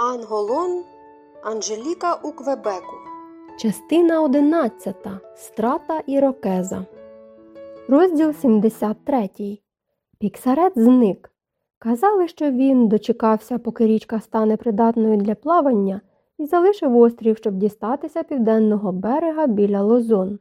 Анголон Анжеліка у Квебеку. Частина 11. Страта Ірокеза. Розділ 73. Піксарет зник. Казали, що він дочекався, поки річка стане придатною для плавання, і залишив острів, щоб дістатися південного берега біля лозон.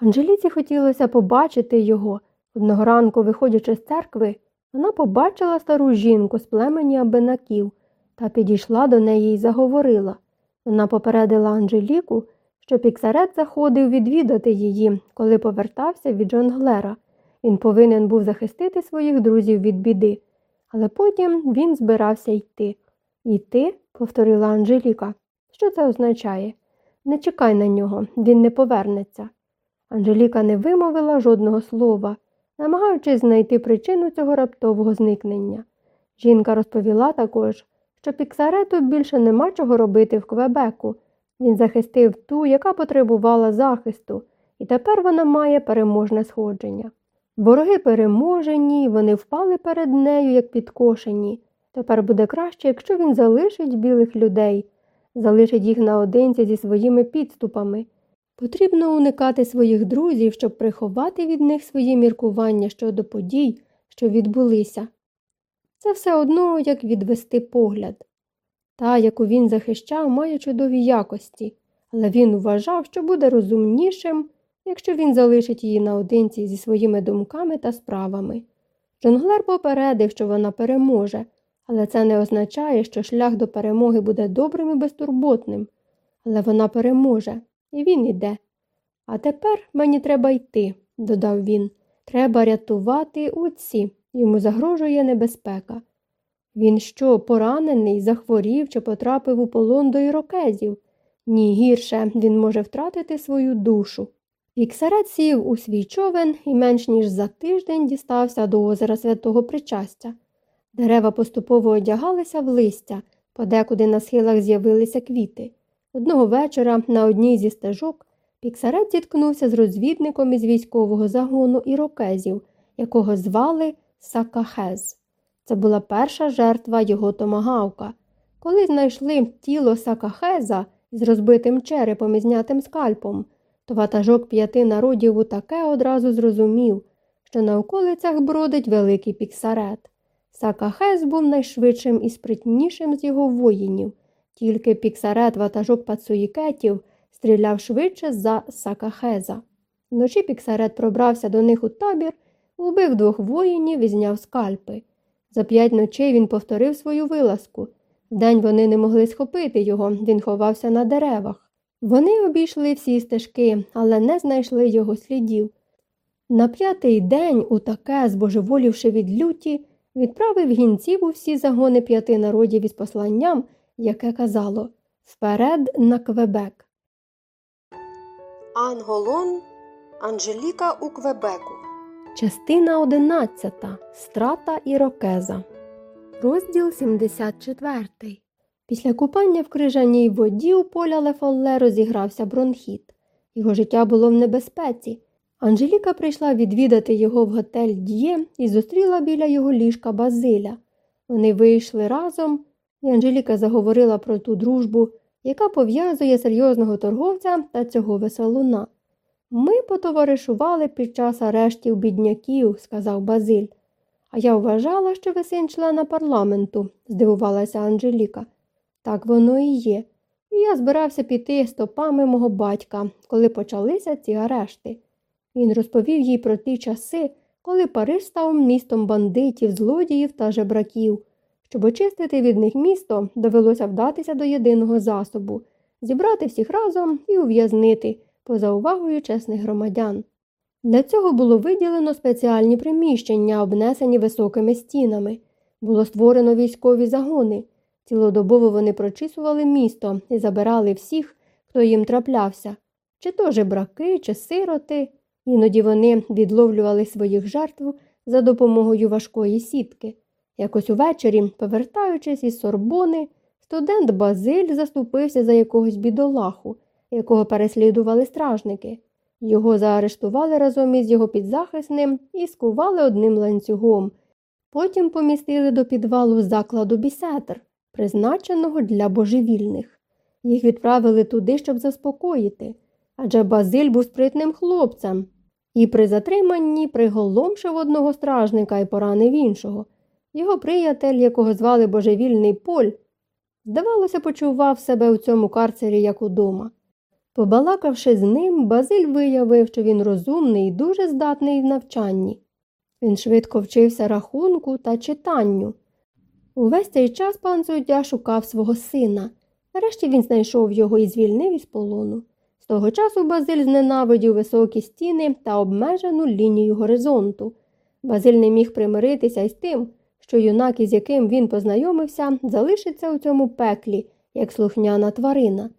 Анжеліці хотілося побачити його. Одного ранку, виходячи з церкви, вона побачила стару жінку з племені абинаків та підійшла до неї і заговорила. Вона попередила Анжеліку, що Піксарет заходив відвідати її, коли повертався від Джонглера. Він повинен був захистити своїх друзів від біди. Але потім він збирався йти. Йти, повторила Анжеліка. Що це означає? Не чекай на нього, він не повернеться. Анжеліка не вимовила жодного слова, намагаючись знайти причину цього раптового зникнення. Жінка розповіла також, що Піксарету більше нема чого робити в Квебеку. Він захистив ту, яка потребувала захисту, і тепер вона має переможне сходження. Вороги переможені, вони впали перед нею, як підкошені. Тепер буде краще, якщо він залишить білих людей, залишить їх наодинці зі своїми підступами. Потрібно уникати своїх друзів, щоб приховати від них свої міркування щодо подій, що відбулися. Це все одно, як відвести погляд. Та, яку він захищав, має чудові якості, але він вважав, що буде розумнішим, якщо він залишить її наодинці зі своїми думками та справами. Жонглер попередив, що вона переможе, але це не означає, що шлях до перемоги буде добрим і безтурботним. Але вона переможе, і він іде. А тепер мені треба йти, додав він. Треба рятувати отці, йому загрожує небезпека. Він що, поранений, захворів чи потрапив у полон до ірокезів? Ні, гірше він може втратити свою душу. Піксарет сів у свій човен і менш ніж за тиждень дістався до озера святого причастя. Дерева поступово одягалися в листя, подекуди на схилах з'явилися квіти. Одного вечора на одній зі стежок Піксарет зіткнувся з розвідником із військового загону ірокезів, якого звали Сакахез. Це була перша жертва його томагавка. Коли знайшли тіло Сакахеза з розбитим черепом і знятим скальпом, то ватажок п'яти народів у таке одразу зрозумів, що на околицях бродить великий піксарет. Сакахез був найшвидшим і спритнішим з його воїнів, тільки піксарет ватажок пацуїкетів стріляв швидше за Сакахеза. Вночі піксарет пробрався до них у табір, убив двох воїнів і зняв скальпи. За п'ять ночей він повторив свою вилазку. Вдень вони не могли схопити його, він ховався на деревах. Вони обійшли всі стежки, але не знайшли його слідів. На п'ятий день, у таке, збожеволівши від люті, відправив гінців у всі загони п'яти народів із посланням, яке казало Вперед на Квебек. Анголон Анжеліка у Квебеку. Частина 11. Страта Ірокеза. Розділ 74. Після купання в крижаній воді у поля Лефолле розігрався бронхіт. Його життя було в небезпеці. Анжеліка прийшла відвідати його в готель Д'є і зустріла біля його ліжка Базиля. Вони вийшли разом, і Анжеліка заговорила про ту дружбу, яка пов'язує серйозного торговця та цього веселуна. Ми потоваришували під час арештів бідняків, сказав Базиль. А я вважала, що ви син члена парламенту, здивувалася Анжеліка. Так воно і є. І я збирався піти стопами мого батька, коли почалися ці арешти. Він розповів їй про ті часи, коли Париж став містом бандитів, злодіїв та жебраків. Щоб очистити від них місто, довелося вдатися до єдиного засобу зібрати всіх разом і ув'язнити, поза увагою чесних громадян. Для цього було виділено спеціальні приміщення, обнесені високими стінами. Було створено військові загони. Цілодобово вони прочісували місто і забирали всіх, хто їм траплявся, чи то жебраки, чи сироти. Іноді вони відловлювали своїх жертв за допомогою важкої сітки. Якось увечері, повертаючись із сорбони, студент Базиль заступився за якогось бідолаху, якого переслідували стражники. Його заарештували разом із його підзахисним і скували одним ланцюгом. Потім помістили до підвалу закладу бісетр, призначеного для божевільних. Їх відправили туди, щоб заспокоїти, адже Базиль був спритним хлопцем і при затриманні приголомшив одного стражника і поранив іншого. Його приятель, якого звали Божевільний Поль, здавалося, почував себе у цьому карцері як удома. Побалакавши з ним, Базиль виявив, що він розумний і дуже здатний в навчанні. Він швидко вчився рахунку та читанню. Увесь цей час пан суддя шукав свого сина. Нарешті він знайшов його і звільнив із полону. З того часу Базиль зненавидів високі стіни та обмежену лінію горизонту. Базиль не міг примиритися із тим, що юнак, із яким він познайомився, залишиться у цьому пеклі, як слухняна тварина.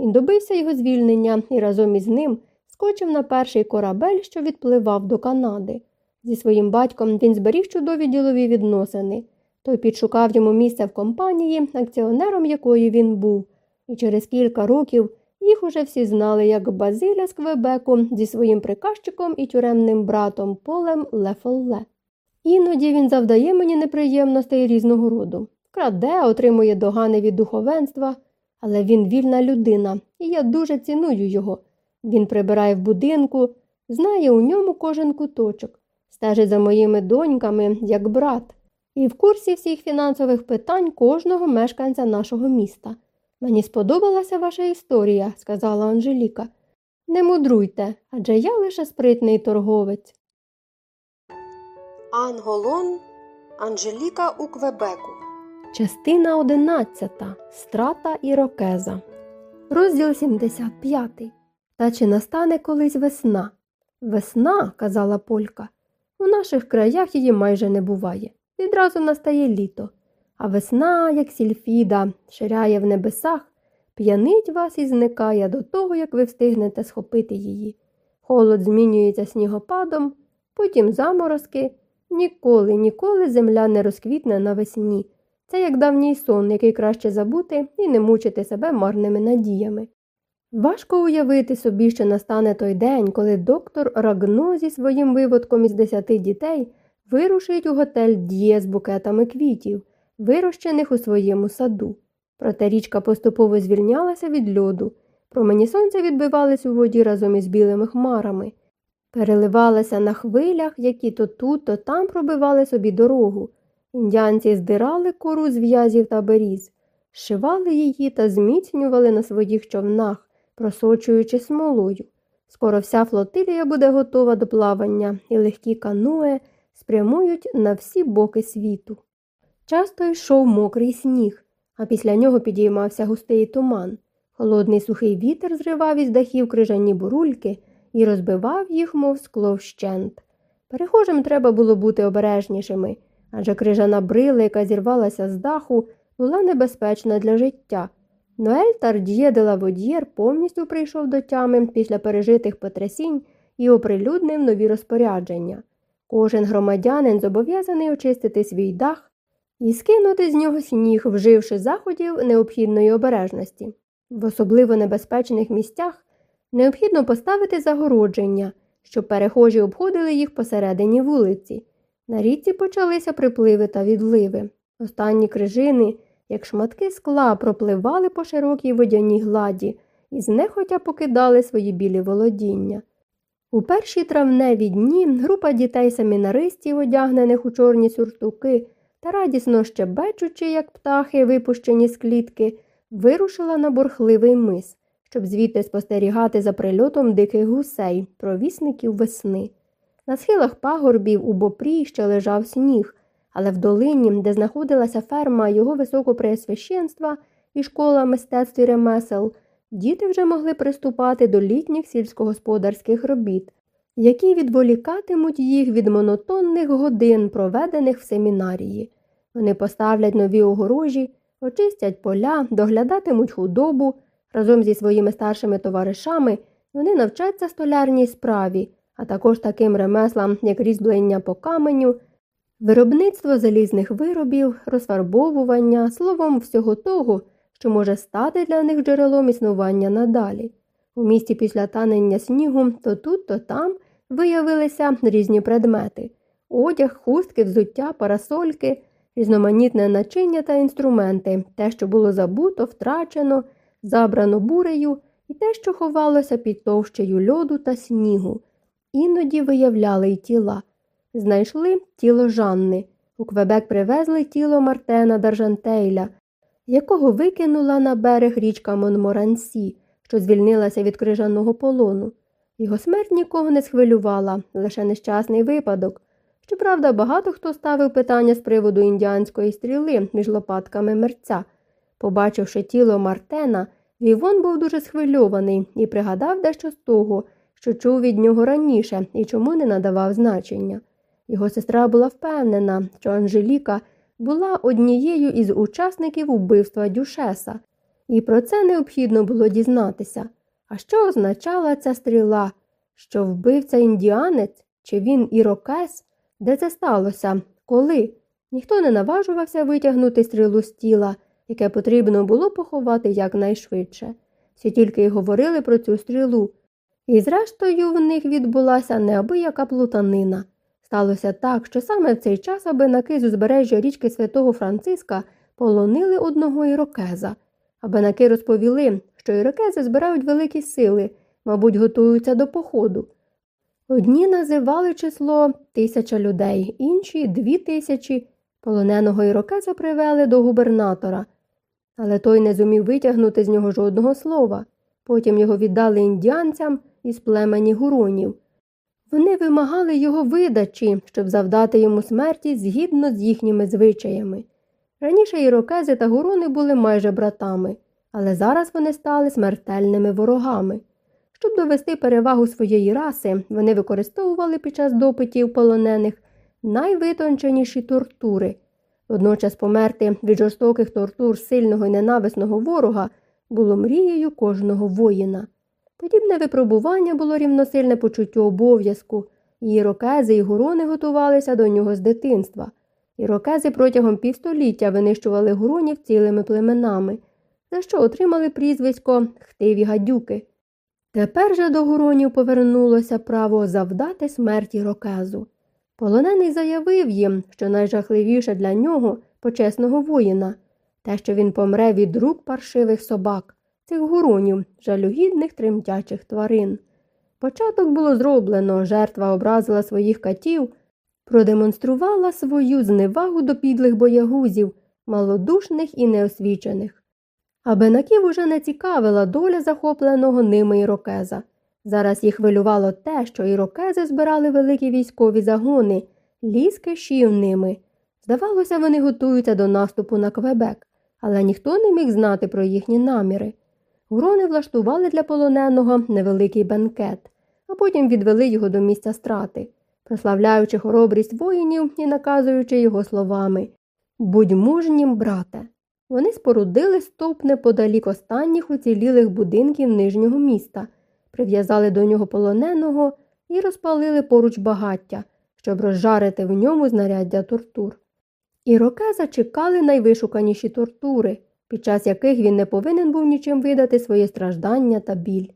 Він добився його звільнення і разом із ним скочив на перший корабель, що відпливав до Канади. Зі своїм батьком він зберіг чудові ділові відносини. Той підшукав йому місце в компанії, акціонером якої він був, і через кілька років їх уже всі знали як Базиля з Квебеку зі своїм приказчиком і тюремним братом Полем Лефолле. Іноді він завдає мені неприємностей різного роду, краде, отримує догани від духовенства, але він вільна людина, і я дуже ціную його. Він прибирає в будинку, знає у ньому кожен куточок, стежить за моїми доньками, як брат, і в курсі всіх фінансових питань кожного мешканця нашого міста. Мені сподобалася ваша історія, сказала Анжеліка. Не мудруйте, адже я лише спритний торговець. Анголон Анжеліка у Квебеку. Частина 11. Страта Ірокеза. Розділ 75. Та чи настане колись весна? Весна, казала Полька. У наших краях її майже не буває. Відразу настає літо. А весна, як сільфіда, ширяє в небесах, п'янить вас і зникає до того, як ви встигнете схопити її. Холод змінюється снігопадом, потім заморозки. Ніколи, ніколи земля не розквітне навесні. Це як давній сон, який краще забути і не мучити себе марними надіями. Важко уявити собі, що настане той день, коли доктор Рагно зі своїм виводком із десяти дітей вирушить у готель Д'є з букетами квітів, вирощених у своєму саду. Проте річка поступово звільнялася від льоду, промені сонця відбивались у воді разом із білими хмарами, переливалася на хвилях, які то тут, то там пробивали собі дорогу. Індіанці здирали кору з в'язів та беріз, шивали її та зміцнювали на своїх човнах, просочуючи смолою. Скоро вся флотилія буде готова до плавання, і легкі кануе спрямують на всі боки світу. Часто йшов мокрий сніг, а після нього підіймався густий туман. Холодний сухий вітер зривав із дахів крижані бурульки і розбивав їх, мов скло вщент. Перехожим треба було бути обережнішими, адже крижана брила, яка зірвалася з даху, була небезпечна для життя. Ноель Тард'є де Лаводьєр повністю прийшов до тями після пережитих потрясінь і оприлюднив нові розпорядження. Кожен громадянин зобов'язаний очистити свій дах і скинути з нього сніг, вживши заходів необхідної обережності. В особливо небезпечних місцях необхідно поставити загородження, щоб перехожі обходили їх посередині вулиці. На річці почалися припливи та відливи. Останні крижини, як шматки скла, пропливали по широкій водяній гладі і знехотя покидали свої білі володіння. У перші травневі дні група дітей-семінаристів, одягнених у чорні сюртуки та радісно щебечучи, як птахи, випущені з клітки, вирушила на бурхливий мис, щоб звідти спостерігати за прильотом диких гусей, провісників весни. На схилах пагорбів у бопрі ще лежав сніг, але в долині, де знаходилася ферма його високопреосвященства і школа мистецтв і ремесел, діти вже могли приступати до літніх сільськогосподарських робіт, які відволікатимуть їх від монотонних годин, проведених в семінарії. Вони поставлять нові огорожі, очистять поля, доглядатимуть худобу. Разом зі своїми старшими товаришами вони навчаться столярній справі, а також таким ремеслам, як різьблення по каменю, виробництво залізних виробів, розфарбовування, словом, всього того, що може стати для них джерелом існування надалі. У місті після танення снігу то тут, то там виявилися різні предмети одяг, хустки, взуття, парасольки, різноманітне начиння та інструменти, те, що було забуто, втрачено, забрано бурею, і те, що ховалося під товщею льоду та снігу. Іноді виявляли й тіла. Знайшли тіло Жанни. У Квебек привезли тіло Мартена Даржантейля, якого викинула на берег річка Монморансі, що звільнилася від крижаного полону. Його смерть нікого не схвилювала, лише нещасний випадок. Щоправда, багато хто ставив питання з приводу індіанської стріли між лопатками мерця. Побачивши тіло Мартена, Вівон був дуже схвильований і пригадав дещо з того, що чув від нього раніше і чому не надавав значення. Його сестра була впевнена, що Анжеліка була однією із учасників убивства Дюшеса, і про це необхідно було дізнатися. А що означала ця стріла? Що вбивця індіанець? Чи він ірокез? Де це сталося? Коли? Ніхто не наважувався витягнути стрілу з тіла, яке потрібно було поховати якнайшвидше. Всі тільки й говорили про цю стрілу. І зрештою в них відбулася неабияка плутанина. Сталося так, що саме в цей час абинаки з узбережжя річки Святого Франциска полонили одного ірокеза. Абинаки розповіли, що ірокези збирають великі сили, мабуть, готуються до походу. Одні називали число тисяча людей, інші дві тисячі. Полоненого ірокеза привели до губернатора, але той не зумів витягнути з нього жодного слова. Потім його віддали індіанцям із племені гуронів. Вони вимагали його видачі, щоб завдати йому смерті згідно з їхніми звичаями. Раніше ірокези та гурони були майже братами, але зараз вони стали смертельними ворогами. Щоб довести перевагу своєї раси, вони використовували під час допитів полонених найвитонченіші тортури. Водночас померти від жорстоких тортур сильного і ненависного ворога було мрією кожного воїна. Подібне випробування було рівносильне почуттю обов'язку, ірокези і гурони готувалися до нього з дитинства. Ірокези протягом півстоліття винищували гуронів цілими племенами, за що отримали прізвисько хтиві гадюки. Тепер же до гуронів повернулося право завдати смерті рокезу. Полонений заявив їм, що найжахливіше для нього почесного воїна, те, що він помре від рук паршивих собак, цих гуронів, жалюгідних тремтячих тварин. Початок було зроблено, жертва образила своїх катів, продемонструвала свою зневагу до підлих боягузів, малодушних і неосвічених. А Бенаків уже не цікавила доля захопленого ними ірокеза. Зараз їх хвилювало те, що ірокези збирали великі військові загони, ліс кишів ними. Здавалося, вони готуються до наступу на Квебек, але ніхто не міг знати про їхні наміри. Гурони влаштували для полоненого невеликий бенкет, а потім відвели його до місця страти, прославляючи хоробрість воїнів і наказуючи його словами Будь мужнім, брате. Вони спорудили стовп неподалік останніх уцілілих будинків нижнього міста, прив'язали до нього полоненого і розпалили поруч багаття, щоб розжарити в ньому знаряддя тортур. Ірокеза чекали найвишуканіші тортури, під час яких він не повинен був нічим видати своє страждання та біль.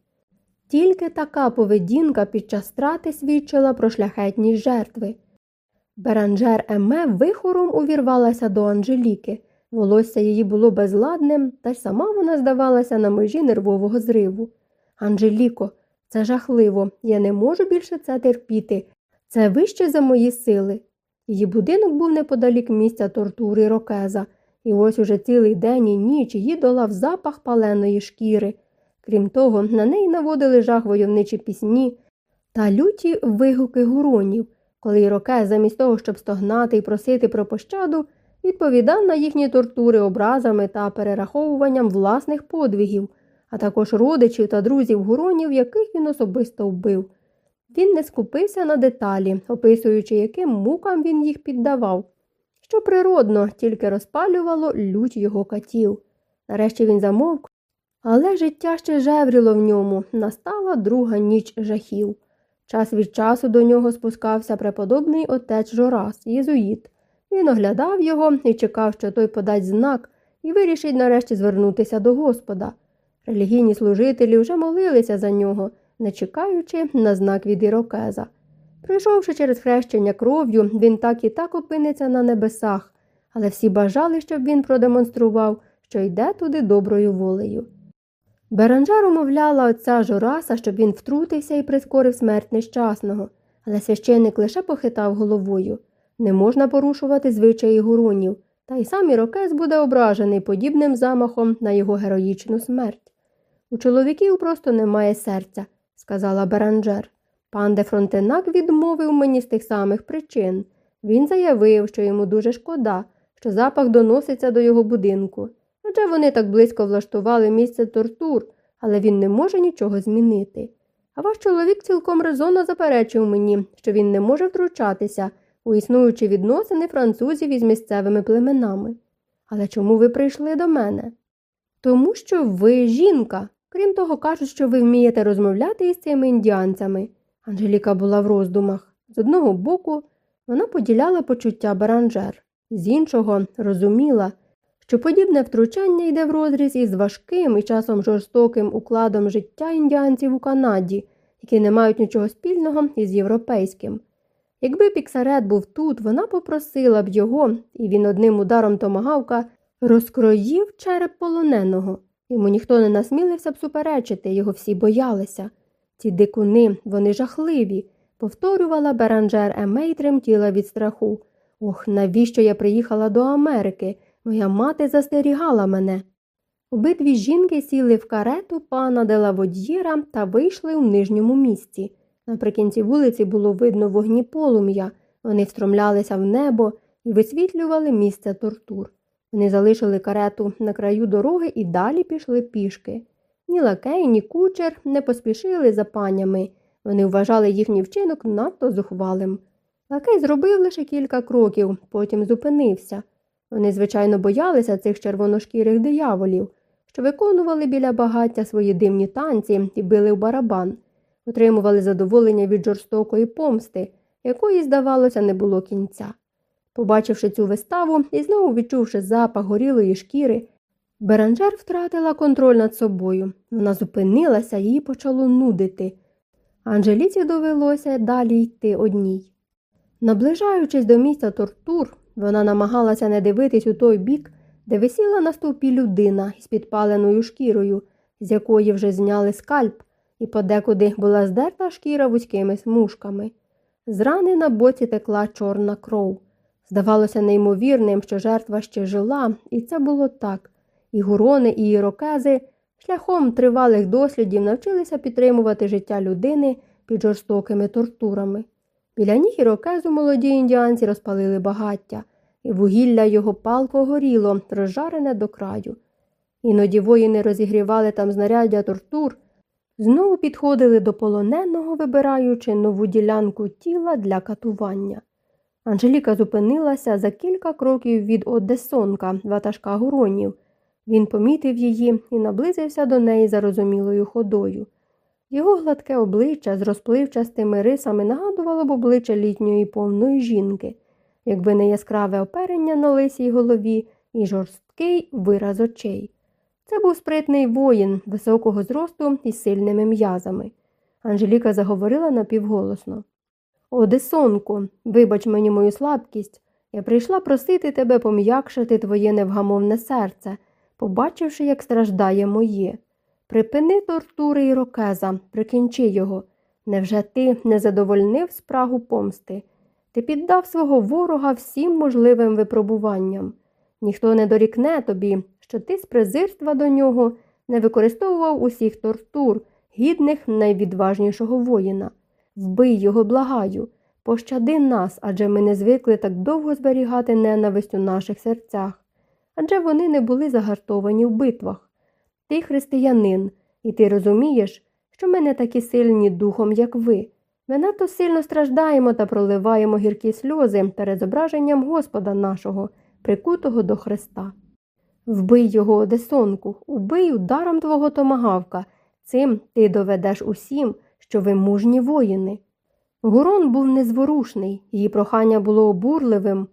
Тільки така поведінка під час страти свідчила про шляхетність жертви. Беранжер Еме вихором увірвалася до Анжеліки. Волосся її було безладним, та й сама вона здавалася на межі нервового зриву. Анжеліко, це жахливо, я не можу більше це терпіти. Це вище за мої сили. Її будинок був неподалік місця тортури рокеза, і ось уже цілий день і ніч її долав запах паленої шкіри. Крім того, на неї наводили жах войовничі пісні та люті вигуки гуронів, коли Ірокез, замість того, щоб стогнати і просити про пощаду, відповідав на їхні тортури образами та перераховуванням власних подвигів, а також родичів та друзів гуронів, яких він особисто вбив. Він не скупився на деталі, описуючи, яким мукам він їх піддавав, що природно тільки розпалювало лють його катів. Нарешті він замовк, але життя ще жевріло в ньому, настала друга ніч жахів. Час від часу до нього спускався преподобний отець Жорас, єзуїт. Він оглядав його і чекав, що той подасть знак і вирішить нарешті звернутися до Господа. Релігійні служителі вже молилися за нього, не чекаючи на знак від Ірокеза. Прийшовши через хрещення кров'ю, він так і так опиниться на небесах, але всі бажали, щоб він продемонстрував, що йде туди доброю волею. Беранжар умовляла отця Жораса, щоб він втрутився і прискорив смерть нещасного, але священник лише похитав головою не можна порушувати звичаї гуронів, та й сам Ірокез буде ображений подібним замахом на його героїчну смерть. У чоловіків просто немає серця, сказала Беранжер. Пан де Фронтенак відмовив мені з тих самих причин. Він заявив, що йому дуже шкода, що запах доноситься до його будинку. Адже вони так близько влаштували місце тортур, але він не може нічого змінити. А ваш чоловік цілком резонно заперечив мені, що він не може втручатися у існуючі відносини французів із місцевими племенами. Але чому ви прийшли до мене? Тому що ви жінка. Крім того, кажуть, що ви вмієте розмовляти із цими індіанцями. Анжеліка була в роздумах. З одного боку, вона поділяла почуття Баранжер, з іншого розуміла, що подібне втручання йде в розріз із важким і часом жорстоким укладом життя індіанців у Канаді, які не мають нічого спільного із європейським. Якби Піксарет був тут, вона попросила б його, і він одним ударом томагавка розкроїв череп полоненого. Йому ніхто не насмілився б суперечити, його всі боялися. Ці дикуни, вони жахливі, повторювала Беранжер Емей тремтіла від страху. Ох, навіщо я приїхала до Америки? Моя мати застерігала мене. Обидві жінки сіли в карету пана Делаводьєра та вийшли у нижньому місці. Наприкінці вулиці було видно вогні полум'я, вони встромлялися в небо і висвітлювали місце тортур. Вони залишили карету на краю дороги і далі пішли пішки. Ні лакей, ні кучер не поспішили за панями. Вони вважали їхній вчинок надто зухвалим. Лакей зробив лише кілька кроків, потім зупинився. Вони, звичайно, боялися цих червоношкірих дияволів, що виконували біля багаття свої дивні танці і били в барабан, отримували задоволення від жорстокої помсти, якої, здавалося, не було кінця. Побачивши цю виставу і знову відчувши запах горілої шкіри, Беранжер втратила контроль над собою. Вона зупинилася її почало нудити. Анжеліці довелося далі йти одній. Наближаючись до місця тортур, вона намагалася не дивитись у той бік, де висіла на стовпі людина із підпаленою шкірою, з якої вже зняли скальп, і подекуди була здерта шкіра вузькими смужками. З рани на боці текла чорна кров. Здавалося неймовірним, що жертва ще жила, і це було так. І гурони, і ірокези шляхом тривалих дослідів навчилися підтримувати життя людини під жорстокими тортурами. Біля ніг ірокезу молоді індіанці розпалили багаття, і вугілля його палко горіло, розжарене до краю. Іноді воїни розігрівали там знаряддя тортур, знову підходили до полоненого, вибираючи нову ділянку тіла для катування. Анжеліка зупинилася за кілька кроків від Одесонка, ватажка гуронів. Він помітив її і наблизився до неї зарозумілою ходою. Його гладке обличчя з розпливчастими рисами нагадувало б обличчя літньої повної жінки, якби не яскраве оперення на лисій голові і жорсткий вираз очей. Це був спритний воїн високого зросту і сильними м'язами. Анжеліка заговорила напівголосно. Одесонку, вибач мені мою слабкість, я прийшла просити тебе пом'якшити твоє невгамовне серце, побачивши, як страждає моє. Припини тортури і рокеза, прикінчи його. Невже ти не задовольнив спрагу помсти? Ти піддав свого ворога всім можливим випробуванням. Ніхто не дорікне тобі, що ти з презирства до нього не використовував усіх тортур, гідних найвідважнішого воїна. Вбий його, благаю, пощади нас, адже ми не звикли так довго зберігати ненависть у наших серцях, адже вони не були загартовані в битвах. Ти християнин, і ти розумієш, що ми не такі сильні духом, як ви. Ми надто сильно страждаємо та проливаємо гіркі сльози перед зображенням Господа нашого, прикутого до Христа. Вбий його, Одесонку, убий ударом твого томагавка, цим ти доведеш усім, що ви мужні воїни. Гурон був незворушний, її прохання було обурливим,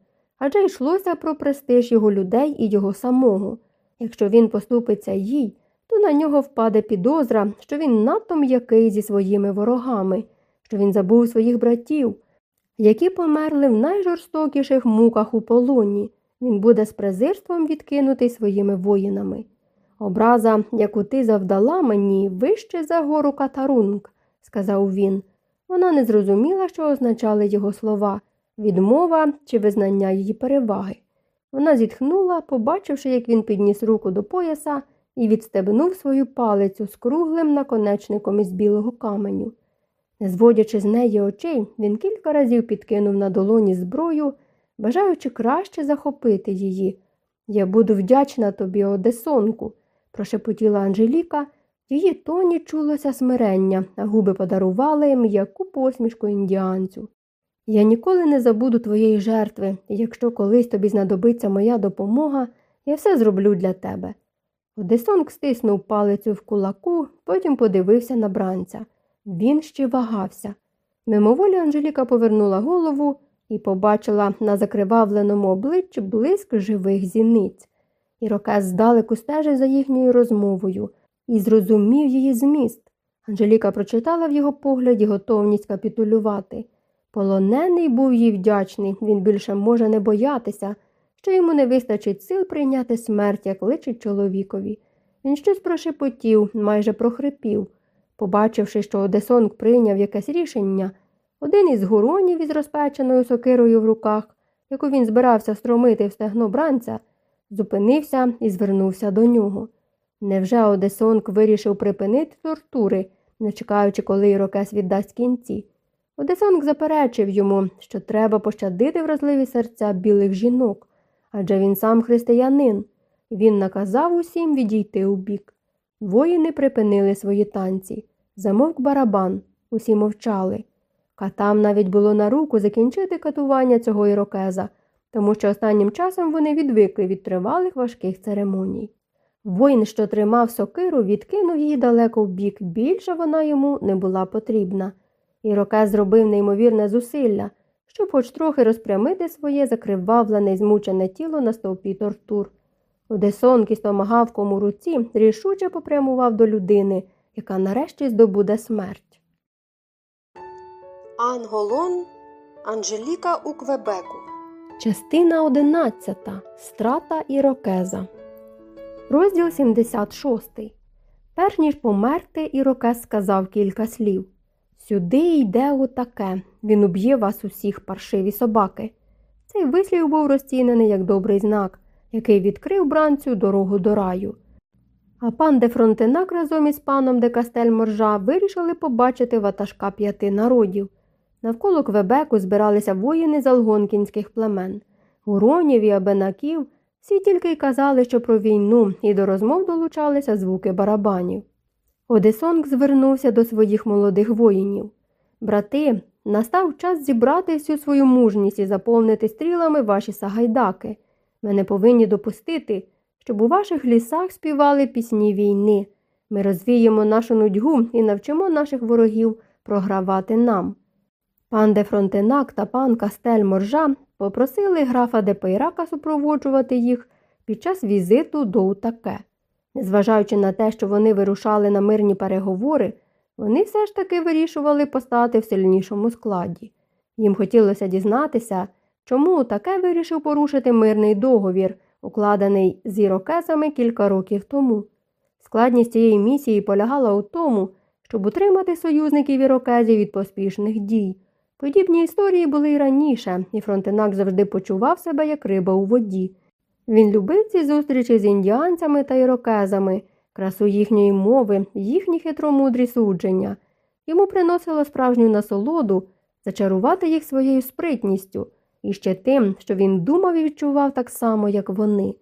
адже йшлося про престиж його людей і його самого. Якщо він поступиться їй, то на нього впаде підозра, що він надто м'який зі своїми ворогами, що він забув своїх братів, які померли в найжорстокіших муках у полоні. він буде з презирством відкинутий своїми воїнами. Образа, яку ти завдала мені, вище за гору катарунг, сказав він. Вона не зрозуміла, що означали його слова відмова чи визнання її переваги. Вона зітхнула, побачивши, як він підніс руку до пояса і відстебнув свою палицю з круглим наконечником із білого каменю. Не зводячи з неї очей, він кілька разів підкинув на долоні зброю, бажаючи краще захопити її. Я буду вдячна тобі, Одесонку, прошепотіла Анжеліка. В її тоні чулося смирення, а губи подарували м'яку посмішку індіанцю. Я ніколи не забуду твоєї жертви, і якщо колись тобі знадобиться моя допомога, я все зроблю для тебе. Одесонг стиснув палицю в кулаку, потім подивився на бранця. Він ще вагався. Мимоволі Анжеліка повернула голову і побачила на закривавленому обличчі блиск живих зіниць. Ірокез здалеку стежив за їхньою розмовою і зрозумів її зміст. Анжеліка прочитала в його погляді готовність капітулювати. Полонений був їй вдячний, він більше може не боятися, що йому не вистачить сил прийняти смерть, як личить чоловікові. Він щось прошепотів, майже прохрипів. Побачивши, що Одесонг прийняв якесь рішення, один із гуронів із розпеченою сокирою в руках, яку він збирався стромити в стегно бранця, зупинився і звернувся до нього. Невже Одесонг вирішив припинити тортури, не чекаючи, коли Ірокес віддасть кінці? Одесонг заперечив йому, що треба пощадити вразливі серця білих жінок, адже він сам християнин, він наказав усім відійти у бік. Воїни припинили свої танці. Замовк барабан, усі мовчали. Катам навіть було на руку закінчити катування цього ірокеза, тому що останнім часом вони відвикли від тривалих важких церемоній. Воїн, що тримав сокиру, відкинув її далеко в бік, більше вона йому не була потрібна. Ірокез зробив неймовірне зусилля, щоб хоч трохи розпрямити своє закривавлене й змучене тіло на стовпі тортур. Одесон із томагавком у руці рішуче попрямував до людини, яка нарешті здобуде смерть. Анголон Анжеліка у Квебеку. Частина 11. Страта Ірокеза. Розділ 76. Перш ніж померти, Ірокез сказав кілька слів. Сюди йде отаке. Він уб'є вас усіх паршиві собаки. Цей вислів був розцінений як добрий знак, який відкрив бранцю дорогу до раю. А пан де Фронтенак разом із паном де Кастель Моржа вирішили побачити ватажка п'яти народів. Навколо Квебеку збиралися воїни з алгонкінських племен, гуронів і абенаків, всі тільки й казали, що про війну, і до розмов долучалися звуки барабанів. Одесонг звернувся до своїх молодих воїнів. Брати, настав час зібрати всю свою мужність і заповнити стрілами ваші сагайдаки. Ми не повинні допустити, щоб у ваших лісах співали пісні війни. Ми розвіємо нашу нудьгу і навчимо наших ворогів програвати нам. Пан де Фронтенак та пан Кастель Моржа попросили графа де Пейрака супроводжувати їх під час візиту до Утаке. Незважаючи на те, що вони вирушали на мирні переговори, вони все ж таки вирішували постати в сильнішому складі. Їм хотілося дізнатися, чому таке вирішив порушити мирний договір, укладений з ірокезами кілька років тому. Складність цієї місії полягала у тому, щоб утримати союзників ірокезів від поспішних дій. Подібні історії були й раніше, і Фронтенак завжди почував себе як риба у воді. Він любив ці зустрічі з індіанцями та ірокезами, красу їхньої мови, їхні хитромудрі судження. Йому приносило справжню насолоду зачарувати їх своєю спритністю і ще тим, що він думав і відчував так само, як вони.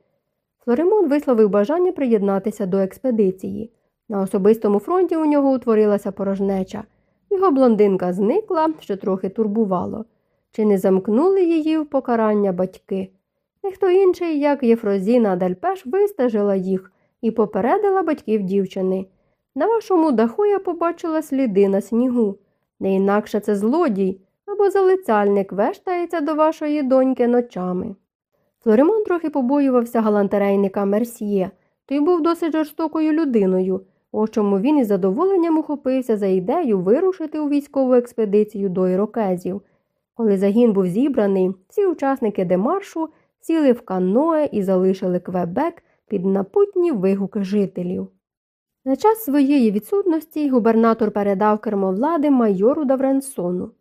Флоримон висловив бажання приєднатися до експедиції. На особистому фронті у нього утворилася порожнеча. Його блондинка зникла, що трохи турбувало. Чи не замкнули її в покарання батьки? Ніхто інший, як Єфрозіна Дельпеш, вистежила їх і попередила батьків дівчини. На вашому даху я побачила сліди на снігу. Не інакше це злодій або залицяльник вештається до вашої доньки ночами. Флоримон трохи побоювався галантерейника Мерсьє, той був досить жорстокою людиною, ось чому він із задоволенням ухопився за ідею вирушити у військову експедицію до ірокезів. Коли загін був зібраний, всі учасники демаршу сіли в каное і залишили Квебек під напутні вигуки жителів. На час своєї відсутності губернатор передав кермовлади майору Давренсону.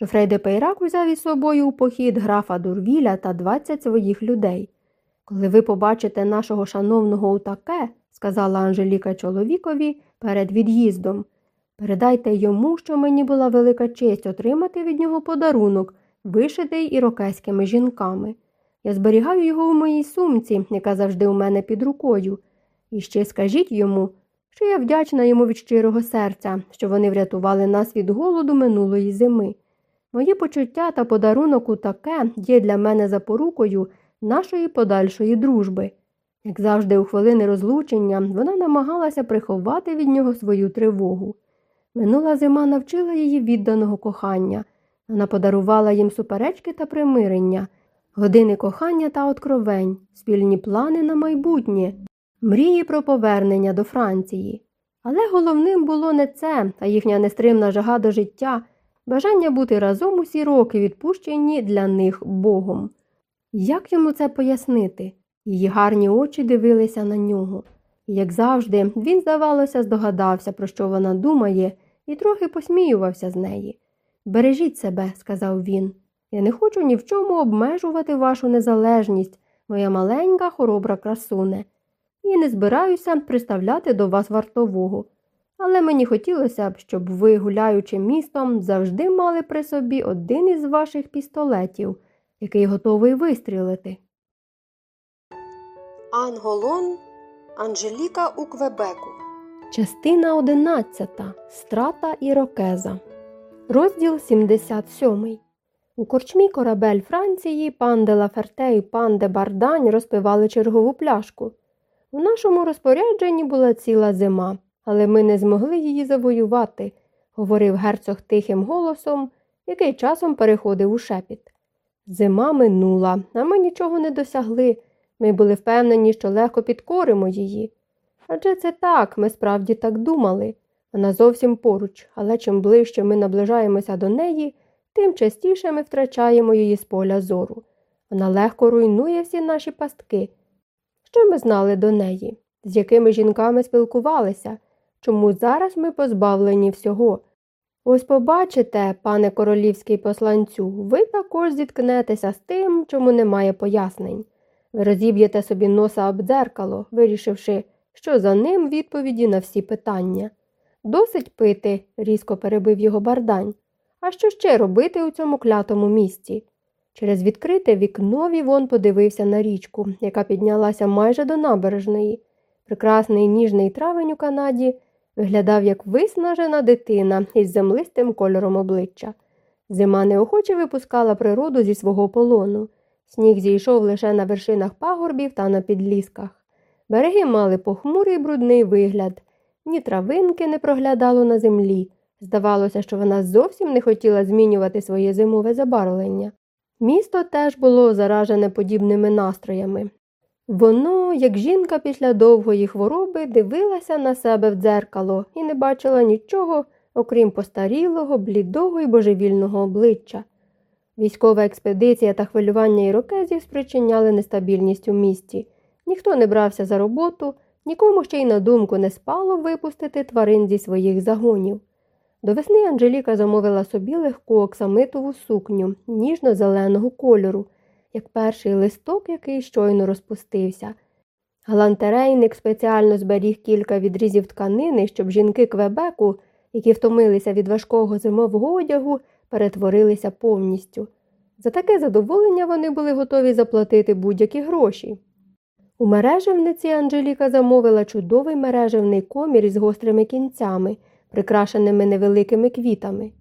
Жофрей де Пейрак узяв із собою у похід графа Дурвіля та 20 своїх людей. Коли ви побачите нашого шановного утаке, сказала Анжеліка чоловікові перед від'їздом, передайте йому, що мені була велика честь отримати від нього подарунок, вишитий ірокезькими жінками. Я зберігаю його у моїй сумці, яка завжди у мене під рукою. І ще скажіть йому, що я вдячна йому від щирого серця, що вони врятували нас від голоду минулої зими. Мої почуття та подарунок у таке є для мене запорукою нашої подальшої дружби. Як завжди, у хвилини розлучення, вона намагалася приховати від нього свою тривогу. Минула зима навчила її відданого кохання. Вона подарувала їм суперечки та примирення, години кохання та откровень, спільні плани на майбутнє, мрії про повернення до Франції. Але головним було не це, а їхня нестримна жага до життя, бажання бути разом усі роки, відпущені для них Богом. Як йому це пояснити? Її гарні очі дивилися на нього. Як завжди, він, здавалося, здогадався, про що вона думає, і трохи посміювався з неї. Бережіть себе, сказав він. Я не хочу ні в чому обмежувати вашу незалежність, моя маленька хоробра красуне, і не збираюся приставляти до вас вартового. Але мені хотілося б, щоб ви, гуляючи містом, завжди мали при собі один із ваших пістолетів, який готовий вистрілити. Анголон Анжеліка у Квебеку. Частина 11. Страта Ірокеза. Розділ 77. У корчмі корабель Франції пан де Лаферте і пан де Бардань розпивали чергову пляшку. У нашому розпорядженні була ціла зима, але ми не змогли її завоювати, говорив герцог тихим голосом, який часом переходив у шепіт. Зима минула, а ми нічого не досягли. Ми були впевнені, що легко підкоримо її. Адже це так, ми справді так думали. Вона зовсім поруч, але чим ближче ми наближаємося до неї, тим частіше ми втрачаємо її з поля зору. Вона легко руйнує всі наші пастки. Що ми знали до неї? З якими жінками спілкувалися? Чому зараз ми позбавлені всього? Ось побачите, пане королівський посланцю, ви також зіткнетеся з тим, чому немає пояснень. Ви розіб'єте собі носа об дзеркало, вирішивши, що за ним відповіді на всі питання. Досить пити, різко перебив його бардань. А що ще робити у цьому клятому місці? Через відкрите вікно Вівон подивився на річку, яка піднялася майже до набережної. Прекрасний ніжний травень у Канаді виглядав як виснажена дитина із землистим кольором обличчя. Зима неохоче випускала природу зі свого полону. Сніг зійшов лише на вершинах пагорбів та на підлісках. Береги мали похмурий брудний вигляд, ні травинки не проглядало на землі. Здавалося, що вона зовсім не хотіла змінювати своє зимове забарвлення. Місто теж було заражене подібними настроями. Воно, як жінка після довгої хвороби, дивилася на себе в дзеркало і не бачила нічого, окрім постарілого, блідого і божевільного обличчя. Військова експедиція та хвилювання ірокезів спричиняли нестабільність у місті. Ніхто не брався за роботу, нікому ще й на думку не спало випустити тварин зі своїх загонів. До весни Анжеліка замовила собі легку оксамитову сукню ніжно-зеленого кольору, як перший листок, який щойно розпустився. Галантерейник спеціально зберіг кілька відрізів тканини, щоб жінки Квебеку, які втомилися від важкого зимового одягу, перетворилися повністю. За таке задоволення вони були готові заплатити будь-які гроші. У мережевниці Анжеліка замовила чудовий мережевний комір із гострими кінцями, прикрашеними невеликими квітами.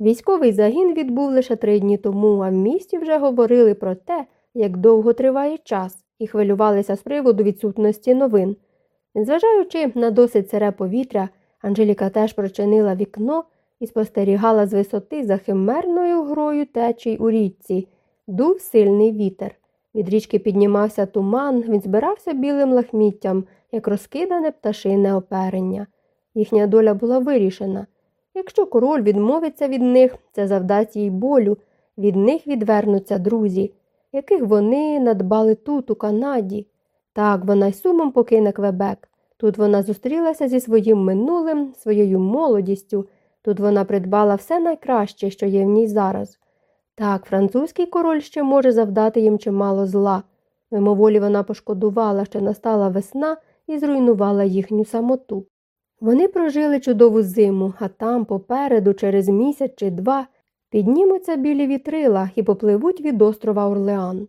Військовий загін відбув лише три дні тому, а в місті вже говорили про те, як довго триває час, і хвилювалися з приводу відсутності новин. Незважаючи на досить сире повітря, Анжеліка теж прочинила вікно і спостерігала з висоти за химерною грою течій у річці. Дув сильний вітер. Від річки піднімався туман, він збирався білим лахміттям, як розкидане пташине оперення. Їхня доля була вирішена. Якщо король відмовиться від них, це завдасть їй болю, від них відвернуться друзі. яких вони надбали тут, у Канаді. Так, вона й сумом покине Квебек. Тут вона зустрілася зі своїм минулим, своєю молодістю. Тут вона придбала все найкраще, що є в ній зараз. Так, французький король ще може завдати їм чимало зла. Мимоволі вона пошкодувала, що настала весна і зруйнувала їхню самоту. Вони прожили чудову зиму, а там, попереду, через місяць чи два, піднімуться білі вітрила і попливуть від острова Орлеан.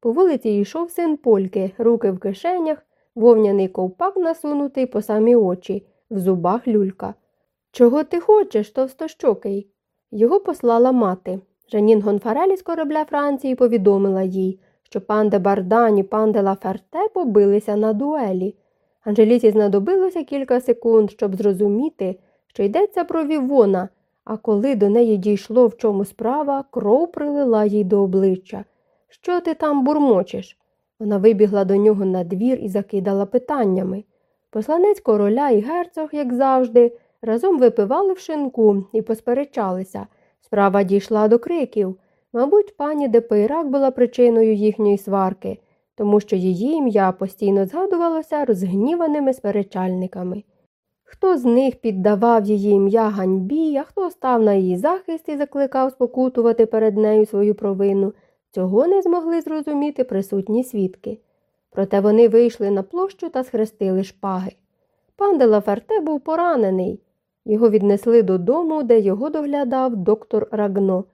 По вулиці йшов син Польки, руки в кишенях, вовняний ковпак насунутий по самі очі, в зубах люлька. Чого ти хочеш, товстощокий? Його послала мати. Жанін Гонфарелі з корабля Франції повідомила їй, що пан де Бардань і пан де Лаферте побилися на дуелі. Анжеліці знадобилося кілька секунд, щоб зрозуміти, що йдеться про Вівона, а коли до неї дійшло, в чому справа, кров прилила їй до обличчя. Що ти там бурмочеш? Вона вибігла до нього на двір і закидала питаннями. Посланець короля і герцог, як завжди, разом випивали в шинку і посперечалися. Справа дійшла до криків. Мабуть, пані Депейрак була причиною їхньої сварки, тому що її ім'я постійно згадувалося розгніваними сперечальниками. Хто з них піддавав її ім'я ганьбі, а хто став на її захист і закликав спокутувати перед нею свою провину, цього не змогли зрозуміти присутні свідки. Проте вони вийшли на площу та схрестили шпаги. Пан де Лаферте був поранений. Його віднесли додому, де його доглядав доктор Рагно,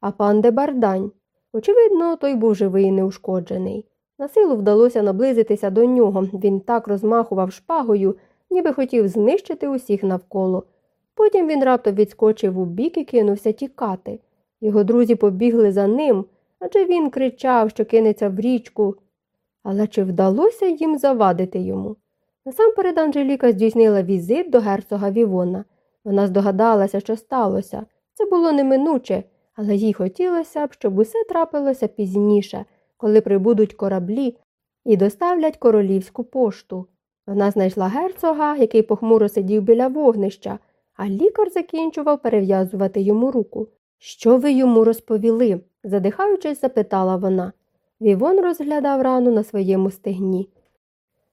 а пан де Бардань. Очевидно, той був живий і неушкоджений. На силу вдалося наблизитися до нього. Він так розмахував шпагою, ніби хотів знищити усіх навколо. Потім він раптом відскочив у бік і кинувся тікати. Його друзі побігли за ним, адже він кричав, що кинеться в річку. Але чи вдалося їм завадити йому? Насамперед Анжеліка здійснила візит до герцога Вівона. Вона здогадалася, що сталося. Це було неминуче, але їй хотілося б, щоб усе трапилося пізніше, коли прибудуть кораблі і доставлять королівську пошту. Вона знайшла герцога, який похмуро сидів біля вогнища, а лікар закінчував перев'язувати йому руку. Що ви йому розповіли? задихаючись, запитала вона. Вівон розглядав рану на своєму стегні.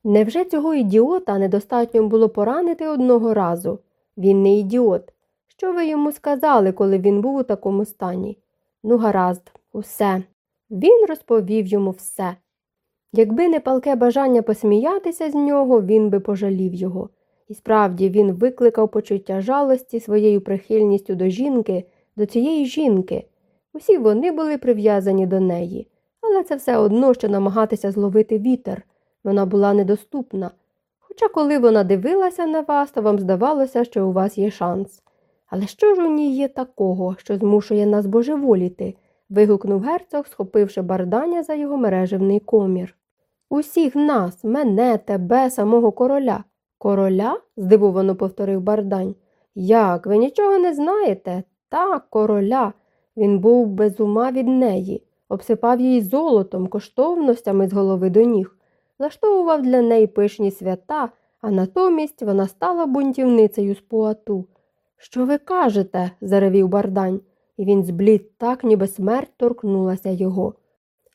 Невже цього ідіота недостатньо було поранити одного разу? Він не ідіот. Що ви йому сказали, коли він був у такому стані? Ну, гаразд, усе. Він розповів йому все. Якби не палке бажання посміятися з нього, він би пожалів його. І справді він викликав почуття жалості своєю прихильністю до жінки, до цієї жінки. Усі вони були прив'язані до неї, але це все одно, що намагатися зловити вітер. Вона була недоступна. Хоча, коли вона дивилася на вас, то вам здавалося, що у вас є шанс. Але що ж у ній є такого, що змушує нас божеволіти? Вигукнув герцог, схопивши бардання за його мережевний комір. Усіх нас, мене, тебе, самого короля. Короля? здивовано повторив бардань. Як, ви нічого не знаєте? Так, короля. Він був без ума від неї, обсипав її золотом, коштовностями з голови до ніг, влаштовував для неї пишні свята, а натомість вона стала бунтівницею з Пуату. Що ви кажете? заревів бардань, і він зблід так, ніби смерть торкнулася його.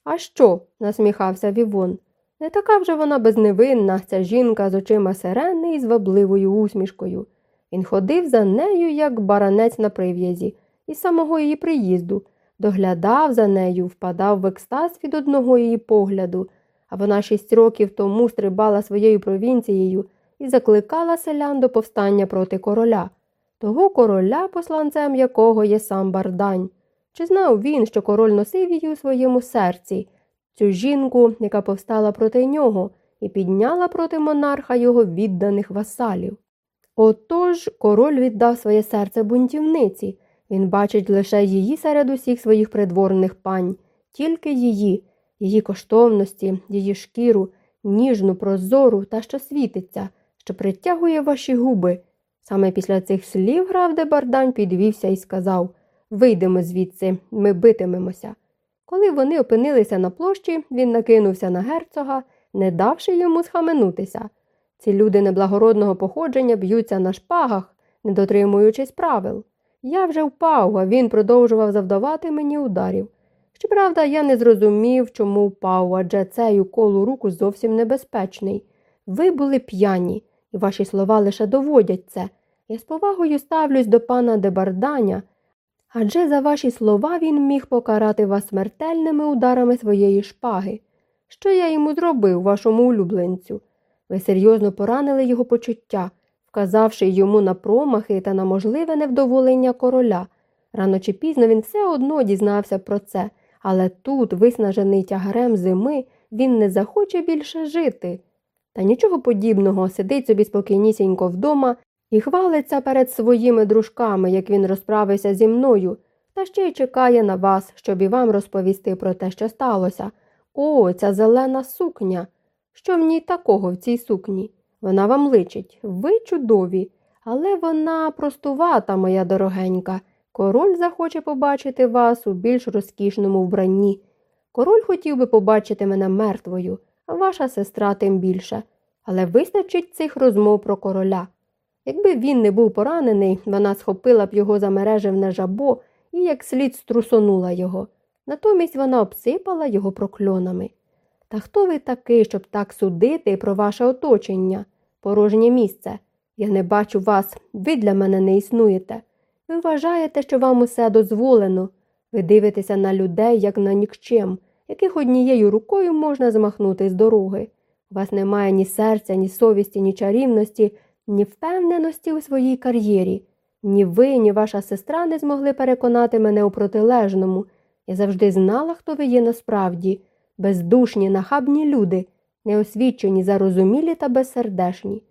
А що? насміхався Вівон. Не така вже вона безневинна, ця жінка з очима сирени і з вабливою усмішкою. Він ходив за нею, як баранець на прив'язі, із самого її приїзду, доглядав за нею, впадав в екстаз від одного її погляду, а вона шість років тому стрибала своєю провінцією і закликала селян до повстання проти короля, того короля, посланцем якого є сам бардань. Чи знав він, що король носив її у своєму серці? цю жінку, яка повстала проти нього і підняла проти монарха його відданих васалів. Отож король віддав своє серце бунтівниці, він бачить лише її серед усіх своїх придворних пань, тільки її, її коштовності, її шкіру, ніжну, прозору та що світиться, що притягує ваші губи. Саме після цих слів граф де Бардань підвівся і сказав Вийдемо звідси, ми битимемося. Коли вони опинилися на площі, він накинувся на герцога, не давши йому схаменутися. Ці люди неблагородного походження б'ються на шпагах, не дотримуючись правил. Я вже впав, а він продовжував завдавати мені ударів. Щоправда, я не зрозумів, чому впав, адже цей укол у руку зовсім небезпечний. Ви були п'яні, і ваші слова лише доводять це. Я з повагою ставлюсь до пана Дебарданя, адже за ваші слова він міг покарати вас смертельними ударами своєї шпаги. Що я йому зробив, вашому улюбленцю? Ви серйозно поранили його почуття, вказавши йому на промахи та на можливе невдоволення короля. Рано чи пізно він все одно дізнався про це, але тут, виснажений тягарем зими, він не захоче більше жити. Та нічого подібного сидить собі спокійнісінько вдома і хвалиться перед своїми дружками, як він розправився зі мною, та ще й чекає на вас, щоб і вам розповісти про те, що сталося. О, ця зелена сукня. Що в ній такого в цій сукні? Вона вам личить, ви чудові, але вона простувата, моя дорогенька. Король захоче побачити вас у більш розкішному вбранні. Король хотів би побачити мене мертвою, а ваша сестра тим більше. Але вистачить цих розмов про короля. Якби він не був поранений, вона схопила б його за мережевне жабо і як слід струсонула його. Натомість вона обсипала його прокльонами. Та хто ви такий, щоб так судити про ваше оточення, порожнє місце? Я не бачу вас, ви для мене не існуєте. Ви вважаєте, що вам усе дозволено. Ви дивитеся на людей, як на нікчем, яких однією рукою можна змахнути з дороги. У вас немає ні серця, ні совісті, ні чарівності, ні впевненості у своїй кар'єрі. Ні ви, ні ваша сестра не змогли переконати мене у протилежному. Я завжди знала, хто ви є насправді бездушні, нахабні люди, неосвічені, зарозумілі та безсердешні.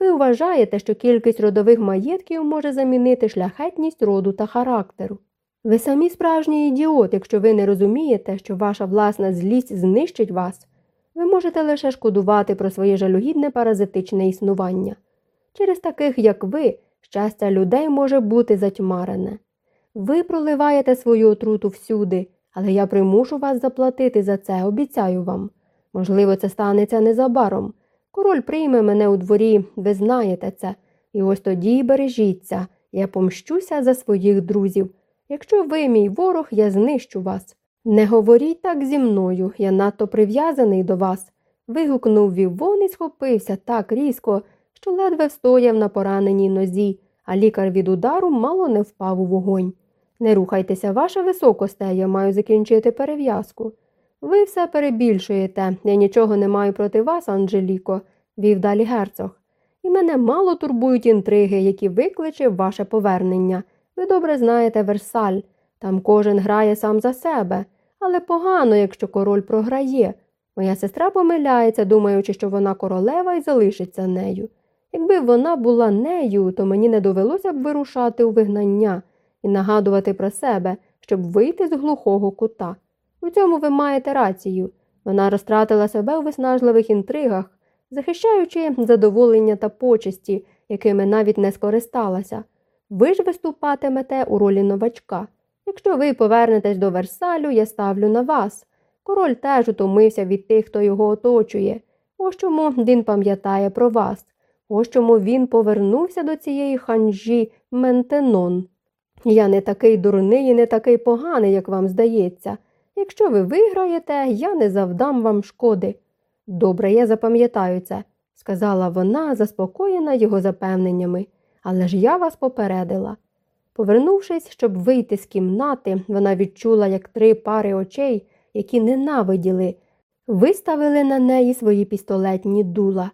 Ви вважаєте, що кількість родових маєтків може замінити шляхетність роду та характеру. Ви самі справжній ідіот, якщо ви не розумієте, що ваша власна злість знищить вас. Ви можете лише шкодувати про своє жалюгідне паразитичне існування. Через таких, як ви, щастя людей може бути затьмарене. Ви проливаєте свою отруту всюди, але я примушу вас заплатити за це, обіцяю вам. Можливо, це станеться незабаром. Король прийме мене у дворі, ви знаєте це, і ось тоді бережіться, я помщуся за своїх друзів. Якщо ви, мій ворог, я знищу вас. Не говоріть так зі мною, я надто прив'язаний до вас. вигукнув Вівон і схопився так різко, що ледве встояв на пораненій нозі, а лікар від удару мало не впав у вогонь. Не рухайтеся, ваша високосте, я маю закінчити перев'язку. Ви все перебільшуєте, я нічого не маю проти вас, Анжеліко, вів далі герцог. І мене мало турбують інтриги, які викличе ваше повернення. Ви добре знаєте Версаль. Там кожен грає сам за себе, але погано, якщо король програє. Моя сестра помиляється, думаючи, що вона королева і залишиться нею. Якби вона була нею, то мені не довелося б вирушати у вигнання і нагадувати про себе, щоб вийти з глухого кута. У цьому ви маєте рацію. Вона розтратила себе у виснажливих інтригах, захищаючи задоволення та почесті, якими навіть не скористалася. Ви ж виступатимете у ролі новачка. Якщо ви повернетесь до Версалю, я ставлю на вас. Король теж утомився від тих, хто його оточує. Ось чому він пам'ятає про вас. Ось чому він повернувся до цієї ханжі Ментенон. Я не такий дурний і не такий поганий, як вам здається. Якщо ви виграєте, я не завдам вам шкоди. Добре, я запам'ятаю це, сказала вона, заспокоєна його запевненнями, але ж я вас попередила. Повернувшись, щоб вийти з кімнати, вона відчула, як три пари очей, які ненавиділи, виставили на неї свої пістолетні дула.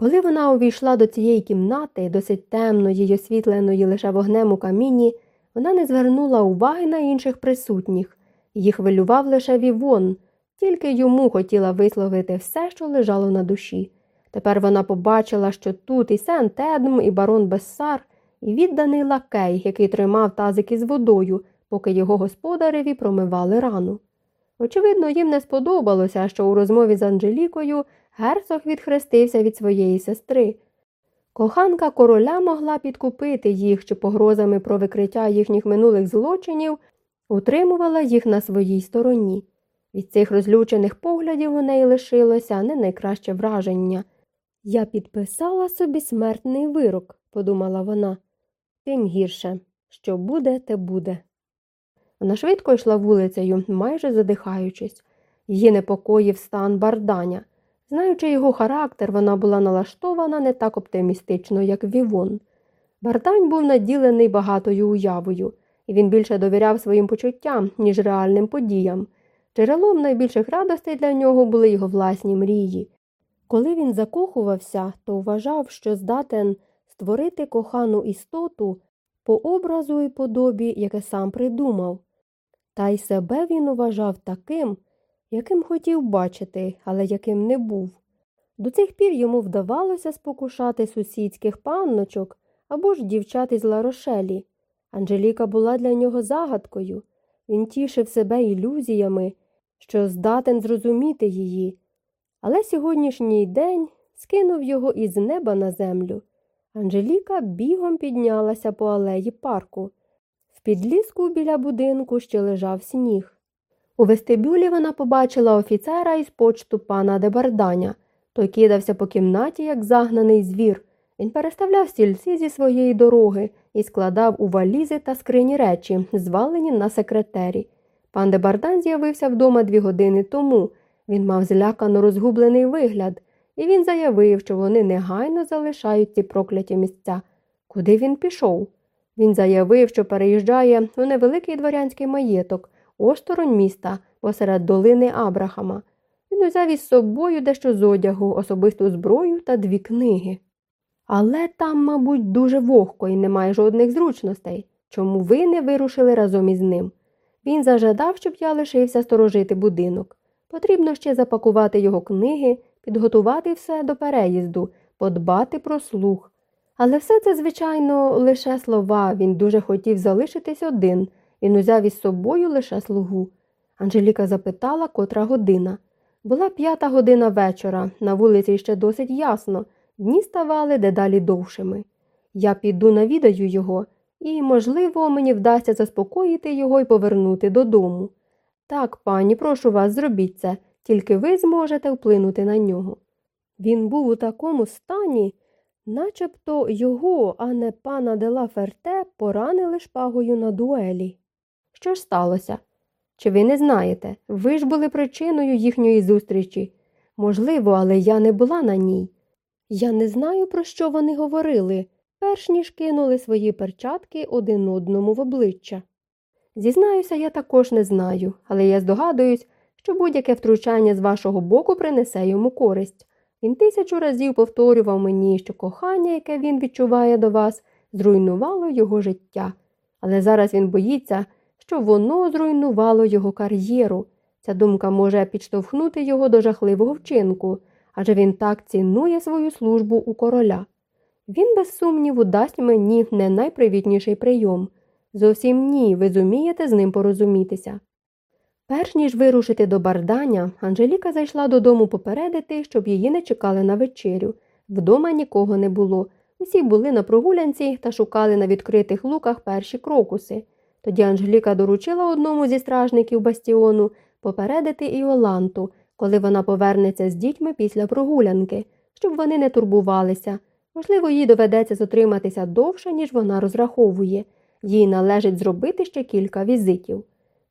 Коли вона увійшла до цієї кімнати, досить темної й освітленої лише вогнем у каміні, вона не звернула уваги на інших присутніх. Їх хвилював лише Вівон, тільки йому хотіла висловити все, що лежало на душі. Тепер вона побачила, що тут і Сент Едм, і барон Бессар, і відданий лакей, який тримав тазик із водою, поки його господареві промивали рану. Очевидно, їм не сподобалося, що у розмові з Анжелікою герцог відхрестився від своєї сестри. Коханка короля могла підкупити їх чи погрозами про викриття їхніх минулих злочинів, утримувала їх на своїй стороні. Від цих розлючених поглядів у неї лишилося не найкраще враження. Я підписала собі смертний вирок, подумала вона. Тим гірше, що буде, те буде. Вона швидко йшла вулицею, майже задихаючись. Її непокоїв стан барданя. Знаючи його характер, вона була налаштована не так оптимістично, як Вівон. Бардань був наділений багатою уявою, і він більше довіряв своїм почуттям, ніж реальним подіям. Джерелом найбільших радостей для нього були його власні мрії. Коли він закохувався, то вважав, що здатен створити кохану істоту по образу і подобі, яке сам придумав. Та й себе він уважав таким, яким хотів бачити, але яким не був. До цих пір йому вдавалося спокушати сусідських панночок або ж дівчат із Ларошелі. Анжеліка була для нього загадкою. Він тішив себе ілюзіями, що здатен зрозуміти її. Але сьогоднішній день скинув його із неба на землю. Анжеліка бігом піднялася по алеї парку. В підліску біля будинку ще лежав сніг. У вестибюлі вона побачила офіцера із почту пана Дебарданя. Той кидався по кімнаті, як загнаний звір. Він переставляв стільці зі своєї дороги і складав у валізи та скрині речі, звалені на секретері. Пан Дебардан з'явився вдома дві години тому. Він мав злякано розгублений вигляд, і він заявив, що вони негайно залишають ці прокляті місця. Куди він пішов? Він заявив, що переїжджає у невеликий дворянський маєток, осторонь міста, посеред долини Абрахама. Він узяв із собою дещо з одягу, особисту зброю та дві книги. Але там, мабуть, дуже вогко і немає жодних зручностей. Чому ви не вирушили разом із ним? Він зажадав, щоб я лишився сторожити будинок. Потрібно ще запакувати його книги, підготувати все до переїзду, подбати про слух. Але все це, звичайно, лише слова. Він дуже хотів залишитись один. Він узяв із собою лише слугу. Анжеліка запитала, котра година. Була п'ята година вечора, на вулиці ще досить ясно, дні ставали дедалі довшими. Я піду навідаю його, і, можливо, мені вдасться заспокоїти його і повернути додому. Так, пані, прошу вас, зробіть це, тільки ви зможете вплинути на нього. Він був у такому стані, начебто його, а не пана Дела Ферте, поранили шпагою на дуелі. Що ж сталося? Чи ви не знаєте? Ви ж були причиною їхньої зустрічі. Можливо, але я не була на ній. Я не знаю, про що вони говорили, перш ніж кинули свої перчатки один одному в обличчя. Зізнаюся, я також не знаю, але я здогадуюсь, що будь-яке втручання з вашого боку принесе йому користь. Він тисячу разів повторював мені, що кохання, яке він відчуває до вас, зруйнувало його життя. Але зараз він боїться, що воно зруйнувало його кар'єру. Ця думка може підштовхнути його до жахливого вчинку, адже він так цінує свою службу у короля. Він, без сумніву, дасть мені не найпривітніший прийом. Зовсім ні, ви зумієте з ним порозумітися. Перш ніж вирушити до бардання, Анжеліка зайшла додому попередити, щоб її не чекали на вечерю. Вдома нікого не було. Усі були на прогулянці та шукали на відкритих луках перші крокуси. Тоді Анжеліка доручила одному зі стражників бастіону попередити Іоланту, коли вона повернеться з дітьми після прогулянки, щоб вони не турбувалися. Можливо, їй доведеться затриматися довше, ніж вона розраховує. Їй належить зробити ще кілька візитів.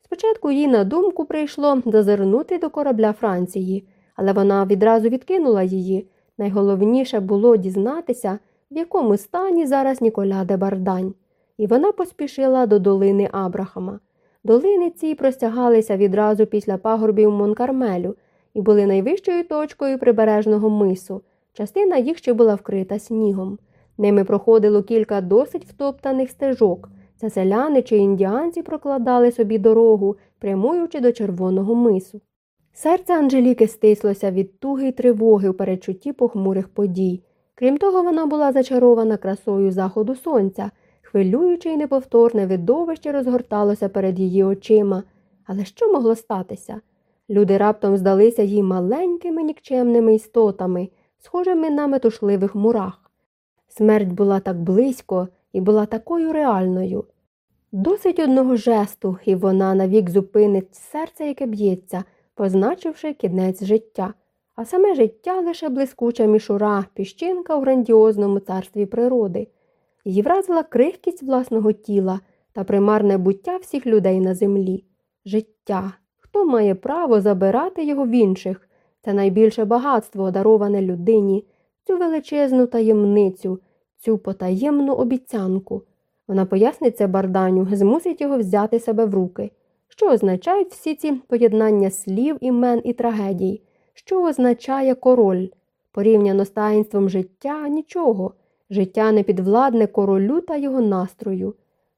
Спочатку їй на думку прийшло зазирнути до корабля Франції, але вона відразу відкинула її. Найголовніше було дізнатися, в якому стані зараз Ніколя де Бардань. І вона поспішила до долини Абрахама. Долини ці простягалися відразу після пагорбів Монкармелю і були найвищою точкою прибережного мису. Частина їх ще була вкрита снігом. Ними проходило кілька досить втоптаних стежок. Це селяни чи індіанці прокладали собі дорогу, прямуючи до червоного мису. Серце Анжеліки стислося від туги й тривоги у передчутті похмурих подій. Крім того, вона була зачарована красою заходу сонця, хвилююче й неповторне видовище розгорталося перед її очима. Але що могло статися? Люди раптом здалися їй маленькими нікчемними істотами, схожими на метушливих мурах. Смерть була так близько і була такою реальною. Досить одного жесту, і вона навік зупинить серце, яке б'ється, позначивши кінець життя, а саме життя лише блискуча мішура, піщинка у грандіозному царстві природи. Її вразила крихкість власного тіла, та примарне буття всіх людей на землі. Життя. Хто має право забирати його в інших? Це найбільше багатство, дароване людині, цю величезну таємницю, цю потаємну обіцянку. Вона пояснить це барданю, змусить його взяти себе в руки. Що означають всі ці поєднання слів, імен і трагедій? Що означає король? Порівняно з таїнством життя нічого. Життя не підвладне королю та його настрою.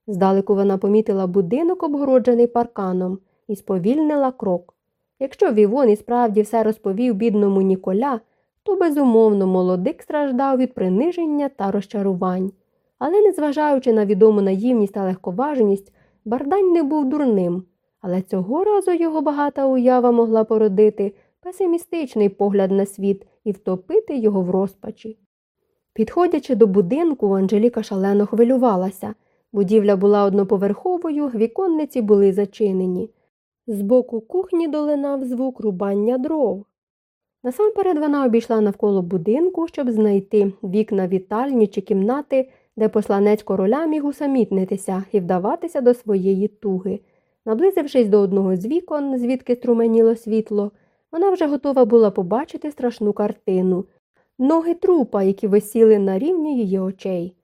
Здалеку вона помітила будинок, обгороджений парканом, і сповільнила крок. Якщо Вівон і справді все розповів бідному Ніколя, то безумовно молодик страждав від приниження та розчарувань. Але, незважаючи на відому наївність та легковажність, Бардань не був дурним, але цього разу його багата уява могла породити песимістичний погляд на світ і втопити його в розпачі. Підходячи до будинку, Анжеліка шалено хвилювалася. Будівля була одноповерховою, віконниці були зачинені. З боку кухні долинав звук рубання дров. Насамперед вона обійшла навколо будинку, щоб знайти вікна вітальні чи кімнати, де посланець короля міг усамітнитися і вдаватися до своєї туги. Наблизившись до одного з вікон, звідки струменіло світло, вона вже готова була побачити страшну картину ноги трупа, які висіли на рівні її очей.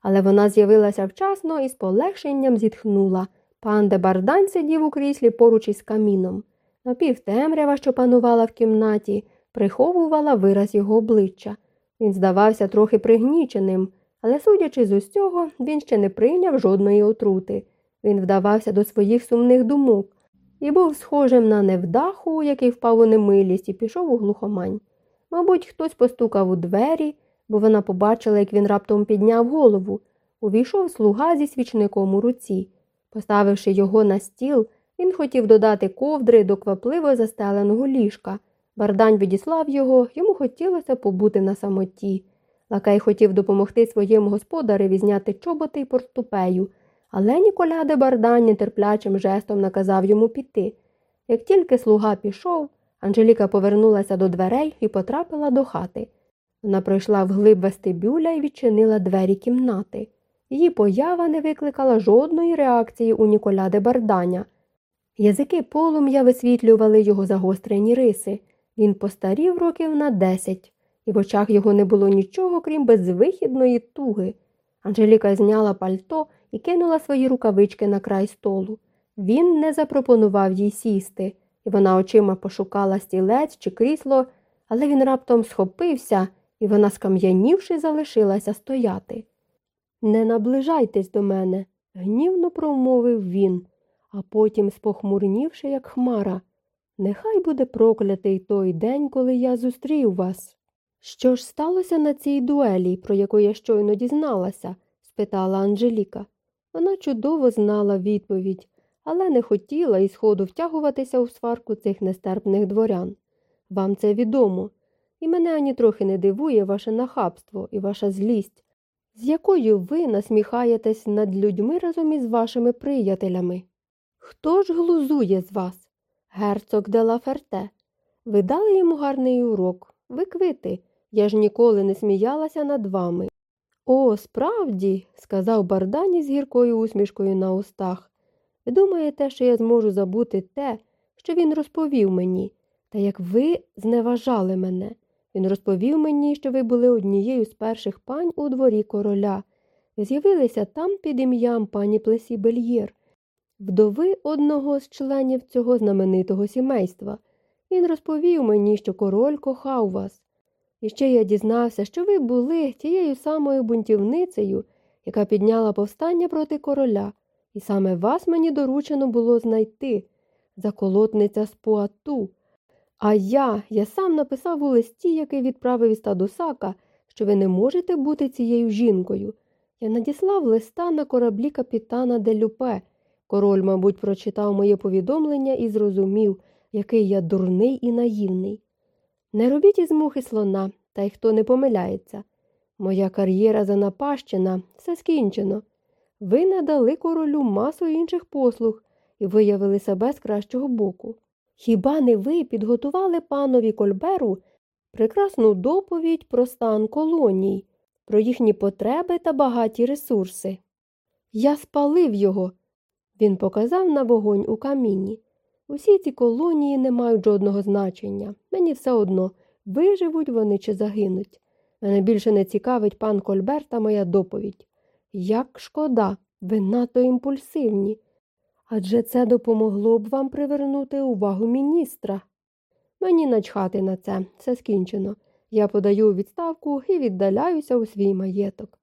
Але вона з'явилася вчасно і з полегшенням зітхнула. Пан де Бардань сидів у кріслі поруч із каміном. Напівтемрява, що панувала в кімнаті, приховувала вираз його обличчя. Він здавався трохи пригніченим, але, судячи з усього, він ще не прийняв жодної отрути. Він вдавався до своїх сумних думок і був схожим на невдаху, який впав у немилість і пішов у глухомань. Мабуть, хтось постукав у двері, бо вона побачила, як він раптом підняв голову. Увійшов слуга зі свічником у руці. Поставивши його на стіл, він хотів додати ковдри до квапливо застеленого ліжка. Бардань відіслав його, йому хотілося побути на самоті. Лакей хотів допомогти своєму господареві зняти чоботи й портупею, але Ніколя де Бардань нетерплячим жестом наказав йому піти. Як тільки слуга пішов, Анжеліка повернулася до дверей і потрапила до хати. Вона пройшла вглиб вестибюля і відчинила двері кімнати. Її поява не викликала жодної реакції у Ніколя де Барданя. Язики полум'я висвітлювали його загострені риси. Він постарів років на десять, і в очах його не було нічого, крім безвихідної туги. Анжеліка зняла пальто і кинула свої рукавички на край столу. Він не запропонував їй сісти, і вона очима пошукала стілець чи крісло, але він раптом схопився, і вона, скам'янівши, залишилася стояти. Не наближайтесь до мене, гнівно промовив він, а потім, спохмурнівши, як хмара, нехай буде проклятий той день, коли я зустрів вас. Що ж сталося на цій дуелі, про яку я щойно дізналася? спитала Анжеліка. Вона чудово знала відповідь, але не хотіла із ходу втягуватися у сварку цих нестерпних дворян. Вам це відомо, і мене ані трохи не дивує ваше нахабство і ваша злість, з якою ви насміхаєтесь над людьми разом із вашими приятелями. Хто ж глузує з вас? Герцог де Лаферте. Ви дали йому гарний урок, ви квити, я ж ніколи не сміялася над вами. О, справді, сказав Бардані з гіркою усмішкою на устах. Думаєте, що я зможу забути те, що він розповів мені, та як ви зневажали мене. Він розповів мені, що ви були однією з перших пань у дворі короля. Ви з'явилися там під ім'ям пані Плесі Бельєр, вдови одного з членів цього знаменитого сімейства. Він розповів мені, що король кохав вас. І ще я дізнався, що ви були тією самою бунтівницею, яка підняла повстання проти короля, і саме вас мені доручено було знайти заколотниця з Пуату. А я, я сам написав у листі, який відправив із Тадусака, що ви не можете бути цією жінкою. Я надіслав листа на кораблі капітана Делюпе. Король, мабуть, прочитав моє повідомлення і зрозумів, який я дурний і наївний. Не робіть із мухи слона, та й хто не помиляється. Моя кар'єра занапащена, все скінчено. Ви надали королю масу інших послуг і виявили себе з кращого боку. Хіба не ви підготували панові Кольберу прекрасну доповідь про стан колоній, про їхні потреби та багаті ресурси? Я спалив його. Він показав на вогонь у камінні. Усі ці колонії не мають жодного значення. Мені все одно, виживуть вони чи загинуть. Мене більше не цікавить пан Кольбер та моя доповідь. Як шкода, ви надто імпульсивні. Адже це допомогло б вам привернути увагу міністра. Мені начхати на це, все скінчено. Я подаю відставку і віддаляюся у свій маєток.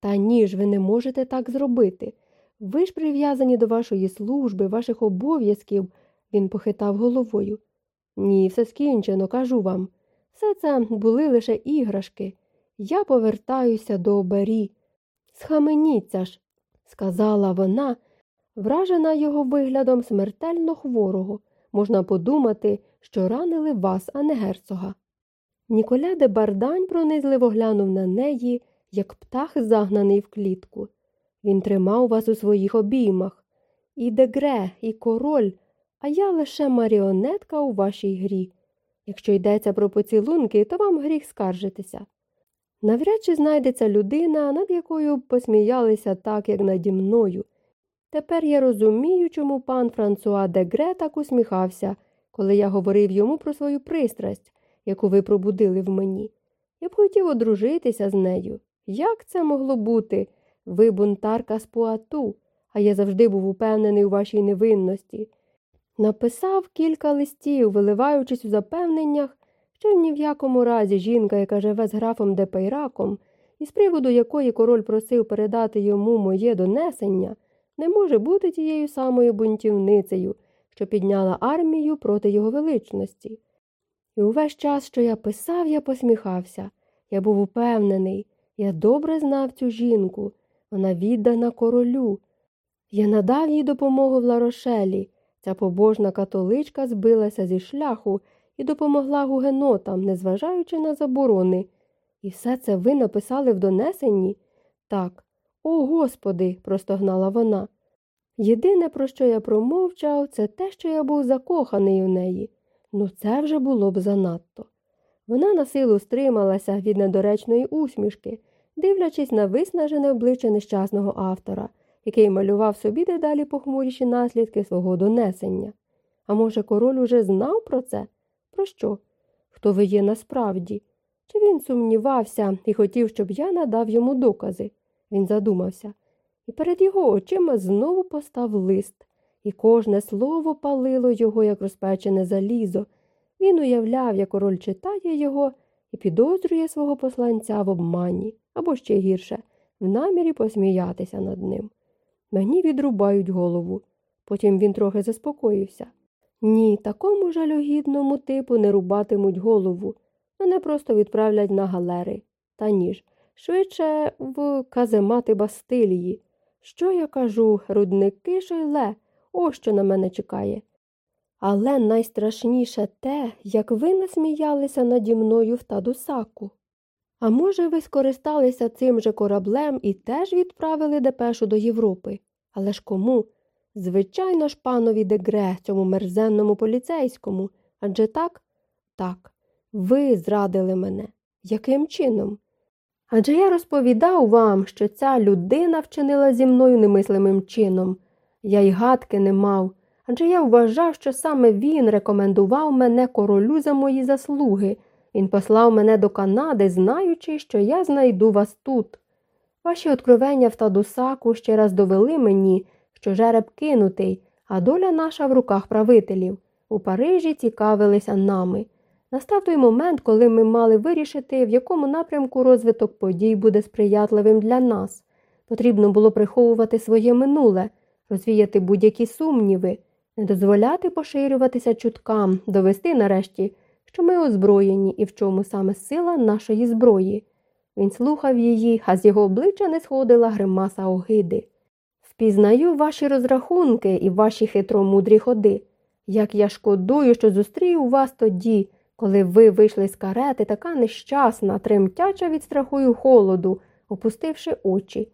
Та ні ж, ви не можете так зробити. Ви ж прив'язані до вашої служби, ваших обов'язків, він похитав головою. Ні, все скінчено, кажу вам. Все це були лише іграшки. Я повертаюся до обері. Схаменіться ж, сказала вона, вражена його виглядом смертельно хворого. Можна подумати, що ранили вас, а не герцога. Ніколя де Бардань пронизливо глянув на неї, як птах, загнаний в клітку. Він тримав вас у своїх обіймах. І дегре, і король, а я лише маріонетка у вашій грі. Якщо йдеться про поцілунки, то вам гріх скаржитися. Навряд чи знайдеться людина, над якою посміялися так, як наді мною. Тепер я розумію, чому пан Франсуа де Гре так усміхався, коли я говорив йому про свою пристрасть, яку ви пробудили в мені. Я б хотів одружитися з нею. Як це могло бути? Ви бунтарка з Пуату, а я завжди був упевнений у вашій невинності. Написав кілька листів, виливаючись у запевненнях, що ні в якому разі жінка, яка живе з графом Депейраком, і з приводу якої король просив передати йому моє донесення, не може бути тією самою бунтівницею, що підняла армію проти його величності. І увесь час, що я писав, я посміхався. Я був упевнений, я добре знав цю жінку, вона віддана королю. Я надав їй допомогу в Ларошелі. Ця побожна католичка збилася зі шляху і допомогла гугенотам, незважаючи на заборони. І все це ви написали в донесенні? Так. О, Господи, простогнала вона. Єдине, про що я промовчав, це те, що я був закоханий у неї. Ну, це вже було б занадто. Вона на силу стрималася від недоречної усмішки, дивлячись на виснажене обличчя нещасного автора, який малював собі дедалі похмуріші наслідки свого донесення. А може, король уже знав про це? Про що? Хто ви є насправді? Чи він сумнівався і хотів, щоб я надав йому докази? Він задумався. І перед його очима знову постав лист, і кожне слово палило його, як розпечене залізо. Він уявляв, як король читає його і підозрює свого посланця в обмані, або ще гірше, в намірі посміятися над ним. Мені відрубають голову. Потім він трохи заспокоївся. Ні, такому жалюгідному типу не рубатимуть голову. Мене просто відправлять на галери. Та ніж. Швидше в каземати Бастилії. Що я кажу, рудники шойле, ось що на мене чекає. Але найстрашніше те, як ви насміялися наді мною в Тадусаку. А може, ви скористалися цим же кораблем і теж відправили депешу до Європи? Але ж кому? Звичайно ж, панові Дегре, цьому мерзенному поліцейському. Адже так? Так, ви зрадили мене. Яким чином? Адже я розповідав вам, що ця людина вчинила зі мною немислимим чином. Я й гадки не мав, адже я вважав, що саме він рекомендував мене королю за мої заслуги. Він послав мене до Канади, знаючи, що я знайду вас тут. Ваші откровення в Тадусаку ще раз довели мені, що жереб кинутий, а доля наша в руках правителів. У Парижі цікавилися нами. Настав той момент, коли ми мали вирішити, в якому напрямку розвиток подій буде сприятливим для нас. Потрібно було приховувати своє минуле, розвіяти будь-які сумніви, не дозволяти поширюватися чуткам, довести нарешті, що ми озброєні і в чому саме сила нашої зброї. Він слухав її, а з його обличчя не сходила гримаса огиди. Впізнаю ваші розрахунки і ваші хитромудрі ходи. Як я шкодую, що зустрію вас тоді, коли ви вийшли з карети, така нещасна, тремтяча від страху й холоду, опустивши очі.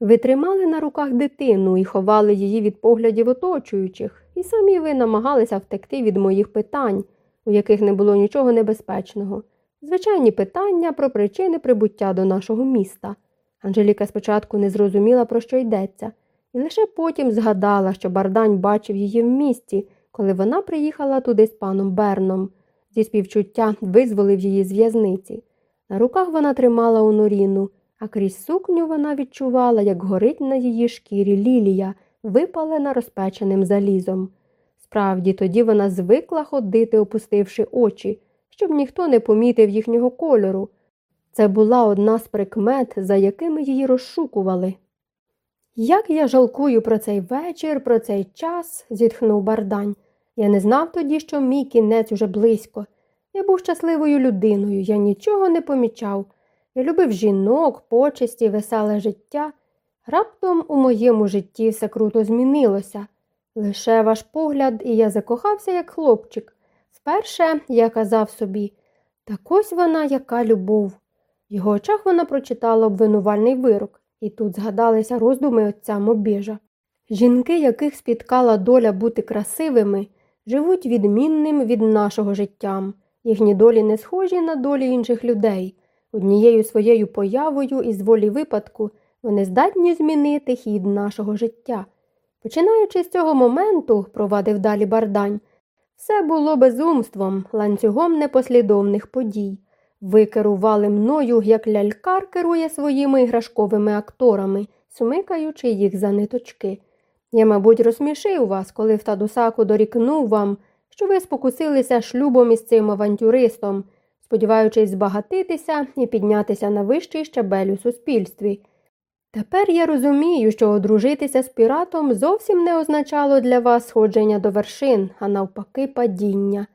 Ви тримали на руках дитину і ховали її від поглядів оточуючих, і самі ви намагалися втекти від моїх питань, у яких не було нічого небезпечного. Звичайні питання про причини прибуття до нашого міста. Анжеліка спочатку не зрозуміла, про що йдеться, і лише потім згадала, що Бардань бачив її в місті, коли вона приїхала туди з паном Берном. Зі співчуття визволив її з в'язниці. На руках вона тримала оноріну, а крізь сукню вона відчувала, як горить на її шкірі лілія, випалена розпеченим залізом. Справді, тоді вона звикла ходити, опустивши очі, щоб ніхто не помітив їхнього кольору. Це була одна з прикмет, за якими її розшукували. Як я жалкую про цей вечір, про цей час, зітхнув Бардань. Я не знав тоді, що мій кінець уже близько. Я був щасливою людиною, я нічого не помічав. Я любив жінок, почесті, веселе життя. Раптом у моєму житті все круто змінилося. Лише ваш погляд, і я закохався, як хлопчик. Вперше я казав собі так ось вона, яка любов. В його очах вона прочитала обвинувальний вирок, і тут згадалися роздуми отця Мобіжа. Жінки, яких спіткала доля бути красивими, живуть відмінним від нашого життя. Їхні долі не схожі на долі інших людей. Однією своєю появою і з волі випадку вони здатні змінити хід нашого життя. Починаючи з цього моменту, провадив далі бардань, все було безумством, ланцюгом непослідовних подій. Ви керували мною, як лялькар керує своїми іграшковими акторами, смикаючи їх за ниточки. Я, мабуть, розсмішив вас, коли в Тадусаку дорікнув вам, що ви спокусилися шлюбом із цим авантюристом, сподіваючись збагатитися і піднятися на вищий щабель у суспільстві. Тепер я розумію, що одружитися з піратом зовсім не означало для вас сходження до вершин, а навпаки, падіння.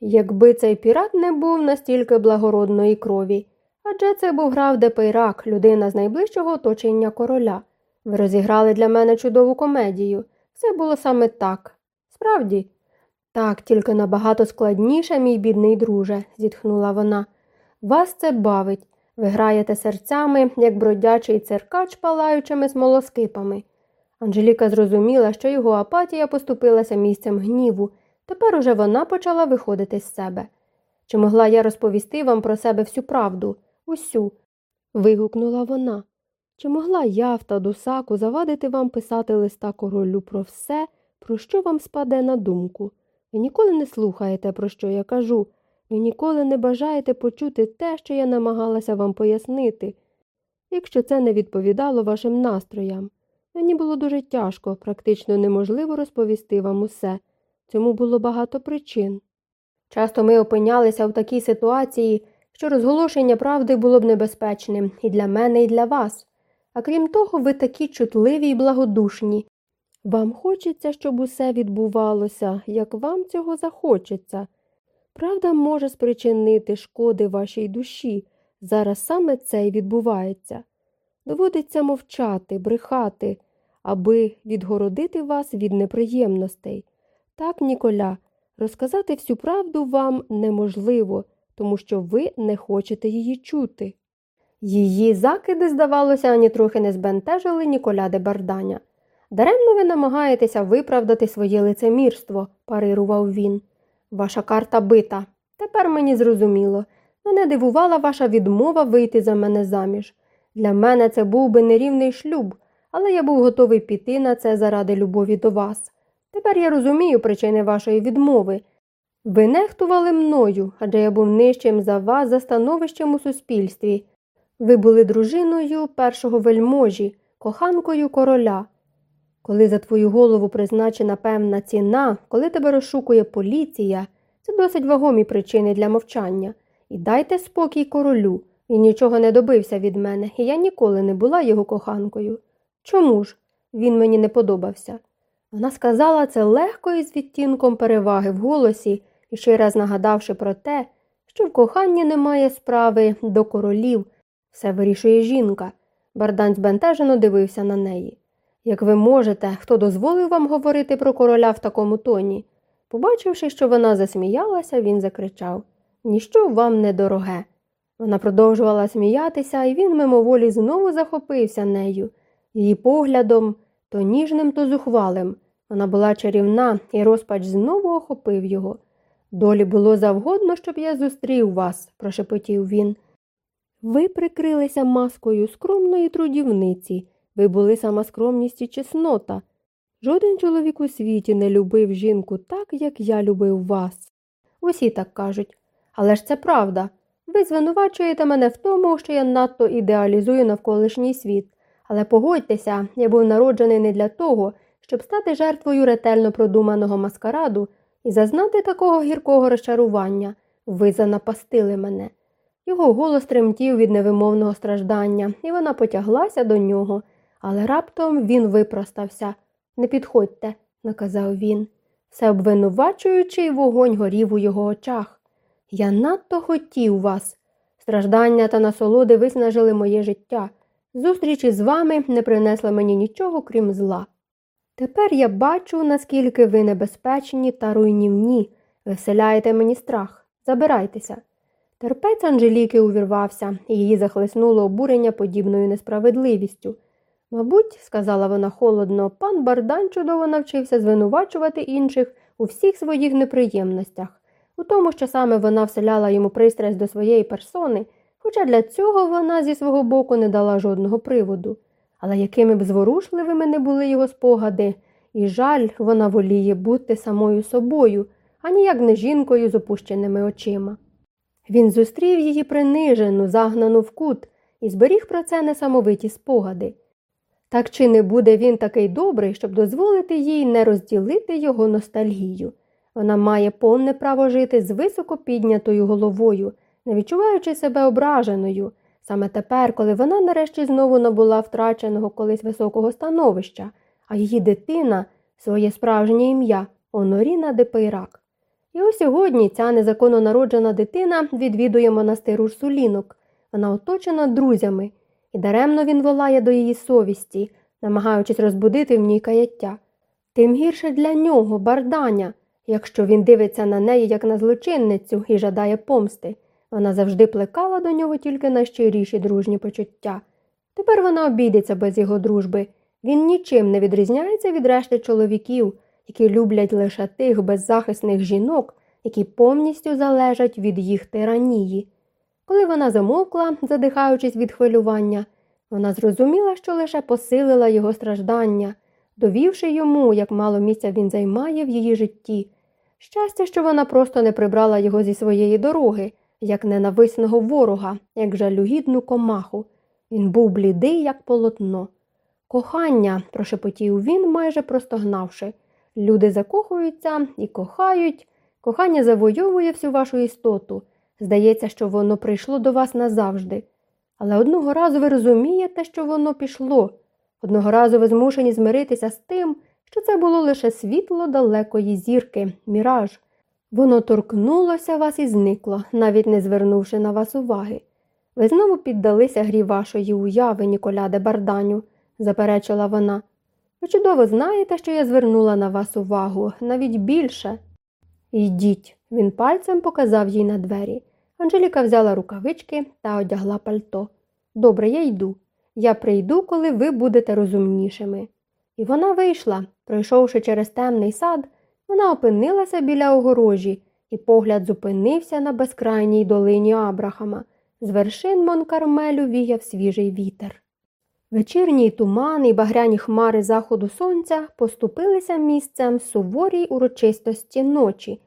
Якби цей пірат не був настільки благородної крові, адже це був граф Депейрак, людина з найближчого оточення короля. Ви розіграли для мене чудову комедію. Все було саме так. Справді, так, тільки набагато складніше, мій бідний друже, зітхнула вона. Вас це бавить. Ви граєте серцями, як бродячий циркач палаючими смолоскипами. Анжеліка зрозуміла, що його апатія поступилася місцем гніву. Тепер уже вона почала виходити з себе. Чи могла я розповісти вам про себе всю правду, усю? вигукнула вона. Чи могла я в Тадусаку завадити вам писати листа королю про все, про що вам спаде на думку? Ви ніколи не слухаєте, про що я кажу. Ви ніколи не бажаєте почути те, що я намагалася вам пояснити, якщо це не відповідало вашим настроям. Мені було дуже тяжко, практично неможливо розповісти вам усе. Цьому було багато причин. Часто ми опинялися в такій ситуації, що розголошення правди було б небезпечним і для мене, і для вас. А крім того, ви такі чутливі й благодушні. Вам хочеться, щоб усе відбувалося, як вам цього захочеться. Правда може спричинити шкоди вашій душі. Зараз саме це й відбувається. Доводиться мовчати, брехати, аби відгородити вас від неприємностей. Так, Ніколя, розказати всю правду вам неможливо, тому що ви не хочете її чути. Її закиди, здавалося, ані трохи не збентежили Ніколя де Барданя. Даремно ви намагаєтеся виправдати своє лицемірство, парирував він. Ваша карта бита. Тепер мені зрозуміло. Мене дивувала ваша відмова вийти за мене заміж. Для мене це був би нерівний шлюб, але я був готовий піти на це заради любові до вас. Тепер я розумію причини вашої відмови. Ви нехтували мною, адже я був нижчим за вас за становищем у суспільстві. Ви були дружиною першого вельможі, коханкою короля. Коли за твою голову призначена певна ціна, коли тебе розшукує поліція, це досить вагомі причини для мовчання. І дайте спокій королю. Він нічого не добився від мене, і я ніколи не була його коханкою. Чому ж? Він мені не подобався. Вона сказала це легко і з відтінком переваги в голосі, і ще раз нагадавши про те, що в коханні немає справи до королів, все вирішує жінка. Бардан збентежено дивився на неї. Як ви можете, хто дозволив вам говорити про короля в такому тоні? Побачивши, що вона засміялася, він закричав Ніщо вам не дороге. Вона продовжувала сміятися, і він мимоволі знову захопився нею, її поглядом то ніжним, то зухвалим. Вона була чарівна, і розпач знову охопив його. Долі було завгодно, щоб я зустрів вас, прошепотів він. Ви прикрилися маскою скромної трудівниці, ви були сама скромність і чеснота. Жоден чоловік у світі не любив жінку так, як я любив вас. Усі так кажуть. Але ж це правда. Ви звинувачуєте мене в тому, що я надто ідеалізую навколишній світ. Але погодьтеся, я був народжений не для того, щоб стати жертвою ретельно продуманого маскараду і зазнати такого гіркого розчарування. Ви занапастили мене. Його голос тремтів від невимовного страждання, і вона потяглася до нього, але раптом він випростався. Не підходьте, наказав він. Все обвинувачуючий вогонь горів у його очах. Я надто хотів вас. Страждання та насолоди виснажили моє життя. Зустріч із вами не принесла мені нічого, крім зла. Тепер я бачу, наскільки ви небезпечні та руйнівні. Ви вселяєте мені страх. Забирайтеся. Терпець Анжеліки увірвався, і її захлеснуло обурення подібною несправедливістю. Мабуть, сказала вона холодно, пан Бардан чудово навчився звинувачувати інших у всіх своїх неприємностях, у тому, що саме вона вселяла йому пристрасть до своєї персони, хоча для цього вона зі свого боку не дала жодного приводу. Але якими б зворушливими не були його спогади, і жаль, вона воліє бути самою собою, а ніяк не жінкою з опущеними очима. Він зустрів її принижену, загнану в кут, і зберіг про це несамовиті спогади. Так чи не буде він такий добрий, щоб дозволити їй не розділити його ностальгію? Вона має повне право жити з високо піднятою головою, не відчуваючи себе ображеною, саме тепер, коли вона нарешті знову набула втраченого колись високого становища, а її дитина своє справжнє ім'я Оноріна Депейрак. І ось сьогодні ця незаконно народжена дитина відвідує монастир Урсулінок. Вона оточена друзями, і даремно він волає до її совісті, намагаючись розбудити в ній каяття. Тим гірше для нього, Барданя, якщо він дивиться на неї як на злочинницю і жадає помсти. Вона завжди плекала до нього тільки найщиріші дружні почуття. Тепер вона обійдеться без його дружби. Він нічим не відрізняється від решти чоловіків, які люблять лише тих беззахисних жінок, які повністю залежать від їх тиранії. Коли вона замовкла, задихаючись від хвилювання, вона зрозуміла, що лише посилила його страждання, довівши йому, як мало місця він займає в її житті. Щастя, що вона просто не прибрала його зі своєї дороги, як ненависного ворога, як жалюгідну комаху. Він був блідий, як полотно. Кохання, прошепотів він, майже простогнавши. Люди закохуються і кохають. Кохання завойовує всю вашу істоту. Здається, що воно прийшло до вас назавжди. Але одного разу ви розумієте, що воно пішло. Одного разу ви змушені змиритися з тим, що це було лише світло далекої зірки, міраж. Воно торкнулося вас і зникло, навіть не звернувши на вас уваги. Ви знову піддалися грі вашої уяви, Ніколяде Барданю, заперечила вона. Ви чудово знаєте, що я звернула на вас увагу, навіть більше. Йдіть, він пальцем показав їй на двері. Анжеліка взяла рукавички та одягла пальто. Добре, я йду. Я прийду, коли ви будете розумнішими. І вона вийшла. Пройшовши через темний сад, вона опинилася біля огорожі, і погляд зупинився на безкрайній долині Абрахама. З вершин Монкармелю віяв свіжий вітер. Вечірній туман і багряні хмари заходу сонця поступилися місцем суворій урочистості ночі.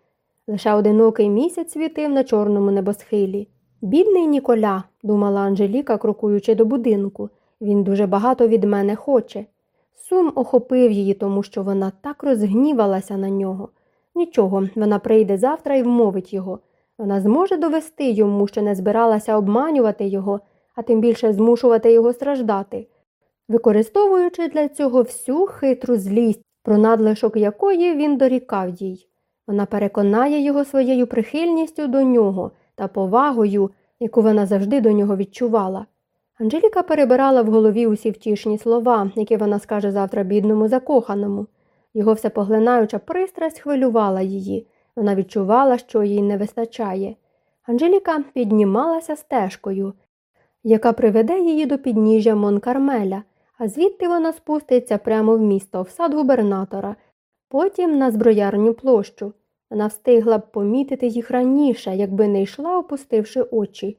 Лише одинокий місяць світив на чорному небосхилі. Бідний Ніколя, думала Анжеліка, крокуючи до будинку, він дуже багато від мене хоче. Сум охопив її, тому що вона так розгнівалася на нього. Нічого, вона прийде завтра і вмовить його. Вона зможе довести йому, що не збиралася обманювати його, а тим більше змушувати його страждати, використовуючи для цього всю хитру злість, про надлишок якої він дорікав їй. Вона переконає його своєю прихильністю до нього та повагою, яку вона завжди до нього відчувала. Анжеліка перебирала в голові усі втішні слова, які вона скаже завтра бідному закоханому. Його всепоглинаюча пристрасть хвилювала її. Вона відчувала, що їй не вистачає. Анжеліка піднімалася стежкою, яка приведе її до підніжжя Монкармеля, а звідти вона спуститься прямо в місто, в сад губернатора, потім на зброярню площу. Вона встигла б помітити їх раніше, якби не йшла, опустивши очі.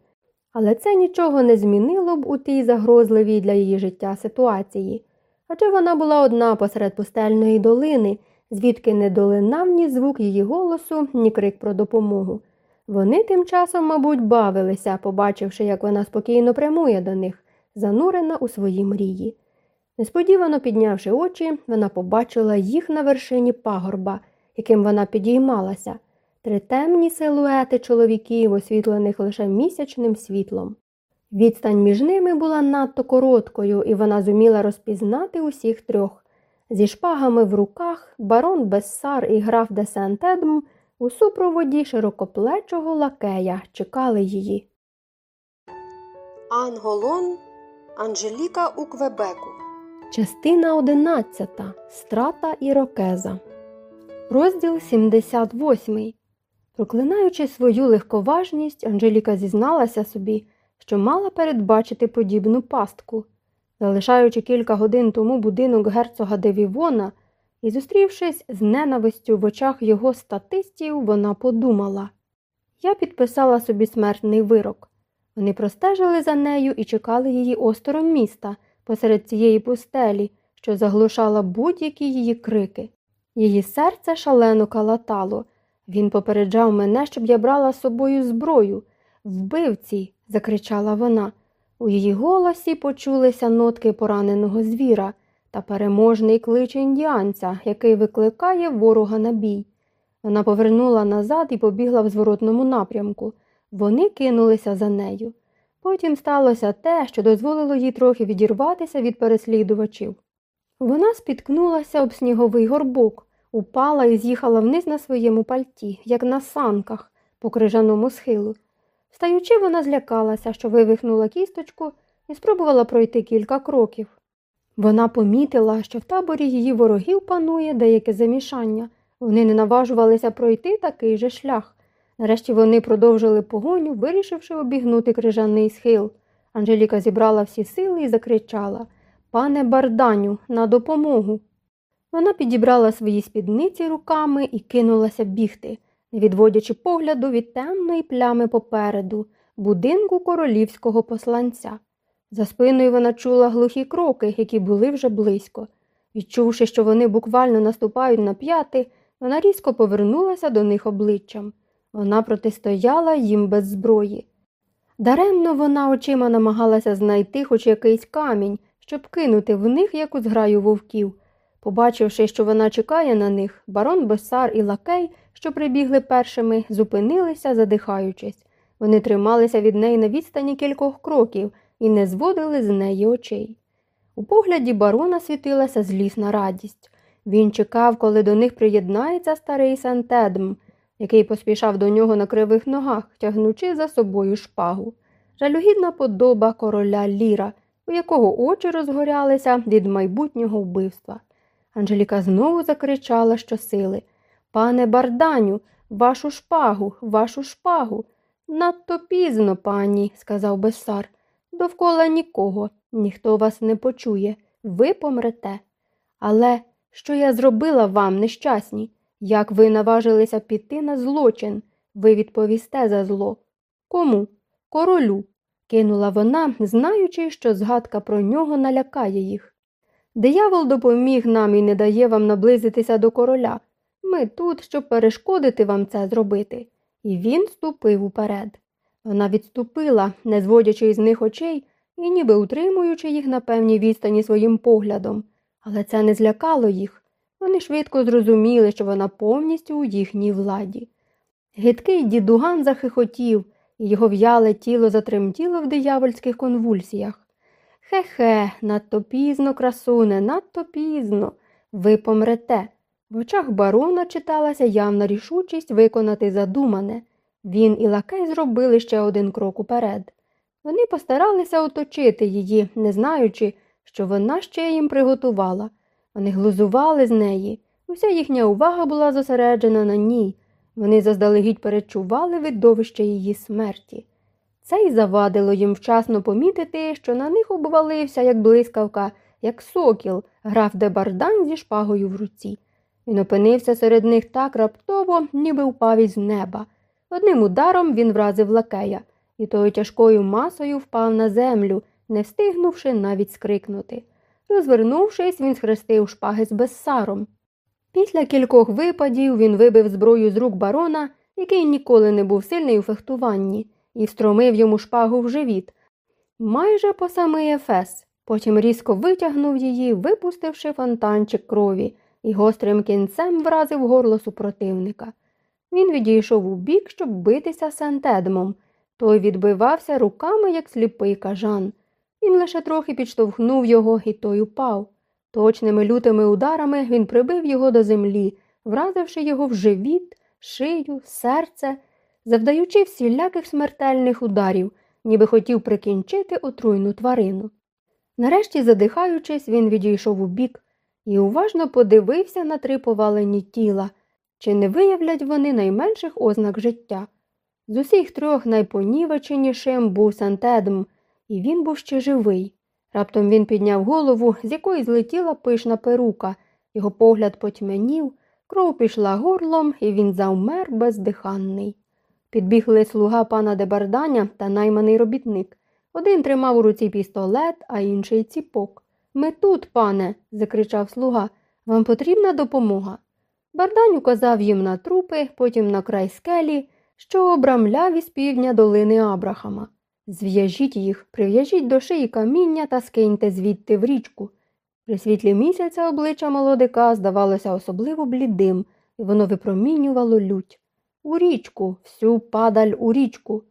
Але це нічого не змінило б у тій загрозливій для її життя ситуації. Адже вона була одна посеред пустельної долини, звідки не долинав ні звук її голосу, ні крик про допомогу. Вони тим часом, мабуть, бавилися, побачивши, як вона спокійно прямує до них, занурена у свої мрії. Несподівано піднявши очі, вона побачила їх на вершині пагорба, яким вона підіймалася, три темні силуети чоловіків, освітлених лише місячним світлом. Відстань між ними була надто короткою, і вона зуміла розпізнати усіх трьох. Зі шпагами в руках барон Бессар і граф де Сентедм у супроводі широкоплечого лакея чекали її. Анголон Анжеліка у Квебеку. Частина 11. Страта Ірокеза. Розділ 78. Проклинаючи свою легковажність, Анжеліка зізналася собі, що мала передбачити подібну пастку. Залишаючи кілька годин тому будинок герцога Девівона і зустрівшись з ненавистю в очах його статистів, вона подумала я підписала собі смертний вирок. Вони простежили за нею і чекали її осторонь міста посеред цієї пустелі, що заглушала будь-які її крики. Її серце шалено калатало. Він попереджав мене, щоб я брала з собою зброю. Вбивці, закричала вона. У її голосі почулися нотки пораненого звіра та переможний клич індіанця, який викликає ворога на бій. Вона повернула назад і побігла в зворотному напрямку. Вони кинулися за нею. Потім сталося те, що дозволило їй трохи відірватися від переслідувачів. Вона спіткнулася об сніговий горбок, упала і з'їхала вниз на своєму пальті, як на санках по крижаному схилу. Встаючи, вона злякалася, що вивихнула кісточку і спробувала пройти кілька кроків. Вона помітила, що в таборі її ворогів панує деяке замішання. Вони не наважувалися пройти такий же шлях. Нарешті вони продовжили погоню, вирішивши обігнути крижаний схил. Анжеліка зібрала всі сили і закричала Пане барданю, на допомогу. Вона підібрала свої спідниці руками і кинулася бігти, не відводячи погляду від темної плями попереду, будинку королівського посланця. За спиною вона чула глухі кроки, які були вже близько. Відчувши, що вони буквально наступають на п'яти, вона різко повернулася до них обличчям. Вона протистояла їм без зброї. Даремно вона очима намагалася знайти хоч якийсь камінь, щоб кинути в них яку зграю вовків. Побачивши, що вона чекає на них, барон Бесар і лакей, що прибігли першими, зупинилися, задихаючись. Вони трималися від неї на відстані кількох кроків і не зводили з неї очей. У погляді барона світилася злісна радість. Він чекав, коли до них приєднається старий Сантедм, який поспішав до нього на кривих ногах, тягнучи за собою шпагу. Жалюгідна подоба короля Ліра, у якого очі розгорялися від майбутнього вбивства. Анжеліка знову закричала щосили Пане барданю, вашу шпагу, вашу шпагу. Надто пізно, пані, сказав Бесар. Довкола нікого, ніхто вас не почує, ви помрете. Але що я зробила вам, нещасні? Як ви наважилися піти на злочин, ви відповісте за зло. Кому? Королю, кинула вона, знаючи, що згадка про нього налякає їх. Диявол допоміг нам і не дає вам наблизитися до короля. Ми тут, щоб перешкодити вам це зробити. І він ступив уперед. Вона відступила, не зводячи із них очей і ніби утримуючи їх на певній відстані своїм поглядом, але це не злякало їх. Вони швидко зрозуміли, що вона повністю у їхній владі. Гидкий дідуган захихотів, і його в'яле тіло затремтіло в диявольських конвульсіях. Хе-хе, надто пізно, красуне, надто пізно. Ви помрете. В очах барона читалася явна рішучість виконати задумане. Він і лакей зробили ще один крок уперед. Вони постаралися оточити її, не знаючи, що вона ще їм приготувала. Вони глузували з неї. Уся їхня увага була зосереджена на ній. Вони заздалегідь перечували видовище її смерті. Це й завадило їм вчасно помітити, що на них обвалився, як блискавка, як сокіл, граф Дебардан зі шпагою в руці. Він опинився серед них так раптово, ніби впав із неба. Одним ударом він вразив лакея. і тою тяжкою масою впав на землю, не встигнувши навіть скрикнути. Розвернувшись, він схрестив шпаги з безсаром. Після кількох випадів він вибив зброю з рук барона, який ніколи не був сильний у фехтуванні, і встромив йому шпагу в живіт, майже по самий ефес. Потім різко витягнув її, випустивши фонтанчик крові, і гострим кінцем вразив горло супротивника. Він відійшов у бік, щоб битися Сент-Едмом. Той відбивався руками, як сліпий кажан. Він лише трохи підштовхнув його, і той упав. Точними лютими ударами він прибив його до землі, вразивши його в живіт, шию, серце, завдаючи всіляких смертельних ударів, ніби хотів прикінчити отруйну тварину. Нарешті, задихаючись, він відійшов у бік і уважно подивився на три повалені тіла, чи не виявлять вони найменших ознак життя. З усіх трьох найпонівеченішим був Сантедм, і він був ще живий. Раптом він підняв голову, з якої злетіла пишна перука, його погляд потьмянів, кров пішла горлом, і він завмер бездиханний. Підбігли слуга пана Дебарданя та найманий робітник. Один тримав у руці пістолет, а інший ціпок. Ми тут, пане, закричав слуга, вам потрібна допомога. Бардань указав їм на трупи, потім на край скелі, що обрамляв із півдня долини Абрахама. Зв'яжіть їх, прив'яжіть до шиї каміння та скиньте звідти в річку. При світлі місяця обличчя молодика здавалося особливо блідим, і воно випромінювало лють. У річку, всю падаль у річку.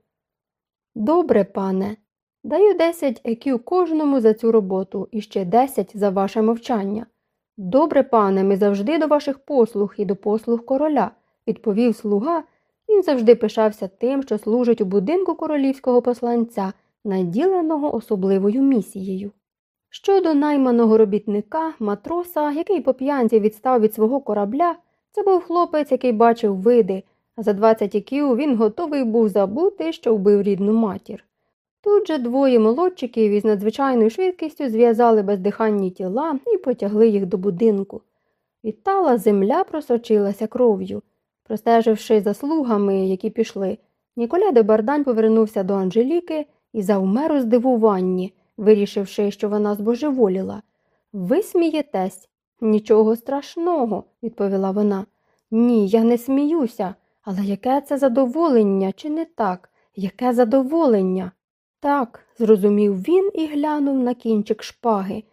Добре, пане, даю десять екю кожному за цю роботу і ще десять за ваше мовчання. Добре, пане, ми завжди до ваших послуг і до послуг короля, відповів слуга. Він завжди пишався тим, що служить у будинку королівського посланця, наділеного особливою місією. Щодо найманого робітника, матроса, який по п'янці відстав від свого корабля, це був хлопець, який бачив види, за 20 іків він готовий був забути, що вбив рідну матір. Тут же двоє молодчиків із надзвичайною швидкістю зв'язали бездиханні тіла і потягли їх до будинку. Відтала земля просочилася кров'ю. Простеживши за слугами, які пішли, Ніколя де Бардань повернувся до Анжеліки і завмер у здивуванні, вирішивши, що вона збожеволіла. Ви смієтесь? Нічого страшного, відповіла вона. Ні, я не сміюся. Але яке це задоволення, чи не так? Яке задоволення? Так, зрозумів він і глянув на кінчик шпаги,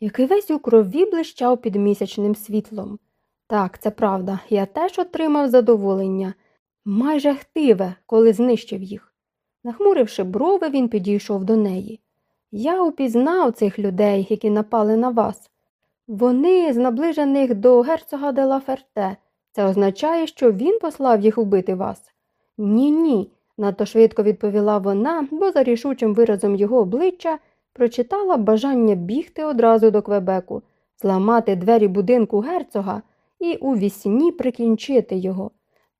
який весь у крові блищав під місячним світлом. Так, це правда, я теж отримав задоволення, майже хтиве, коли знищив їх. Нахмуривши брови, він підійшов до неї. Я упізнав цих людей, які напали на вас. Вони з наближених до герцога де Лаферте. Це означає, що він послав їх убити вас? Ні, ні, надто швидко відповіла вона, бо за рішучим виразом його обличчя прочитала бажання бігти одразу до Квебеку, зламати двері будинку герцога і у вісні прикінчити його.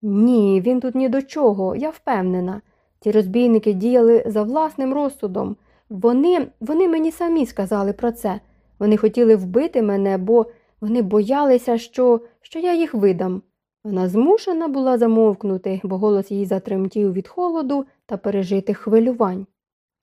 Ні, він тут ні до чого, я впевнена. Ці розбійники діяли за власним розсудом. Вони, вони мені самі сказали про це. Вони хотіли вбити мене, бо вони боялися, що, що я їх видам. Вона змушена була замовкнути, бо голос її затремтів від холоду та пережитих хвилювань.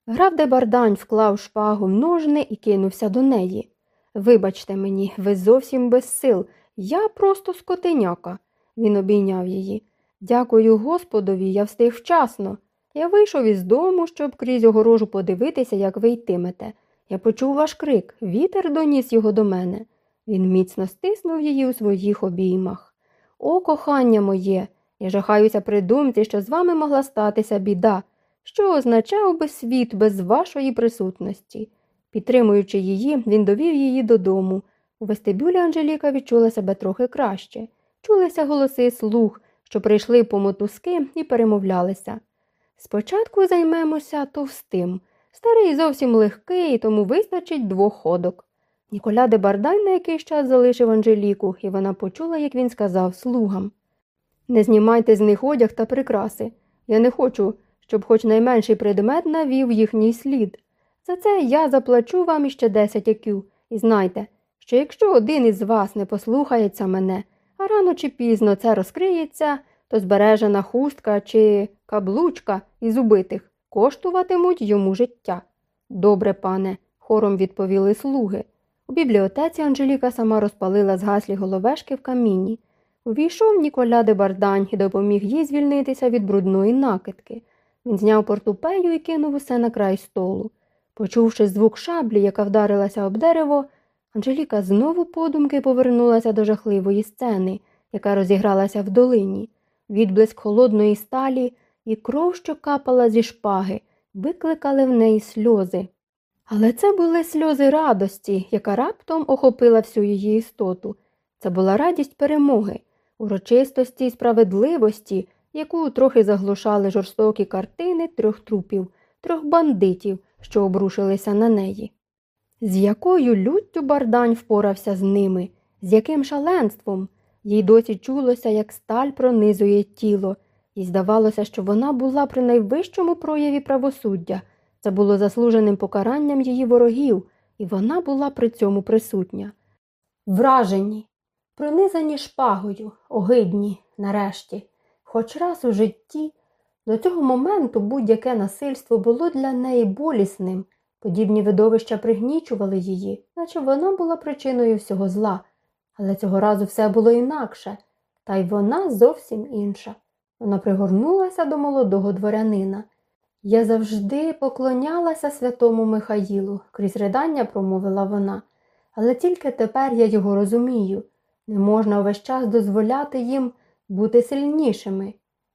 Граф де Бардань вклав шпагу в ножни і кинувся до неї. Вибачте мені, ви зовсім без сил. Я просто скотиняка. Він обійняв її. Дякую Господові, я встиг вчасно. Я вийшов із дому, щоб крізь огорожу подивитися, як ви йтимете. Я почув ваш крик, вітер доніс його до мене. Він міцно стиснув її у своїх обіймах. О, кохання моє, я жахаюся при думці, що з вами могла статися біда, що означав би світ без вашої присутності. Підтримуючи її, він довів її додому. У вестибюлі Анжеліка відчула себе трохи краще. Чулися голоси слуг, що прийшли по мотузки і перемовлялися. Спочатку займемося товстим. Старий зовсім легкий, тому вистачить двох ходок. Ніколя де Бардай на якийсь час залишив Анжеліку, і вона почула, як він сказав слугам Не знімайте з них одяг та прикраси. Я не хочу, щоб хоч найменший предмет навів їхній слід. За це я заплачу вам іще десять екю, і знайте, що якщо один із вас не послухається мене, а рано чи пізно це розкриється, то збережена хустка чи каблучка із убитих коштуватимуть йому життя. Добре, пане, хором відповіли слуги. У бібліотеці Анжеліка сама розпалила згаслі головешки в камінні. Увійшов Ніколя де Бардань і допоміг їй звільнитися від брудної накидки. Він зняв портупею і кинув усе на край столу. Почувши звук шаблі, яка вдарилася об дерево, Анжеліка знову подумки повернулася до жахливої сцени, яка розігралася в долині. Відблиск холодної сталі і кров, що капала зі шпаги, викликали в неї сльози. Але це були сльози радості, яка раптом охопила всю її істоту. Це була радість перемоги, урочистості і справедливості, яку трохи заглушали жорстокі картини трьох трупів, трьох бандитів, що обрушилися на неї. З якою люттю бардань впорався з ними, з яким шаленством. Їй досі чулося, як сталь пронизує тіло, і здавалося, що вона була при найвищому прояві правосуддя. Це було заслуженим покаранням її ворогів, і вона була при цьому присутня. Вражені, пронизані шпагою, огидні, нарешті, хоч раз у житті. До цього моменту будь-яке насильство було для неї болісним. Подібні видовища пригнічували її, наче вона була причиною всього зла. Але цього разу все було інакше, та й вона зовсім інша. Вона пригорнулася до молодого дворянина. Я завжди поклонялася святому Михаїлу, крізь ридання промовила вона, але тільки тепер я його розумію. Не можна увесь час дозволяти їм бути сильнішими.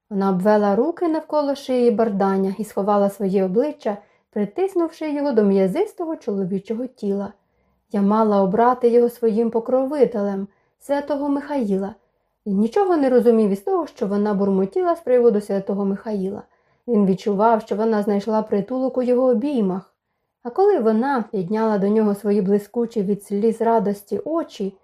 Вона обвела руки навколо шиї бардання і сховала своє обличчя, притиснувши його до м'язистого чоловічого тіла. Я мала обрати його своїм покровителем, святого Михаїла. Він нічого не розумів із того, що вона бурмотіла з приводу святого Михаїла. Він відчував, що вона знайшла притулок у його обіймах. А коли вона підняла до нього свої блискучі від сліз радості очі,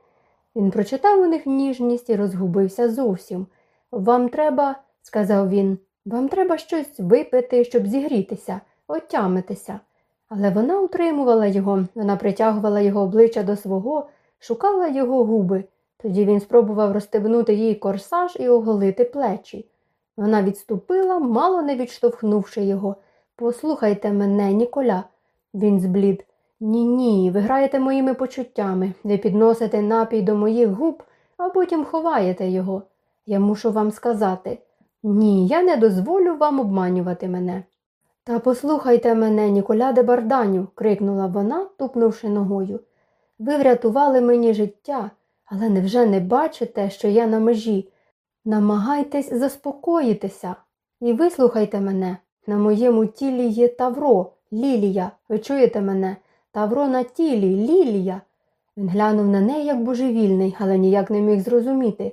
він прочитав у них ніжність і розгубився зовсім. Вам треба, сказав він, вам треба щось випити, щоб зігрітися, отямитися. Але вона утримувала його, вона притягувала його обличчя до свого, шукала його губи. Тоді він спробував розстебнути їй корсаж і оголити плечі. Вона відступила, мало не відштовхнувши його. Послухайте мене, Ніколя. Він зблід. Ні, ні, ви граєте моїми почуттями, ви підносите напій до моїх губ, а потім ховаєте його. Я мушу вам сказати ні, я не дозволю вам обманювати мене. Та послухайте мене, Ніколя де Барданю, крикнула вона, тупнувши ногою. Ви врятували мені життя, але невже не бачите, що я на межі? Намагайтесь заспокоїтися і вислухайте мене. На моєму тілі є Тавро, Лілія. Ви чуєте мене? Тавро на тілі, Лілія. Він глянув на неї як божевільний, але ніяк не міг зрозуміти.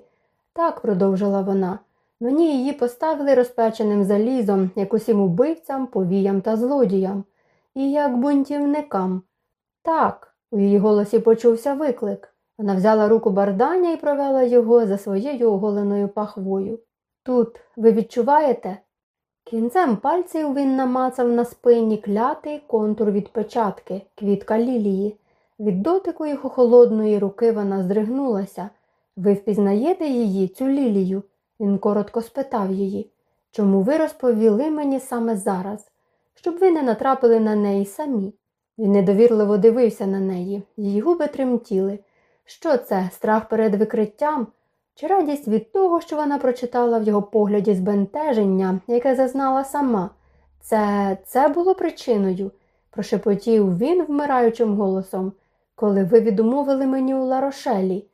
Так, продовжила вона, мені її поставили розпеченим залізом, як усім убивцям, повіям та злодіям, і як бунтівникам. Так, у її голосі почувся виклик. Вона взяла руку барданя і провела його за своєю оголеною пахвою. Тут, ви відчуваєте? Кінцем пальців він намацав на спині клятий контур від печатки, квітка лілії. Від дотику його холодної руки вона здригнулася. Ви впізнаєте її, цю лілію? Він коротко спитав її. Чому ви розповіли мені саме зараз, щоб ви не натрапили на неї самі? Він недовірливо дивився на неї, її губи тремтіли. Що це, страх перед викриттям? Чи радість від того, що вона прочитала в його погляді збентеження, яке зазнала сама? Це це було причиною, прошепотів він вмираючим голосом, коли ви відмовили мені у Ларошелі.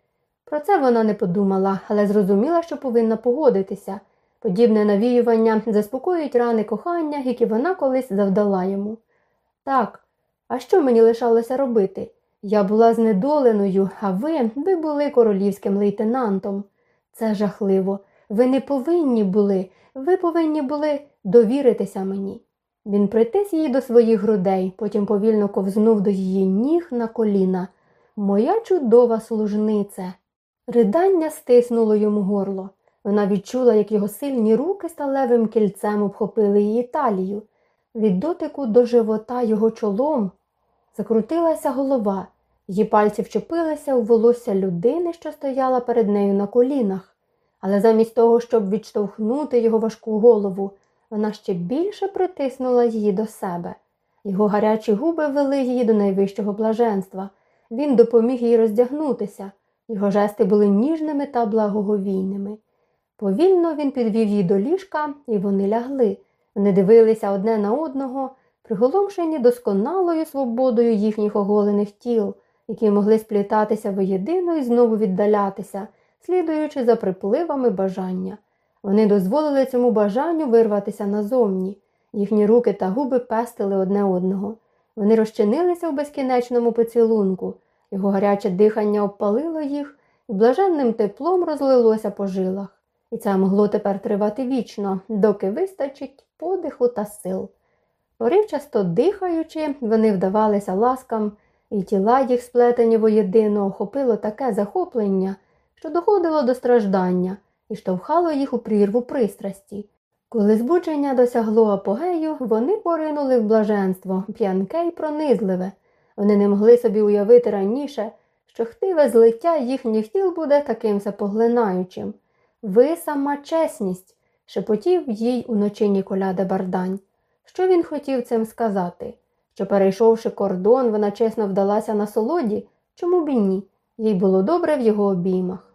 Про це вона не подумала, але зрозуміла, що повинна погодитися. Подібне навіювання заспокоюють рани кохання, які вона колись завдала йому. Так, а що мені лишалося робити? Я була знедоленою, а ви, ви були королівським лейтенантом. Це жахливо. Ви не повинні були, ви повинні були довіритися мені. Він притис її до своїх грудей, потім повільно ковзнув до її ніг на коліна. Моя чудова служнице. Ридання стиснуло йому горло. Вона відчула, як його сильні руки сталевим кільцем обхопили її талію. Від дотику до живота його чолом закрутилася голова, її пальці вчепилися у волосся людини, що стояла перед нею на колінах. Але замість того, щоб відштовхнути його важку голову, вона ще більше притиснула її до себе. Його гарячі губи вели її до найвищого блаженства. Він допоміг їй роздягнутися. Його жести були ніжними та благоговійними. Повільно він підвів її до ліжка, і вони лягли. Вони дивилися одне на одного, приголомшені досконалою свободою їхніх оголених тіл, які могли сплітатися воєдино і знову віддалятися, слідуючи за припливами бажання. Вони дозволили цьому бажанню вирватися назовні. Їхні руки та губи пестили одне одного. Вони розчинилися в безкінечному поцілунку, його гаряче дихання обпалило їх і блаженним теплом розлилося по жилах. І це могло тепер тривати вічно, доки вистачить подиху та сил. Поривчасто дихаючи, вони вдавалися ласкам, і тіла їх сплетені воєдино охопило таке захоплення, що доходило до страждання і штовхало їх у прірву пристрасті. Коли збудження досягло апогею, вони поринули в блаженство, п'янке й пронизливе. Вони не могли собі уявити раніше, що хтиве злиття їхніх тіл буде таким всепоглинаючим. Ви сама чесність, шепотів їй уночі Ніколя де Бардань. Що він хотів цим сказати? Що, перейшовши кордон, вона чесно вдалася на солоді? Чому б і ні? Їй було добре в його обіймах.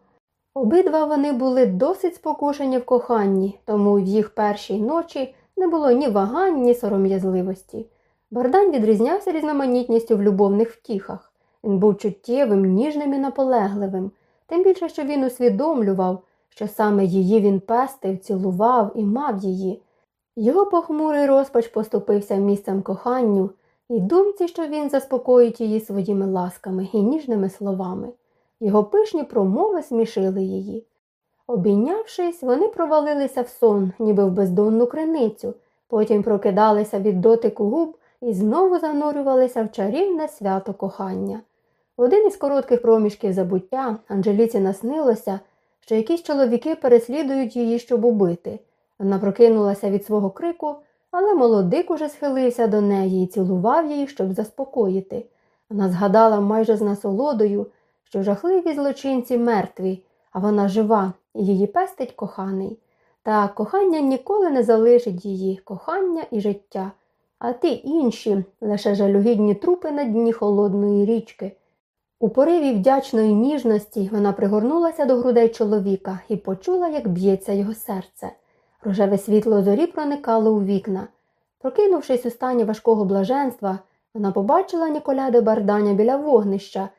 Обидва вони були досить спокушені в коханні, тому в їх першій ночі не було ні вагань, ні сором'язливості. Бардань відрізнявся різноманітністю в любовних втіхах. Він був чуттєвим, ніжним і наполегливим, тим більше, що він усвідомлював, що саме її він пестив, цілував і мав її. Його похмурий розпач поступився місцем коханню і думці, що він заспокоїть її своїми ласками і ніжними словами. Його пишні промови смішили її. Обійнявшись, вони провалилися в сон, ніби в бездонну криницю, потім прокидалися від дотику губ і знову занурювалися в чарівне свято кохання. В один із коротких проміжків забуття Анжеліці наснилося, що якісь чоловіки переслідують її, щоб убити. Вона прокинулася від свого крику, але молодик уже схилився до неї і цілував її, щоб заспокоїти. Вона згадала майже з насолодою, що жахливі злочинці мертві, а вона жива, і її пестить коханий. Та кохання ніколи не залишить її, кохання і життя, а ті інші лише жалюгідні трупи на дні холодної річки. У пориві вдячної ніжності вона пригорнулася до грудей чоловіка і почула, як б'ється його серце. Рожеве світло зорі проникало у вікна. Прокинувшись у стані важкого блаженства, вона побачила Ніколя де Барданя біля вогнища.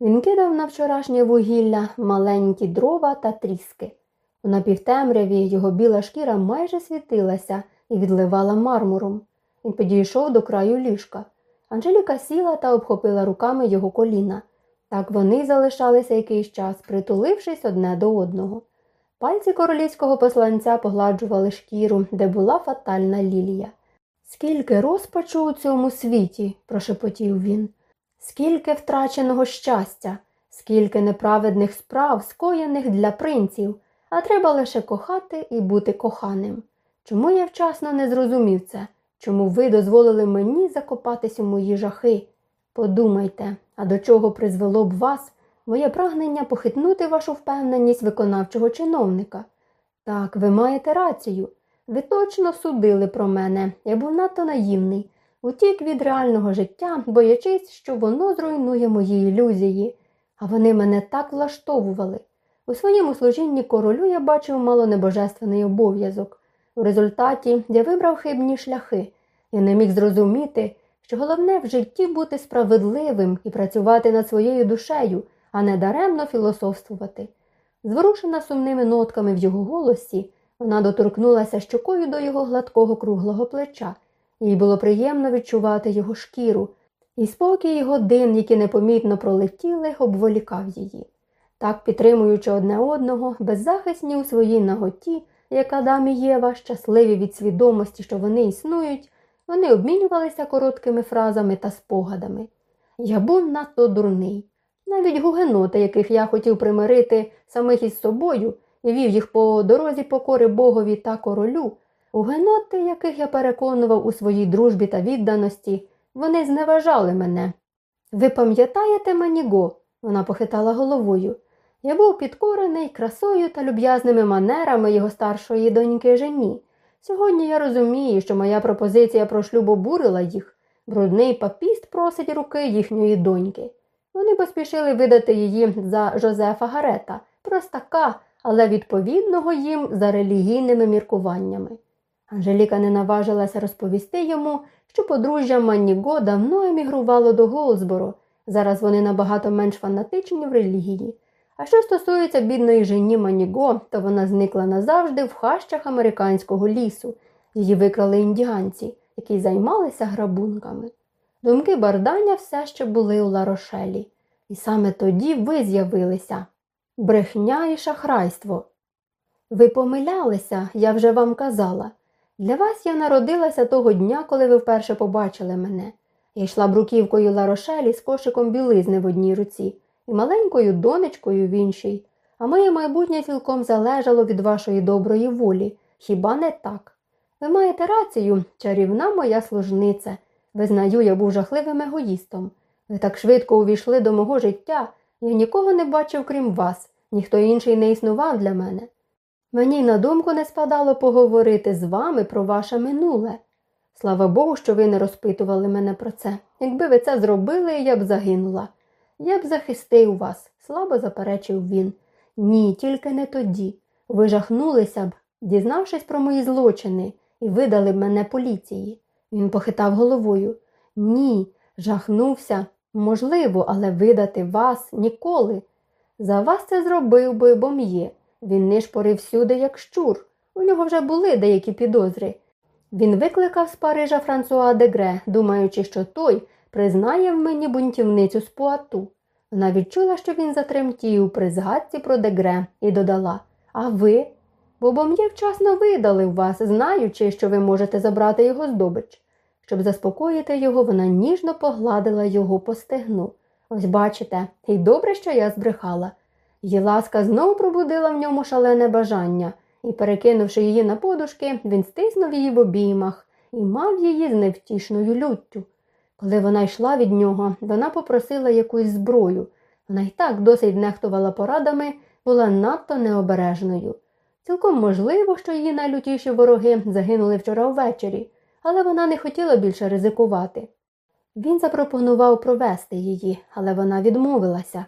Він кидав на вчорашнє вугілля маленькі дрова та тріски. У напівтемряві його біла шкіра майже світилася і відливала мармуром. Він підійшов до краю ліжка. Анжеліка сіла та обхопила руками його коліна. Так вони залишалися якийсь час, притулившись одне до одного. Пальці королівського посланця погладжували шкіру, де була фатальна лілія. Скільки розпачу у цьому світі, прошепотів він, скільки втраченого щастя, скільки неправедних справ, скоєних для принців, а треба лише кохати і бути коханим. Чому я вчасно не зрозумів це? Чому ви дозволили мені закопатись у мої жахи? Подумайте, а до чого призвело б вас моє прагнення похитнути вашу впевненість виконавчого чиновника? Так, ви маєте рацію. Ви точно судили про мене, я був надто наївний, утік від реального життя, боячись, що воно зруйнує мої ілюзії, а вони мене так влаштовували. У своєму служінні королю я бачив мало небожественний обов'язок. У результаті я вибрав хибні шляхи. Я не міг зрозуміти, що головне в житті бути справедливим і працювати над своєю душею, а не даремно філософствувати. Зворушена сумними нотками в його голосі, вона доторкнулася щокою до його гладкого круглого плеча. Їй було приємно відчувати його шкіру, і спокій годин, які непомітно пролетіли, обволікав її. Так, підтримуючи одне одного, беззахисні у своїй наготі, як Адам і Єва, щасливі від свідомості, що вони існують, вони обмінювалися короткими фразами та спогадами. Я був надто дурний. Навіть гугеноти, яких я хотів примирити самих із собою і вів їх по дорозі покори Богові та королю, гугеноти, яких я переконував у своїй дружбі та відданості, вони зневажали мене. Ви пам'ятаєте Маніго? Вона похитала головою. Я був підкорений красою та люб'язними манерами його старшої доньки жені. Сьогодні я розумію, що моя пропозиція про шлюб обурила їх. Брудний папіст просить руки їхньої доньки. Вони поспішили видати її за Жозефа Гарета, простака, але відповідного їм за релігійними міркуваннями. Анжеліка не наважилася розповісти йому, що подружжя Манніго давно емігрувало до Голсборо. Зараз вони набагато менш фанатичні в релігії. А що стосується бідної жені Маніго, то вона зникла назавжди в хащах американського лісу. Її викрали індіанці, які займалися грабунками. Думки Барданя все ще були у Ларошелі. І саме тоді ви з'явилися брехня і шахрайство. Ви помилялися, я вже вам казала. Для вас я народилася того дня, коли ви вперше побачили мене. Я йшла бруківкою Ларошелі з кошиком білизни в одній руці і маленькою донечкою в іншій, а моє майбутнє цілком залежало від вашої доброї волі, хіба не так? Ви маєте рацію, чарівна моя служниця. Визнаю, я був жахливим егоїстом. Ви так швидко увійшли до мого життя, я нікого не бачив, крім вас, ніхто інший не існував для мене. Мені на думку не спадало поговорити з вами про ваше минуле. Слава Богу, що ви не розпитували мене про це. Якби ви це зробили, я б загинула. Я б захистив вас, слабо заперечив він. Ні, тільки не тоді. Ви жахнулися б, дізнавшись про мої злочини, і видали б мене поліції. Він похитав головою. Ні, жахнувся. Можливо, але видати вас ніколи. За вас це зробив би бом'є. Він нишпорив всюди, як щур. У нього вже були деякі підозри. Він викликав з Парижа Франсуа Дегре, думаючи, що той признає в мені бунтівницю з Пуату. Вона відчула, що він затремтів при згадці про Дегре, і додала А ви? Бо бом'є вчасно видалив вас, знаючи, що ви можете забрати його здобич. Щоб заспокоїти його, вона ніжно погладила його по стегну. Ось бачите, і добре, що я збрехала. Її ласка знову пробудила в ньому шалене бажання, і, перекинувши її на подушки, він стиснув її в обіймах і мав її з невтішною люттю. Коли вона йшла від нього, вона попросила якусь зброю. Вона й так досить нехтувала порадами, була надто необережною. Цілком можливо, що її найлютіші вороги загинули вчора ввечері, але вона не хотіла більше ризикувати. Він запропонував провести її, але вона відмовилася.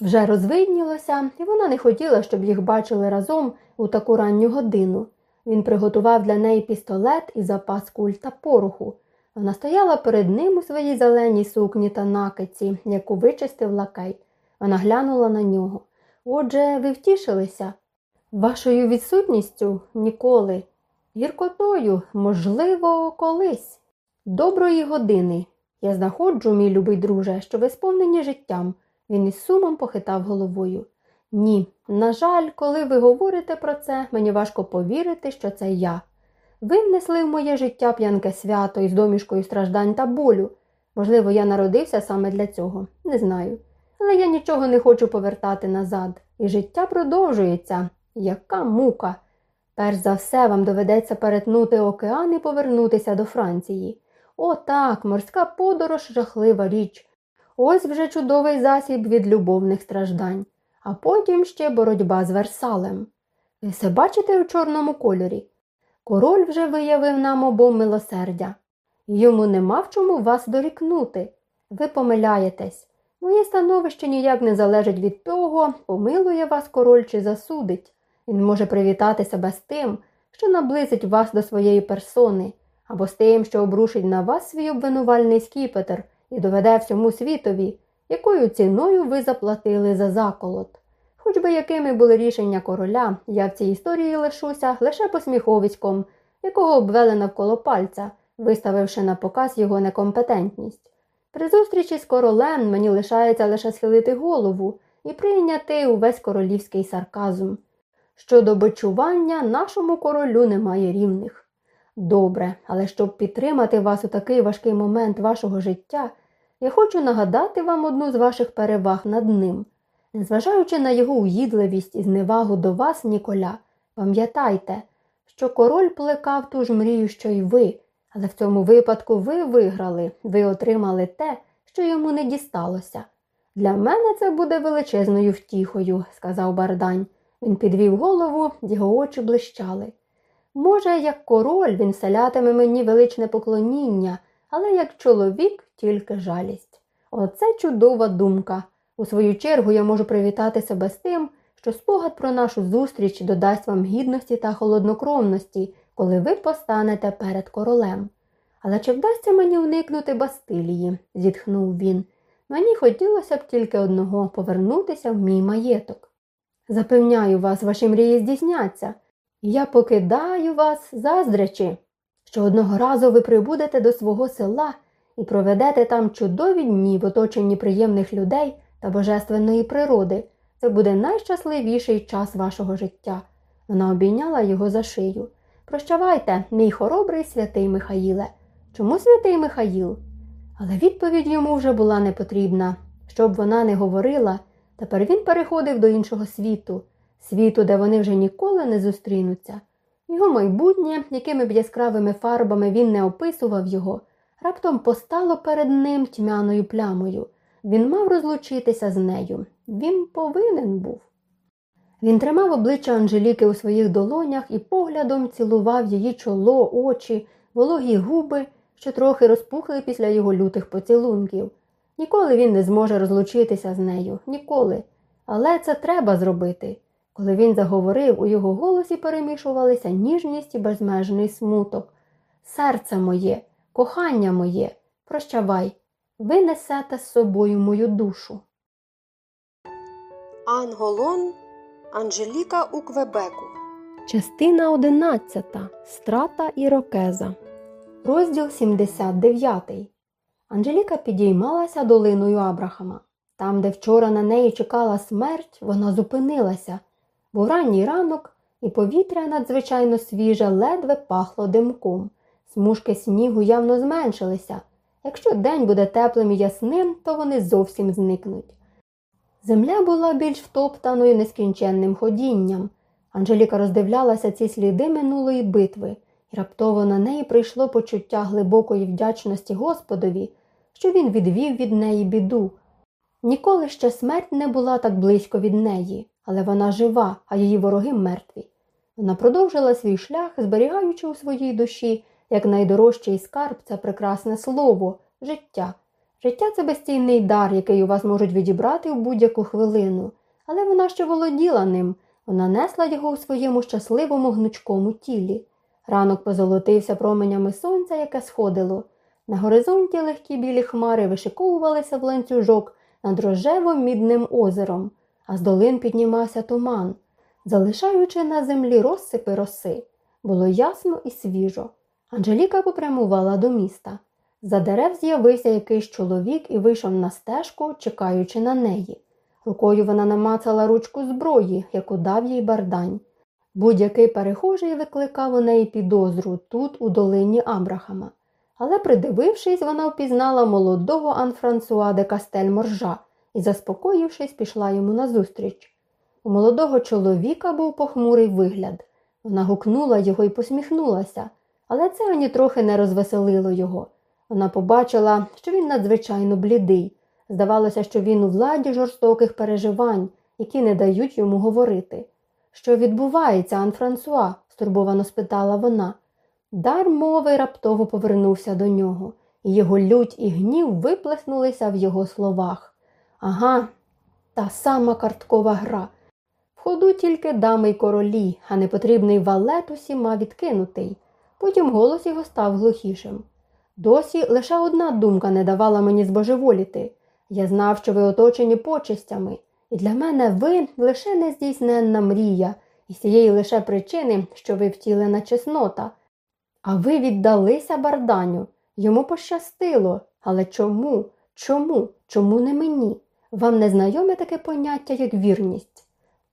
Вже розвиднілося, і вона не хотіла, щоб їх бачили разом у таку ранню годину. Він приготував для неї пістолет і запас куль та пороху. Вона стояла перед ним у своїй зеленій сукні та накиці, яку вичистив лакей. Вона глянула на нього. Отже, ви втішилися? Вашою відсутністю ніколи. Гіркотою, можливо, колись. Доброї години. Я знаходжу, мій любий друже, що ви сповнені життям. Він із сумом похитав головою. Ні, на жаль, коли ви говорите про це, мені важко повірити, що це я. Ви внесли в моє життя п'янке свято із домішкою страждань та болю. Можливо, я народився саме для цього, не знаю. Але я нічого не хочу повертати назад, і життя продовжується. Яка мука! Перш за все, вам доведеться перетнути океан і повернутися до Франції. О, так, морська подорож жахлива річ. Ось вже чудовий засіб від любовних страждань, а потім ще боротьба з Версалем. Ви все бачите у чорному кольорі? Король вже виявив нам обом милосердя. Йому нема в чому вас дорікнути. Ви помиляєтесь. Моє становище ніяк не залежить від того, помилує вас король чи засудить. Він може привітати себе з тим, що наблизить вас до своєї персони, або з тим, що обрушить на вас свій обвинувальний скіпетр і доведе всьому світові, якою ціною ви заплатили за заколот. Хоч би якими були рішення короля, я в цій історії лишуся лише посміховиськом, якого обвели навколо пальця, виставивши на показ його некомпетентність. При зустрічі з королем мені лишається лише схилити голову і прийняти увесь королівський сарказм. Щодо бичування, нашому королю немає рівних. Добре, але щоб підтримати вас у такий важкий момент вашого життя, я хочу нагадати вам одну з ваших переваг над ним. Незважаючи на його уїдливість і зневагу до вас, Ніколя, пам'ятайте, що король плекав ту ж мрію, що й ви, але в цьому випадку ви виграли, ви отримали те, що йому не дісталося. Для мене це буде величезною втіхою, сказав Бардань. Він підвів голову, його очі блищали. Може, як король він вселятиме мені величне поклоніння, але як чоловік тільки жалість. Оце чудова думка. У свою чергу я можу привітати себе з тим, що спогад про нашу зустріч додасть вам гідності та холоднокровності, коли ви постанете перед королем. Але чи вдасться мені уникнути Бастилії? зітхнув він. Мені хотілося б тільки одного повернутися в мій маєток. Запевняю вас, ваші мрії здійсняться. Я покидаю вас, заздрячи, що одного разу ви прибудете до свого села і проведете там чудові дні в оточенні приємних людей та божественної природи. Це буде найщасливіший час вашого життя. Вона обійняла його за шию. Прощавайте, мій хоробрий святий Михаїле. Чому святий Михаїл? Але відповідь йому вже була не потрібна. Щоб вона не говорила, тепер він переходив до іншого світу, світу, де вони вже ніколи не зустрінуться. Його майбутнє, якими б яскравими фарбами він не описував його, раптом постало перед ним тьмяною плямою. Він мав розлучитися з нею. Він повинен був. Він тримав обличчя Анжеліки у своїх долонях і поглядом цілував її чоло, очі, вологі губи, що трохи розпухли після його лютих поцілунків. Ніколи він не зможе розлучитися з нею, ніколи. Але це треба зробити. Коли він заговорив, у його голосі перемішувалися ніжність і безмежний смуток. Серце моє, кохання моє, прощавай, ви несете з собою мою душу. Анголон Анжеліка у Квебеку. Частина 11. Страта Ірокеза. Розділ 79. Анжеліка підіймалася долиною Абрахама. Там, де вчора на неї чекала смерть, вона зупинилася. Був ранній ранок, і повітря надзвичайно свіже, ледве пахло димком. Смужки снігу явно зменшилися. Якщо день буде теплим і ясним, то вони зовсім зникнуть. Земля була більш втоптаною нескінченним ходінням. Анжеліка роздивлялася ці сліди минулої битви, і раптово на неї прийшло почуття глибокої вдячності Господові, що він відвів від неї біду. Ніколи ще смерть не була так близько від неї, але вона жива, а її вороги мертві. Вона продовжила свій шлях, зберігаючи у своїй душі як найдорожчий скарб це прекрасне слово, життя. Життя це безцінний дар, який у вас можуть відібрати в будь-яку хвилину, але вона ще володіла ним, вона несла його у своєму щасливому гнучкому тілі. Ранок позолотився променями сонця, яке сходило. На горизонті легкі білі хмари вишиковувалися в ланцюжок над рожево мідним озером, а з долин піднімався туман, залишаючи на землі розсипи роси. Було ясно і свіжо. Анжеліка попрямувала до міста. За дерев з'явився якийсь чоловік і вийшов на стежку, чекаючи на неї. Рукою вона намацала ручку зброї, яку дав їй бардань. Будь-який перехожий викликав у неї підозру тут, у долині Абрахама. Але, придивившись, вона впізнала молодого Анфрансуа де Кастель Моржа і, заспокоївшись, пішла йому назустріч. У молодого чоловіка був похмурий вигляд. Вона гукнула його і посміхнулася, але це ані трохи не розвеселило його. Вона побачила, що він надзвичайно блідий. Здавалося, що він у владі жорстоких переживань, які не дають йому говорити. Що відбувається, Ан Франсуа? стурбовано спитала вона. Дар мови раптово повернувся до нього, його лють і гнів виплеснулися в його словах. Ага, та сама карткова гра. В ходу тільки дами й королі, а непотрібний валет усіма відкинутий. Потім голос його став глухішим. Досі лише одна думка не давала мені збожеволіти. Я знав, що ви оточені почестями, і для мене ви лише нездійсненна мрія, і цієї лише причини, що ви втілена чеснота. А ви віддалися барданю. Йому пощастило. Але чому? Чому? Чому не мені? Вам не знайоме таке поняття, як вірність?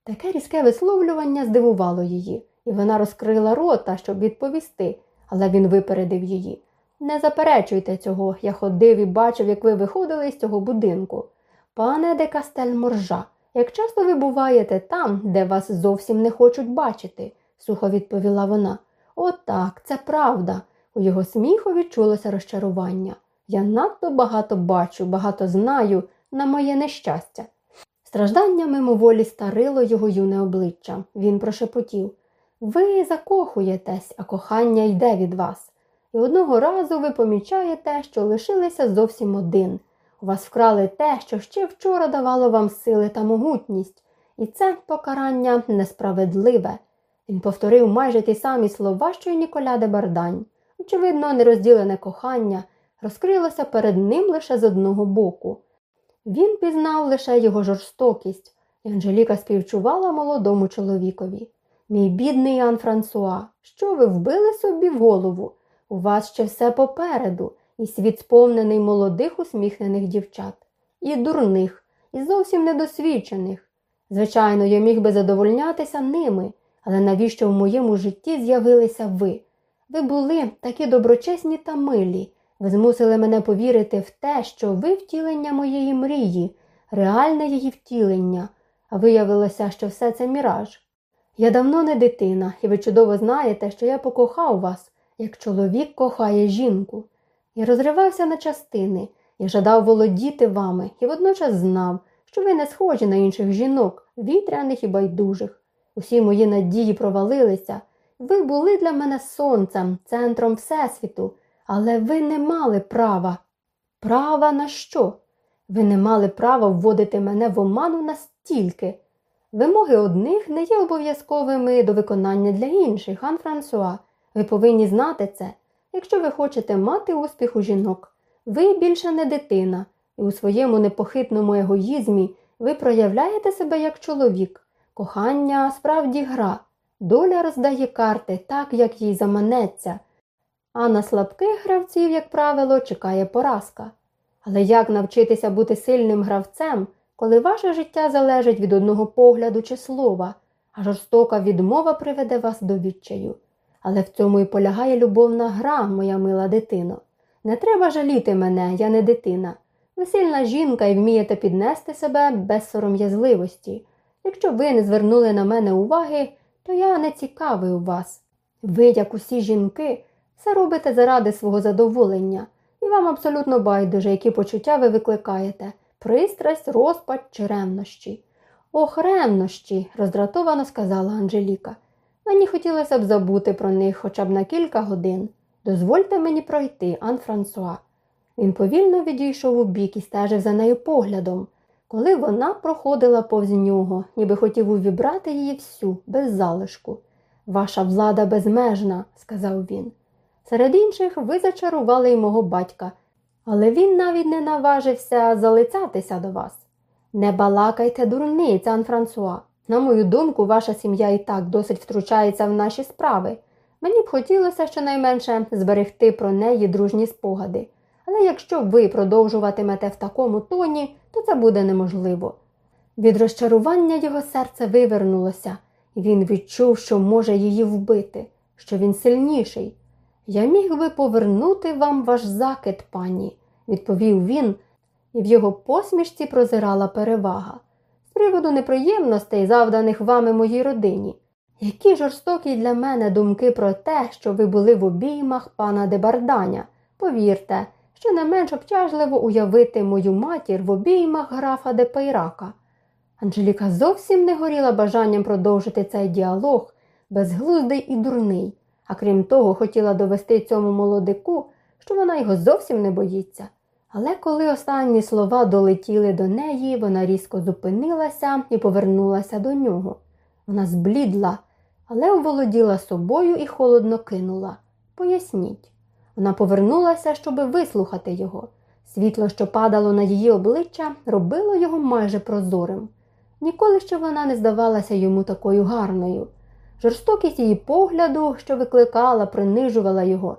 Таке різке висловлювання здивувало її, і вона розкрила рота, щоб відповісти, але він випередив її. Не заперечуйте цього, я ходив і бачив, як ви виходили з цього будинку. Пане де Кастель Моржа, як часто ви буваєте там, де вас зовсім не хочуть бачити, сухо відповіла вона. Отак, це правда. У його сміху відчулося розчарування. Я надто багато бачу, багато знаю на моє нещастя. Страждання мимоволі старило його юне обличчя. Він прошепотів Ви закохуєтесь, а кохання йде від вас. І одного разу ви помічаєте, що лишилися зовсім один. У вас вкрали те, що ще вчора давало вам сили та могутність, і це покарання несправедливе. Він повторив майже ті самі слова, що й Ніколя де Бардань. Очевидно, нерозділене кохання розкрилося перед ним лише з одного боку. Він пізнав лише його жорстокість, і Анжеліка співчувала молодому чоловікові. Мій бідний Ян Франсуа, що ви вбили собі в голову? У вас ще все попереду, і світ сповнений молодих усміхнених дівчат, і дурних, і зовсім недосвідчених. Звичайно, я міг би задовольнятися ними, але навіщо в моєму житті з'явилися ви? Ви були такі доброчесні та милі. Ви змусили мене повірити в те, що ви втілення моєї мрії, реальне її втілення, а виявилося, що все це міраж. Я давно не дитина, і ви чудово знаєте, що я покохав вас, як чоловік кохає жінку. Я розривався на частини, я жадав володіти вами і водночас знав, що ви не схожі на інших жінок, вітряних і байдужих. Усі мої надії провалилися. Ви були для мене сонцем, центром Всесвіту, але ви не мали права. Права на що? Ви не мали права вводити мене в оману настільки. Вимоги одних не є обов'язковими до виконання для інших, Ан Франсуа. Ви повинні знати це. Якщо ви хочете мати успіх у жінок, ви більше не дитина, і у своєму непохитному егоїзмі ви проявляєте себе як чоловік. Кохання справді гра. Доля роздає карти так, як їй заманеться. А на слабких гравців, як правило, чекає поразка. Але як навчитися бути сильним гравцем, коли ваше життя залежить від одного погляду чи слова, а жорстока відмова приведе вас до відчаю? Але в цьому і полягає любовна гра, моя мила дитино. Не треба жаліти мене, я не дитина. Ви сильна жінка і вмієте піднести себе без сором'язливості. Якщо ви не звернули на мене уваги, то я не цікавий у вас. Ви, як усі жінки, все робите заради свого задоволення, і вам абсолютно байдуже, які почуття ви викликаєте пристрасть, розпач чи ревнощі. Ох, ревнощі, роздратовано сказала Анжеліка. Мені хотілося б забути про них хоча б на кілька годин. Дозвольте мені пройти, Ан Франсуа. Він повільно відійшов у бік і стежив за нею поглядом, коли вона проходила повз нього, ніби хотів увібрати її всю, без залишку. Ваша влада безмежна, сказав він. Серед інших ви зачарували й мого батька, але він навіть не наважився залицятися до вас. Не балакайте, дурниця, Ан Франсуа. На мою думку, ваша сім'я і так досить втручається в наші справи. Мені б хотілося щонайменше зберегти про неї дружні спогади. Але якщо ви продовжуватимете в такому тоні, то це буде неможливо. Від розчарування його серце вивернулося, він відчув, що може її вбити, що він сильніший. Я міг би повернути вам ваш закид, пані, відповів він, і в його посмішці прозирала перевага. З приводу неприємностей, завданих вами моїй родині. Які жорстокі для мене думки про те, що ви були в обіймах пана Дебарданя. Повірте, що не менш обтяжливо уявити мою матір в обіймах графа де Пейрака. Анжеліка зовсім не горіла бажанням продовжити цей діалог, безглуздий і дурний, а крім того, хотіла довести цьому молодику, що вона його зовсім не боїться. Але коли останні слова долетіли до неї, вона різко зупинилася і повернулася до нього. Вона зблідла, але оволоділа собою і холодно кинула. Поясніть. Вона повернулася, щоби вислухати його. Світло, що падало на її обличчя, робило його майже прозорим. Ніколи ще вона не здавалася йому такою гарною. Жорстокість її погляду, що викликала, принижувала його.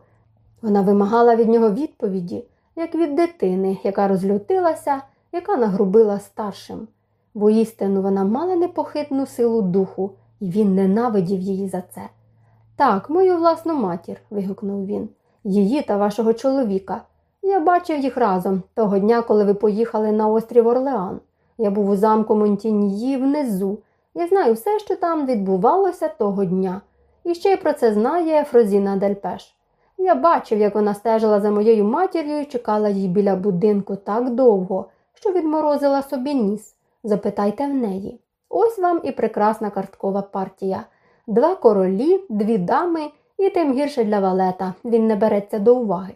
Вона вимагала від нього відповіді, як від дитини, яка розлютилася, яка нагрубила старшим. Воістину вона мала непохитну силу духу, і він ненавидів її за це. Так, мою власну матір, вигукнув він, її та вашого чоловіка. Я бачив їх разом того дня, коли ви поїхали на острів Орлеан. Я був у замку Монтіньї внизу. Я знаю все, що там відбувалося того дня. І ще й про це знає Фрозіна Дельпеш. Я бачив, як вона стежила за моєю матір'ю і чекала їй біля будинку так довго, що відморозила собі ніс. Запитайте в неї. Ось вам і прекрасна карткова партія. два королі, дві дами, і тим гірше для валета він не береться до уваги.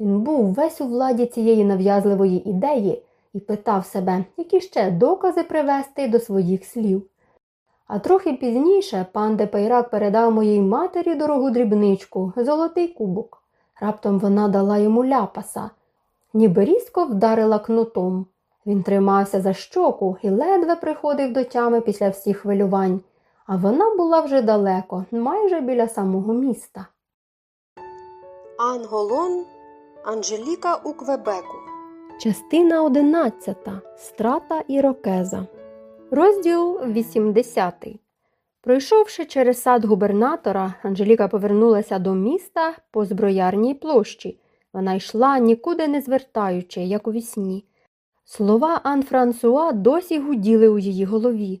Він був весь у владі цієї нав'язливої ідеї і питав себе, які ще докази привести до своїх слів. А трохи пізніше пан Депейрак передав моїй матері дорогу дрібничку, золотий кубок. Раптом вона дала йому ляпаса, ніби різко вдарила кнутом. Він тримався за щоку і ледве приходив до тями після всіх хвилювань, а вона була вже далеко, майже біля самого міста. Анголон Анжеліка у Квебеку. Частина 11. Страта Ірокеза. Розділ 80. Пройшовши через сад губернатора, Анжеліка повернулася до міста по зброярній площі. Вона йшла, нікуди не звертаючи, як у вісні. Слова Ан Франсуа досі гуділи у її голові.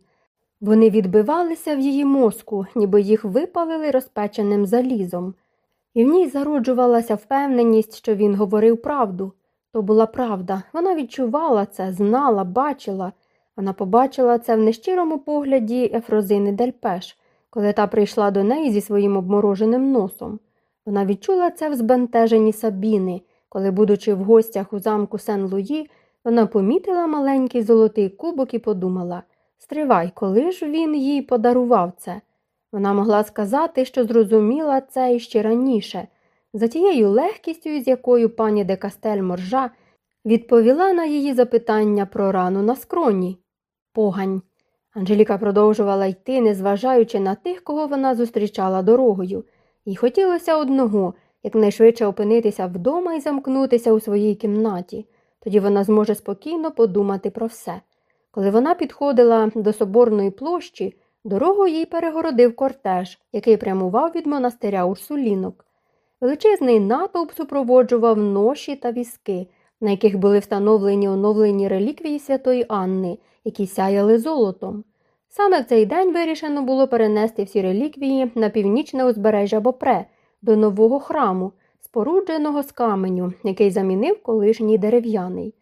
Вони відбивалися в її мозку, ніби їх випалили розпеченим залізом. І в ній зароджувалася впевненість, що він говорив правду. То була правда. Вона відчувала це, знала, бачила. Вона побачила це в нещирому погляді Ефрозини Дельпеш, коли та прийшла до неї зі своїм обмороженим носом. Вона відчула це в збентеженні Сабіни, коли, будучи в гостях у замку Сен-Луї, вона помітила маленький золотий кубок і подумала Стривай, коли ж він їй подарував це? Вона могла сказати, що зрозуміла це іще раніше, за тією легкістю, з якою пані де Кастель Моржа відповіла на її запитання про рану на скроні. Погань. Анжеліка продовжувала йти, незважаючи на тих, кого вона зустрічала дорогою, їй хотілося одного якнайшвидше опинитися вдома і замкнутися у своїй кімнаті. Тоді вона зможе спокійно подумати про все. Коли вона підходила до соборної площі, дорогу їй перегородив кортеж, який прямував від монастиря Урсулінок. Величезний натовп супроводжував ноші та візки, на яких були встановлені оновлені реліквії святої Анни, які сяяли золотом. Саме в цей день вирішено було перенести всі реліквії на північне узбережжя Бопре до нового храму, спорудженого з каменю, який замінив колишній дерев'яний.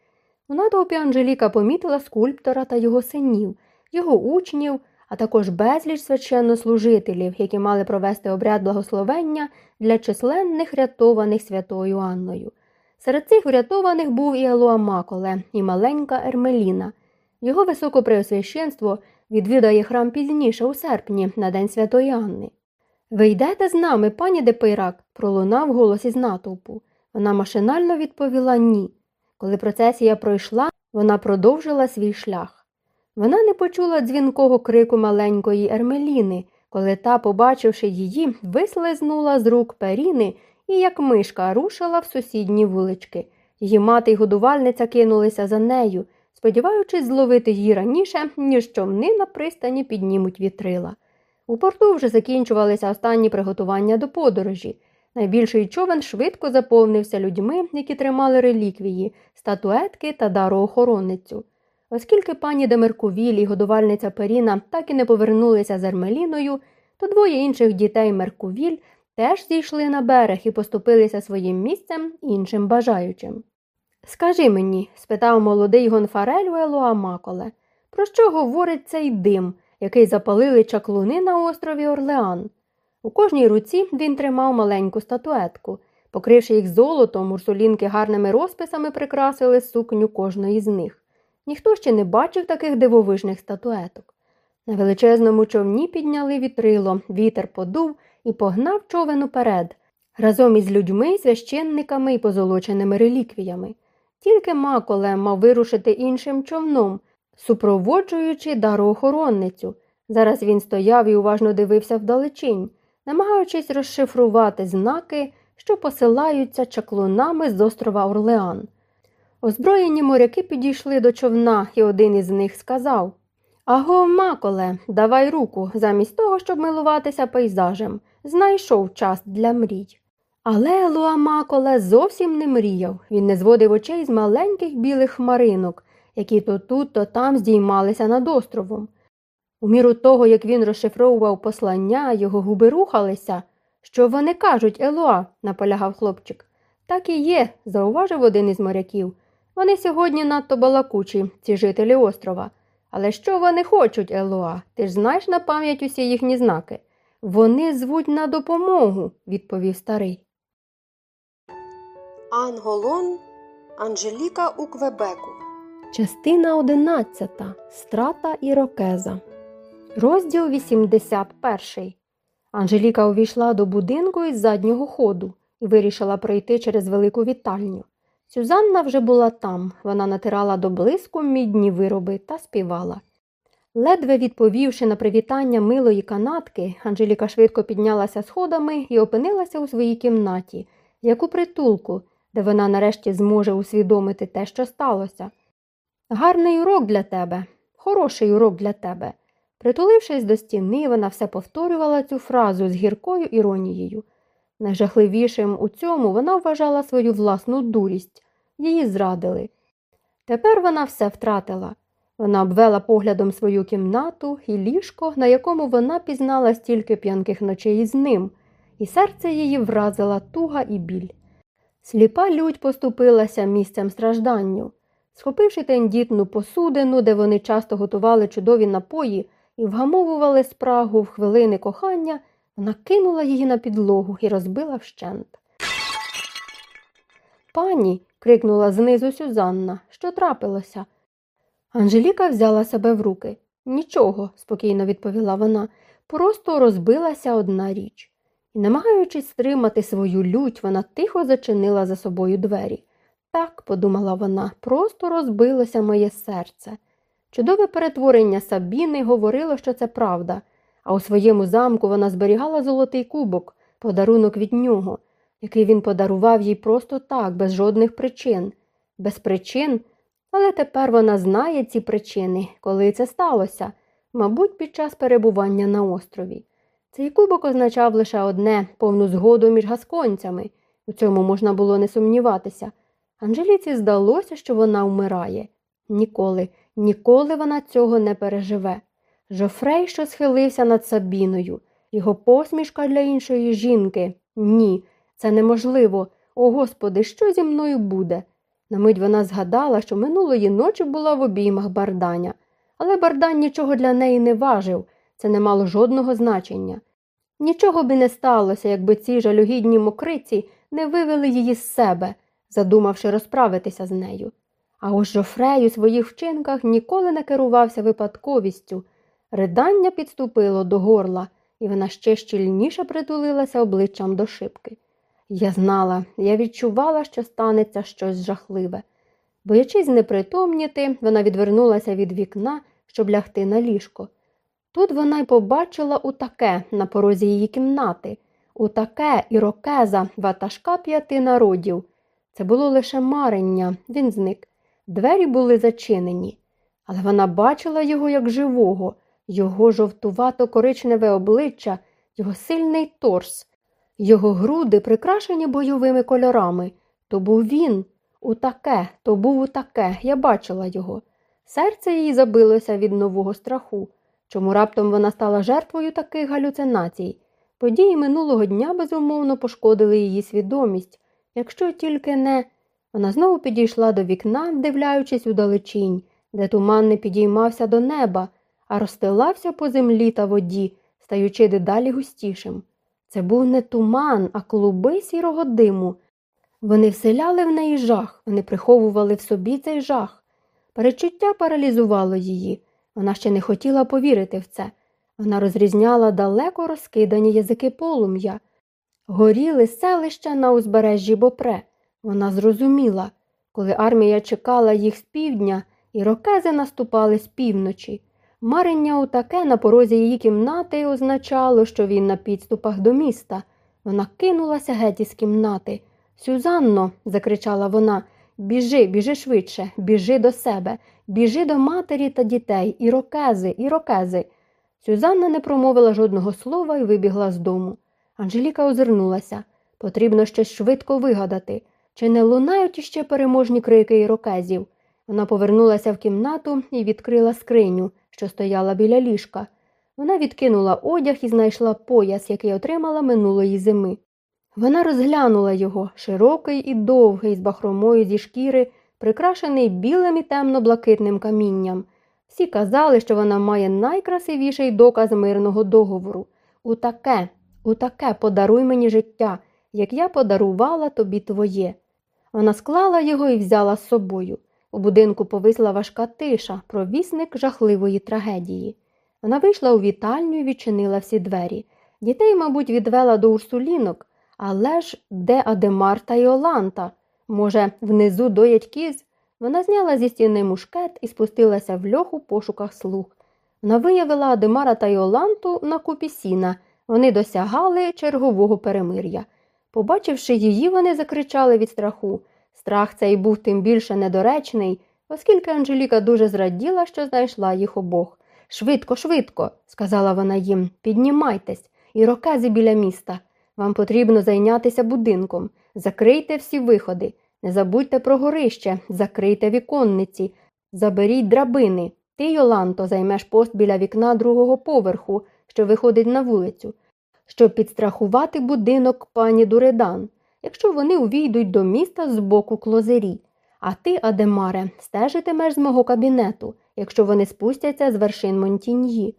У натовпі Анжеліка помітила скульптора та його синів, його учнів, а також безліч священнослужителів, які мали провести обряд благословення для численних рятованих святою Анною. Серед цих врятованих був і Елуа Маколе, і маленька Ермеліна. Його високопреосвященство відвідає храм пізніше, у серпні, на День Святої Анни. Ви йдете з нами, пані Депейрак, пролунав голос із натовпу. Вона машинально відповіла ні. Коли процесія пройшла, вона продовжила свій шлях. Вона не почула дзвінкого крику маленької Ермеліни, коли та, побачивши її, вислизнула з рук Періни і, як мишка, рушила в сусідні вулички. Її мати й годувальниця кинулися за нею, сподіваючись зловити її раніше, ніж човни на пристані піднімуть вітрила. У порту вже закінчувалися останні приготування до подорожі. Найбільший човен швидко заповнився людьми, які тримали реліквії, статуетки та дароохоронницю. Оскільки пані Демеркувіль і годувальниця Періна так і не повернулися з Ермеліною, то двоє інших дітей Меркувіль теж зійшли на берег і поступилися своїм місцем іншим бажаючим. Скажи мені, спитав молодий гонфарель у Елуа Маколе, про що говорить цей дим, який запалили чаклуни на острові Орлеан? У кожній руці він тримав маленьку статуетку. Покривши їх золотом, урсулінки гарними розписами прикрасили сукню кожної з них. Ніхто ще не бачив таких дивовижних статуеток. На величезному човні підняли вітрило, вітер подув і погнав човен уперед, разом із людьми, священниками і позолоченими реліквіями. Тільки Маколе мав вирушити іншим човном, супроводжуючи дароохоронницю. Зараз він стояв і уважно дивився вдалечінь, намагаючись розшифрувати знаки, що посилаються чаклунами з острова Орлеан. Озброєні моряки підійшли до човна, і один із них сказав Аго, Маколе, давай руку, замість того, щоб милуватися пейзажем. Знайшов час для мрій. Але Луа Маколе зовсім не мріяв. Він не зводив очей з маленьких білих хмаринок, які то тут, то там здіймалися над островом. У міру того, як він розшифровував послання, його губи рухалися. Що вони кажуть, Елуа? наполягав хлопчик. Так і є, зауважив один із моряків. Вони сьогодні надто балакучі, ці жителі острова. Але що вони хочуть, Елуа? Ти ж знаєш на пам'ять усі їхні знаки. Вони звуть на допомогу, відповів старий. Анголон Анжеліка у Квебеку. Частина 11. Страта Ірокеза. Розділ 81. Анжеліка увійшла до будинку із заднього ходу і вирішила пройти через велику вітальню. Сюзанна вже була там, вона натирала до блиску мідні вироби та співала. Ледве відповівши на привітання милої канатки, Анжеліка швидко піднялася сходами і опинилася у своїй кімнаті, як у притулку, де вона нарешті зможе усвідомити те, що сталося. Гарний урок для тебе, хороший урок для тебе. Притулившись до стіни, вона все повторювала цю фразу з гіркою іронією. Найжахливішим у цьому вона вважала свою власну дурість, її зрадили. Тепер вона все втратила. Вона обвела поглядом свою кімнату і ліжко, на якому вона пізнала стільки п'янких ночей із ним, і серце її вразила туга і біль. Сліпа лють поступилася місцем стражданню. Схопивши тендітну посудину, де вони часто готували чудові напої і вгамовували спрагу в хвилини кохання, вона кинула її на підлогу і розбила вщент. Пані. крикнула знизу Сюзанна. Що трапилося? Анжеліка взяла себе в руки. Нічого, спокійно відповіла вона, просто розбилася одна річ. І, намагаючись стримати свою лють, вона тихо зачинила за собою двері. Так, подумала вона, просто розбилося моє серце. Чудове перетворення Сабіни говорило, що це правда, а у своєму замку вона зберігала золотий кубок, подарунок від нього, який він подарував їй просто так, без жодних причин. Без причин, але тепер вона знає ці причини, коли це сталося, мабуть, під час перебування на острові. Цей кубок означав лише одне повну згоду між гасконцями. У цьому можна було не сумніватися. Анжеліці здалося, що вона вмирає. Ніколи, ніколи вона цього не переживе. Жофрей, що схилився над Сабіною, його посмішка для іншої жінки. Ні, це неможливо. О Господи, що зі мною буде? На мить вона згадала, що минулої ночі була в обіймах барданя, але бардан нічого для неї не важив, це не мало жодного значення. Нічого би не сталося, якби ці жалюгідні мокриці не вивели її з себе, задумавши розправитися з нею. А ось Жофрей у своїх вчинках ніколи не керувався випадковістю. Ридання підступило до горла, і вона ще щільніше притулилася обличчям до шибки. Я знала, я відчувала, що станеться щось жахливе. Боячись знепритомніти, вона відвернулася від вікна, щоб лягти на ліжко. Тут вона й побачила утаке на порозі її кімнати, утаке ірокеза, ватажка п'яти народів. Це було лише марення, він зник. Двері були зачинені, але вона бачила його як живого, його жовтувато коричневе обличчя, його сильний торс, його груди прикрашені бойовими кольорами. То був він, утаке, то був утаке, я бачила його. Серце її забилося від нового страху. Чому раптом вона стала жертвою таких галюцинацій? Події минулого дня безумовно пошкодили її свідомість, якщо тільки не. Вона знову підійшла до вікна, вдивляючись у далечінь, де туман не підіймався до неба, а розстилався по землі та воді, стаючи дедалі густішим. Це був не туман, а клуби сірого диму. Вони вселяли в неї жах, вони приховували в собі цей жах. Перечуття паралізувало її. Вона ще не хотіла повірити в це. Вона розрізняла далеко розкидані язики полум'я. Горіли селища на узбережжі Бопре. Вона зрозуміла, коли армія чекала їх з півдня, і рокези наступали з півночі. Марення таке на порозі її кімнати означало, що він на підступах до міста. Вона кинулася геть із кімнати. Сюзанно, закричала вона, біжи, біжи швидше, біжи до себе, біжи до матері та дітей, і рокези, і рокези. Сюзанна не промовила жодного слова і вибігла з дому. Анжеліка озирнулася. Потрібно щось швидко вигадати. Чи не лунають іще переможні крики ірокезів? Вона повернулася в кімнату і відкрила скриню, що стояла біля ліжка. Вона відкинула одяг і знайшла пояс, який отримала минулої зими. Вона розглянула його, широкий і довгий, з бахромою зі шкіри, прикрашений білим і темно-блакитним камінням. Всі казали, що вона має найкрасивіший доказ мирного договору. У таке, у таке подаруй мені життя, як я подарувала тобі твоє. Вона склала його і взяла з собою. У будинку повисла важка тиша, провісник жахливої трагедії. Вона вийшла у вітальню і відчинила всі двері. Дітей, мабуть, відвела до урсулінок, але ж де Адемар та Йоланта? Може, внизу доять кіз? Вона зняла зі стіни мушкет і спустилася в льох у пошуках слуг. Вона виявила Адемара та Йоланту на купі сіна. Вони досягали чергового перемир'я. Побачивши її, вони закричали від страху. Страх цей був тим більше недоречний, оскільки Анжеліка дуже зраділа, що знайшла їх обох. Швидко, швидко, сказала вона їм, піднімайтесь, і рокези біля міста. Вам потрібно зайнятися будинком, закрийте всі виходи, не забудьте про горище, закрийте віконниці, заберіть драбини. Ти, Йоланто, займеш пост біля вікна другого поверху, що виходить на вулицю, щоб підстрахувати будинок пані Дуредан, якщо вони увійдуть до міста з боку клозері. А ти, Адемаре, стежитимеш з мого кабінету, якщо вони спустяться з вершин Монтіньї.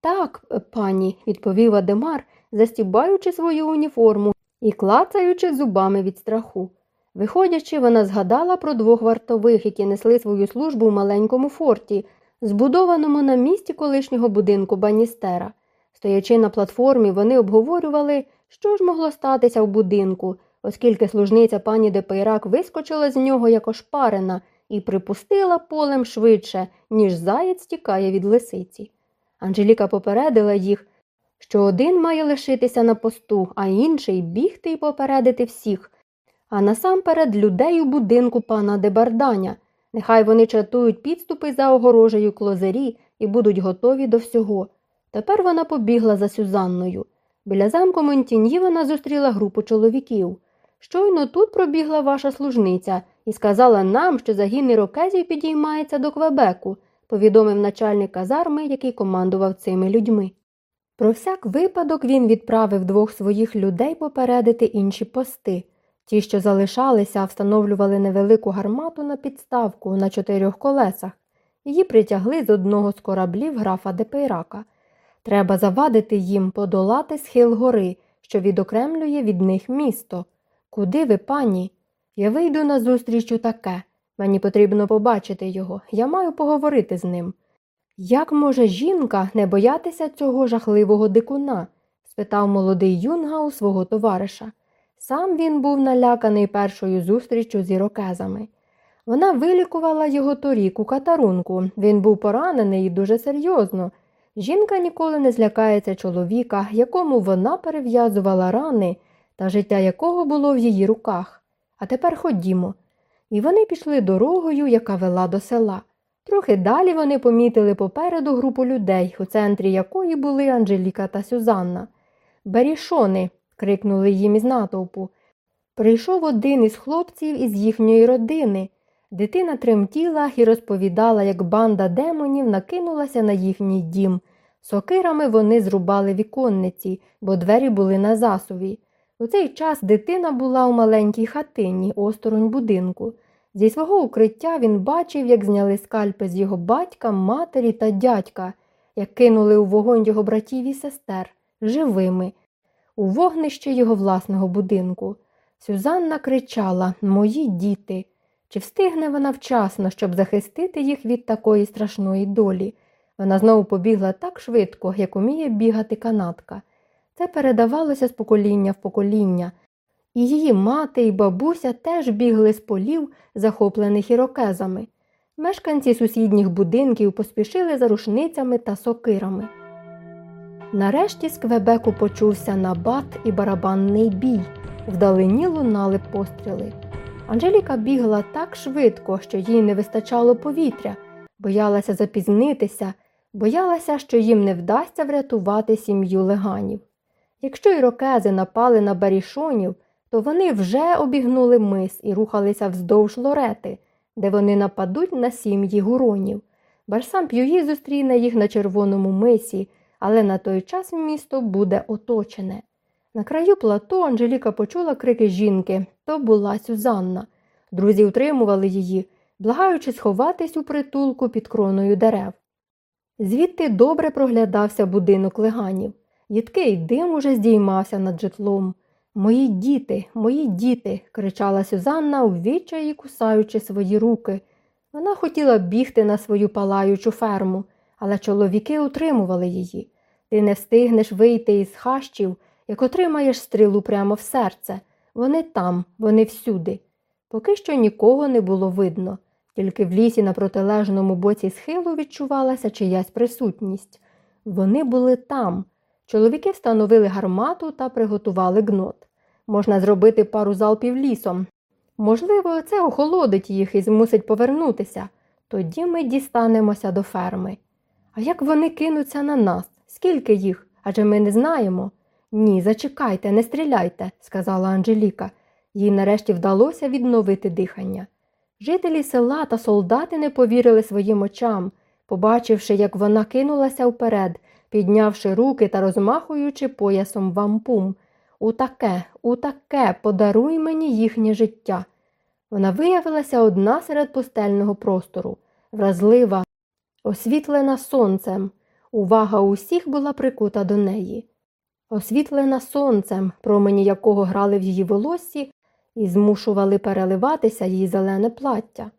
Так, пані, відповів Адемар, застібаючи свою уніформу і клацаючи зубами від страху. Виходячи, вона згадала про двох вартових, які несли свою службу в маленькому форті, збудованому на місці колишнього будинку Баністера. Стоячи на платформі, вони обговорювали, що ж могло статися в будинку, оскільки служниця пані Депейрак вискочила з нього як ошпарена і припустила полем швидше, ніж заєць тікає від лисиці. Анжеліка попередила їх, що один має лишитися на посту, а інший бігти і попередити всіх, а насамперед людей у будинку пана де Барданя. Нехай вони чатують підступи за огорожею клозері і будуть готові до всього. Тепер вона побігла за Сюзанною. Біля замку Монтіньї вона зустріла групу чоловіків. Щойно тут пробігла ваша служниця і сказала нам, що загін ірокезів підіймається до Квебеку, повідомив начальник казарми, який командував цими людьми. Про всяк випадок він відправив двох своїх людей попередити інші пости. Ті, що залишалися, встановлювали невелику гармату на підставку на чотирьох колесах. Її притягли з одного з кораблів графа Депейрака. Треба завадити їм подолати схил гори, що відокремлює від них місто. Куди ви, пані? Я вийду назустріч Утаке. Мені потрібно побачити його. Я маю поговорити з ним. Як може жінка не боятися цього жахливого дикуна? спитав молодий юнга у свого товариша. Сам він був наляканий першою зустрічю з ірокезами. Вона вилікувала його торік у Катарунку. Він був поранений і дуже серйозно. Жінка ніколи не злякається чоловіка, якому вона перев'язувала рани та життя якого було в її руках. А тепер ходімо. І вони пішли дорогою, яка вела до села. Трохи далі вони помітили попереду групу людей, у центрі якої були Анжеліка та Сюзанна. Берішони. крикнули їм із натовпу. Прийшов один із хлопців із їхньої родини. Дитина тремтіла і розповідала, як банда демонів накинулася на їхній дім. Сокирами вони зрубали віконниці, бо двері були на засуві. У цей час дитина була у маленькій хатині, осторонь будинку. Зі свого укриття він бачив, як зняли скальпи з його батька, матері та дядька, як кинули у вогонь його братів і сестер, живими, у вогнище його власного будинку. Сюзанна кричала Мої діти. Чи встигне вона вчасно, щоб захистити їх від такої страшної долі? Вона знову побігла так швидко, як уміє бігати канатка. Це передавалося з покоління в покоління. І її мати і бабуся теж бігли з полів, захоплених ірокезами. Мешканці сусідніх будинків поспішили за рушницями та сокирами. Нарешті з Квебеку почувся набат і барабанний бій. Вдалині лунали постріли. Анжеліка бігла так швидко, що їй не вистачало повітря, боялася запізнитися, боялася, що їм не вдасться врятувати сім'ю леганів. Якщо ірокези напали на барішонів, то вони вже обігнули мис і рухалися вздовж лорети, де вони нападуть на сім'ї гуронів. Барсам П'юї зустріне їх на червоному мисі, але на той час місто буде оточене. На краю плато Анжеліка почула крики жінки то була Сюзанна. Друзі утримували її, благаючи сховатись у притулку під кроною дерев. Звідти добре проглядався будинок леганів. Їдкий дим уже здіймався над житлом. Мої діти, мої діти, кричала Сюзанна, у відчаї кусаючи свої руки. Вона хотіла бігти на свою палаючу ферму, але чоловіки утримували її. Ти не встигнеш вийти із хащів, як отримаєш стрілу прямо в серце. Вони там, вони всюди. Поки що нікого не було видно, тільки в лісі на протилежному боці схилу відчувалася чиясь присутність. Вони були там. Чоловіки встановили гармату та приготували гнот. Можна зробити пару залпів лісом. Можливо, це охолодить їх і змусить повернутися. Тоді ми дістанемося до ферми. А як вони кинуться на нас? Скільки їх? Адже ми не знаємо. Ні, зачекайте, не стріляйте, сказала Анжеліка. Їй нарешті вдалося відновити дихання. Жителі села та солдати не повірили своїм очам, побачивши, як вона кинулася вперед, піднявши руки та розмахуючи поясом вампум. У таке, у таке, подаруй мені їхнє життя. Вона виявилася одна серед пустельного простору, вразлива, освітлена сонцем. Увага усіх була прикута до неї. Освітлена сонцем, промені якого грали в її волоссі і змушували переливатися її зелене плаття.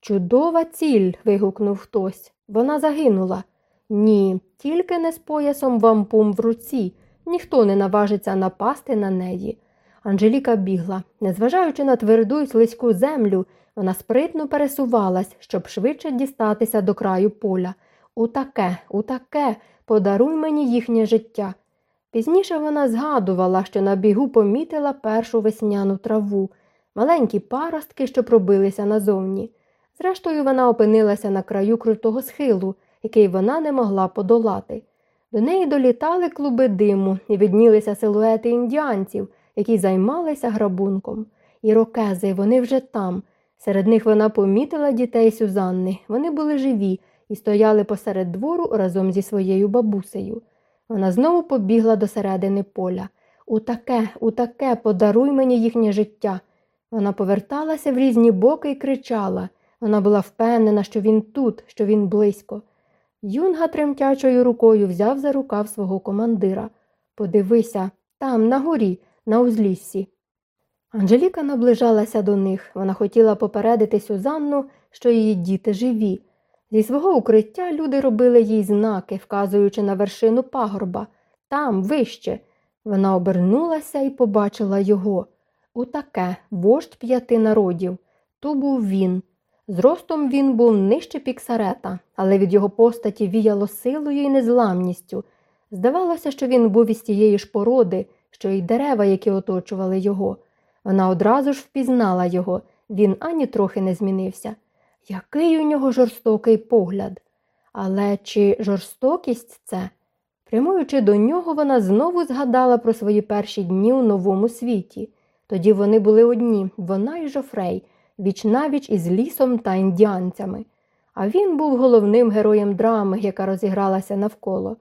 Чудова ціль. вигукнув хтось. Вона загинула. Ні, тільки не з поясом вампум в руці, ніхто не наважиться напасти на неї. Анжеліка бігла. Незважаючи на тверду й слизьку землю, вона спритно пересувалась, щоб швидше дістатися до краю поля. У таке, у таке, подаруй мені їхнє життя. Пізніше вона згадувала, що на бігу помітила першу весняну траву, маленькі паростки, що пробилися назовні. Зрештою, вона опинилася на краю крутого схилу, який вона не могла подолати. До неї долітали клуби диму і віднілися силуети індіанців, які займалися грабунком. Ірокези, вони вже там. Серед них вона помітила дітей Сюзанни. Вони були живі і стояли посеред двору разом зі своєю бабусею. Вона знову побігла до середини поля. У таке, у таке, подаруй мені їхнє життя. Вона поверталася в різні боки і кричала. Вона була впевнена, що він тут, що він близько. Юнга тремтячою рукою взяв за рукав свого командира. Подивися, там, на горі, на узліссі. Анжеліка наближалася до них. Вона хотіла попередити Сюзанну, що її діти живі. Зі свого укриття люди робили їй знаки, вказуючи на вершину пагорба. Там, вище. Вона обернулася і побачила його. Отаке, вождь п'яти народів. То був він. Зростом він був нижче піксарета, але від його постаті віяло силою і незламністю. Здавалося, що він був із тієї ж породи, що й дерева, які оточували його. Вона одразу ж впізнала його, він ані трохи не змінився. Який у нього жорстокий погляд. Але чи жорстокість це? Прямуючи до нього, вона знову згадала про свої перші дні у новому світі. Тоді вони були одні, вона і Жофрей, віч навіч із лісом та індіанцями. А він був головним героєм драми, яка розігралася навколо.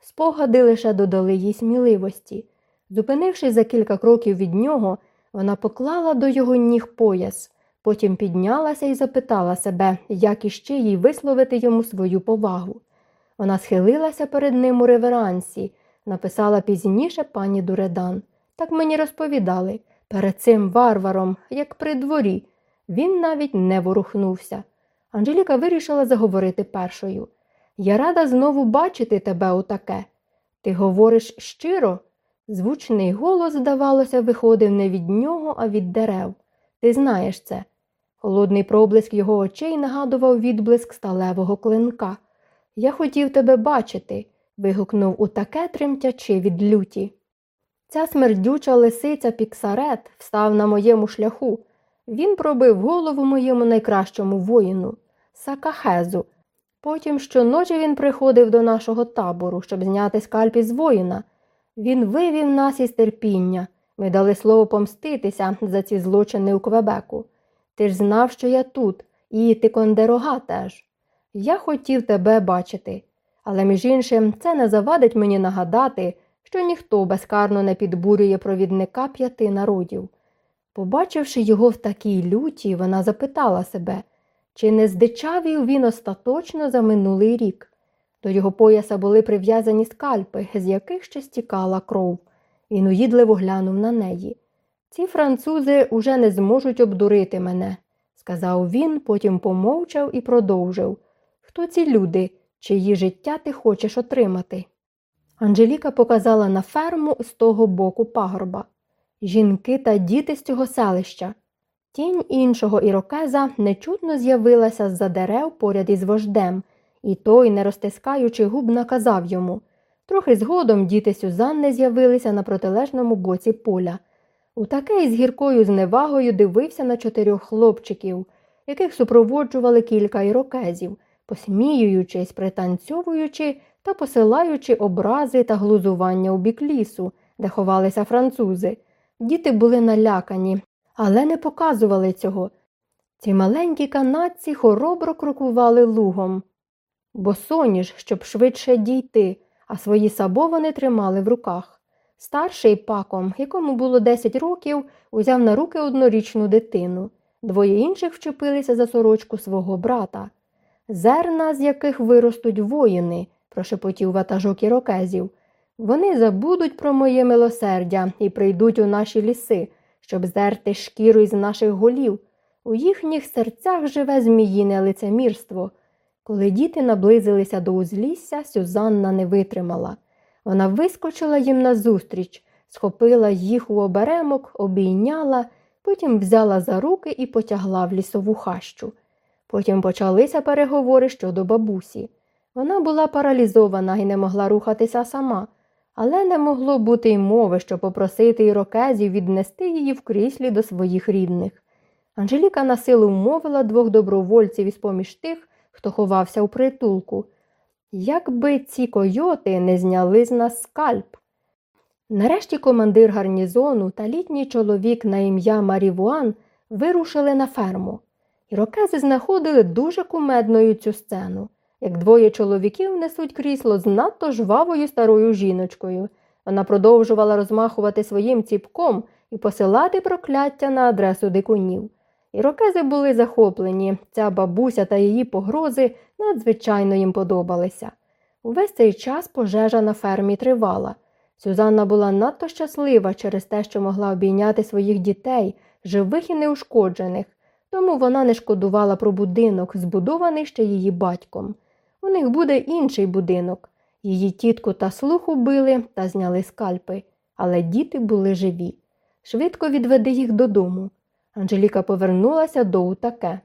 Спогади лише додали їй сміливості. Зупинившись за кілька кроків від нього, вона поклала до його ніг пояс, потім піднялася і запитала себе, як іще їй висловити йому свою повагу. Вона схилилася перед ним у реверансі, написала пізніше пані Дуредан. Так мені розповідали, перед цим варваром, як при дворі, він навіть не ворухнувся. Анжеліка вирішила заговорити першою. Я рада знову бачити тебе отаке. Ти говориш щиро? Звучний голос, здавалося, виходив не від нього, а від дерев. Ти знаєш це. Холодний проблиск його очей нагадував відблиск сталевого клинка. Я хотів тебе бачити, вигукнув у таке тремтячи від люті. Ця смердюча лисиця Піксарет встав на моєму шляху. Він пробив голову моєму найкращому воїну, Сакахезу. Потім щоночі він приходив до нашого табору, щоб зняти скальп із воїна. Він вивів нас із терпіння. Ми дали слово помститися за ці злочини у Квебеку. Ти ж знав, що я тут, і Тикондерога теж. Я хотів тебе бачити, але, між іншим, це не завадить мені нагадати, що ніхто безкарно не підбурює провідника п'яти народів. Побачивши його в такій люті, вона запитала себе, чи не здичавів він остаточно за минулий рік. До його пояса були прив'язані скальпи, з яких ще стікала кров. Він уїдливо глянув на неї. Ці французи уже не зможуть обдурити мене, сказав він, потім помовчав і продовжив. Хто ці люди, чиї життя ти хочеш отримати? Анжеліка показала на ферму з того боку пагорба. Жінки та діти з цього селища. Тінь іншого ірокеза нечутно з'явилася з за дерев поряд із вождем, і той, не розтискаючи губ, наказав йому. Трохи згодом діти Сюзанни з'явилися на протилежному боці поля. У таке із гіркою зневагою дивився на чотирьох хлопчиків, яких супроводжували кілька ірокезів, посміюючись, пританцьовуючи та посилаючи образи та глузування у бік лісу, де ховалися французи. Діти були налякані, але не показували цього. Ці маленькі канадці хоробро крокували лугом, бо соніж, щоб швидше дійти, а свої сабо вони тримали в руках. Старший паком, якому було 10 років, узяв на руки однорічну дитину. Двоє інших вчепилися за сорочку свого брата. Зерна, з яких виростуть воїни, прошепотів ватажок ірокезів. Вони забудуть про моє милосердя і прийдуть у наші ліси, щоб здерти шкіру із наших голів. У їхніх серцях живе зміїне лицемірство. Коли діти наблизилися до узлісся, Сюзанна не витримала. Вона вискочила їм назустріч, схопила їх у оберемок, обійняла, потім взяла за руки і потягла в лісову хащу. Потім почалися переговори щодо бабусі. Вона була паралізована і не могла рухатися сама, але не могло бути й мови, щоб попросити ірокезів віднести її в кріслі до своїх рідних. Анжеліка на силу мовила двох добровольців із поміж тих, хто ховався у притулку. Якби ці койоти не зняли з нас скальп. Нарешті командир гарнізону та літній чоловік на ім'я Марівуан вирушили на ферму. Ірокези знаходили дуже кумедною цю сцену, як двоє чоловіків несуть крісло з надто жвавою старою жіночкою. Вона продовжувала розмахувати своїм ціпком і посилати прокляття на адресу дикунів. Ірокези були захоплені, ця бабуся та її погрози надзвичайно їм подобалися. Увесь цей час пожежа на фермі тривала. Сюзанна була надто щаслива через те, що могла обійняти своїх дітей, живих і неушкоджених, тому вона не шкодувала про будинок, збудований ще її батьком. У них буде інший будинок. Її тітку та слух убили та зняли скальпи, але діти були живі. Швидко відведи їх додому. Анжеліка повернулася до утаке.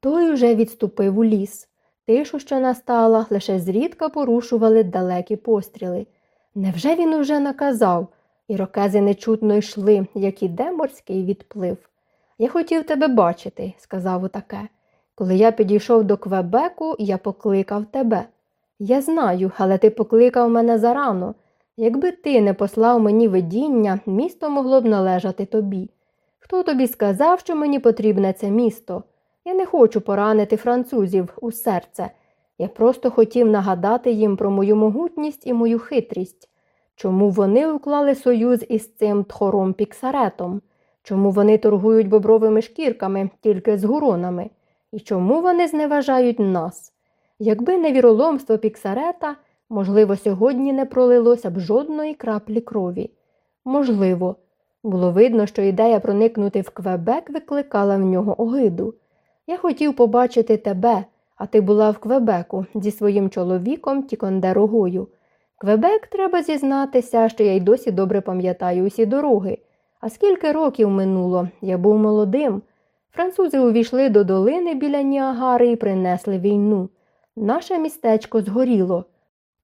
Той уже відступив у ліс. Тишу, що настала, лише зрідка порушували далекі постріли. Невже він уже наказав? Ірокези нечутно йшли, як іде морський відплив. Я хотів тебе бачити, сказав утаке. Коли я підійшов до Квебеку, я покликав тебе. Я знаю, але ти покликав мене зарано. Якби ти не послав мені видіння, місто могло б належати тобі. Хто тобі сказав, що мені потрібне це місто? Я не хочу поранити французів у серце. Я просто хотів нагадати їм про мою могутність і мою хитрість. Чому вони уклали союз із цим тхором піксаретом? Чому вони торгують бобровими шкірками тільки з гуронами? І чому вони зневажають нас? Якби не віроломство піксарета, можливо, сьогодні не пролилося б жодної краплі крові. Можливо, було видно, що ідея проникнути в Квебек викликала в нього огиду. Я хотів побачити тебе, а ти була в Квебеку зі своїм чоловіком Тікондерогою. Квебек, треба зізнатися, що я й досі добре пам'ятаю усі дороги. А скільки років минуло, я був молодим. Французи увійшли до долини біля Ніагари і принесли війну. Наше містечко згоріло.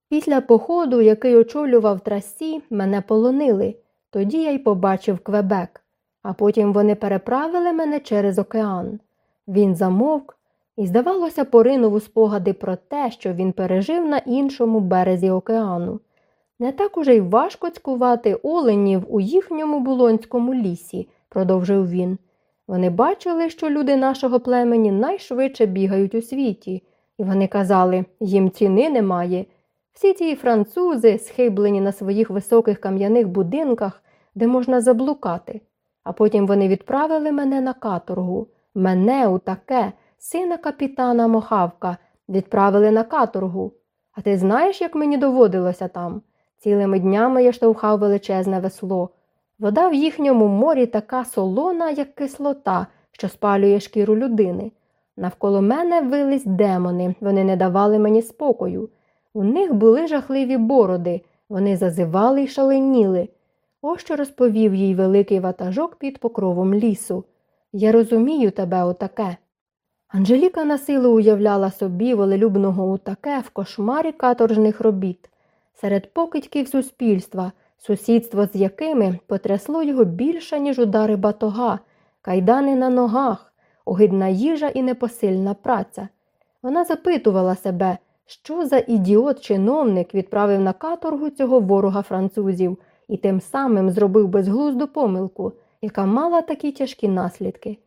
Після походу, який очолював трасі, мене полонили. Тоді я й побачив Квебек, а потім вони переправили мене через океан. Він замовк і, здавалося, поринув у спогади про те, що він пережив на іншому березі океану. Не так уже й важко цькувати оленів у їхньому булонському лісі, продовжив він. Вони бачили, що люди нашого племені найшвидше бігають у світі, і вони казали, їм ціни немає. Всі ті французи, схиблені на своїх високих кам'яних будинках, де можна заблукати. А потім вони відправили мене на каторгу. Мене у таке, сина капітана Мохавка, відправили на каторгу. А ти знаєш, як мені доводилося там? Цілими днями я штовхав величезне весло. Вода в їхньому морі така солона, як кислота, що спалює шкіру людини. Навколо мене вились демони, вони не давали мені спокою. У них були жахливі бороди, вони зазивали й шаленіли. Ось що розповів їй великий ватажок під покровом лісу. Я розумію тебе отаке. Анжеліка на силу уявляла собі волелюбного отаке в кошмарі каторжних робіт, серед покидьків суспільства, сусідство з якими потрясло його більше, ніж удари батога, кайдани на ногах, огидна їжа і непосильна праця. Вона запитувала себе, що за ідіот-чиновник відправив на каторгу цього ворога французів і тим самим зробив безглузду помилку, яка мала такі тяжкі наслідки.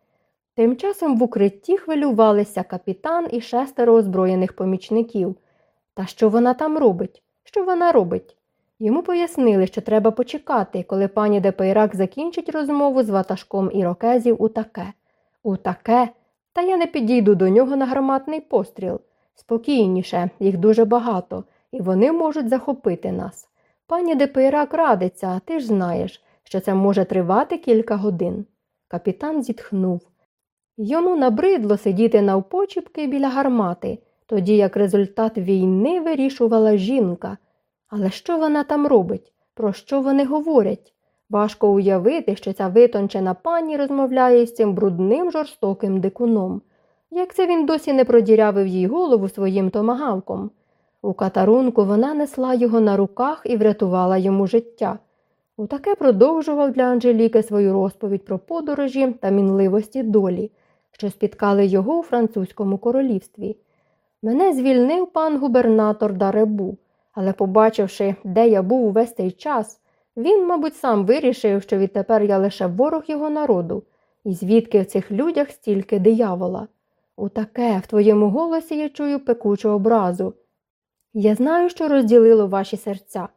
Тим часом в укритті хвилювалися капітан і шестеро озброєних помічників. Та що вона там робить? Що вона робить? Йому пояснили, що треба почекати, коли пані Депейрак закінчить розмову з ватажком ірокезів Утаке. Утаке? Та я не підійду до нього на гарматний постріл. Спокійніше, їх дуже багато, і вони можуть захопити нас. Пані Депейрак радиться, а ти ж знаєш, що це може тривати кілька годин. Капітан зітхнув. Йому набридло сидіти навпочіпки біля гармати, тоді як результат війни вирішувала жінка. Але що вона там робить? Про що вони говорять? Важко уявити, що ця витончена пані розмовляє з цим брудним жорстоким дикуном. Як це він досі не продірявив їй голову своїм томагавком? У катарунку вона несла його на руках і врятувала йому життя. Утаке продовжував для Анжеліки свою розповідь про подорожі та мінливості долі, що спіткали його у французькому королівстві. Мене звільнив пан губернатор Даребу, але, побачивши, де я був увесь цей час, він, мабуть, сам вирішив, що відтепер я лише ворог його народу, і звідки в цих людях стільки диявола. Утаке, в твоєму голосі я чую пекучу образу. Я знаю, що розділило ваші серця,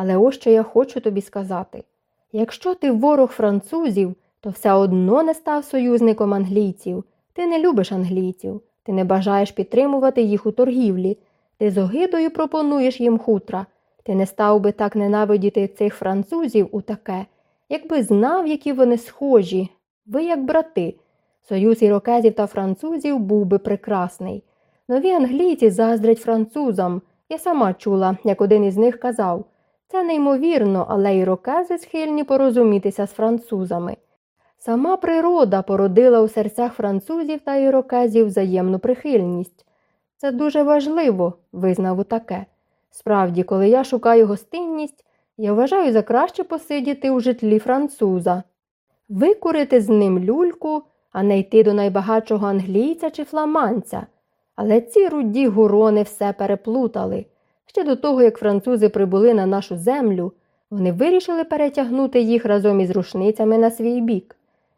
але ось що я хочу тобі сказати якщо ти ворог французів, то все одно не став союзником англійців. Ти не любиш англійців, ти не бажаєш підтримувати їх у торгівлі, ти з огидою пропонуєш їм хутра. Ти не став би так ненавидіти цих французів у таке, якби знав, які вони схожі, ви як брати. Союз ірокезів та французів був би прекрасний. Нові англійці заздрять французам. Я сама чула, як один із них казав це неймовірно, але ірокези схильні порозумітися з французами. Сама природа породила у серцях французів та ірокезів взаємну прихильність. Це дуже важливо, визнав таке. Справді, коли я шукаю гостинність, я вважаю за краще посидіти у житлі француза, викурити з ним люльку, а не йти до найбагатшого англійця чи фламанця. Але ці руді гурони все переплутали. Ще до того, як французи прибули на нашу землю, вони вирішили перетягнути їх разом із рушницями на свій бік.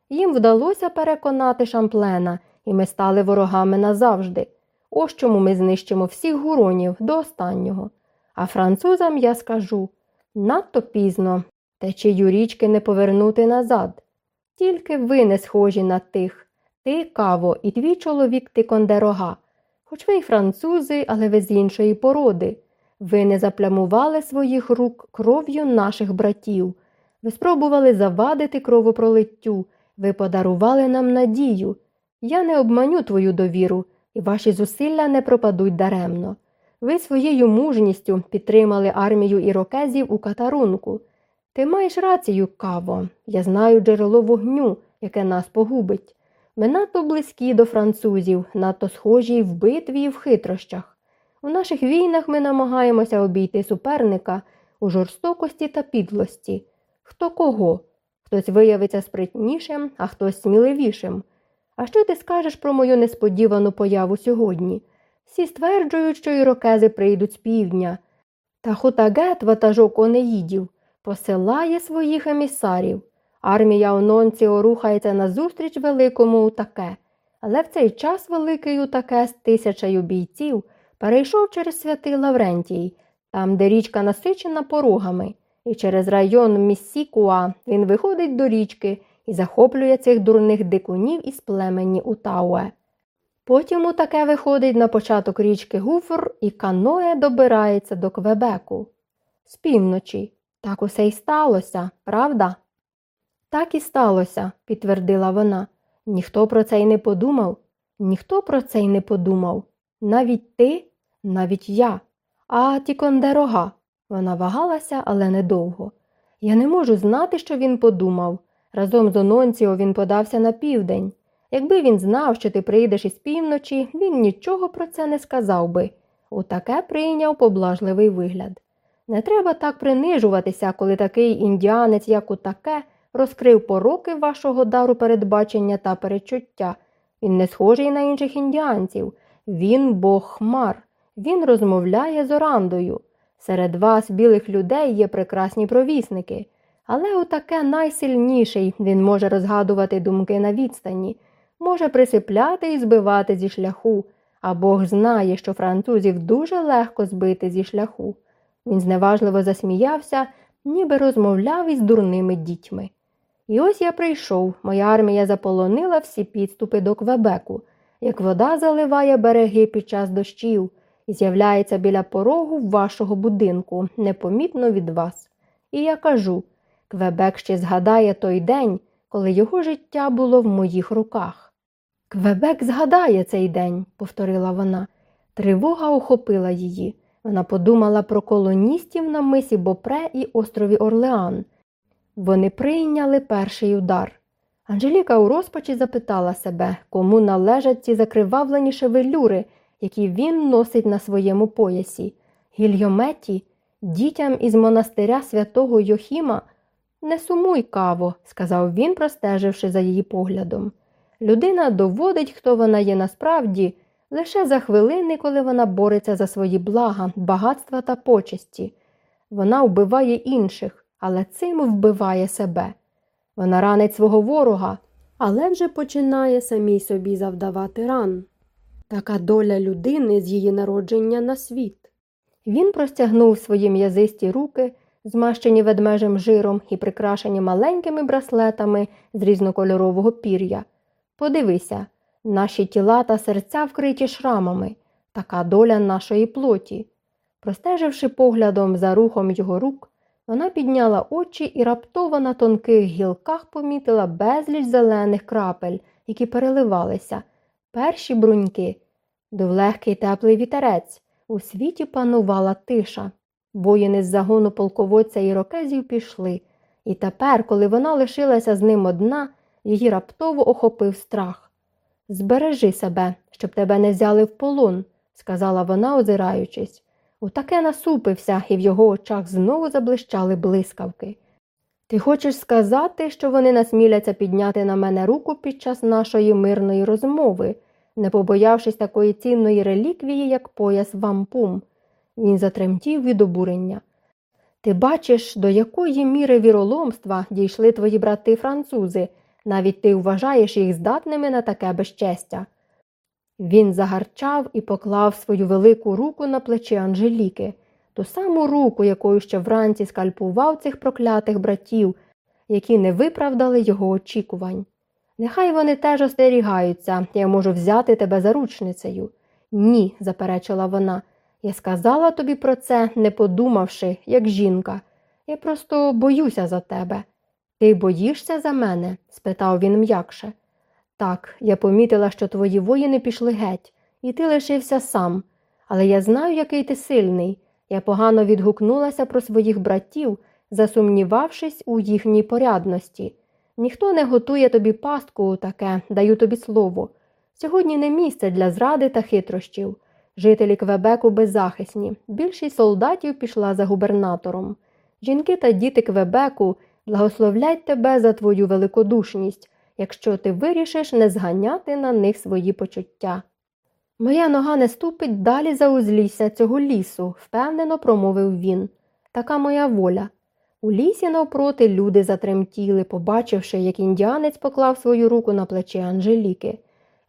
Їм вдалося переконати шамплена, і ми стали ворогами назавжди. Ось чому ми знищимо всіх гуронів до останнього. А французам я скажу надто пізно течію річки не повернути назад. Тільки ви не схожі на тих. Ти, каво, і твій чоловік Тикондерога. Хоч ви й французи, але ви з іншої породи. Ви не заплямували своїх рук кров'ю наших братів. Ви спробували завадити кровопролиттю, ви подарували нам надію. Я не обманю твою довіру, і ваші зусилля не пропадуть даремно. Ви своєю мужністю підтримали армію ірокезів у катарунку. Ти маєш рацію, каво, я знаю джерело вогню, яке нас погубить. Ми надто близькі до французів, надто схожі в битві і в хитрощах. У наших війнах ми намагаємося обійти суперника у жорстокості та підлості. Хто кого? Хтось виявиться спритнішим, а хтось сміливішим. А що ти скажеш про мою несподівану появу сьогодні? Всі стверджують, що ірокези прийдуть з півдня. Та хутагет, ватажок онеїдів, посилає своїх емісарів. Армія Ононціо рухається назустріч великому Утаке, але в цей час великий Утаке з тисячею бійців перейшов через святий Лаврентій, там, де річка насичена порогами, і через район Міссікуа він виходить до річки і захоплює цих дурних дикунів із племені Утауе. Потім у таке виходить на початок річки Гуфор і каноє добирається до Квебеку. З півночі. Так усе й сталося, правда? Так і сталося, підтвердила вона. Ніхто про це й не подумав. Ніхто про це й не подумав. Навіть ти, навіть я. А Тікондерога. Вона вагалася, але недовго. Я не можу знати, що він подумав. Разом з Ононціо він подався на південь. Якби він знав, що ти прийдеш із півночі, він нічого про це не сказав би. Утаке прийняв поблажливий вигляд. Не треба так принижуватися, коли такий індіанець, як утаке, розкрив пороки вашого дару передбачення та перечуття. Він не схожий на інших індіанців. Він бог хмар. Він розмовляє з орандою. Серед вас, білих людей, є прекрасні провісники. Але отаке найсильніший він може розгадувати думки на відстані, може присипляти і збивати зі шляху, а Бог знає, що французів дуже легко збити зі шляху. Він зневажливо засміявся, ніби розмовляв із дурними дітьми. І ось я прийшов, моя армія заполонила всі підступи до Квебеку, як вода заливає береги під час дощів з'являється біля порогу вашого будинку, непомітно від вас. І я кажу Квебек ще згадає той день, коли його життя було в моїх руках. Квебек згадає цей день, повторила вона. Тривога охопила її. Вона подумала про колоністів на мисі Бопре і острові Орлеан. Вони прийняли перший удар. Анжеліка у розпачі запитала себе, кому належать ці закривавлені шевелюри, які він носить на своєму поясі. Гільйометі, дітям із монастиря святого Йохіма. Не сумуй, каво, сказав він, простеживши за її поглядом. Людина доводить, хто вона є насправді, лише за хвилини, коли вона бореться за свої блага, багатства та почесті. Вона вбиває інших, але цим вбиває себе. Вона ранить свого ворога, але вже починає самій собі завдавати ран. Така доля людини з її народження на світ. Він простягнув свої м'язисті руки, змащені ведмежим жиром і прикрашені маленькими браслетами з різнокольорового пір'я. Подивися, наші тіла та серця вкриті шрамами, така доля нашої плоті. Простеживши поглядом за рухом його рук, вона підняла очі і раптово на тонких гілках помітила безліч зелених крапель, які переливалися, перші бруньки, дув легкий теплий вітерець. У світі панувала тиша. Воїни з загону полководця ірокезів пішли, і тепер, коли вона лишилася з ним одна, її раптово охопив страх. Збережи себе, щоб тебе не взяли в полон, сказала вона, озираючись. Утаке насупився, і в його очах знову заблищали блискавки. Ти хочеш сказати, що вони насміляться підняти на мене руку під час нашої мирної розмови, не побоявшись такої цінної реліквії, як пояс вампум. Він затремтів від обурення. Ти бачиш, до якої міри віроломства дійшли твої брати французи, навіть ти вважаєш їх здатними на таке безчестя. Він загарчав і поклав свою велику руку на плечі Анжеліки, ту саму руку, якою ще вранці скальпував цих проклятих братів, які не виправдали його очікувань. Нехай вони теж остерігаються, я можу взяти тебе заручницею. Ні, заперечила вона. Я сказала тобі про це, не подумавши, як жінка. Я просто боюся за тебе. Ти боїшся за мене? спитав він м'якше. Так, я помітила, що твої воїни пішли геть, і ти лишився сам. Але я знаю, який ти сильний. Я погано відгукнулася про своїх братів, засумнівавшись у їхній порядності. Ніхто не готує тобі пастку таке, даю тобі слово. Сьогодні не місце для зради та хитрощів. Жителі Квебеку беззахисні. Більшість солдатів пішла за губернатором. Жінки та діти Квебеку благословлять тебе за твою великодушність, якщо ти вирішиш не зганяти на них свої почуття. Моя нога не ступить далі за узлісся цього лісу, впевнено промовив він. Така моя воля. У лісі навпроти люди затремтіли, побачивши, як індіанець поклав свою руку на плече Анжеліки.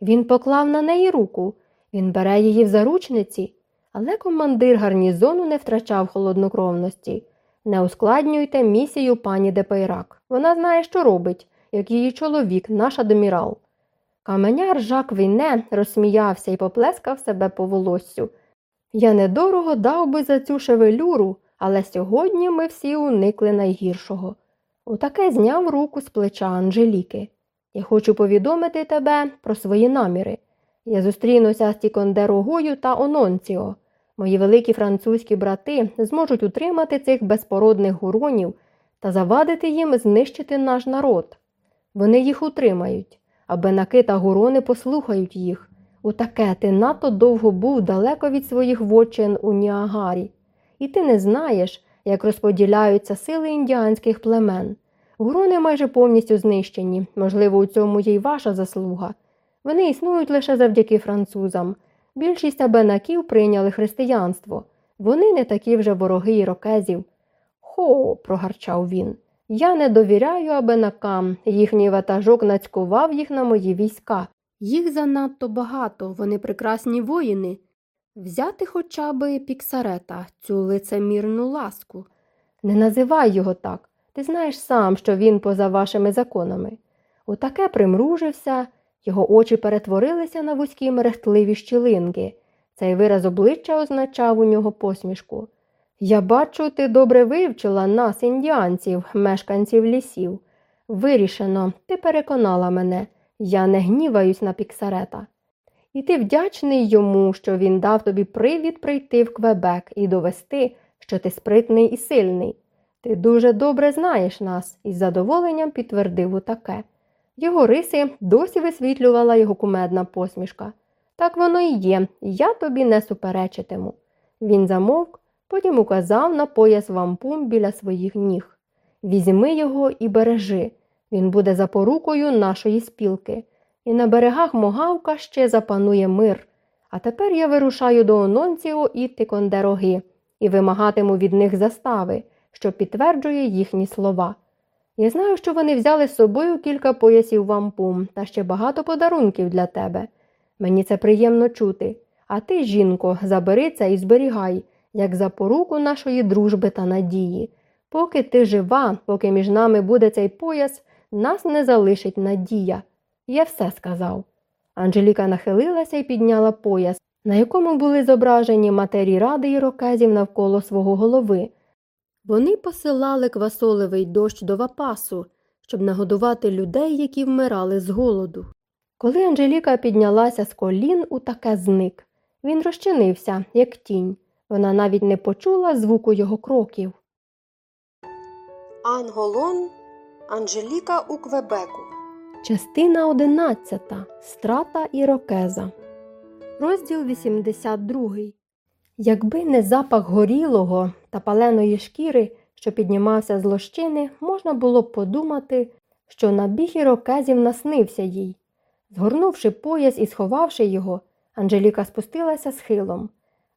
Він поклав на неї руку, він бере її в заручниці, але командир гарнізону не втрачав холоднокровності. Не ускладнюйте місію пані Депейрак. Вона знає, що робить, як її чоловік, наш адмірал. Каменяр Жак Віне розсміявся і поплескав себе по волоссю. Я недорого дав би за цю шевелюру, але сьогодні ми всі уникли найгіршого. Утаке зняв руку з плеча Анжеліки. Я хочу повідомити тебе про свої наміри. Я зустрінуся з Тікондерогою та Ононціо. Мої великі французькі брати зможуть утримати цих безпородних гуронів та завадити їм знищити наш народ. Вони їх утримають, а бенаки та гурони послухають їх. Утаке ти надто довго був далеко від своїх вочин у Ніагарі, і ти не знаєш, як розподіляються сили індіанських племен. Гурони майже повністю знищені, можливо, у цьому є й ваша заслуга. Вони існують лише завдяки французам. Більшість абенаків прийняли християнство. Вони не такі вже вороги ірокезів. Хо, прогарчав він. Я не довіряю абенакам. Їхній ватажок нацькував їх на мої війська. Їх занадто багато, вони прекрасні воїни. Взяти хоча би піксарета, цю лицемірну ласку. Не називай його так. Ти знаєш сам, що він поза вашими законами. Отаке примружився, його очі перетворилися на вузькі мерехтливі щілинки. Цей вираз обличчя означав у нього посмішку. Я бачу, ти добре вивчила нас, індіанців, мешканців лісів. Вирішено, ти переконала мене, я не гніваюсь на піксарета. І ти вдячний йому, що він дав тобі привід прийти в Квебек і довести, що ти спритний і сильний. Ти дуже добре знаєш нас, із задоволенням підтвердив утаке. Його риси досі висвітлювала його кумедна посмішка. Так воно і є, я тобі не суперечитиму. Він замовк, потім указав на пояс вампум біля своїх ніг. Візьми його і бережи. Він буде запорукою нашої спілки. І на берегах Могавка ще запанує мир. А тепер я вирушаю до Ононціо і Тикондероги і вимагатиму від них застави, що підтверджує їхні слова. Я знаю, що вони взяли з собою кілька поясів вампум та ще багато подарунків для тебе. Мені це приємно чути. А ти, жінко, забери це і зберігай, як запоруку нашої дружби та надії. Поки ти жива, поки між нами буде цей пояс, нас не залишить надія. Я все сказав. Анжеліка нахилилася і підняла пояс, на якому були зображені матері ради і рокезів навколо свого голови. Вони посилали квасолевий дощ до вапасу, щоб нагодувати людей, які вмирали з голоду. Коли Анжеліка піднялася з колін, у таке зник. Він розчинився, як тінь. Вона навіть не почула звуку його кроків. Анголон Анжеліка у Квебеку. Частина 11. Страта Ірокеза. Розділ 82. Якби не запах горілого та паленої шкіри, що піднімався з лощини, можна було б подумати, що набіг ірокезів наснився їй. Згорнувши пояс і сховавши його, Анжеліка спустилася схилом.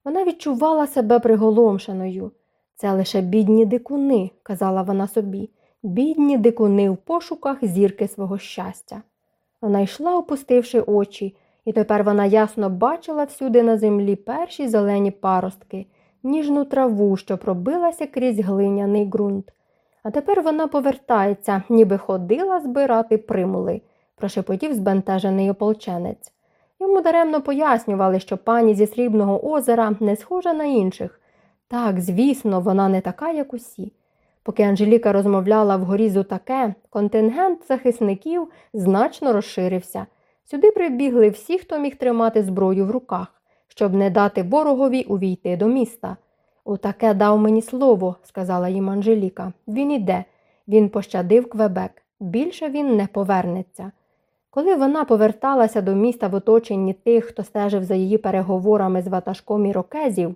Вона відчувала себе приголомшеною. Це лише бідні дикуни, казала вона собі, бідні дикуни в пошуках зірки свого щастя. Вона йшла, опустивши очі, і тепер вона ясно бачила всюди на землі перші зелені паростки, ніжну траву, що пробилася крізь глиняний ґрунт. А тепер вона повертається, ніби ходила збирати примули, прошепотів збентежений ополченець. Йому даремно пояснювали, що пані зі срібного озера не схожа на інших. Так, звісно, вона не така, як усі. Поки Анжеліка розмовляла вгорі з таке, контингент захисників значно розширився. Сюди прибігли всі, хто міг тримати зброю в руках, щоб не дати ворогові увійти до міста. Отаке дав мені слово, сказала їм Анжеліка. Він іде. Він пощадив Квебек. Більше він не повернеться. Коли вона поверталася до міста в оточенні тих, хто стежив за її переговорами з ватажком ірокезів,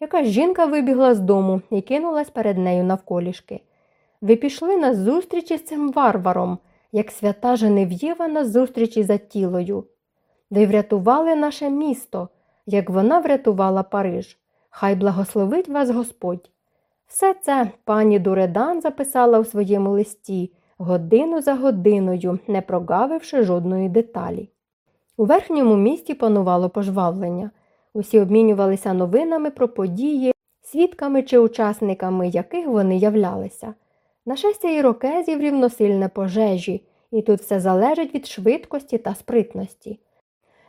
якась жінка вибігла з дому і кинулась перед нею навколішки. Ви пішли на зустрічі з цим варваром, як свята Женев'єва на зустрічі за тілою. Ви врятували наше місто, як вона врятувала Париж. Хай благословить вас Господь. Все це пані Дуредан записала у своєму листі, годину за годиною, не прогавивши жодної деталі. У верхньому місті панувало пожвавлення. Усі обмінювалися новинами про події, свідками чи учасниками яких вони являлися. Нашестя ірокезів рівносильне пожежі, і тут все залежить від швидкості та спритності.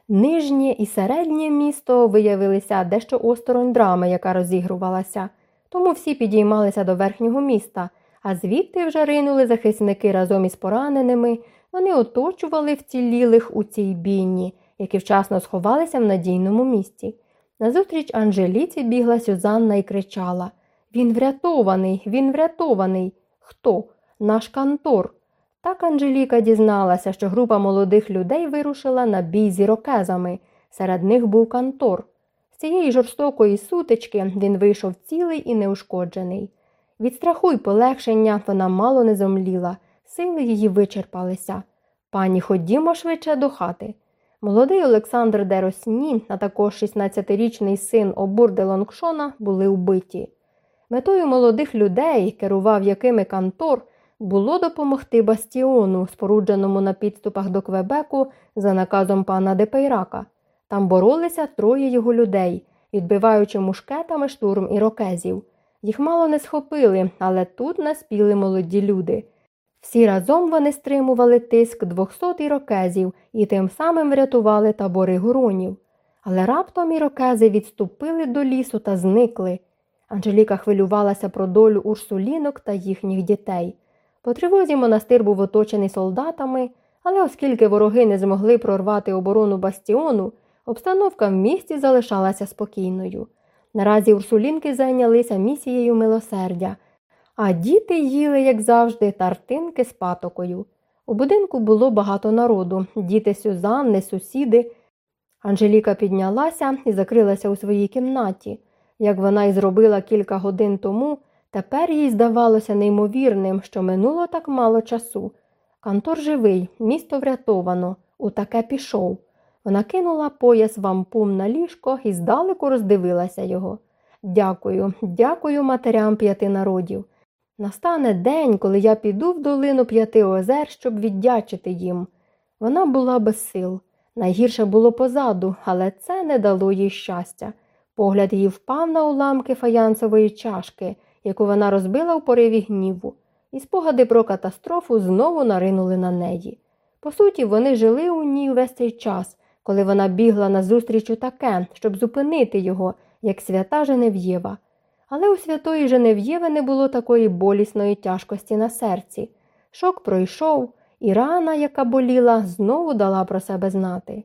Нижнє і середнє місто виявилися дещо осторонь драми, яка розігрувалася, тому всі підіймалися до верхнього міста, а звідти вже ринули захисники разом із пораненими, вони оточували вцілілих у цій бійні, які вчасно сховалися в надійному місці. Назустріч Анжеліці бігла Сюзанна і кричала Він врятований, він врятований. Хто? Наш кантор. Так Анжеліка дізналася, що група молодих людей вирушила на бій з ірокезами. Серед них був кантор. З цієї жорстокої сутички він вийшов цілий і неушкоджений. Від страху й полегшення вона мало не зомліла, сили її вичерпалися. Пані, ходімо швидше до хати. Молодий Олександр де Росні, а також 16-річний син Обур де Лоншана були вбиті. Метою молодих людей, керував якими Кантор, було допомогти бастіону, спорудженому на підступах до Квебеку за наказом пана Депейрака. Там боролися троє його людей, відбиваючи мушкетами штурм ірокезів. Їх мало не схопили, але тут наспіли молоді люди. Всі разом вони стримували тиск двохсот ірокезів і тим самим врятували табори гуронів. Але раптом ірокези відступили до лісу та зникли. Анжеліка хвилювалася про долю урсулінок та їхніх дітей. По тривозі монастир був оточений солдатами, але оскільки вороги не змогли прорвати оборону бастіону, обстановка в місті залишалася спокійною. Наразі урсулінки зайнялися місією милосердя, а діти їли, як завжди, тартинки з патокою. У будинку було багато народу діти Сюзанни, сусіди. Анжеліка піднялася і закрилася у своїй кімнаті. Як вона й зробила кілька годин тому, тепер їй здавалося неймовірним, що минуло так мало часу. Кантор живий, місто врятовано, у таке пішов. Вона кинула пояс вампум на ліжко і здалеку роздивилася його. Дякую, дякую матерям п'яти народів. Настане день, коли я піду в долину п'яти озер, щоб віддячити їм. Вона була без сил. Найгірше було позаду, але це не дало їй щастя. Погляд її впав на уламки фаянсової чашки, яку вона розбила у пориві гніву, і спогади про катастрофу знову наринули на неї. По суті, вони жили у ній весь цей час, коли вона бігла назустріч у таке, щоб зупинити його, як свята Женев'єва. Але у святої Женев'єви не було такої болісної тяжкості на серці. Шок пройшов, і рана, яка боліла, знову дала про себе знати.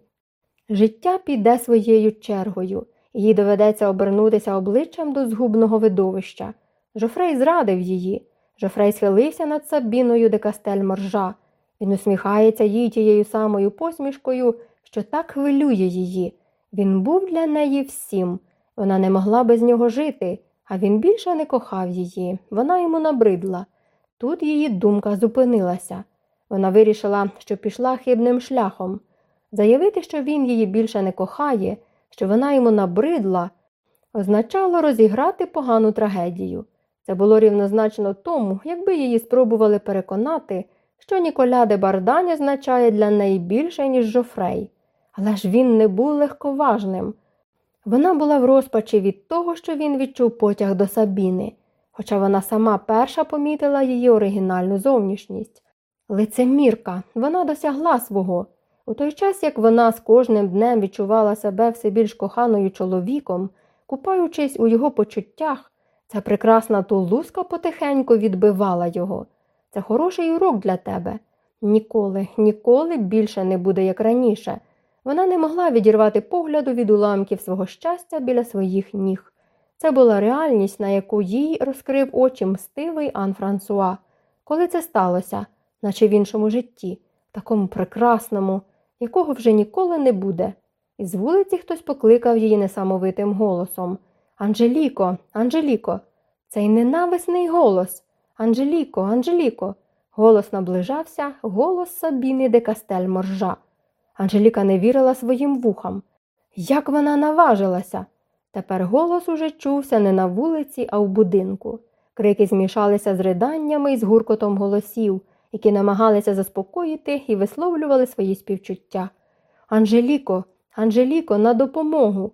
Життя піде своєю чергою, їй доведеться обернутися обличчям до згубного видовища. Жофрей зрадив її. Жофрей схилився над Сабіною де Кастель Моржа. Він усміхається їй тією самою посмішкою, що так хвилює її. Він був для неї всім. Вона не могла без нього жити, а він більше не кохав її. Вона йому набридла. Тут її думка зупинилася. Вона вирішила, що пішла хибним шляхом. Заявити, що він її більше не кохає, що вона йому набридла, означало розіграти погану трагедію. Це було рівнозначно тому, якби її спробували переконати, що Ніколя де Бардань означає для неї більше, ніж Жофрей. Але ж він не був легковажним. Вона була в розпачі від того, що він відчув потяг до Сабіни, хоча вона сама перша помітила її оригінальну зовнішність. Лицемірка, вона досягла свого. У той час, як вона з кожним днем відчувала себе все більш коханою чоловіком, купаючись у його почуттях, ця прекрасна тулузка потихеньку відбивала його. Це хороший урок для тебе. Ніколи, ніколи більше не буде, як раніше. Вона не могла відірвати погляду від уламків свого щастя біля своїх ніг. Це була реальність, на яку їй розкрив очі мстивий Ан Франсуа. Коли це сталося, наче в іншому житті, такому прекрасному, якого вже ніколи не буде. Із вулиці хтось покликав її несамовитим голосом Анжеліко, Анжеліко, цей ненависний голос. Анжеліко, Анжеліко. Голос наближався, голос Сабіни де Кастель Моржа. Анжеліка не вірила своїм вухам. Як вона наважилася? Тепер голос уже чувся не на вулиці, а в будинку. Крики змішалися з риданнями і з гуркотом голосів, які намагалися заспокоїти і висловлювали свої співчуття. Анжеліко, Анжеліко, на допомогу.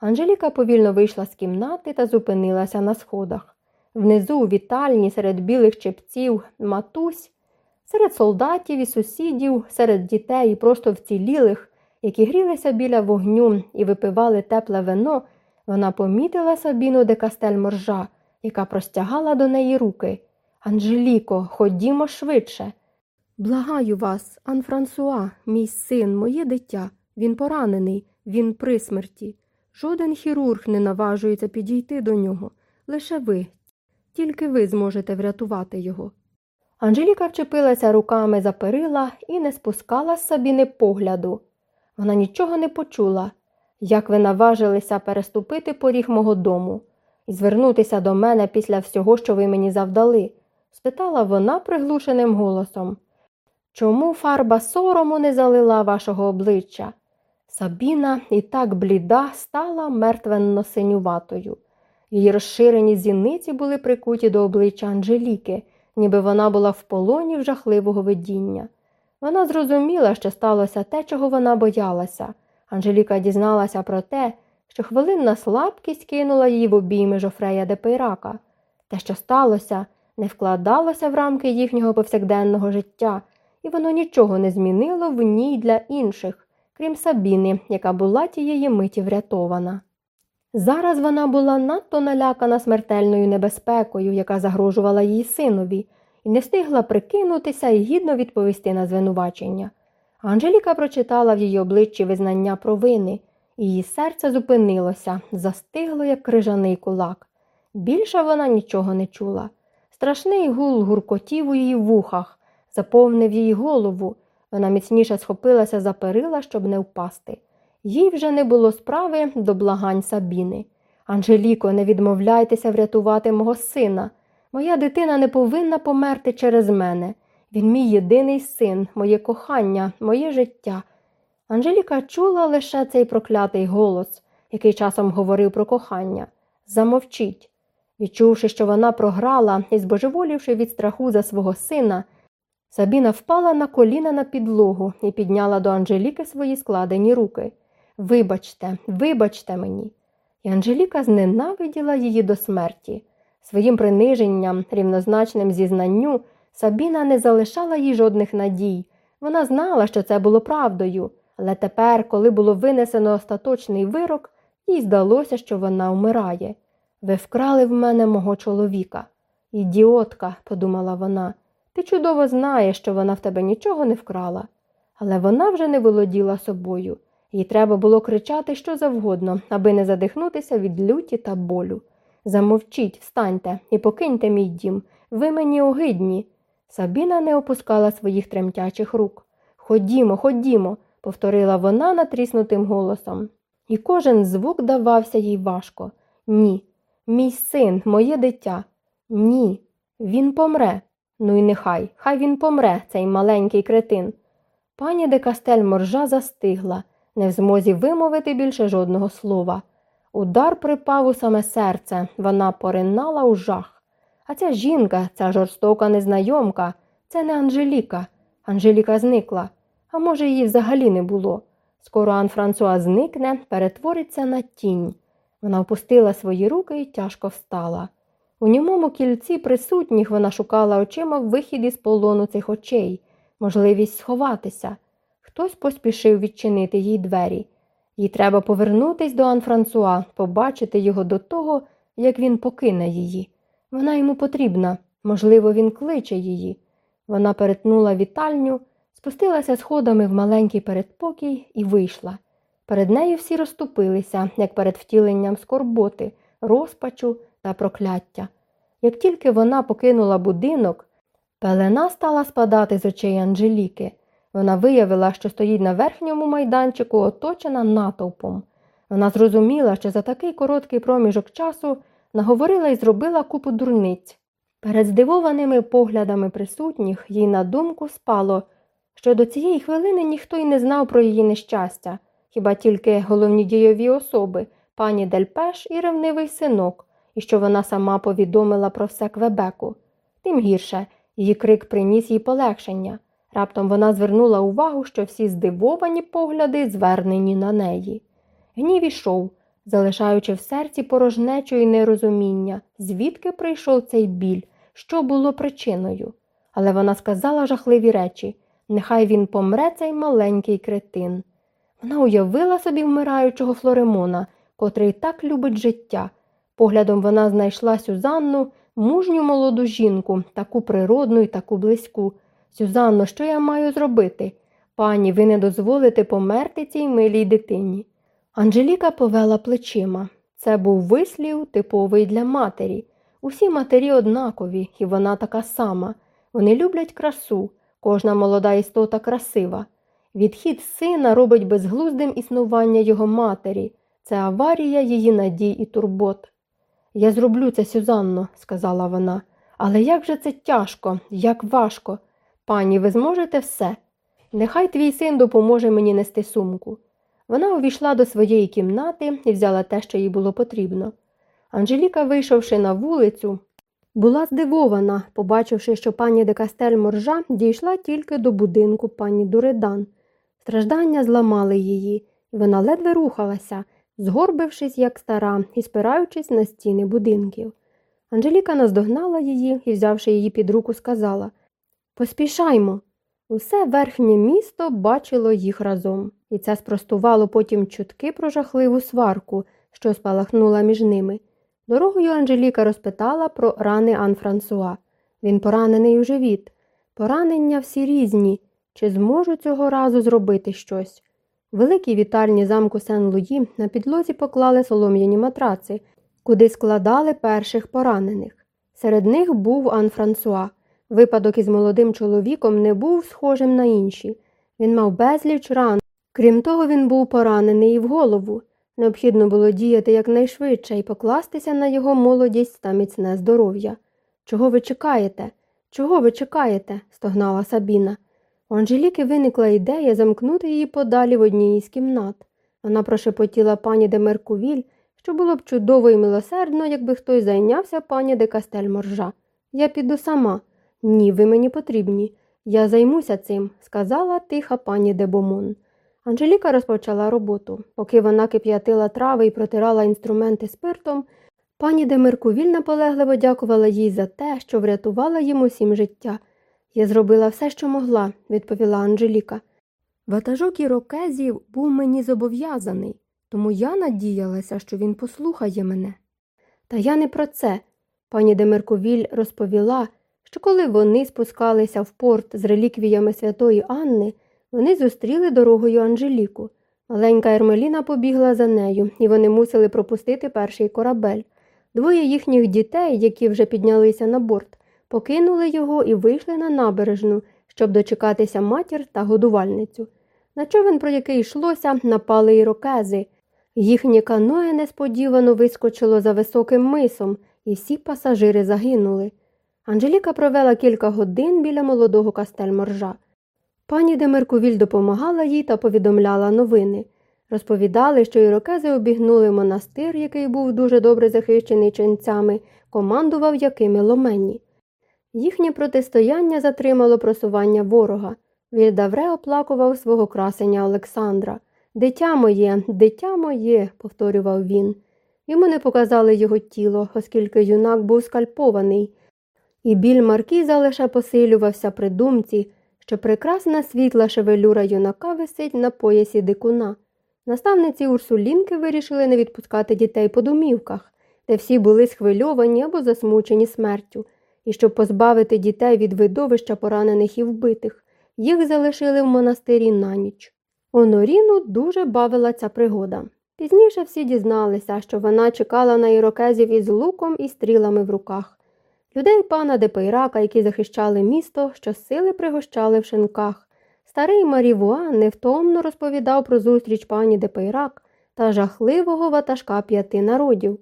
Анжеліка повільно вийшла з кімнати та зупинилася на сходах. Внизу, у вітальні, серед білих чепців, матусь. Серед солдатів і сусідів, серед дітей і просто вцілілих, які грілися біля вогню і випивали тепле вино, вона помітила Сабіну де Кастель Моржа, яка простягала до неї руки. Анжеліко, ходімо швидше. Благаю вас, Ан Франсуа, мій син, моє дитя. Він поранений, він при смерті. Жоден хірург не наважується підійти до нього. Лише ви, тільки ви зможете врятувати його. Анжеліка вчепилася руками за перила і не спускала з Сабіни погляду. Вона нічого не почула, як ви наважилися переступити поріг мого дому і звернутися до мене після всього, що ви мені завдали, спитала вона приглушеним голосом. Чому фарба сорому не залила вашого обличчя? Сабіна і так бліда стала мертвенно синюватою. Її розширені зіниці були прикуті до обличчя Анжеліки, ніби вона була в полоні в жахливого видіння. Вона зрозуміла, що сталося те, чого вона боялася. Анжеліка дізналася про те, що хвилинна слабкість кинула її в обійми Жофрея де Пейрака. Те, що сталося, не вкладалося в рамки їхнього повсякденного життя, і воно нічого не змінило в ній для інших, крім Сабіни, яка була тієї миті врятована. Зараз вона була надто налякана смертельною небезпекою, яка загрожувала її синові, і не встигла прикинутися і гідно відповісти на звинувачення. Анжеліка прочитала в її обличчі визнання провини, її серце зупинилося, застигло, як крижаний кулак. Більше вона нічого не чула. Страшний гул гуркотів у її вухах, заповнив її голову. Вона міцніше схопилася за перила, щоб не впасти. Їй вже не було справи до благань Сабіни. Анжеліко, не відмовляйтеся врятувати мого сина. Моя дитина не повинна померти через мене. Він мій єдиний син, моє кохання, моє життя. Анжеліка чула лише цей проклятий голос, який часом говорив про кохання. Замовчіть. Відчувши, що вона програла і збожеволівши від страху за свого сина, Сабіна впала на коліна на підлогу і підняла до Анжеліки свої складені руки. Вибачте, вибачте мені. І Анжеліка зненавиділа її до смерті. Своїм приниженням, рівнозначним зізнанню, Сабіна не залишала їй жодних надій. Вона знала, що це було правдою, але тепер, коли було винесено остаточний вирок, їй здалося, що вона вмирає. Ви вкрали в мене мого чоловіка. Ідіотка, подумала вона, ти чудово знаєш, що вона в тебе нічого не вкрала. Але вона вже не володіла собою. Їй треба було кричати що завгодно, аби не задихнутися від люті та болю. Замовчіть, встаньте і покиньте мій дім. Ви мені огидні. Сабіна не опускала своїх тремтячих рук. Ходімо, ходімо, повторила вона натріснутим голосом. І кожен звук давався їй важко. Ні, мій син, моє дитя. Ні, він помре. Ну і нехай, хай він помре, цей маленький кретин. Пані де Кастель моржа застигла, не в змозі вимовити більше жодного слова. Удар припав у саме серце, вона поринала у жах. А ця жінка, ця жорстока незнайомка, це не Анжеліка. Анжеліка зникла, а може, її взагалі не було. Скоро Ан Франсуа зникне, перетвориться на тінь. Вона опустила свої руки і тяжко встала. У ньомому кільці присутніх вона шукала очима вихід із полону цих очей, можливість сховатися. Хтось поспішив відчинити їй двері. Їй треба повернутись до Ан Франсуа, побачити його до того, як він покине її. Вона йому потрібна, можливо, він кличе її. Вона перетнула вітальню, спустилася сходами в маленький передпокій і вийшла. Перед нею всі розступилися, як перед втіленням скорботи, розпачу та прокляття. Як тільки вона покинула будинок, пелена стала спадати з очей Анжеліки. Вона виявила, що стоїть на верхньому майданчику, оточена натовпом. Вона зрозуміла, що за такий короткий проміжок часу наговорила і зробила купу дурниць. Перед здивованими поглядами присутніх їй на думку спало, що до цієї хвилини ніхто й не знав про її нещастя, хіба тільки головні дійові особи, пані Дельпеш і ревнивий синок, і що вона сама повідомила про все Квебеку. Тим гірше, її крик приніс їй полегшення. Раптом вона звернула увагу, що всі здивовані погляди звернені на неї. Гнів ішов, залишаючи в серці порожнечу і нерозуміння, звідки прийшов цей біль, що було причиною. але вона сказала жахливі речі нехай він помре цей маленький кретин. Вона уявила собі вмираючого Флоремона, котрий так любить життя. Поглядом вона знайшла Сюзанну, мужню молоду жінку, таку природну і таку близьку. Сюзанно, що я маю зробити? Пані, ви не дозволите померти цій милій дитині. Анжеліка повела плечима. Це був вислів типовий для матері. Усі матері однакові, і вона така сама. Вони люблять красу, кожна молода істота красива. Відхід сина робить безглуздим існування його матері. Це аварія її надій і турбот. Я зроблю це, Сюзанно, сказала вона. Але як же це тяжко, як важко. Пані, ви зможете все. Нехай твій син допоможе мені нести сумку. Вона увійшла до своєї кімнати і взяла те, що їй було потрібно. Анжеліка, вийшовши на вулицю, була здивована, побачивши, що пані де Кастель Моржа дійшла тільки до будинку пані Дуредан. Страждання зламали її, і вона ледве рухалася, згорбившись, як стара, і спираючись на стіни будинків. Анжеліка наздогнала її і, взявши її під руку, сказала Поспішаймо. Усе верхнє місто бачило їх разом, і це спростувало потім чутки про жахливу сварку, що спалахнула між ними. Дорогою Анжеліка розпитала про рани Ан Франсуа. Він поранений у живіт. Поранення всі різні. Чи зможу цього разу зробити щось? У великій вітальні замку Сен-Луї на підлозі поклали солом'яні матраци, куди складали перших поранених. Серед них був Ан Франсуа. Випадок із молодим чоловіком не був схожим на інші. Він мав безліч ран. Крім того, він був поранений і в голову. Необхідно було діяти якнайшвидше і покластися на його молодість та міцне здоров'я. Чого ви чекаєте? Чого ви чекаєте? стогнала Сабіна. У Анжеліки виникла ідея замкнути її подалі в одній із кімнат. Вона прошепотіла пані де Меркувіль, що було б чудово і милосердно, якби хтось зайнявся пані де Кастель. Я піду сама. Ні, ви мені потрібні. Я займуся цим, сказала тиха пані де Бомон. Анжеліка розпочала роботу. Поки вона кип'ятила трави і протирала інструменти спиртом, пані Демеркувіль наполегливо дякувала їй за те, що врятувала їм усім життя. Я зробила все, що могла, відповіла Анжеліка. Ватажок ірокезів був мені зобов'язаний, тому я надіялася, що він послухає мене. Та я не про це. Пані Демеркувіль розповіла, що коли вони спускалися в порт з реліквіями святої Анни, вони зустріли дорогою Анжеліку. Маленька Ермеліна побігла за нею, і вони мусили пропустити перший корабель. Двоє їхніх дітей, які вже піднялися на борт, покинули його і вийшли на набережну, щоб дочекатися матір та годувальницю. На човен, про який йшлося, напали ірокези. Їхнє каное несподівано вискочило за високим мисом, і всі пасажири загинули. Анжеліка провела кілька годин біля молодого кастельморжа. Пані Демеркувіль допомагала їй та повідомляла новини. Розповідали, що ірокези обігнули монастир, який був дуже добре захищений ченцями, командував якими ломені. Їхнє протистояння затримало просування ворога. Вільдавре оплакував свого красення Олександра. Дитя моє, дитя моє, повторював він. Йому не показали його тіло, оскільки юнак був скальпований, і біль маркіза лише посилювався при думці, що прекрасна світла шевелюра юнака висить на поясі дикуна. Наставниці Урсулінки вирішили не відпускати дітей по домівках, де всі були схвильовані або засмучені смертю, і щоб позбавити дітей від видовища поранених і вбитих, їх залишили в монастирі на ніч. Оноріну дуже бавила ця пригода. Пізніше всі дізналися, що вона чекала на ірокезів із луком і стрілами в руках. Людей пана Депейрака, які захищали місто, щосили пригощали в шинках. Старий Марівуа невтомно розповідав про зустріч пані Депейрак та жахливого ватажка п'яти народів.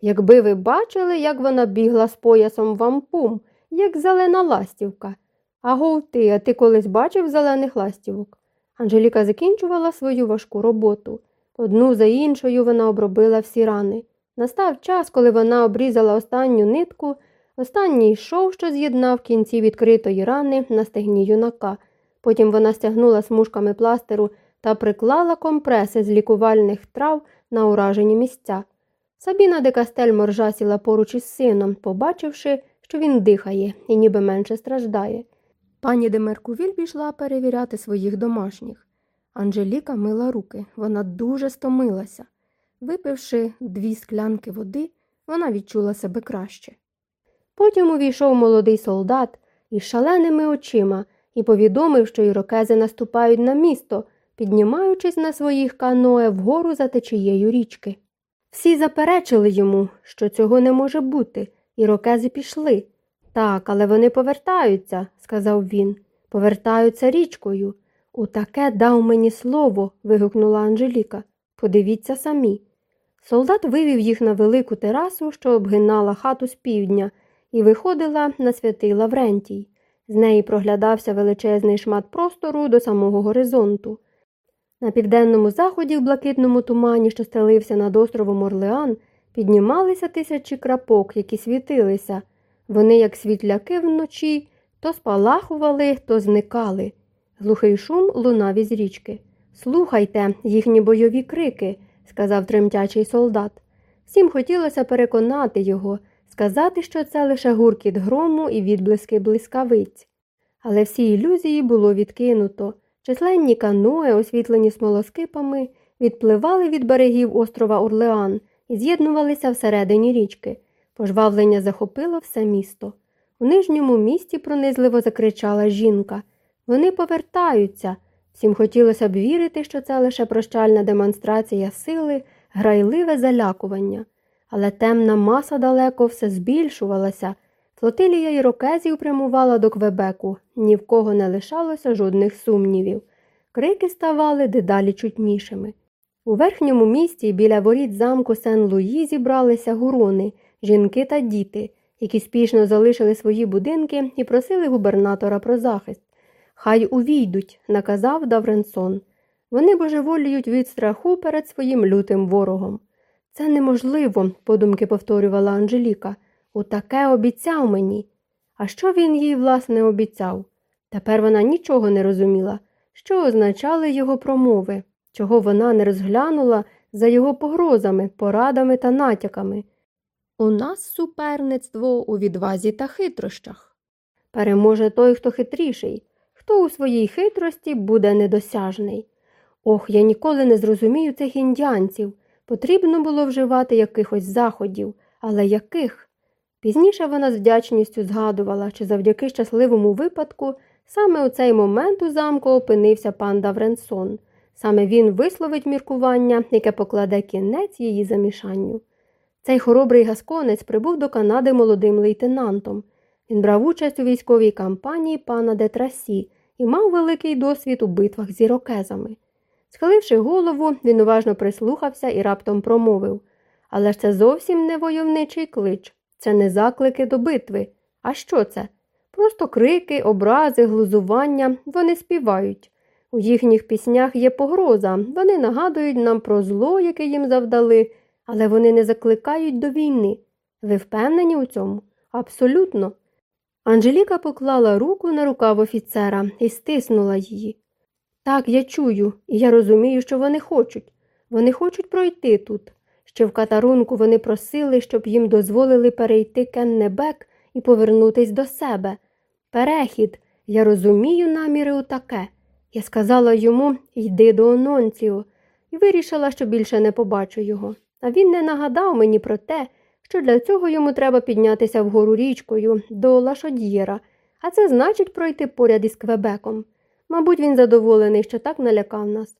Якби ви бачили, як вона бігла з поясом вампум, як зелена ластівка. Агов ти, а ти колись бачив зелених ластівок? Анжеліка закінчувала свою важку роботу. Одну за іншою вона обробила всі рани. Настав час, коли вона обрізала останню нитку, останній шов, що з'єднав кінці відкритої рани на стегні юнака. Потім вона стягнула смужками пластеру та приклала компреси з лікувальних трав на уражені місця. Сабіна де Кастель моржа сіла поруч із сином, побачивши, що він дихає і ніби менше страждає. Пані Демеркувіль пішла перевіряти своїх домашніх. Анжеліка мила руки, вона дуже стомилася. Випивши дві склянки води, вона відчула себе краще. Потім увійшов молодий солдат із шаленими очима і повідомив, що ірокези наступають на місто, піднімаючись на своїх каное вгору за течією річки. Всі заперечили йому, що цього не може бути, ірокези пішли. Так, але вони повертаються, сказав він, повертаються річкою. У таке дав мені слово. вигукнула Анжеліка. Подивіться самі. Солдат вивів їх на велику терасу, що обгинала хату з півдня, і виходила на святий Лаврентій. З неї проглядався величезний шмат простору до самого горизонту. На південному заході, в блакитному тумані, що стелився над островом Орлеан, піднімалися тисячі крапок, які світилися. Вони, як світляки вночі, то спалахували, то зникали. Глухий шум лунав із річки. Слухайте їхні бойові крики, сказав тремтячий солдат. Всім хотілося переконати його, сказати, що це лише гуркіт грому і відблиски блискавиць. Але всі ілюзії було відкинуто. Численні каное, освітлені смолоскипами, відпливали від берегів острова Орлеан і з'єднувалися всередині річки. Пожвавлення захопило все місто. У нижньому місті пронизливо закричала жінка. Вони повертаються. Всім хотілося б вірити, що це лише прощальна демонстрація сили, грайливе залякування. Але темна маса далеко все збільшувалася. Флотилія ірокезів прямувала до Квебеку, ні в кого не лишалося жодних сумнівів. Крики ставали дедалі чутнішими. У верхньому місті біля воріт замку Сен-Луї зібралися гурони, жінки та діти, які спішно залишили свої будинки і просили губернатора про захист. Хай увійдуть, наказав Давренсон. Вони божеволіють від страху перед своїм лютим ворогом. Це неможливо, подумки повторювала Анжеліка. Отаке обіцяв мені. А що він їй, власне, обіцяв? Тепер вона нічого не розуміла, що означали його промови, чого вона не розглянула за його погрозами, порадами та натяками. У нас суперництво у відвазі та хитрощах. Переможе той, хто хитріший, хто у своїй хитрості буде недосяжний. Ох, я ніколи не зрозумію цих індіанців. Потрібно було вживати якихось заходів, але яких? Пізніше вона з вдячністю згадувала, чи завдяки щасливому випадку саме у цей момент у замку опинився пан Давренсон. Саме він висловить міркування, яке покладе кінець її замішанню. Цей хоробрий гасконець прибув до Канади молодим лейтенантом. Він брав участь у військовій кампанії пана Детрасі і мав великий досвід у битвах з ірокезами. Схиливши голову, він уважно прислухався і раптом промовив Але ж це зовсім не войовничий клич, це не заклики до битви. А що це? Просто крики, образи, глузування вони співають. У їхніх піснях є погроза, вони нагадують нам про зло, яке їм завдали, але вони не закликають до війни. Ви впевнені у цьому? Абсолютно. Анжеліка поклала руку на рукав офіцера і стиснула її. Так, я чую, і я розумію, що вони хочуть. Вони хочуть пройти тут. Ще в катарунку вони просили, щоб їм дозволили перейти Кеннебек і повернутись до себе. Перехід, я розумію наміри у таке. Я сказала йому йди до Ононціо, і вирішила, що більше не побачу його. А він не нагадав мені про те, що для цього йому треба піднятися вгору річкою до Лашод'єра, а це значить пройти поряд із Квебеком. Мабуть, він задоволений, що так налякав нас.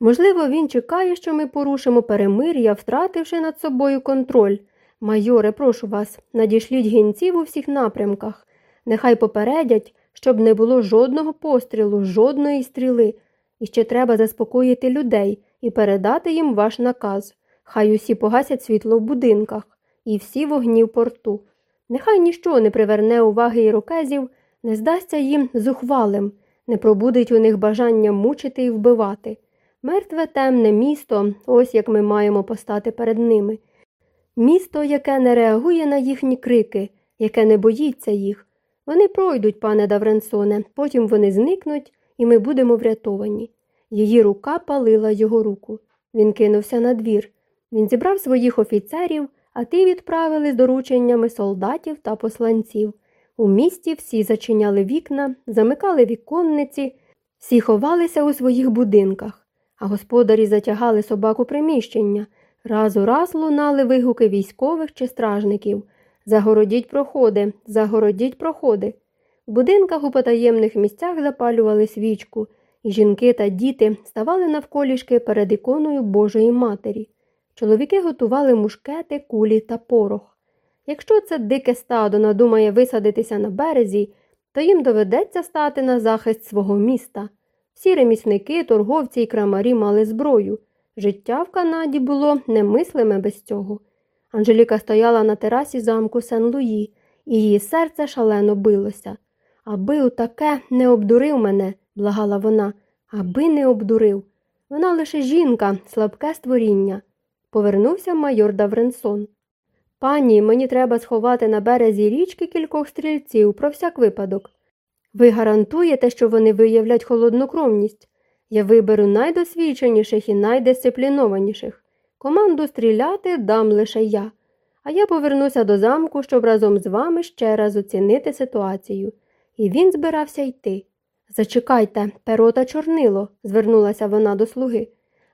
Можливо, він чекає, що ми порушимо перемир'я, втративши над собою контроль. Майоре, прошу вас, надішліть гінців у всіх напрямках. Нехай попередять, щоб не було жодного пострілу, жодної стріли. І ще треба заспокоїти людей і передати їм ваш наказ. Хай усі погасять світло в будинках і всі вогні в порту. Нехай ніщо не приверне уваги ірокезів, не здасться їм зухвалим, не пробудить у них бажання мучити і вбивати. Мертве темне місто, ось як ми маємо постати перед ними. Місто, яке не реагує на їхні крики, яке не боїться їх. Вони пройдуть, пане Давренсоне, потім вони зникнуть, і ми будемо врятовані. Її рука палила його руку. Він кинувся на двір. Він зібрав своїх офіцерів, а ті відправили з дорученнями солдатів та посланців. У місті всі зачиняли вікна, замикали віконниці, всі ховалися у своїх будинках, а господарі затягали собаку приміщення. Раз у раз лунали вигуки військових чи стражників. Загородіть проходи, загородіть проходи. В будинках у потаємних місцях запалювали свічку, і жінки та діти ставали навколішки перед іконою Божої Матері. Чоловіки готували мушкети, кулі та порох. Якщо це дике стадо надумає висадитися на березі, то їм доведеться стати на захист свого міста. Всі ремісники, торговці і крамарі мали зброю. Життя в Канаді було немислиме без цього. Анжеліка стояла на терасі замку Сен-Луї, і її серце шалено билося. Аби Уттаке не обдурив мене, благала вона, аби не обдурив. Вона лише жінка, слабке створіння. Повернувся майор Давренсон. Пані, мені треба сховати на березі річки кількох стрільців про всяк випадок. Ви гарантуєте, що вони виявлять холоднокровність? Я виберу найдосвідченіших і найдисциплінованіших. Команду стріляти дам лише я, а я повернуся до замку, щоб разом з вами ще раз оцінити ситуацію. І він збирався йти. Зачекайте, перо та чорнило, звернулася вона до слуги.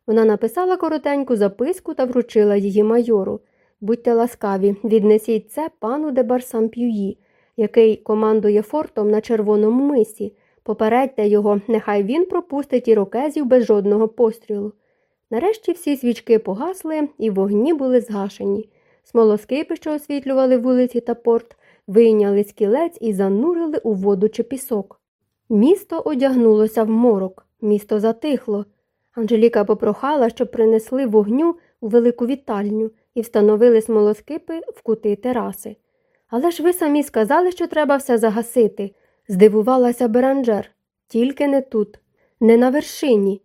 Вона написала коротеньку записку та вручила її майору. Будьте ласкаві, віднесіть це пану де Барсамп'юї, який командує фортом на червоному мисі. Попередьте його, нехай він пропустить ірокезів без жодного пострілу. Нарешті всі свічки погасли і вогні були згашені. Смолоскипи, що освітлювали вулиці та порт, вийняли скілець і занурили у воду чи пісок. Місто одягнулося в морок, місто затихло. Анжеліка попрохала, щоб принесли вогню у велику вітальню і встановили смолоскипи в кути тераси. Але ж ви самі сказали, що треба все загасити, здивувалася Беранджер. Тільки не тут, не на вершині.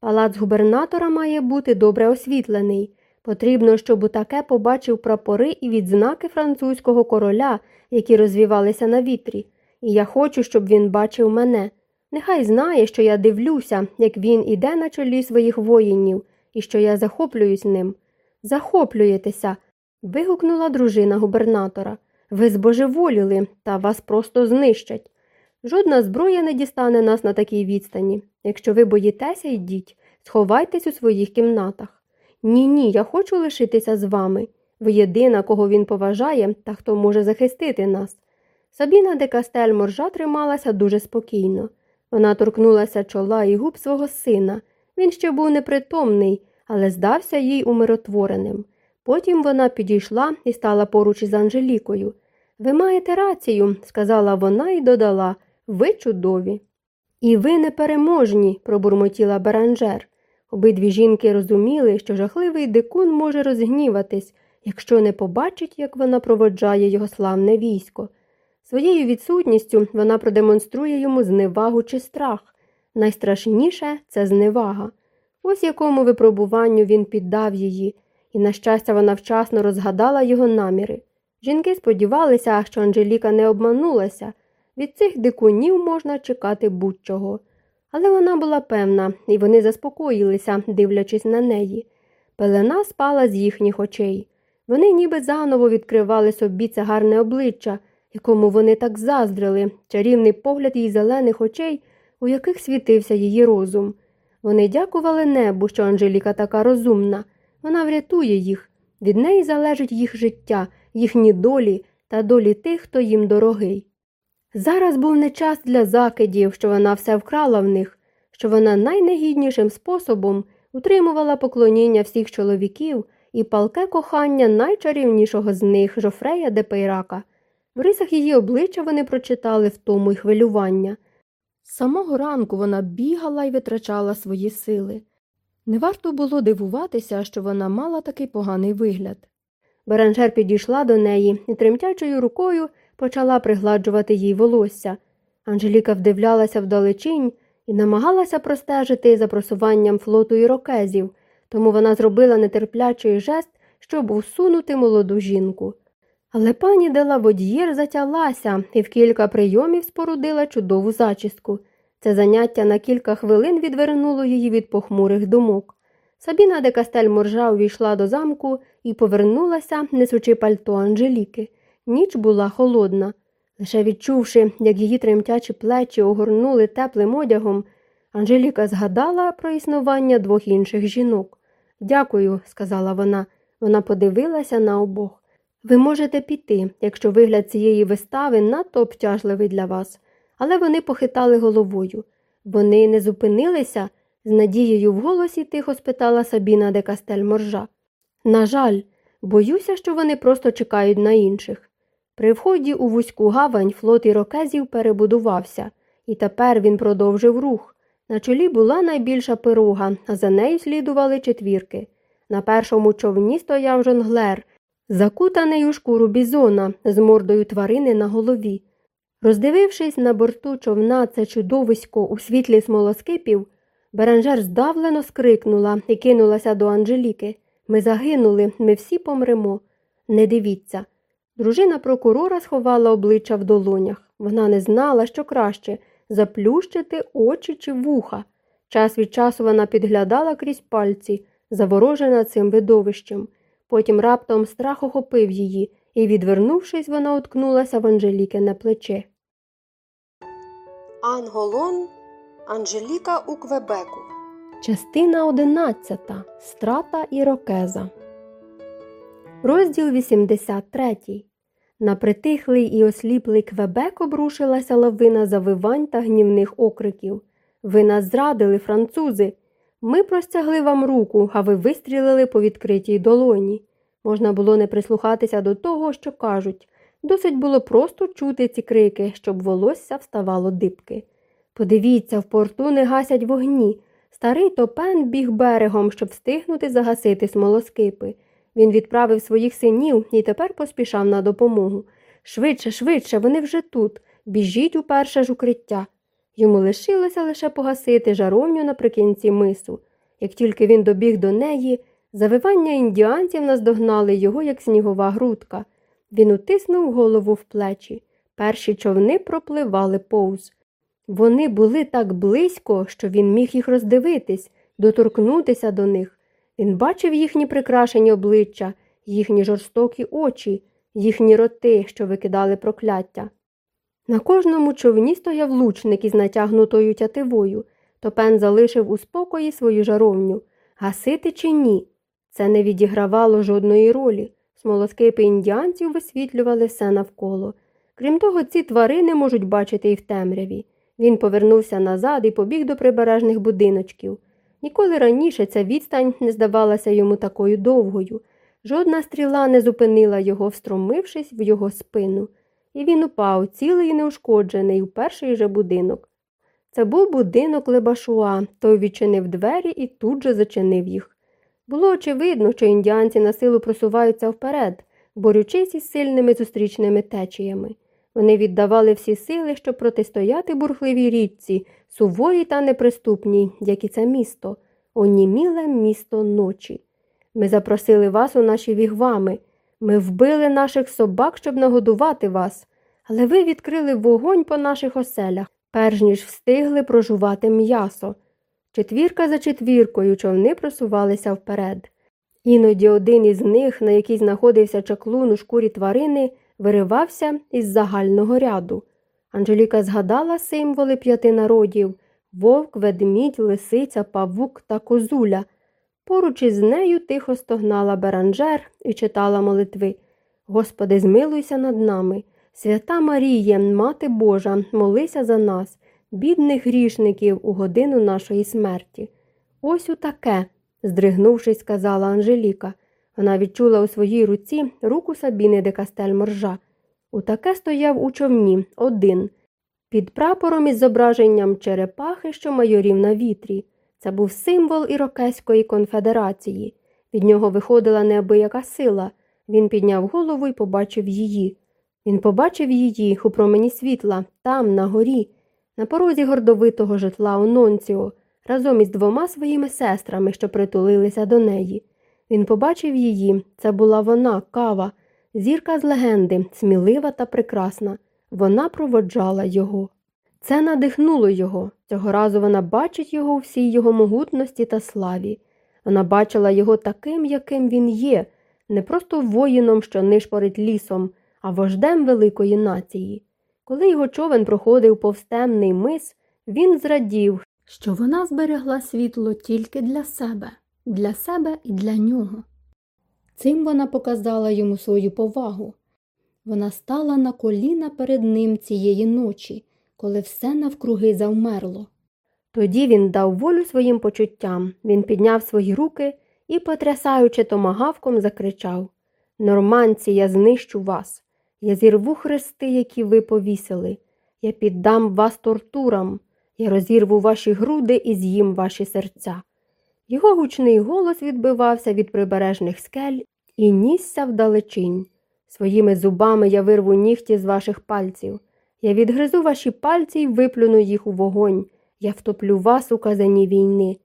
Палац губернатора має бути добре освітлений. Потрібно, щоб таке побачив прапори і відзнаки французького короля, які розвівалися на вітрі. І я хочу, щоб він бачив мене. Нехай знає, що я дивлюся, як він іде на чолі своїх воїнів, і що я захоплююсь ним. Захоплюєтеся. вигукнула дружина губернатора. Ви збожеволіли, та вас просто знищать. Жодна зброя не дістане нас на такій відстані. Якщо ви боїтеся, йдіть, сховайтесь у своїх кімнатах. Ні, ні, я хочу лишитися з вами. Ви єдина, кого він поважає та хто може захистити нас. Сабіна де Кастель моржа трималася дуже спокійно. Вона торкнулася чола і губ свого сина. Він ще був непритомний, але здався їй умиротвореним. Потім вона підійшла і стала поруч із Анжелікою. Ви маєте рацію, сказала вона і додала, ви чудові. І ви непереможні, пробурмотіла Баранжер. Обидві жінки розуміли, що жахливий дикун може розгніватись, якщо не побачить, як вона проводжає його славне військо. Своєю відсутністю вона продемонструє йому зневагу чи страх. Найстрашніше це зневага. Ось якому випробуванню він піддав її, і, на щастя, вона вчасно розгадала його наміри. Жінки сподівалися, що Анжеліка не обманулася. Від цих дикунів можна чекати будь-чого. Але вона була певна, і вони заспокоїлися, дивлячись на неї. Пелена спала з їхніх очей. Вони ніби заново відкривали собі це гарне обличчя, якому вони так заздрили, чарівний погляд її зелених очей, у яких світився її розум. Вони дякували небу, що Анжеліка така розумна. Вона врятує їх. Від неї залежить їх життя, їхні долі та долі тих, хто їм дорогий. Зараз був не час для закидів, що вона все вкрала в них, що вона найнегіднішим способом утримувала поклоніння всіх чоловіків і палке кохання найчарівнішого з них Жофрея де Пейрака. В рисах її обличчя вони прочитали втому й хвилювання. З самого ранку вона бігала і витрачала свої сили. Не варто було дивуватися, що вона мала такий поганий вигляд. Беранжер підійшла до неї і тремтячою рукою почала пригладжувати їй волосся. Анжеліка вдивлялася вдалечінь і намагалася простежити за просуванням флоту ірокезів, тому вона зробила нетерплячий жест, щоб усунути молоду жінку. Але пані Делаводьєр затялася і в кілька прийомів спорудила чудову зачіску. Це заняття на кілька хвилин відвернуло її від похмурих думок. Сабіна де Кастель Моржа увійшла до замку і повернулася, несучи пальто Анжеліки. Ніч була холодна. Лише відчувши, як її тремтячі плечі огорнули теплим одягом, Анжеліка згадала про існування двох інших жінок. Дякую, сказала вона. Вона подивилася на обох. Ви можете піти, якщо вигляд цієї вистави надто обтяжливий для вас. Але вони похитали головою. Вони не зупинилися, з надією в голосі тихо спитала Сабіна де Кастель. На жаль, боюся, що вони просто чекають на інших. При вході у вузьку гавань флот ірокезів перебудувався, і тепер він продовжив рух. На чолі була найбільша пирога, а за нею слідували четвірки. На першому човні стояв жонглер, закутаний у шкуру бізона з мордою тварини на голові. Роздивившись на борту човна це чудовисько у світлі смолоскипів, Беранжер здавлено скрикнула і кинулася до Анжеліки. Ми загинули, ми всі помремо. Не дивіться. Дружина прокурора сховала обличчя в долонях. Вона не знала, що краще заплющити очі чи вуха. Час від часу вона підглядала крізь пальці, заворожена цим видовищем. Потім раптом страх охопив її, і, відвернувшись, вона уткнулася в Анжелікине плече. Анголон Анжеліка у Квебеку. Частина 11. Страта Ірокеза. Розділ 83. На притихлий і осліплий Квебек обрушилася лавина завивань та гнівних окриків. Ви нас зрадили, французи. Ми простягли вам руку, а ви вистрілили по відкритій долоні. Можна було не прислухатися до того, що кажуть. Досить було просто чути ці крики, щоб волосся вставало дибки. Подивіться, в порту не гасять вогні. Старий топен біг берегом, щоб встигнути загасити смолоскипи. Він відправив своїх синів і тепер поспішав на допомогу. Швидше, швидше, вони вже тут. Біжіть у перше ж укриття. Йому лишилося лише погасити жаровню наприкінці мису. Як тільки він добіг до неї, завивання індіанців наздогнали його, як снігова грудка. Він утиснув голову в плечі. Перші човни пропливали повз. Вони були так близько, що він міг їх роздивитись, доторкнутися до них. Він бачив їхні прикрашені обличчя, їхні жорстокі очі, їхні роти, що викидали прокляття. На кожному човні стояв лучник із натягнутою тятивою, топен залишив у спокої свою жаровню. Гасити чи ні? Це не відігравало жодної ролі. Смолоскипи індіанців висвітлювали все навколо. Крім того, ці тварини можуть бачити і в темряві. Він повернувся назад і побіг до прибережних будиночків. Ніколи раніше ця відстань не здавалася йому такою довгою. Жодна стріла не зупинила його, встромившись в його спину, і він упав, цілий і неушкоджений, у перший же будинок. Це був будинок Лебашуа, той відчинив двері і тут же зачинив їх. Було очевидно, що індіанці на силу просуваються вперед, борючись із сильними зустрічними течіями. Вони віддавали всі сили, щоб протистояти бурхливій річці, суворій та неприступній, як і це місто, оніміле місто ночі. Ми запросили вас у наші вігвами. Ми вбили наших собак, щоб нагодувати вас, але ви відкрили вогонь по наших оселях, перш ніж встигли прожувати м'ясо. Четвірка за четвіркою човни просувалися вперед. Іноді один із них, на який знаходився чаклун у шкурі тварини, виривався із загального ряду. Анжеліка згадала символи п'яти народів вовк, ведмідь, лисиця, павук та козуля. Поруч із нею тихо стогнала Беранжер і читала молитви Господи, змилуйся над нами. Свята Марія, Мати Божа, молися за нас, бідних грішників у годину нашої смерті. Ось у таке, здригнувшись, сказала Анжеліка. Вона відчула у своїй руці руку Сабіни де Кастель Моржа. У таке стояв у човні один, під прапором із зображенням черепахи, що майорів на вітрі. Це був символ Ірокезької конфедерації. Від нього виходила неабияка сила. Він підняв голову і побачив її. Він побачив її у промені світла, там, на горі, на порозі гордовитого житла Ононціо, разом із двома своїми сестрами, що притулилися до неї. Він побачив її, це була вона, кава, зірка з легенди, смілива та прекрасна. Вона проводжала його. Це надихнуло його. Цього разу вона бачить його у всій його могутності та славі. Вона бачила його таким, яким він є, не просто воїном, що нишпорить лісом, а вождем великої нації. Коли його човен проходив повстемний мис, він зрадів, що вона зберегла світло тільки для себе, для себе і для нього. Цим вона показала йому свою повагу. Вона стала на коліна перед ним цієї ночі, коли все навкруги завмерло. Тоді він дав волю своїм почуттям, він підняв свої руки і, потрясаючи томагавком, закричав Норманці, я знищу вас, я зірву хрести, які ви повісили, я піддам вас тортурам, я розірву ваші груди і з'їм ваші серця. Його гучний голос відбивався від прибережних скель і нісся вдалечінь. Своїми зубами я вирву нігті з ваших пальців. Я відгризу ваші пальці і виплюну їх у вогонь. Я втоплю вас у казані війни.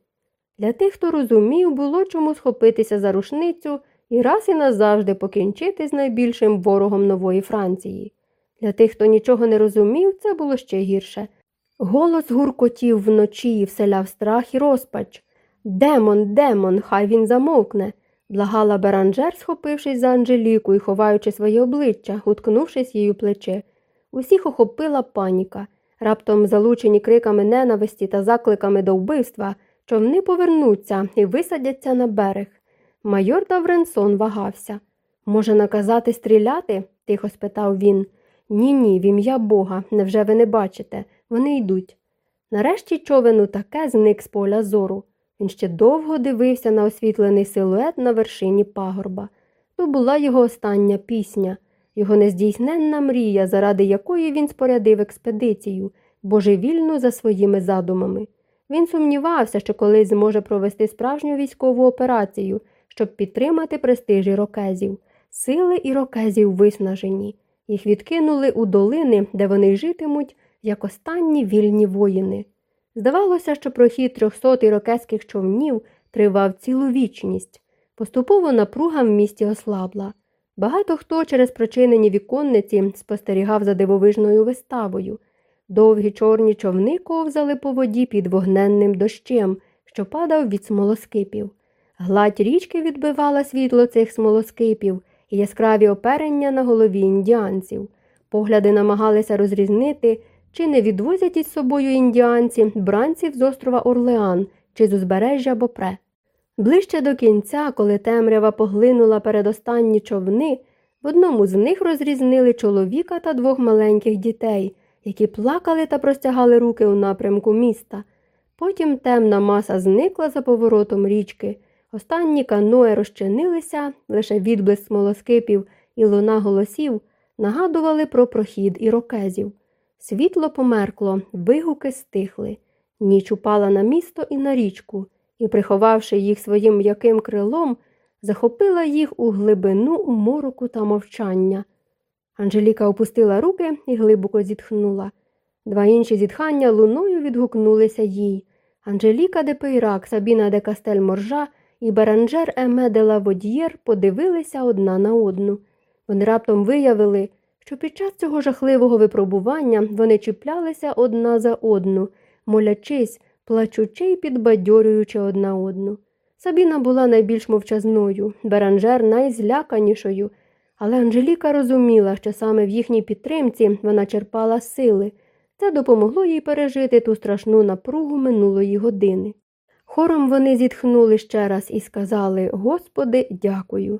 Для тих, хто розумів, було чому схопитися за рушницю і раз і назавжди покінчити з найбільшим ворогом нової Франції. Для тих, хто нічого не розумів, це було ще гірше. Голос гуркотів вночі і вселяв страх і розпач. Демон, демон, хай він замовкне, благала Беранжер, схопившись за Анжеліку і ховаючи своє обличчя, уткнувшись її плече. Усіх охопила паніка. Раптом, залучені криками ненависті та закликами до вбивства, човни повернуться і висадяться на берег. Майор Давренсон вагався. Може, наказати стріляти? тихо спитав він. Ні, ні, в ім'я Бога, невже ви не бачите? Вони йдуть. Нарешті човен таке зник з поля зору. Він ще довго дивився на освітлений силует на вершині пагорба. То була його остання пісня, його нездійсненна мрія, заради якої він спорядив експедицію, божевільну за своїми задумами. Він сумнівався, що колись зможе провести справжню військову операцію, щоб підтримати престиж ірокезів. Сили ірокезів виснажені. Їх відкинули у долини, де вони житимуть, як останні вільні воїни. Здавалося, що прохід трьохсот ірокезьких човнів тривав цілу вічність. Поступово напруга в місті ослабла. Багато хто через причинені віконниці спостерігав за дивовижною виставою. Довгі чорні човни ковзали по воді під вогненним дощем, що падав від смолоскипів. Гладь річки відбивала світло цих смолоскипів і яскраві оперення на голові індіанців. Погляди намагалися розрізнити, чи не відвозять із собою індіанці бранців з острова Орлеан чи з узбережжя Бопре. Ближче до кінця, коли темрява поглинула передостанні човни, в одному з них розрізнили чоловіка та двох маленьких дітей, які плакали та простягали руки у напрямку міста. Потім темна маса зникла за поворотом річки. Останні каное розчинилися, лише відблиск смолоскипів і луна голосів нагадували про прохід ірокезів. Світло померкло, вигуки стихли. Ніч упала на місто і на річку, і, приховавши їх своїм м'яким крилом, захопила їх у глибину мороку та мовчання. Анжеліка опустила руки і глибоко зітхнула. Два інші зітхання луною відгукнулися їй. Анжеліка де Пейрак, Сабіна де Кастель Моржа і Баранжер Еме де Лаводьєр подивилися одна на одну. Вони раптом виявили, що під час цього жахливого випробування вони чіплялися одна за одну, молячись, плачучи й підбадьорюючи одна одну. Сабіна була найбільш мовчазною, Беранжер найзляканішою, але Анжеліка розуміла, що саме в їхній підтримці вона черпала сили. Це допомогло їй пережити ту страшну напругу минулої години. Хором вони зітхнули ще раз і сказали Господи, дякую.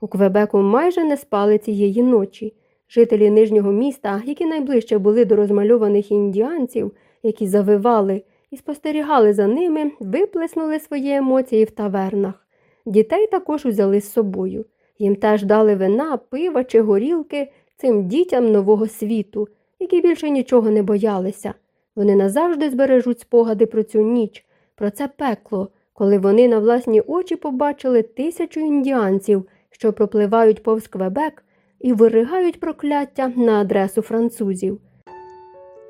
У Квебеку майже не спали цієї ночі. Жителі нижнього міста, які найближче були до розмальованих індіанців, які завивали і спостерігали за ними, виплеснули свої емоції в тавернах. Дітей також узяли з собою. Їм теж дали вина, пива чи горілки цим дітям нового світу, які більше нічого не боялися. Вони назавжди збережуть спогади про цю ніч, про це пекло, коли вони на власні очі побачили тисячу індіанців, що пропливають повз Квебек і виригають прокляття на адресу французів.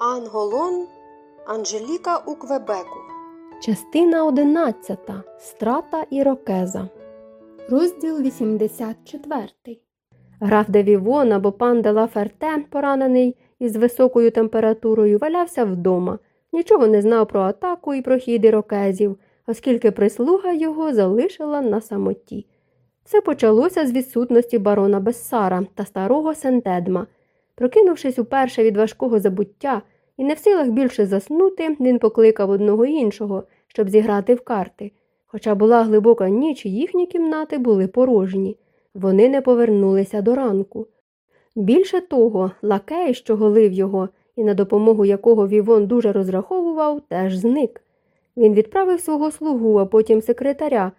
Анголон Анжеліка у Квебеку. Частина 11. Страта Ірокеза. Розділ 84. Граф де Вівон або пан де Лаферте, поранений із високою температурою, валявся вдома. Нічого не знав про атаку і про хід ірокезів, оскільки прислуга його залишила на самоті. Все почалося з відсутності барона Бессара та старого Сентедма. Прокинувшись уперше від важкого забуття і не в силах більше заснути, він покликав одного іншого, щоб зіграти в карти. Хоча була глибока ніч, їхні кімнати були порожні. Вони не повернулися до ранку. Більше того, лакей, що голив його, і на допомогу якого Вівон дуже розраховував, теж зник. Він відправив свого слугу, а потім секретаря,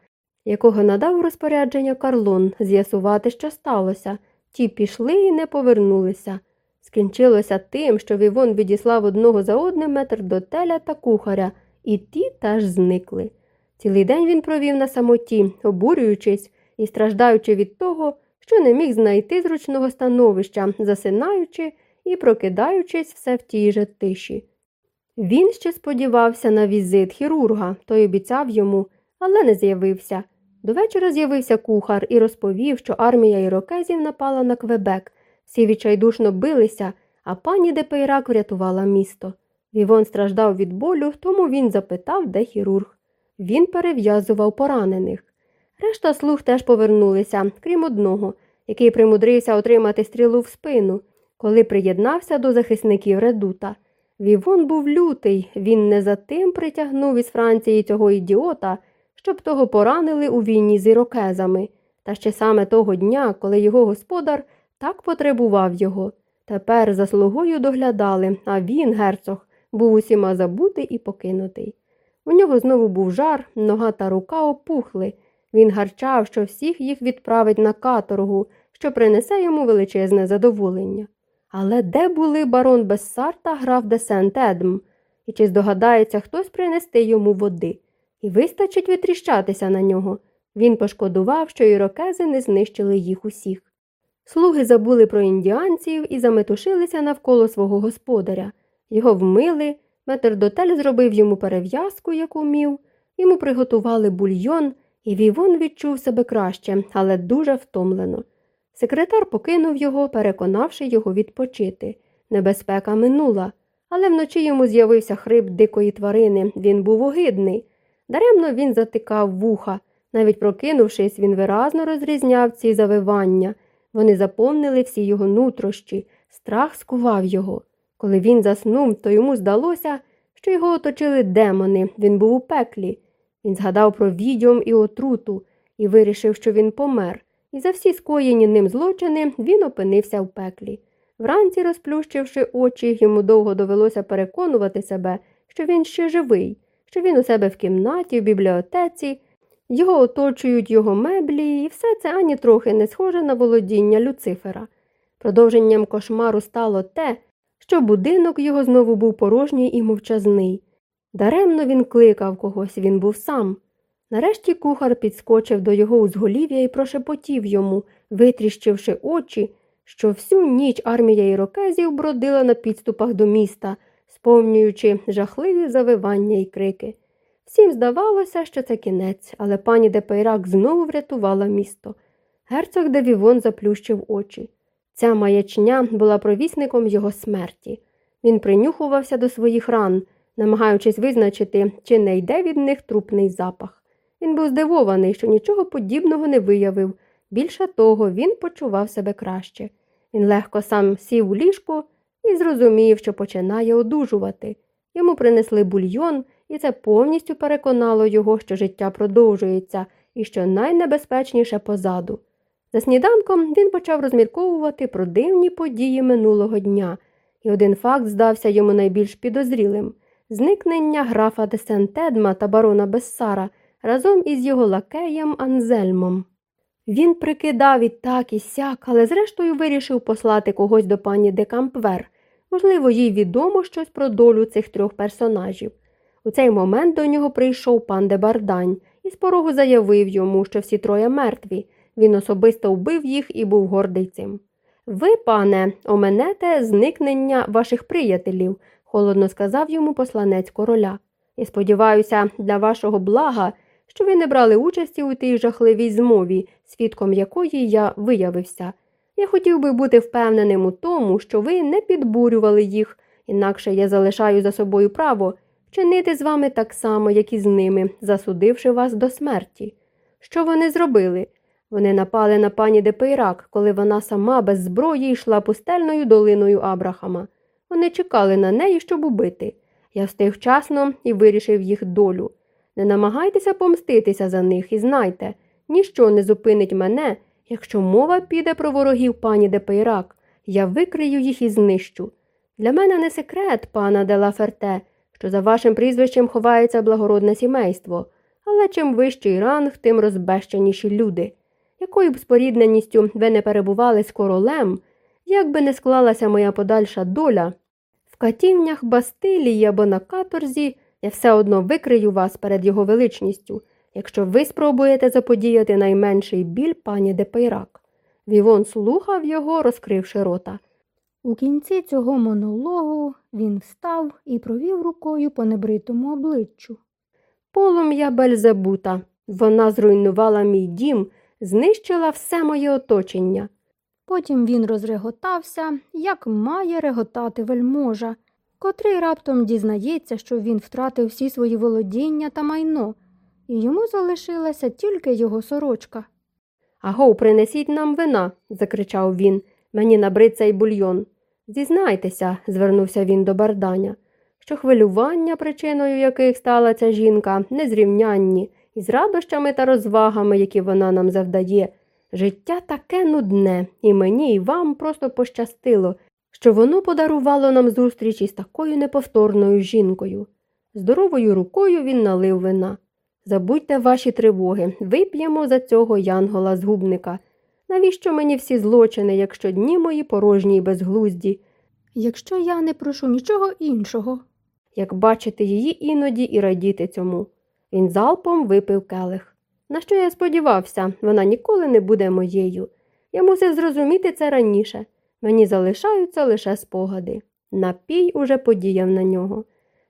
якого надав розпорядження Карлон з'ясувати, що сталося. Ті пішли і не повернулися. Скінчилося тим, що Вівон відіслав одного за одним метр до теля та кухаря, і ті теж зникли. Цілий день він провів на самоті, обурюючись і страждаючи від того, що не міг знайти зручного становища, засинаючи і прокидаючись все в тій же тиші. Він ще сподівався на візит хірурга, той обіцяв йому, але не з'явився. До вечора з'явився кухар і розповів, що армія ірокезів напала на Квебек. Всі відчайдушно билися, а пані Депейрак врятувала місто. Вівон страждав від болю, тому він запитав, де хірург. Він перев'язував поранених. Решта слуг теж повернулися, крім одного, який примудрився отримати стрілу в спину, коли приєднався до захисників редута. Вівон був лютий, він не за тим притягнув із Франції цього ідіота, щоб того поранили у війні з ірокезами, та ще саме того дня, коли його господар так потребував його. Тепер за слугою доглядали, а він, герцог, був усіма забутий і покинутий. У нього знову був жар, нога та рука опухли. Він гарчав, що всіх їх відправить на каторгу, що принесе йому величезне задоволення. Але де були барон Бессар та граф де сент едм І чи здогадається хтось принести йому води? І вистачить витріщатися на нього. Він пошкодував, що ірокези не знищили їх усіх. Слуги забули про індіанців і заметушилися навколо свого господаря. Його вмили, метрдотель зробив йому перев'язку, яку мів, йому приготували бульйон, і Вівон відчув себе краще, але дуже втомлено. Секретар покинув його, переконавши його відпочити. Небезпека минула, але вночі йому з'явився хрип дикої тварини. Він був огидний. Даремно він затикав вуха. Навіть прокинувшись, він виразно розрізняв ці завивання. Вони заповнили всі його нутрощі, страх скував його. Коли він заснув, то йому здалося, що його оточили демони, він був у пеклі. Він згадав про відьом і отруту і вирішив, що він помер, і за всі скоєні ним злочини він опинився в пеклі. Вранці, розплющивши очі, йому довго довелося переконувати себе, що він ще живий, що він у себе в кімнаті, в бібліотеці, його оточують його меблі, і все це ані трохи не схоже на володіння Люцифера. Продовженням кошмару стало те, що будинок його знову був порожній і мовчазний. Даремно він кликав когось, він був сам. Нарешті кухар підскочив до його узголів'я і прошепотів йому, витріщивши очі, що всю ніч армія ірокезів бродила на підступах до міста, сповняючи жахливі завивання і крики. Всім здавалося, що це кінець, але пані Депейрак знову врятувала місто. Герцог Девівон заплющив очі. Ця маячня була провісником його смерті. Він принюхувався до своїх ран, намагаючись визначити, чи не йде від них трупний запах. Він був здивований, що нічого подібного не виявив. Більше того, він почував себе краще. Він легко сам сів у ліжку і зрозумів, що починає одужувати. Йому принесли бульйон, і це повністю переконало його, що життя продовжується і що найнебезпечніше позаду. За сніданком він почав розмірковувати про дивні події минулого дня, і один факт здався йому найбільш підозрілим зникнення графа де Сентедма та барона Бессара разом із його лакеєм Анзельмом. Він прикидав і так і сяк, але зрештою вирішив послати когось до пані де Кампвер. Можливо, їй відомо щось про долю цих трьох персонажів. У цей момент до нього прийшов пан де Бардань і з порогу заявив йому, що всі троє мертві. Він особисто вбив їх і був гордий цим. Ви, пане, оменете зникнення ваших приятелів, холодно сказав йому посланець короля. І сподіваюся, для вашого блага, що ви не брали участі у тій жахливій змові, свідком якої я виявився. Я хотів би бути впевненим у тому, що ви не підбурювали їх, інакше я залишаю за собою право вчинити з вами так само, як і з ними, засудивши вас до смерті. Що вони зробили? Вони напали на пані Депейрак, коли вона сама без зброї йшла пустельною долиною Абрахама. Вони чекали на неї, щоб убити. Я встиг вчасно і вирішив їх долю. Не намагайтеся помститися за них і знайте, ніщо не зупинить мене, якщо мова піде про ворогів пані Депейрак. Я викрию їх і знищу. Для мене не секрет, пане Делаферте, за вашим прізвищем ховається благородне сімейство, але чим вищий ранг, тим розбещеніші люди. Якою б спорідненістю ви не перебували з королем, як би не склалася моя подальша доля, в катівнях Бастилії або на каторзі я все одно викрию вас перед його величністю, якщо ви спробуєте заподіяти найменший біль пані Депейрак. Вівон слухав його, розкривши рота. У кінці цього монологу він встав і провів рукою по небритому обличчю. Полум'я Бельзебута. Вона зруйнувала мій дім, знищила все моє оточення. Потім він розреготався, як має реготати вельможа, котрий раптом дізнається, що він втратив всі свої володіння та майно, і йому залишилася тільки його сорочка. Агов, принесіть нам вина, закричав він. Мені набрид цей бульйон. Зізнайтеся, звернувся він до барданя, що хвилювання, причиною яких стала ця жінка, незрівнянні, із радощами та розвагами, які вона нам завдає. Життя таке нудне, і мені, і вам просто пощастило, що воно подарувало нам зустріч із такою неповторною жінкою. Здоровою рукою він налив вина. Забудьте ваші тривоги, вип'ємо за цього янгола згубника. Навіщо мені всі злочини, якщо дні мої порожні й безглузді? Якщо я не прошу нічого іншого, Як бачити її іноді і радіти цьому. Він залпом випив келих. На що я сподівався, вона ніколи не буде моєю. Я мусив зрозуміти це раніше. Мені залишаються лише спогади. Напій уже подіяв на нього.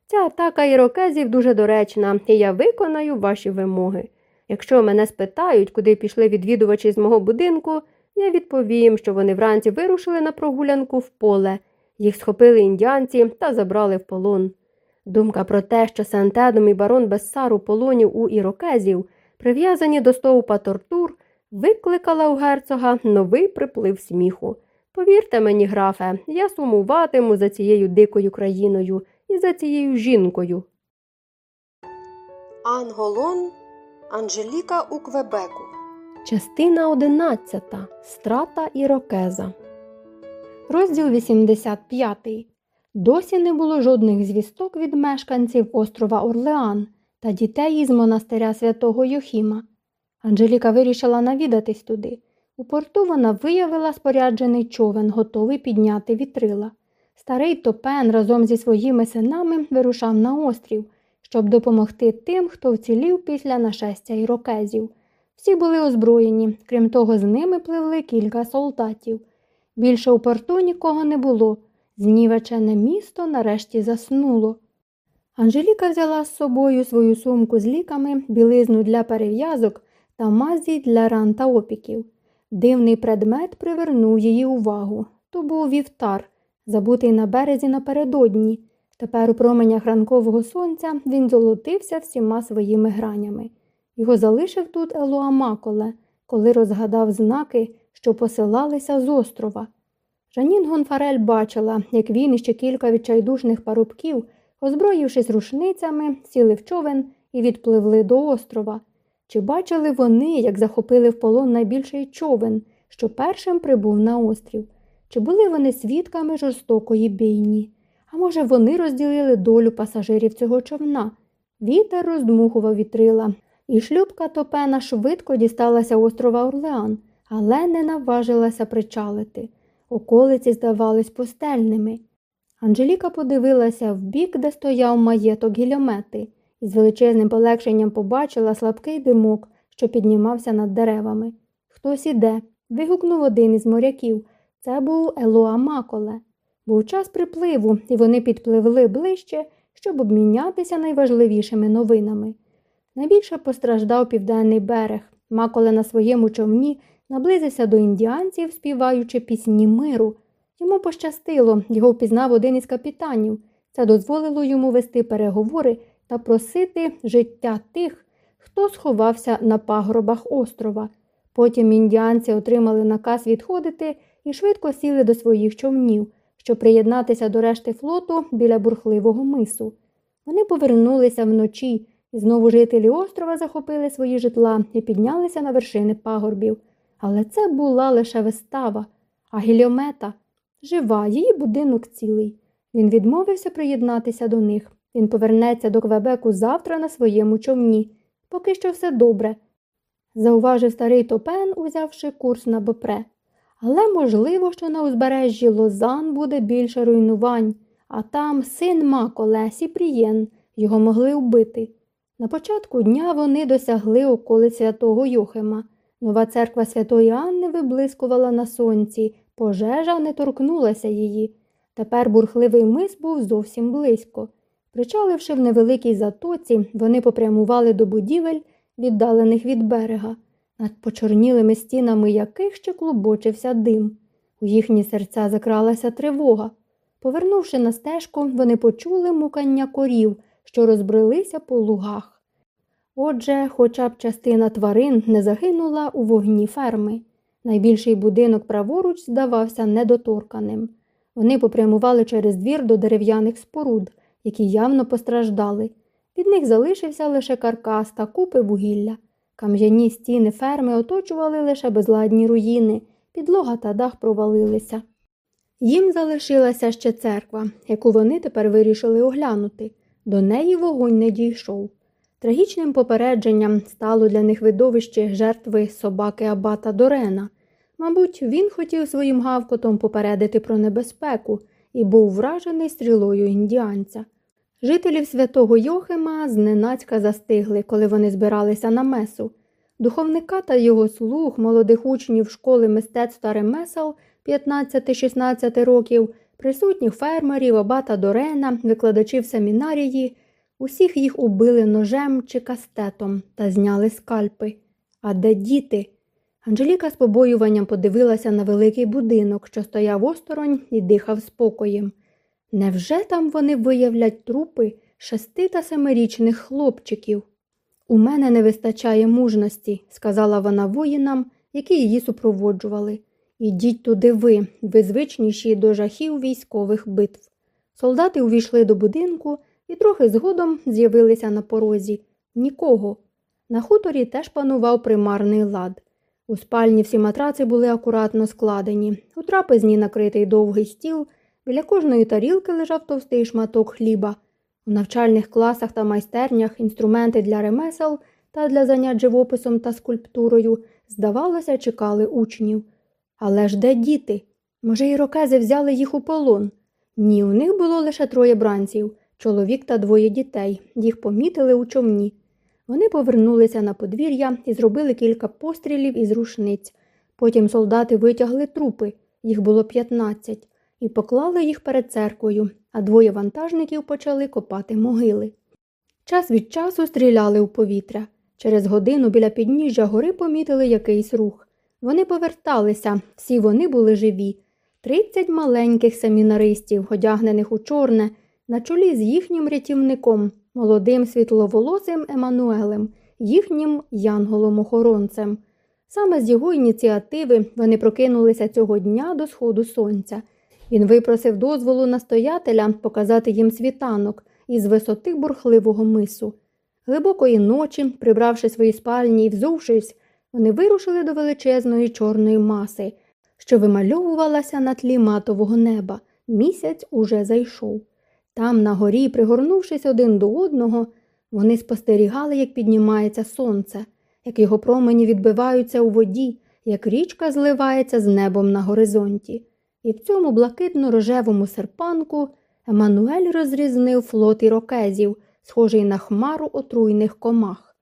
Ця атака ірокезів дуже доречна, і я виконаю ваші вимоги. Якщо мене спитають, куди пішли відвідувачі з мого будинку, я відповім, що вони вранці вирушили на прогулянку в поле. Їх схопили індіанці та забрали в полон. Думка про те, що Сантедом і барон Бессар у полоні у ірокезів, прив'язані до стовпа тортур, викликала у герцога новий приплив сміху. Повірте мені, графе, я сумуватиму за цією дикою країною і за цією жінкою. Анголон Анжеліка у Квебеку. Частина 11. Страта Ірокеза. розділ 85. Досі не було жодних звісток від мешканців острова Орлеан та дітей із монастиря святого Йохіма. Анжеліка вирішила навідатись туди. У порту вона виявила споряджений човен, готовий підняти вітрила. Старий топен разом зі своїми синами вирушав на острів, щоб допомогти тим, хто вцілів після нашестя ірокезів. Всі були озброєні, крім того, з ними пливли кілька солдатів. Більше у порту нікого не було. Знівечене місто нарешті заснуло. Анжеліка взяла з собою свою сумку з ліками, білизну для перев'язок та мазі для ран та опіків. Дивний предмет привернув її увагу. То був вівтар, забутий на березі напередодні. Тепер у променях ранкового сонця він золотився всіма своїми гранями. Його залишив тут Елуамаколе, коли розгадав знаки, що посилалися з острова. Жанін Гонфарель бачила, як він і ще кілька відчайдушних парубків, озброївшись рушницями, сіли в човен і відпливли до острова. Чи бачили вони, як захопили в полон найбільший човен, що першим прибув на острів? Чи були вони свідками жорстокої бійні? А може, вони розділили долю пасажирів цього човна? Вітер роздмухував вітрила, і шлюбка Топена швидко дісталася острова Орлеан, але не наважилася причалити. Околиці здавались пустельними. Анжеліка подивилася в бік, де стояв маєток гільомети, і з величезним полегшенням побачила слабкий димок, що піднімався над деревами. Хтось іде. вигукнув один із моряків. Це був Елоа Маколе. Був час припливу, і вони підпливли ближче, щоб обмінятися найважливішими новинами. Найбільше постраждав південний берег. Маколе на своєму човні наблизився до індіанців, співаючи пісні миру. Йому пощастило, його впізнав один із капітанів. Це дозволило йому вести переговори та просити життя тих, хто сховався на пагорбах острова. Потім індіанці отримали наказ відходити і швидко сіли до своїх човнів, щоб приєднатися до решти флоту біля бурхливого мису. Вони повернулися вночі, і знову жителі острова захопили свої житла і піднялися на вершини пагорбів. Але це була лише вистава, а гіліомета жива, її будинок цілий. Він відмовився приєднатися до них. Він повернеться до Квебеку завтра на своєму човні. Поки що все добре, зауважив старий топен, узявши курс на Бопре. Але можливо, що на узбережжі Лозан буде більше руйнувань, а там син Маколе, Сіпрієн, його могли вбити. На початку дня вони досягли околиць святого Йохема. Нова церква святої Анни виблискувала на сонці, пожежа не торкнулася її. Тепер бурхливий мис був зовсім близько. Причаливши в невеликій затоці, вони попрямували до будівель, віддалених від берега, над почорнілими стінами яких ще клубочився дим. У їхні серця закралася тривога. Повернувши на стежку, вони почули мукання корів, що розбрелися по лугах. Отже, хоча б частина тварин не загинула у вогні ферми. Найбільший будинок праворуч здавався недоторканим. Вони попрямували через двір до дерев'яних споруд, які явно постраждали. Від них залишився лише каркас та купи вугілля. Кам'яні стіни ферми оточували лише безладні руїни, підлога та дах провалилися. Їм залишилася ще церква, яку вони тепер вирішили оглянути. До неї вогонь не дійшов. Трагічним попередженням стало для них видовище жертви собаки Абата Дорена. Мабуть, він хотів своїм гавкотом попередити про небезпеку і був вражений стрілою індіанця. Жителів святого Йохима зненацька застигли, коли вони збиралися на месу. Духовника та його слуг, молодих учнів школи мистецтв та ремесел 15-16 років, присутніх фермерів, абата Дорена, викладачів семінарії, усіх їх убили ножем чи кастетом та зняли скальпи. А де діти? Анжеліка з побоюванням подивилася на великий будинок, що стояв осторонь і дихав спокоєм. Невже там вони виявлять трупи шести та семирічних хлопчиків? У мене не вистачає мужності, сказала вона воїнам, які її супроводжували. Ідіть туди ви, ви звичніші до жахів військових битв. Солдати увійшли до будинку і трохи згодом з'явилися на порозі. Нікого. На хуторі теж панував примарний лад. У спальні всі матраци були акуратно складені, у трапезні накритий довгий стіл, біля кожної тарілки лежав товстий шматок хліба. У навчальних класах та майстернях інструменти для ремесел та для занять живописом та скульптурою, здавалося, чекали учнів. Але ж де діти? Може, ірокези взяли їх у полон? Ні, у них було лише троє бранців чоловік та двоє дітей. Їх помітили у човні. Вони повернулися на подвір'я і зробили кілька пострілів із рушниць. Потім солдати витягли трупи, їх було 15, і поклали їх перед церквою, а двоє вантажників почали копати могили. Час від часу стріляли у повітря. Через годину біля підніжжя гори помітили якийсь рух. Вони поверталися, всі вони були живі. Тридцять маленьких семінаристів, одягнених у чорне, на чолі з їхнім рятівником, молодим світловолосим Еммануелем, їхнім янголом-охоронцем. Саме з його ініціативи вони прокинулися цього дня до сходу сонця. Він випросив дозволу настоятеля показати їм світанок із висоти бурхливого мису. Глибокої ночі, прибравши свої спальні і взувшись, вони вирушили до величезної чорної маси, що вимальовувалася на тлі матового неба. Місяць уже зайшов. Там, на горі, пригорнувшись один до одного, вони спостерігали, як піднімається сонце, як його промені відбиваються у воді, як річка зливається з небом на горизонті. І в цьому блакитно-рожевому серпанку Еммануель розрізнив флот ірокезів, схожий на хмару отруйних комах.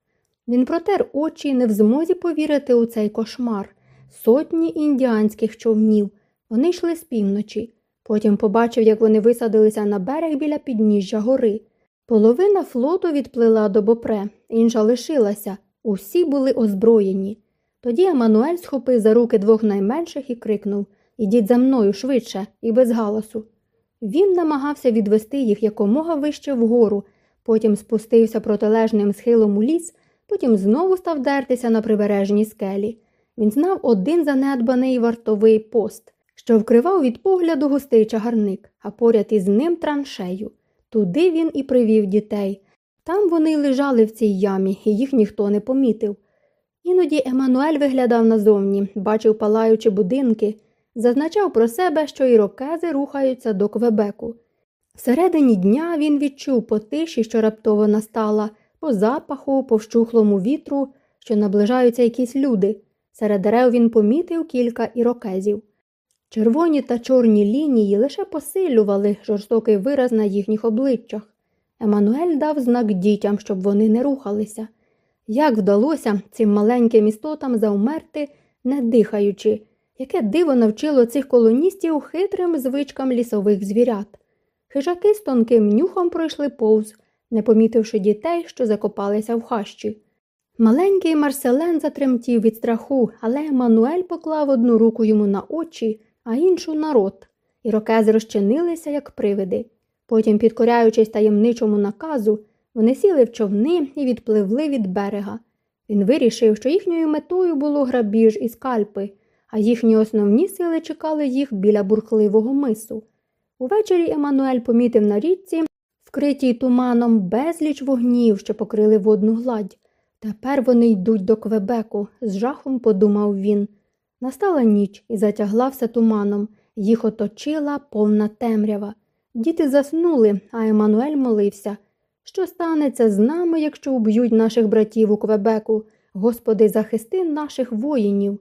Він протер очі, не в змозі повірити у цей кошмар. Сотні індіанських човнів. Вони йшли з півночі. Потім побачив, як вони висадилися на берег біля підніжжя гори. Половина флоту відплила до Бопре, інша лишилася. Усі були озброєні. Тоді Еммануель схопив за руки двох найменших і крикнув Ідіть за мною швидше і без галасу. Він намагався відвести їх якомога вище вгору, потім спустився протилежним схилом у ліс, потім знову став дертися на прибережній скелі. Він знав один занедбаний вартовий пост, що вкривав від погляду густий чагарник, а поряд із ним траншею. Туди він і привів дітей. Там вони лежали в цій ямі, і їх ніхто не помітив. Іноді Еммануель виглядав назовні, бачив палаючі будинки, зазначав про себе, що ірокези рухаються до Квебеку. Всередині дня він відчув по тиші, що раптово настала, по запаху, по вщухлому вітру, що наближаються якісь люди. Серед дерев він помітив кілька ірокезів. Червоні та чорні лінії лише посилювали жорстокий вираз на їхніх обличчях. Еммануель дав знак дітям, щоб вони не рухалися. Як вдалося цим маленьким істотам завмерти, не дихаючи, яке диво навчило цих колоністів хитрим звичкам лісових звірят. Хижаки з тонким нюхом пройшли повз, не помітивши дітей, що закопалися в хащі. Маленький Марселен затремтів від страху, але Еммануель поклав одну руку йому на очі, а іншу на рот. Ірокези розчинилися, як привиди. Потім, підкоряючись таємничому наказу, вони сіли в човни і відпливли від берега. Він вирішив, що їхньою метою було грабіж і скальпи, а їхні основні сили чекали їх біля бурхливого мису. Увечері Еммануель помітив на річці, вкритій туманом, безліч вогнів, що покрили водну гладь. Тепер вони йдуть до Квебеку, з жахом подумав він. Настала ніч і затягла все туманом, їх оточила повна темрява. Діти заснули, а Еммануель молився. Що станеться з нами, якщо уб'ють наших братів у Квебеку? Господи, захисти наших воїнів.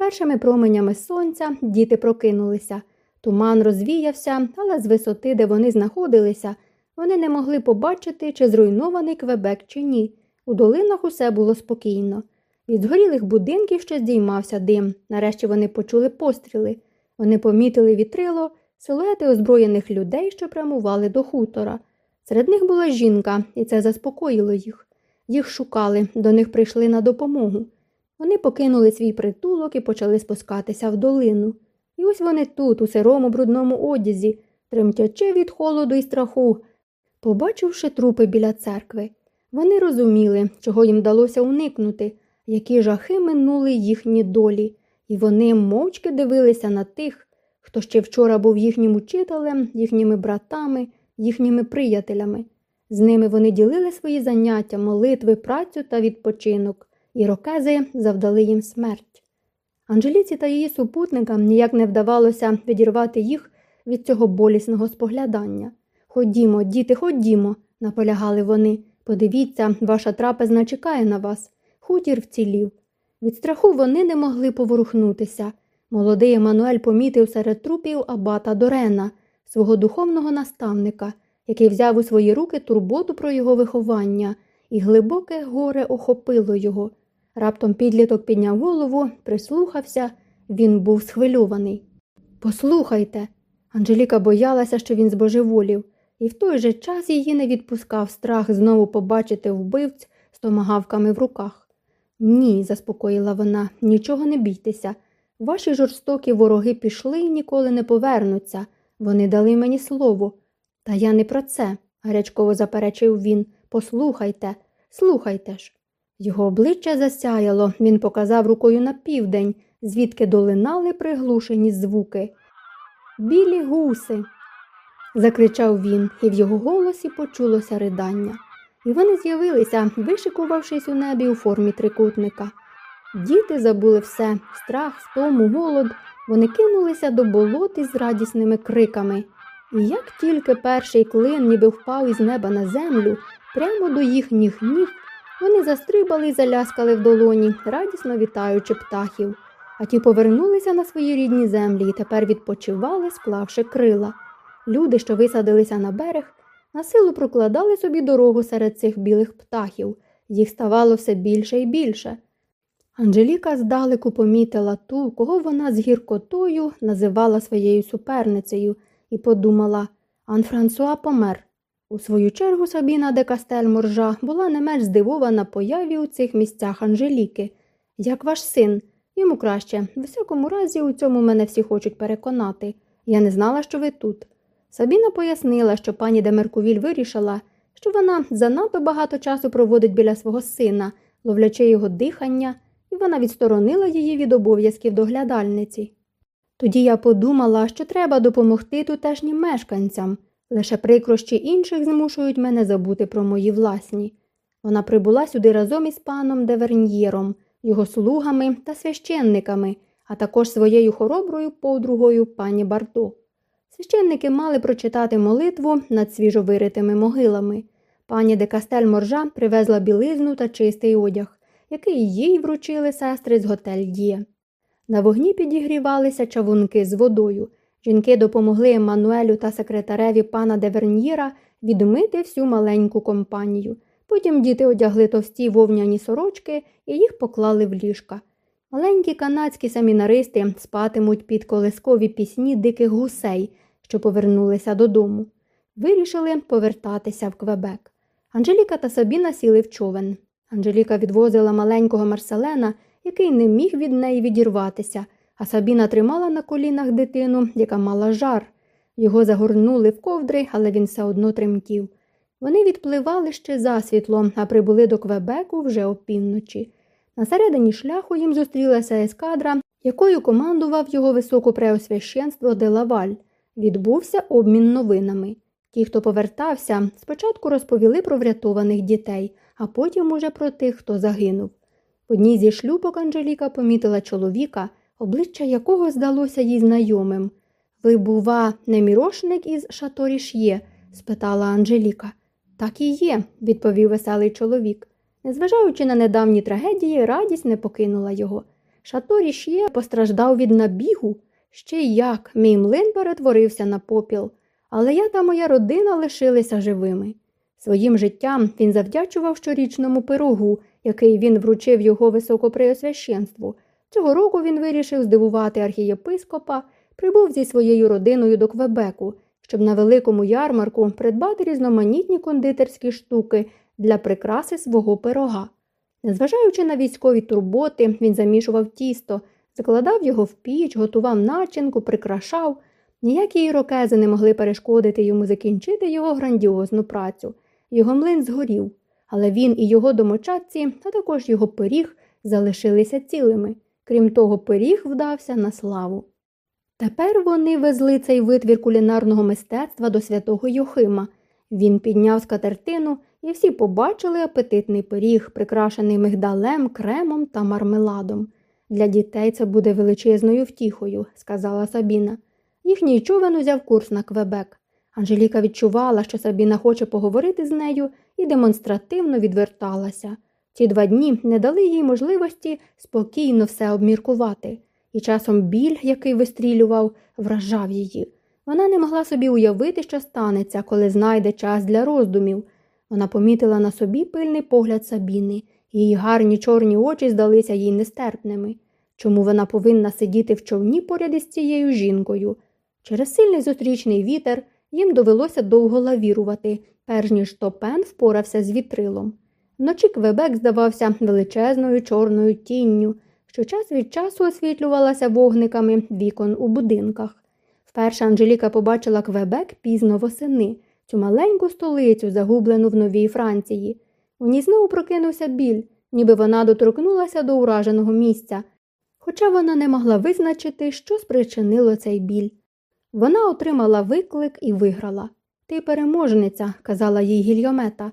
Першими променями сонця діти прокинулися. Туман розвіявся, але з висоти, де вони знаходилися, вони не могли побачити, чи зруйнований Квебек, чи ні. У долинах усе було спокійно. Від згорілих будинків ще здіймався дим. Нарешті вони почули постріли. Вони помітили вітрило, силуети озброєних людей, що прямували до хутора. Серед них була жінка, і це заспокоїло їх. Їх шукали, до них прийшли на допомогу. Вони покинули свій притулок і почали спускатися в долину. І ось вони тут, у сирому брудному одязі, тремтячи від холоду і страху, побачивши трупи біля церкви. Вони розуміли, чого їм вдалося уникнути, які жахи минули їхні долі, і вони мовчки дивилися на тих, хто ще вчора був їхнім учителем, їхніми братами, їхніми приятелями. З ними вони ділили свої заняття, молитви, працю та відпочинок, і рокези завдали їм смерть. Анжеліці та її супутникам ніяк не вдавалося відірвати їх від цього болісного споглядання. Ходімо, діти, ходімо, наполягали вони. Подивіться, ваша трапезна чекає на вас. Хутір вцілів. Від страху вони не могли поворухнутися. Молодий Еммануель помітив серед трупів абата Дорена, свого духовного наставника, який взяв у свої руки турботу про його виховання, і глибоке горе охопило його. Раптом підліток підняв голову, прислухався, він був схвильований. Послухайте. Анжеліка боялася, що він збожеволів, і в той же час її не відпускав страх знову побачити вбивць з томагавками в руках. Ні, заспокоїла вона, нічого не бійтеся. Ваші жорстокі вороги пішли і ніколи не повернуться. Вони дали мені слово. Та я не про це, гарячково заперечив він. Послухайте, слухайте ж. Його обличчя засяяло, він показав рукою на південь, звідки долинали приглушені звуки. Білі гуси. закричав він, і в його голосі почулося ридання. І вони з'явилися, вишикувавшись у небі у формі трикутника. Діти забули все страх, втому, голод. Вони кинулися до болот із радісними криками. І як тільки перший клин ніби впав із неба на землю, прямо до їхніх ніг, вони застрибали і заляскали в долоні, радісно вітаючи птахів, а ті повернулися на свої рідні землі і тепер відпочивали, склавши крила. Люди, що висадилися на берег, на силу прокладали собі дорогу серед цих білих птахів, їх ставало все більше і більше. Анжеліка здалеку помітила ту, кого вона з гіркотою називала своєю суперницею, і подумала Ан Франсуа помер. У свою чергу Сабіна де Кастель Моржа була не менш здивована появі у цих місцях Анжеліки. Як ваш син? Йому краще. В усякому разі, у цьому мене всі хочуть переконати. Я не знала, що ви тут. Сабіна пояснила, що пані де Меркувіль вирішила, що вона занадто багато часу проводить біля свого сина, ловлячи його дихання, і вона відсторонила її від обов'язків доглядальниці. Тоді я подумала, що треба допомогти тутешнім мешканцям, лише прикрощі інших змушують мене забути про мої власні. Вона прибула сюди разом із паном Деверньєром, його слугами та священниками, а також своєю хороброю подругою пані Бардо. Священники мали прочитати молитву над свіжовиритими могилами. Пані де Кастель Моржа привезла білизну та чистий одяг, який їй вручили сестри з готель Діє. На вогні підігрівалися чавунки з водою. Жінки допомогли Еммануелю та секретареві пана Деверньєра відмити всю маленьку компанію. Потім діти одягли товсті вовняні сорочки і їх поклали в ліжка. Маленькі канадські семінаристи спатимуть під колискові пісні диких гусей, що повернулися додому. Вирішили повертатися в Квебек. Анжеліка та Сабіна сіли в човен. Анжеліка відвозила маленького Марселена, який не міг від неї відірватися, а Сабіна тримала на колінах дитину, яка мала жар. Його загорнули в ковдри, але він все одно тремтів. Вони відпливали ще засвітло, а прибули до Квебеку вже опівночі. На середині шляху їм зустрілася ескадра, якою командував його високопреосвященство Делаваль. Відбувся обмін новинами. Ті, хто повертався, спочатку розповіли про врятованих дітей, а потім уже про тих, хто загинув. В одній зі шлюпок Анжеліка помітила чоловіка, обличчя якого здалося їй знайомим. Ви, бува, не мірошник із Шаторіш'є? спитала Анжеліка. Так і є, відповів веселий чоловік. Незважаючи на недавні трагедії, радість не покинула його. Шаторіш'є постраждав від набігу. Ще як мій млин перетворився на попіл, але я та моя родина лишилися живими. Своїм життям він завдячував щорічному пирогу, який він вручив його високопреосвященству. Цього року він вирішив здивувати архієпископа, прибув зі своєю родиною до Квебеку, щоб на великому ярмарку придбати різноманітні кондитерські штуки для прикраси свого пирога. Незважаючи на військові турботи, він замішував тісто, закладав його в піч, готував начинку, прикрашав. Ніякі ірокези не могли перешкодити йому закінчити його грандіозну працю. Його млин згорів, але він і його домочадці, а також його пиріг залишилися цілими. Крім того, пиріг вдався на славу. Тепер вони везли цей витвір кулінарного мистецтва до святого Йохима. Він підняв скатертину, і всі побачили апетитний пиріг, прикрашений мигдалем, кремом та мармеладом. Для дітей це буде величезною втіхою, сказала Сабіна. Їхній човен узяв курс на Квебек. Анжеліка відчувала, що Сабіна хоче поговорити з нею і демонстративно відверталася. Ці два дні не дали їй можливості спокійно все обміркувати, і часом біль, який вистрілював, вражав її. Вона не могла собі уявити, що станеться, коли знайде час для роздумів. Вона помітила на собі пильний погляд Сабіни, її гарні чорні очі здалися їй нестерпними. Чому вона повинна сидіти в човні поряд із цією жінкою? Через сильний зустрічний вітер їм довелося довго лавірувати, перш ніж Топен впорався з вітрилом. Вночі Квебек здавався величезною чорною тінню, що час від часу освітлювалася вогниками вікон у будинках. Вперше Анжеліка побачила Квебек пізно восени, цю маленьку столицю, загублену в Новій Франції. У ній знову прокинувся біль, ніби вона доторкнулася до ураженого місця, хоча вона не могла визначити, що спричинило цей біль. Вона отримала виклик і виграла. Ти переможниця, казала їй гільйомета.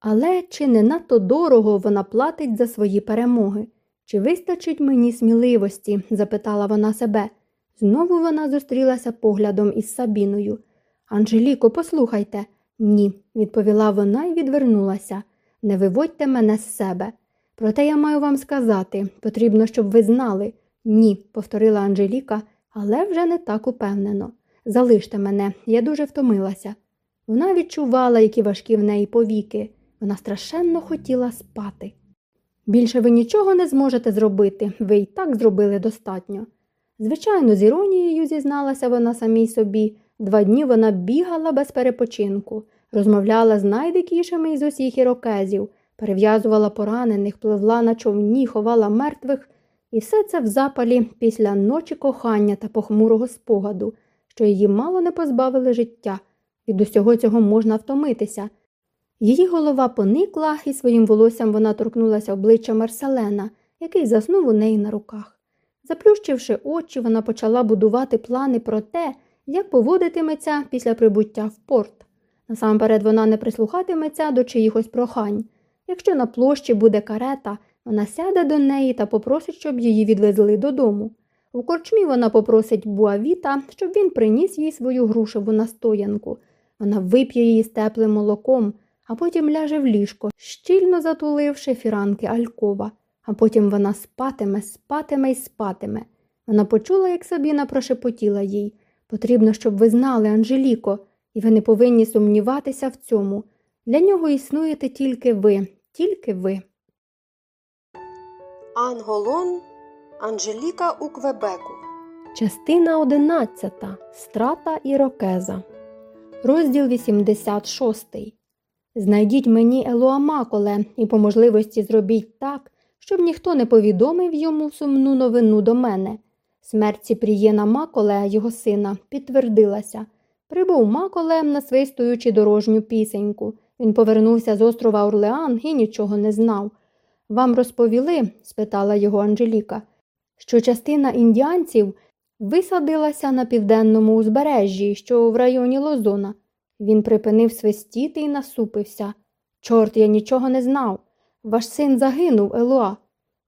Але чи не надто дорого вона платить за свої перемоги? Чи вистачить мені сміливості? запитала вона себе. Знову вона зустрілася поглядом із Сабіною. Анжеліко, послухайте. Ні, відповіла вона і відвернулася. Не виводьте мене з себе. Проте я маю вам сказати потрібно, щоб ви знали. Ні, повторила Анжеліка, але вже не так упевнено. Залиште мене, я дуже втомилася. Вона відчувала, які важкі в неї повіки. Вона страшенно хотіла спати. Більше ви нічого не зможете зробити, ви й так зробили достатньо. Звичайно, з іронією зізналася вона самій собі. Два дні вона бігала без перепочинку, розмовляла з найдикішими із усіх ірокезів, перев'язувала поранених, пливла на човні, ховала мертвих, і все це в запалі після ночі кохання та похмурого спогаду, що її мало не позбавили життя. Від усього цього можна втомитися. Її голова поникла, і своїм волоссям вона торкнулася обличчя Марселена, який заснув у неї на руках. Заплющивши очі, вона почала будувати плани про те, як поводитиметься після прибуття в порт. Насамперед вона не прислухатиметься до чиїхось прохань. Якщо на площі буде карета, вона сяде до неї та попросить, щоб її відвезли додому. У корчмі вона попросить Буавіта, щоб він приніс їй свою грушеву настоянку. Вона вип'є її з теплим молоком, а потім ляже в ліжко, щільно затуливши фіранки Алькова, а потім вона спатиме, спатиме й спатиме. Вона почула, як Сабіна прошепотіла їй. Потрібно, щоб ви знали, Анжеліко, і ви не повинні сумніватися в цьому. Для нього існуєте тільки ви, тільки ви. Анголон Анжеліка у Квебеку. Частина 11. Страта Ірокеза. Розділ 86. Знайдіть мені Елуамаколе і по можливості зробіть так, щоб ніхто не повідомив йому сумну новину до мене. Смерть Ціпрієна Маколе, його сина, підтвердилася. Прибув Маколе, насвистуючи дорожню пісеньку. Він повернувся з острова Орлеан і нічого не знав. Вам розповіли, спитала його Анжеліка, що частина індіанців висадилася на південному узбережжі, що в районі Лозона. Він припинив свистіти і насупився. Чорт, я нічого не знав. Ваш син загинув, Елуа.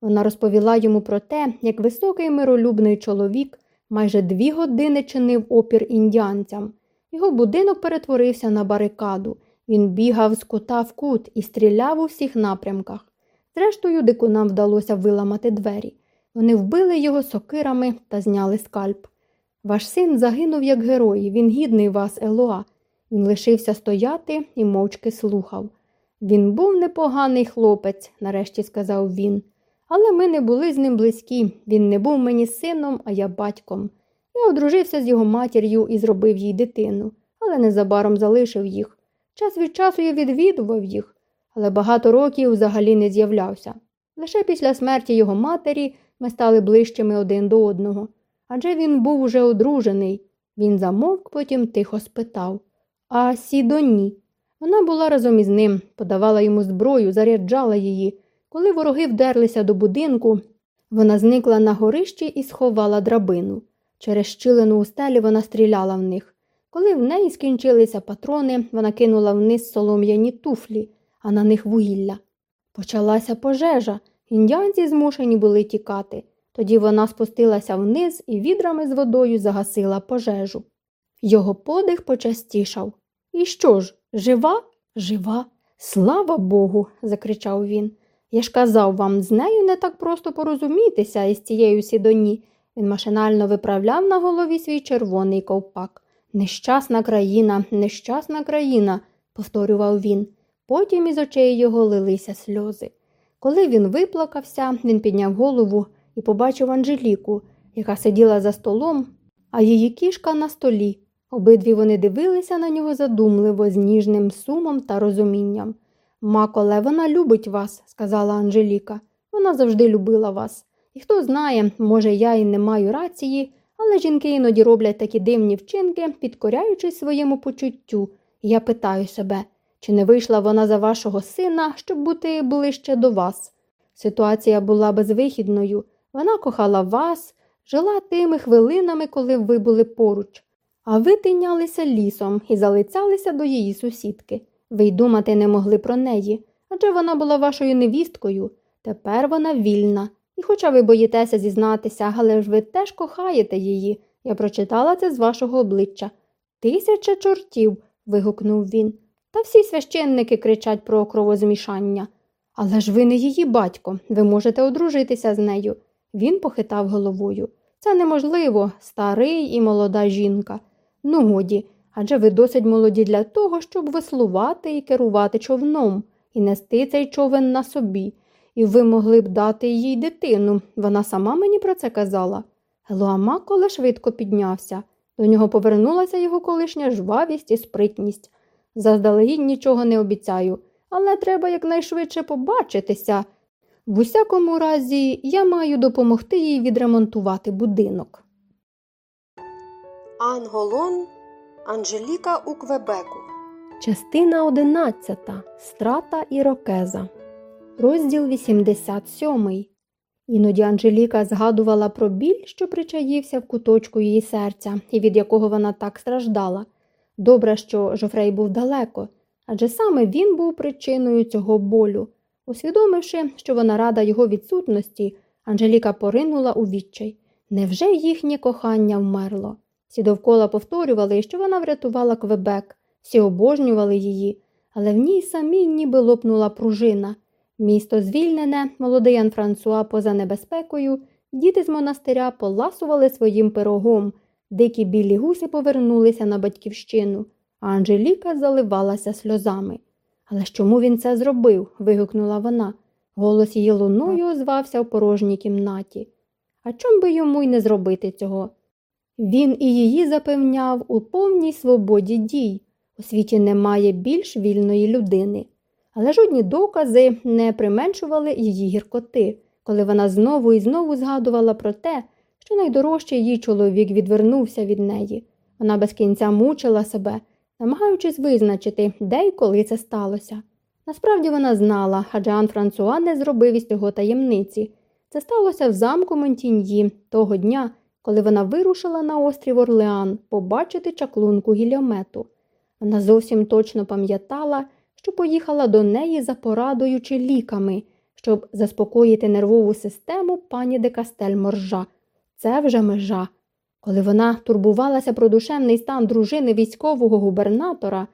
Вона розповіла йому про те, як високий миролюбний чоловік майже дві години чинив опір індіанцям. Його будинок перетворився на барикаду. Він бігав з кута в кут і стріляв у всіх напрямках. Зрештою, дикунам вдалося виламати двері. Вони вбили його сокирами та зняли скальп. Ваш син загинув як герой, він гідний вас, Елоа. Він лишився стояти і мовчки слухав. Він був непоганий хлопець, нарешті сказав він. Але ми не були з ним близькі. Він не був мені сином, а я батьком. Я одружився з його матір'ю і зробив їй дитину, але незабаром залишив їх. Час від часу я відвідував їх, але багато років взагалі не з'являвся. Лише після смерті його матері ми стали ближчими один до одного. Адже він був уже одружений. Він замовк, потім тихо спитав А Сідоні? Вона була разом із ним, подавала йому зброю, заряджала її. Коли вороги вдерлися до будинку, вона зникла на горищі і сховала драбину. Через щілину у стелі вона стріляла в них. Коли в неї скінчилися патрони, вона кинула вниз солом'яні туфлі, а на них вугілля. Почалася пожежа. Індіанці змушені були тікати. Тоді вона спустилася вниз і відрами з водою загасила пожежу. Його подих почастішав. І що ж, жива? Жива? Слава Богу. закричав він. Я ж казав вам, з нею не так просто порозумітися із цією сідоні. Він машинально виправляв на голові свій червоний ковпак. Нещасна країна, нещасна країна, повторював він. Потім із очей його лилися сльози. Коли він виплакався, він підняв голову і побачив Анжеліку, яка сиділа за столом, а її кішка на столі. Обидві вони дивилися на нього задумливо, з ніжним сумом та розумінням. Маколе, вона любить вас, сказала Анжеліка. Вона завжди любила вас. І хто знає, може, я і не маю рації, але жінки іноді роблять такі дивні вчинки, підкоряючись своєму почуттю. І я питаю себе, чи не вийшла вона за вашого сина, щоб бути ближче до вас? Ситуація була безвихідною. Вона кохала вас, жила тими хвилинами, коли ви були поруч. А ви тинялися лісом і залицялися до її сусідки. Ви й думати не могли про неї, адже вона була вашою невісткою. Тепер вона вільна. І хоча ви боїтеся зізнатися, але ж ви теж кохаєте її. Я прочитала це з вашого обличчя. Тисяча чортів. вигукнув він. Та всі священники кричать про кровозмішання. Але ж ви не її батько, ви можете одружитися з нею. Він похитав головою. Це неможливо, старий і молода жінка. Ну, годі, адже ви досить молоді для того, щоб веслувати і керувати човном, і нести цей човен на собі, і ви могли б дати їй дитину. Вона сама мені про це казала. Елуама коле швидко піднявся. До нього повернулася його колишня жвавість і спритність. Заздалегідь нічого не обіцяю, але треба якнайшвидше побачитися. В усякому разі, я маю допомогти їй відремонтувати будинок. Анголон Анжеліка у Квебеку. Частина 11. Страта Ірокеза. Розділ 87. Іноді Анжеліка згадувала про біль, що причаївся в куточку її серця і від якого вона так страждала. Добре, що Жофрей був далеко, адже саме він був причиною цього болю. Усвідомивши, що вона рада його відсутності, Анжеліка поринула у відчай. Невже їхнє кохання вмерло? Всі довкола повторювали, що вона врятувала Квебек, всі обожнювали її, але в ній самій ніби лопнула пружина. Місто звільнене, молодий Ан Франсуа поза небезпекою, діти з монастиря поласували своїм пирогом, дикі білі гуси повернулися на батьківщину, а Анжеліка заливалася сльозами. Але чому він це зробив? вигукнула вона. Голос її луною озвався в порожній кімнаті. А чом би йому й не зробити цього? Він і її запевняв у повній свободі дій. У світі немає більш вільної людини. Але жодні докази не применшували її гіркоти, коли вона знову і знову згадувала про те, що найдорожчий її чоловік відвернувся від неї. Вона без кінця мучила себе, намагаючись визначити, де й коли це сталося. Насправді вона знала, адже Ан Франсуа не зробив із цього таємниці. Це сталося в замку Монтіньї того дня, коли вона вирушила на острів Орлеан побачити чаклунку гільомету. Вона зовсім точно пам'ятала, що поїхала до неї за порадою чи ліками, щоб заспокоїти нервову систему пані де Кастель Моржа. Це вже межа. Коли вона турбувалася про душевний стан дружини військового губернатора,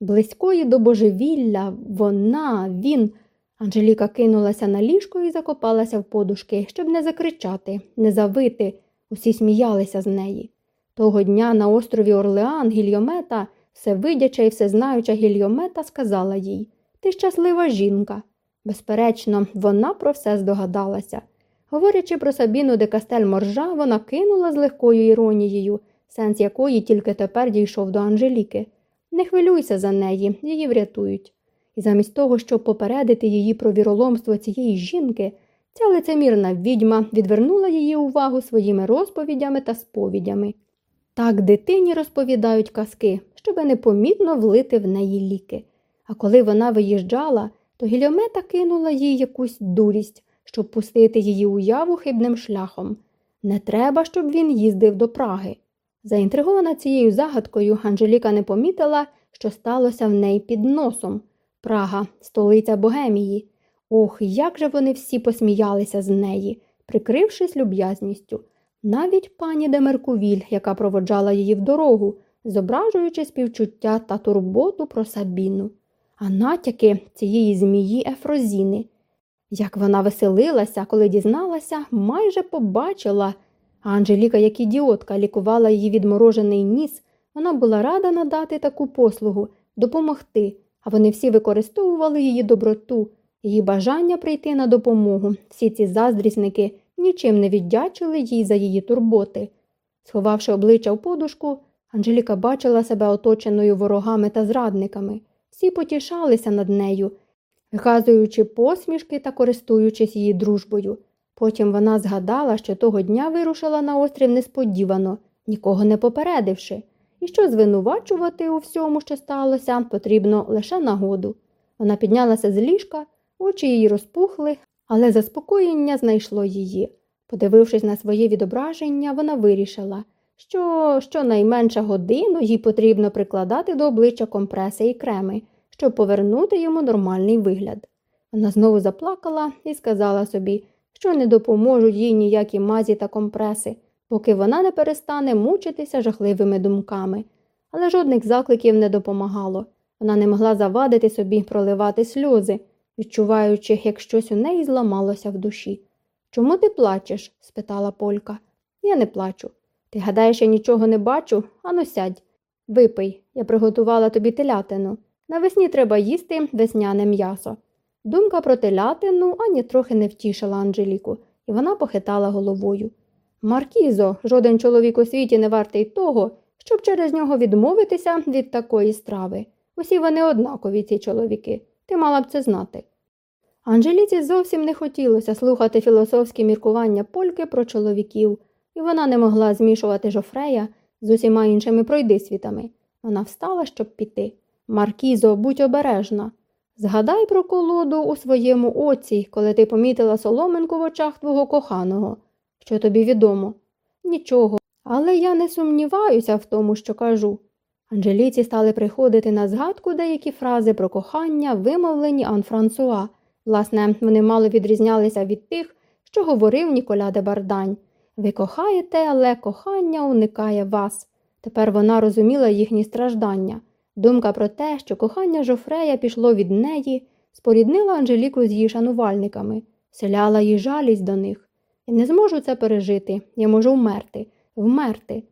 близької до божевілля, вона, він. Анжеліка кинулася на ліжко і закопалася в подушки, щоб не закричати, не завити. Усі сміялися з неї. Того дня на острові Орлеан гільйомета, всевидяча і всезнаюча гільйомета, сказала їй Ти щаслива жінка. Безперечно, вона про все здогадалася. Говорячи про Сабіну де Кастель Моржа, вона кинула з легкою іронією, сенс якої тільки тепер дійшов до Анжеліки. Не хвилюйся за неї, її врятують. І замість того, щоб попередити її про віроломство цієї жінки, ця лицемірна відьма відвернула її увагу своїми розповідями та сповідями. Так дитині розповідають казки, щоби непомітно влити в неї ліки. А коли вона виїжджала, то гільомета кинула їй якусь дурість, щоб пустити її уяву хибним шляхом. Не треба, щоб він їздив до Праги. Заінтригована цією загадкою, Анжеліка не помітила, що сталося в неї під носом. Прага, столиця Богемії. Ох, як же вони всі посміялися з неї, прикрившись люб'язністю. Навіть пані Демеркувіль, яка проводжала її в дорогу, зображуючи співчуття та турботу про Сабіну, а натяки цієї змії Ефрозіни. Як вона веселилася, коли дізналася, майже побачила. А Анжеліка, як ідіотка, лікувала її відморожений ніс, вона була рада надати таку послугу, допомогти, а вони всі використовували її доброту, її бажання прийти на допомогу. Всі ці заздрісники нічим не віддячили їй за її турботи. Сховавши обличчя в подушку, Анжеліка бачила себе оточеною ворогами та зрадниками. Всі потішалися над нею, вказуючи посмішки та користуючись її дружбою. Потім вона згадала, що того дня вирушила на острів несподівано, нікого не попередивши, і що звинувачувати у всьому, що сталося, потрібно лише нагоду. Вона піднялася з ліжка, очі її розпухли, але заспокоєння знайшло її. Подивившись на своє відображення, вона вирішила, що щонайменше годину їй потрібно прикладати до обличчя компреси і креми, щоб повернути йому нормальний вигляд. Вона знову заплакала і сказала собі, що не допоможуть їй ніякі мазі та компреси, поки вона не перестане мучитися жахливими думками. Але жодних закликів не допомагало. Вона не могла завадити собі проливати сльози, відчуваючи, як щось у неї зламалося в душі. Чому ти плачеш? спитала Полька. Я не плачу. Ти гадаєш, я нічого не бачу? Ану сядь. Випий, я приготувала тобі телятину. Навесні треба їсти весняне м'ясо. Думка про телятину ані трохи не втішила Анжеліку, і вона похитала головою. Маркізо, жоден чоловік у світі не вартий того, щоб через нього відмовитися від такої страви. Усі вони однакові, ці чоловіки. Ти мала б це знати. Анжеліці зовсім не хотілося слухати філософські міркування польки про чоловіків, і вона не могла змішувати жофрея з усіма іншими пройдисвітами. Вона встала, щоб піти. Маркізо, будь обережна. Згадай про колоду у своєму оці, коли ти помітила соломинку в очах твого коханого. Що тобі відомо? Нічого, але я не сумніваюся в тому, що кажу. Анжеліці стали приходити на згадку деякі фрази про кохання, вимовлені Ан Франсуа. Власне, вони мало відрізнялися від тих, що говорив Ніколя де Бардань. Ви кохаєте, але кохання уникає вас. Тепер вона розуміла їхні страждання. Думка про те, що кохання Жофрея пішло від неї, споріднила Анжеліку з її шанувальниками, селяла їй жалість до них. Я не зможу це пережити, я можу вмерти, вмерти.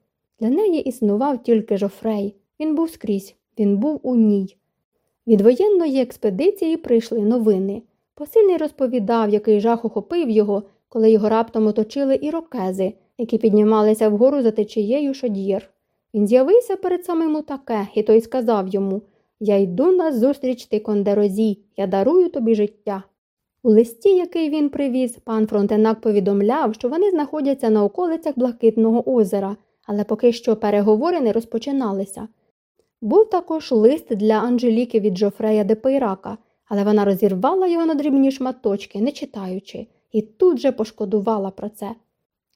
Для неї існував тільки Жофрей. Він був скрізь, він був у ній. Від воєнної експедиції прийшли новини. Посильний розповідав, який жах охопив його, коли його раптом оточили ірокези, які піднімалися вгору за течією шодір. Він з'явився перед самим Мутаке, і той сказав йому Я йду на зустріч ти кондерозі, я дарую тобі життя. У листі, який він привіз, пан Фронтенак повідомляв, що вони знаходяться на околицях Блакитного озера, але поки що переговори не розпочиналися. Був також лист для Анжеліки від Жофрея де Пейрака, але вона розірвала його на дрібні шматочки, не читаючи, і тут же пошкодувала про це.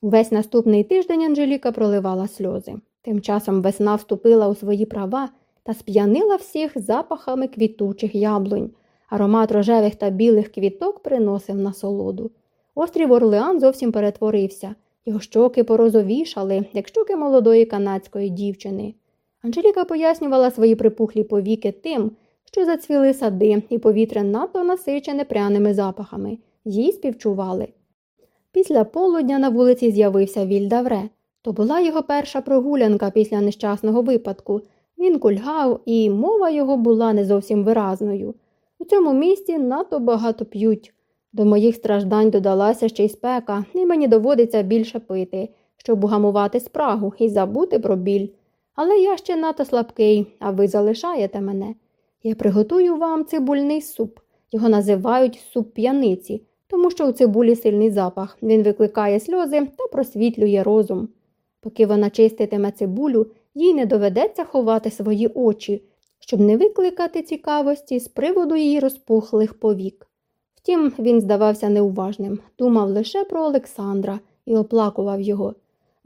Увесь наступний тиждень Анжеліка проливала сльози. Тим часом весна вступила у свої права та сп'янила всіх запахами квітучих яблунь. Аромат рожевих та білих квіток приносив насолоду. Острів Орлеан зовсім перетворився, його щоки порозовішали, як щоки молодої канадської дівчини. Анжеліка пояснювала свої припухлі повіки тим, що зацвіли сади, і повітря надто насичене пряними запахами, їй співчували. Після полудня на вулиці з'явився Вільдавре. То була його перша прогулянка після нещасного випадку. Він кульгав, і мова його була не зовсім виразною. У цьому місті надто багато п'ють. До моїх страждань додалася ще й спека, і мені доводиться більше пити, щоб угамувати спрагу і забути про біль. Але я ще надто слабкий, а ви залишаєте мене. Я приготую вам цибульний суп. Його називають суп п'яниці, тому що у цибулі сильний запах. Він викликає сльози та просвітлює розум. Поки вона чиститиме цибулю, їй не доведеться ховати свої очі, щоб не викликати цікавості з приводу її розпухлих повік. Втім, він здавався неуважним, думав лише про Олександра і оплакував його.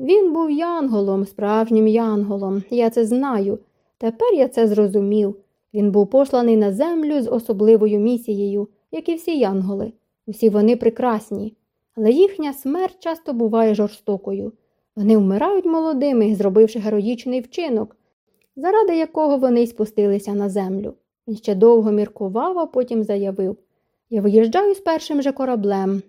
Він був янголом, справжнім янголом, я це знаю. Тепер я це зрозумів. Він був посланий на землю з особливою місією, як і всі янголи. Усі вони прекрасні, але їхня смерть часто буває жорстокою. Вони вмирають молодими, зробивши героїчний вчинок, заради якого вони й спустилися на землю. Він ще довго міркував, а потім заявив Я виїжджаю з першим же кораблем.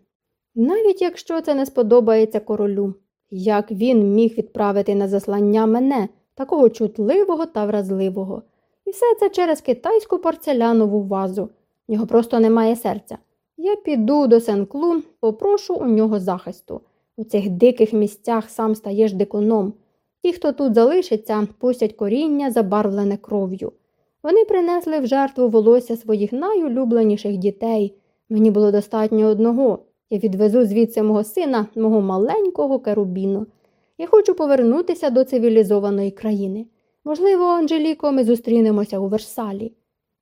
Навіть якщо це не сподобається королю, як він міг відправити на заслання мене, такого чутливого та вразливого. І все це через китайську порцелянову вазу. В нього просто немає серця. Я піду до Сен-Клу, попрошу у нього захисту. У цих диких місцях сам стаєш дикуном. Ті, хто тут залишиться, пустять коріння, забарвлене кров'ю. Вони принесли в жертву волосся своїх найулюбленіших дітей. Мені було достатньо одного. Я відвезу звідси мого сина, мого маленького керубіну. Я хочу повернутися до цивілізованої країни. Можливо, Анжеліко, ми зустрінемося у Версалі.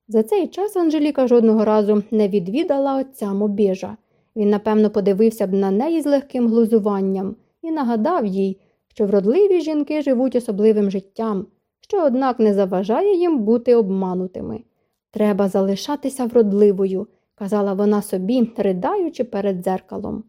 За цей час Анжеліка жодного разу не відвідала отця Мобіжа. Він, напевно, подивився б на неї з легким глузуванням і нагадав їй, що вродливі жінки живуть особливим життям, що, однак, не заважає їм бути обманутими. Треба залишатися вродливою, казала вона собі, ридаючи перед дзеркалом.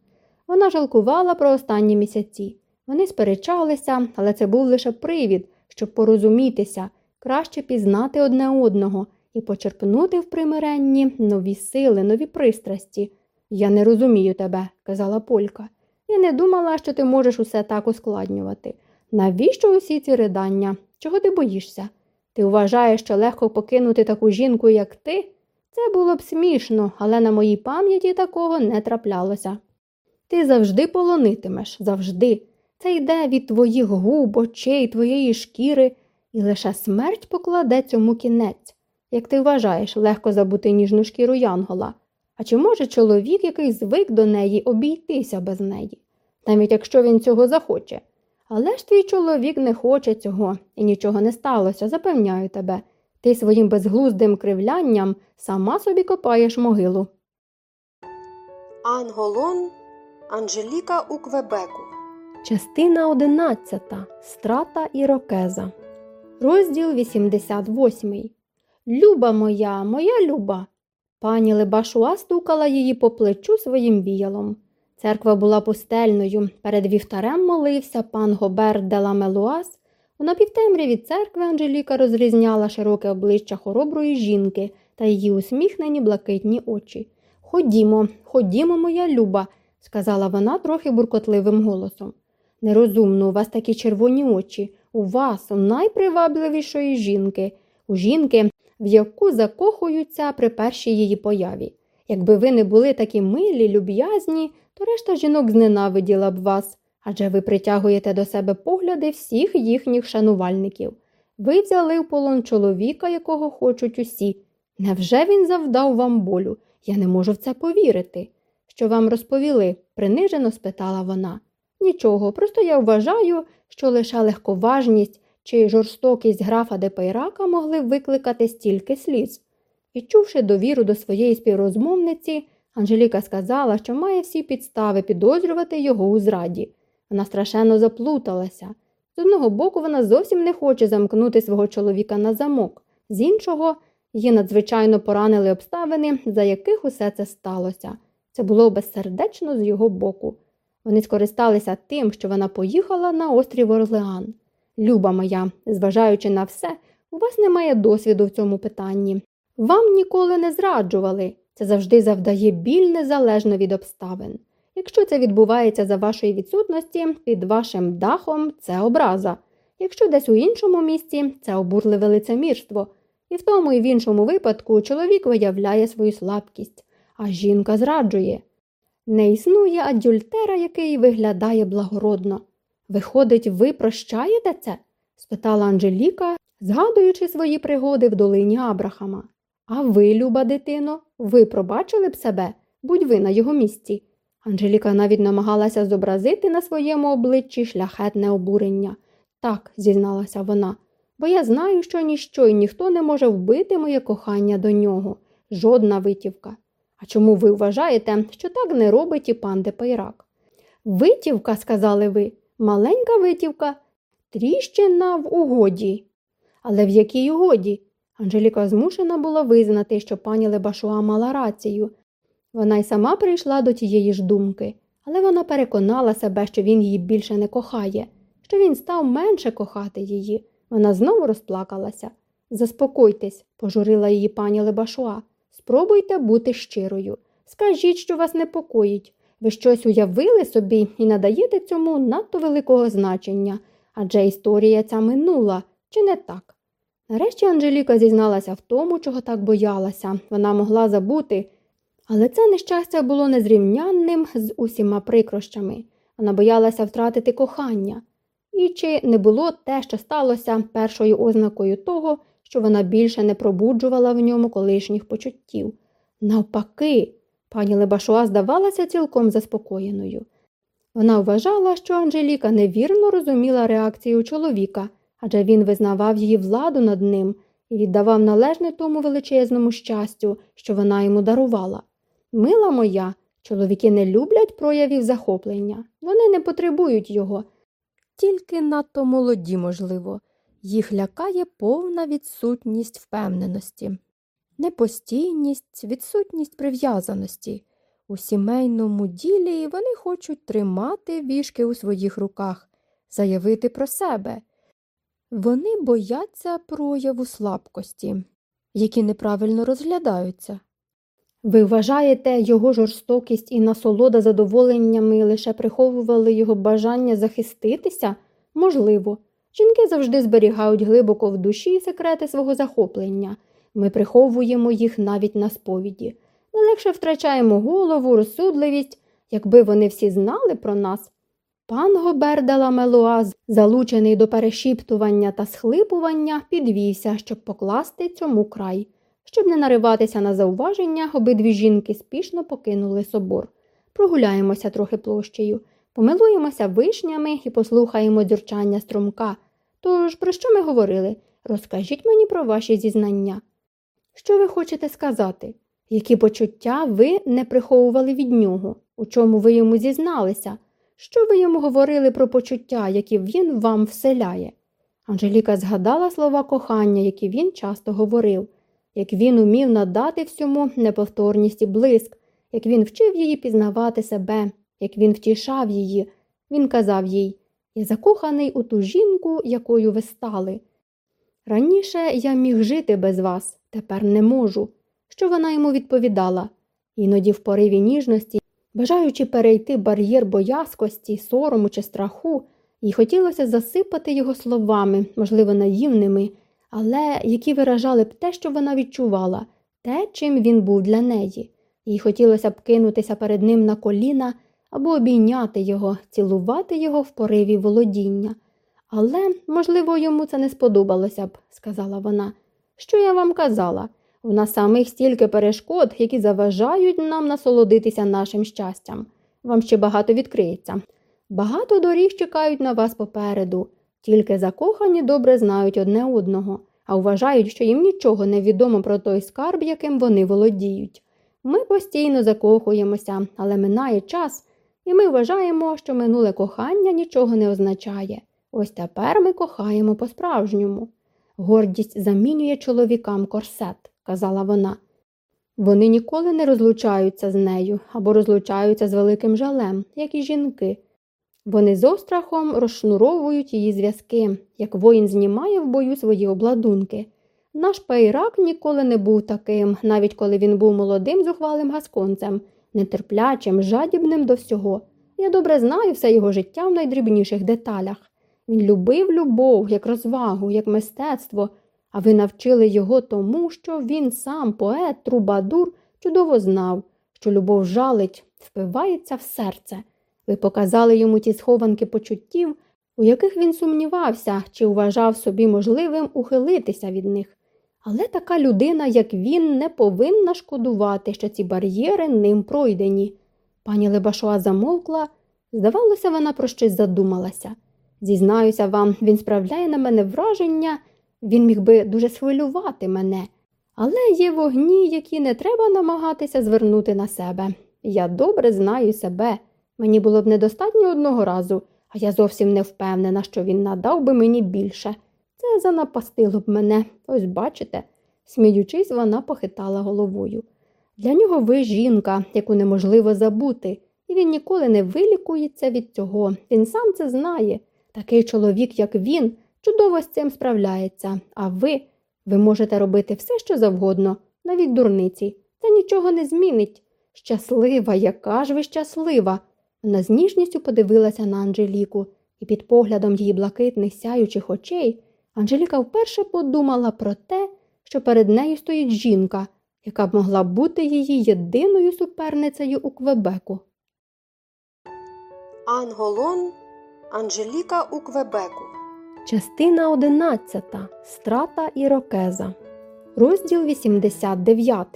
Вона жалкувала про останні місяці. Вони сперечалися, але це був лише привід, щоб порозумітися, краще пізнати одне одного і почерпнути в примиренні нові сили, нові пристрасті. Я не розумію тебе, казала Полька. Я не думала, що ти можеш усе так ускладнювати. Навіщо усі ці ридання? Чого ти боїшся? Ти вважаєш, що легко покинути таку жінку, як ти? Це було б смішно, але на моїй пам'яті такого не траплялося. Ти завжди полонитимеш, завжди. Це йде від твоїх губ, очей, твоєї шкіри, і лише смерть покладе цьому кінець. Як ти вважаєш, легко забути ніжну шкіру янгола. А чи може чоловік, який звик до неї, обійтися без неї, навіть якщо він цього захоче? Але ж твій чоловік не хоче цього, і нічого не сталося, запевняю тебе. Ти своїм безглуздим кривлянням сама собі копаєш могилу. Анголон Анжеліка у Квебеку. Частина 11. Страта ірокеза. Розділ 88. Люба моя, моя люба. Пані Лебашуа стукала її по плечу своїм віялом. Церква була пустельною. Перед вівтарем молився пан Гобер де Ламелуас. У напівтемряві церкви Анжеліка розрізняла широке обличчя хороброї жінки та її усміхнені блакитні очі. Ходімо, ходімо, моя люба, сказала вона трохи буркотливим голосом. Нерозумно, у вас такі червоні очі, у вас, у найпривабливішої жінки, у жінки, в яку закохуються при першій її появі. Якби ви не були такі милі, люб'язні, то решта жінок зненавиділа б вас, адже ви притягуєте до себе погляди всіх їхніх шанувальників. Ви взяли в полон чоловіка, якого хочуть усі. Невже він завдав вам болю? Я не можу в це повірити. Що вам розповіли? принижено спитала вона. Нічого, просто я вважаю, що лише легковажність чи жорстокість графа де Пейрака могли викликати стільки сліз. Відчувши довіру до своєї співрозмовниці, Анжеліка сказала, що має всі підстави підозрювати його у зраді. Вона страшенно заплуталася. З одного боку, вона зовсім не хоче замкнути свого чоловіка на замок, з іншого, її надзвичайно поранили обставини, за яких усе це сталося. Це було безсердечно з його боку. Вони скористалися тим, що вона поїхала на острів Орлеан. Люба моя, зважаючи на все, у вас немає досвіду в цьому питанні. Вам ніколи не зраджували. Це завжди завдає біль незалежно від обставин. Якщо це відбувається за вашої відсутності, під вашим дахом це образа. Якщо десь у іншому місці це обурливе лицемірство. І в тому і в іншому випадку чоловік виявляє свою слабкість, а жінка зраджує. Не існує адюльтера, який виглядає благородно. Виходить, ви прощаєте це? спитала Анжеліка, згадуючи свої пригоди в долині Абрахама. А ви, люба дитино, ви пробачили б себе, будь ви на його місці. Анжеліка навіть намагалася зобразити на своєму обличчі шляхетне обурення. Так, зізналася вона, бо я знаю, що ніщо і ніхто не може вбити моє кохання до нього, жодна витівка. А чому ви вважаєте, що так не робить і пан Депейрак? Витівка, сказали ви, маленька витівка, тріщина в угоді. Але в якій угоді? Анжеліка змушена була визнати, що пані Лебашуа мала рацію. Вона й сама прийшла до тієї ж думки, але вона переконала себе, що він її більше не кохає, що він став менше кохати її. Вона знову розплакалася. Заспокойтесь, пожурила її пані Лебашуа. Спробуйте бути щирою. Скажіть, що вас непокоїть. Ви щось уявили собі і надаєте цьому надто великого значення, адже історія ця минула, чи не так? Нарешті Анжеліка зізналася в тому, чого так боялася. Вона могла забути. Але це нещастя було незрівнянним з усіма прикрощами. Вона боялася втратити кохання. І чи не було те, що сталося першою ознакою того, що вона більше не пробуджувала в ньому колишніх почуттів? Навпаки, пані Лебашуа здавалася цілком заспокоєною. Вона вважала, що Анжеліка невірно розуміла реакцію чоловіка, адже він визнавав її владу над ним і віддавав належне тому величезному щастю, що вона йому дарувала. Мила моя, чоловіки не люблять проявів захоплення, вони не потребують його. Тільки надто молоді, можливо, їх лякає повна відсутність впевненості, непостійність, відсутність прив'язаності. У сімейному ділі вони хочуть тримати вішки у своїх руках, заявити про себе. Вони бояться прояву слабкості, які неправильно розглядаються. Ви вважаєте, його жорстокість і насолода задоволеннями лише приховували його бажання захиститися? Можливо. Жінки завжди зберігають глибоко в душі секрети свого захоплення. Ми приховуємо їх навіть на сповіді. Ми легше втрачаємо голову, розсудливість, якби вони всі знали про нас. Пан Гобердала Мелуаз, залучений до перешіптування та схлипування, підвівся, щоб покласти цьому край. Щоб не нариватися на зауваження, обидві жінки спішно покинули собор. Прогуляємося трохи площею, помилуємося вишнями і послухаємо дзюрчання струмка. Тож, про що ми говорили? Розкажіть мені про ваші зізнання. Що ви хочете сказати? Які почуття ви не приховували від нього? У чому ви йому зізналися? Що ви йому говорили про почуття, які він вам вселяє? Анжеліка згадала слова кохання, які він часто говорив, як він умів надати всьому неповторність і блиск, як він вчив її пізнавати себе, як він втішав її. Він казав їй Я закоханий у ту жінку, якою ви стали. Раніше я міг жити без вас, тепер не можу. Що вона йому відповідала? Іноді в пориві ніжності, бажаючи перейти бар'єр боязкості, сорому чи страху, їй хотілося засипати його словами, можливо, наївними, але які виражали б те, що вона відчувала, те, чим він був для неї. Їй хотілося б кинутися перед ним на коліна або обійняти його, цілувати його в пориві володіння. Але, можливо, йому це не сподобалося б, сказала вона. Що я вам казала? У нас самих стільки перешкод, які заважають нам насолодитися нашим щастям. Вам ще багато відкриється. Багато доріг чекають на вас попереду, тільки закохані добре знають одне одного, а вважають, що їм нічого не відомо про той скарб, яким вони володіють. Ми постійно закохуємося, але минає час, і ми вважаємо, що минуле кохання нічого не означає. Ось тепер ми кохаємо по-справжньому. Гордість замінює чоловікам корсет, казала вона. Вони ніколи не розлучаються з нею або розлучаються з великим жалем, як і жінки. Вони з острахом розшнуровують її зв'язки, як воїн знімає в бою свої обладунки. Наш пайрак ніколи не був таким, навіть коли він був молодим зухвалим гасконцем, нетерплячим, жадібним до всього. Я добре знаю все його життя в найдрібніших деталях. Він любив любов, як розвагу, як мистецтво, а ви навчили його тому, що він сам, поет, трубадур, чудово знав, що любов жалить, впивається в серце. Ви показали йому ті схованки почуттів, у яких він сумнівався чи вважав собі можливим ухилитися від них. Але така людина, як він, не повинна шкодувати, що ці бар'єри ним пройдені. Пані Лебашуа замовкла, здавалося, вона про щось задумалася. Зізнаюся вам, він справляє на мене враження, він міг би дуже схвилювати мене. Але є вогні, які не треба намагатися звернути на себе. Я добре знаю себе. Мені було б недостатньо одного разу, а я зовсім не впевнена, що він надав би мені більше. Це занапастило б мене, ось бачите. Сміючись, вона похитала головою. Для нього ви жінка, яку неможливо забути, і він ніколи не вилікується від цього. Він сам це знає. Такий чоловік, як він, чудово з цим справляється, а ви, ви можете робити все, що завгодно, навіть дурниці. Це нічого не змінить. Щаслива, яка ж ви щаслива. Вона з ніжністю подивилася на Анжеліку, і під поглядом її блакитних сяючих очей Анжеліка вперше подумала про те, що перед нею стоїть жінка, яка б могла бути її єдиною суперницею у Квебеку. Анголон Анжеліка у Квебеку. Частина 11. Страта Ірокеза. Розділ 89.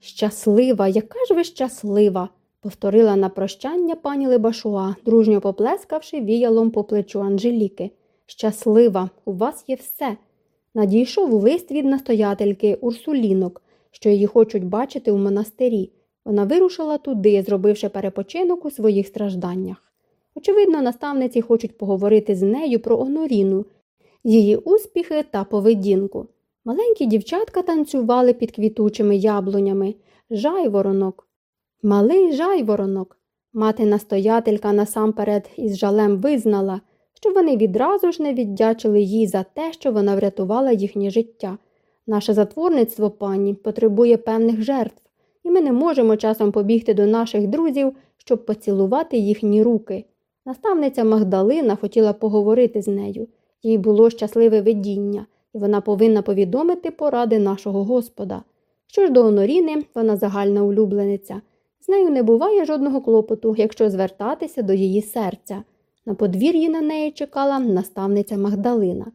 Щаслива, яка ж ви щаслива, повторила на прощання пані Лебашуа, дружньо поплескавши віялом по плечу Анжеліки. Щаслива, у вас є все. Надійшов лист від настоятельки Урсулінок, що її хочуть бачити у монастирі. Вона вирушила туди, зробивши перепочинок у своїх стражданнях. Очевидно, наставниці хочуть поговорити з нею про Оноріну, її успіхи та поведінку. Маленькі дівчатка танцювали під квітучими яблунями, жайворонок. Малий жайворонок. Мати настоятелька насамперед із жалем визнала, що вони відразу ж не віддячили їй за те, що вона врятувала їхнє життя. Наше затворництво, пані, потребує певних жертв, і ми не можемо часом побігти до наших друзів, щоб поцілувати їхні руки. Наставниця Магдалина хотіла поговорити з нею. Їй було щасливе видіння, і вона повинна повідомити поради нашого Господа. Що ж до Оноріни, вона загальна улюблениця. З нею не буває жодного клопоту, якщо звертатися до її серця. На подвір'ї на неї чекала наставниця Магдалина.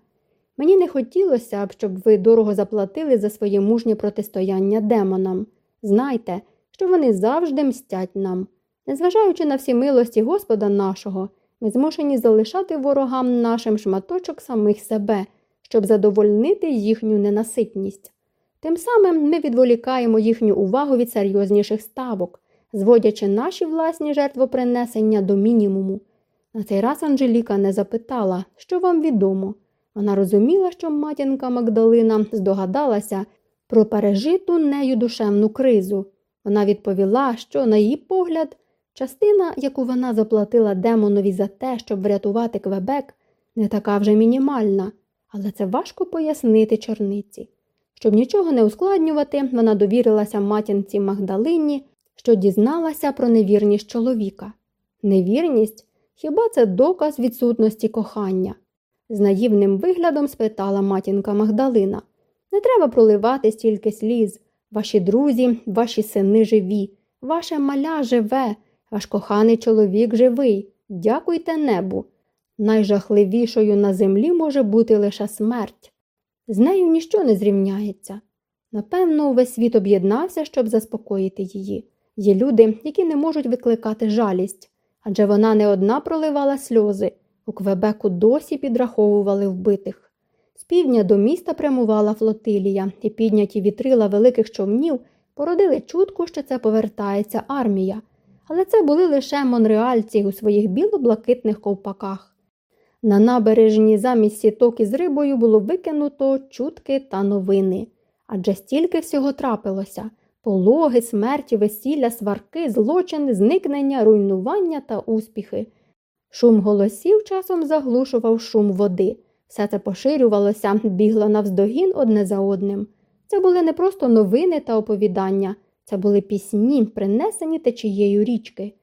Мені не хотілося б, щоб ви дорого заплатили за своє мужнє протистояння демонам. Знайте, що вони завжди мстять нам. Незважаючи на всі милості Господа нашого, ми змушені залишати ворогам нашим шматочок самих себе, щоб задовольнити їхню ненаситність. Тим самим ми відволікаємо їхню увагу від серйозніших ставок, зводячи наші власні жертвопринесення до мінімуму. На цей раз Анжеліка не запитала, що вам відомо. Вона розуміла, що матінка Магдалина здогадалася про пережиту нею душевну кризу. Вона відповіла, що, на її погляд, частина, яку вона заплатила демонові за те, щоб врятувати Квебек, не така вже мінімальна, але це важко пояснити чорниці. Щоб нічого не ускладнювати, вона довірилася матінці Магдалині, що дізналася про невірність чоловіка. Невірність хіба це доказ відсутності кохання? З наївним виглядом спитала матінка Магдалина. Не треба проливати стільки сліз. Ваші друзі, ваші сини живі, ваше маля живе, ваш коханий чоловік живий. Дякуйте небу. Найжахливішою на землі може бути лише смерть. З нею ніщо не зрівняється. Напевно, увесь світ об'єднався, щоб заспокоїти її. Є люди, які не можуть викликати жалість, адже вона не одна проливала сльози. У Квебеку досі підраховували вбитих. З півдня до міста прямувала флотилія, і підняті вітрила великих човнів породили чутку, що це повертається армія. Але це були лише монреальці у своїх біло-блакитних ковпаках. На набережні замість сіток із рибою було викинуто чутки та новини. Адже стільки всього трапилося пологи, смерті, весілля, сварки, злочини, зникнення, руйнування та успіхи. Шум голосів часом заглушував шум води. Все це поширювалося, бігло навздогін одне за одним. Це були не просто новини та оповідання, це були пісні, принесені течією річки.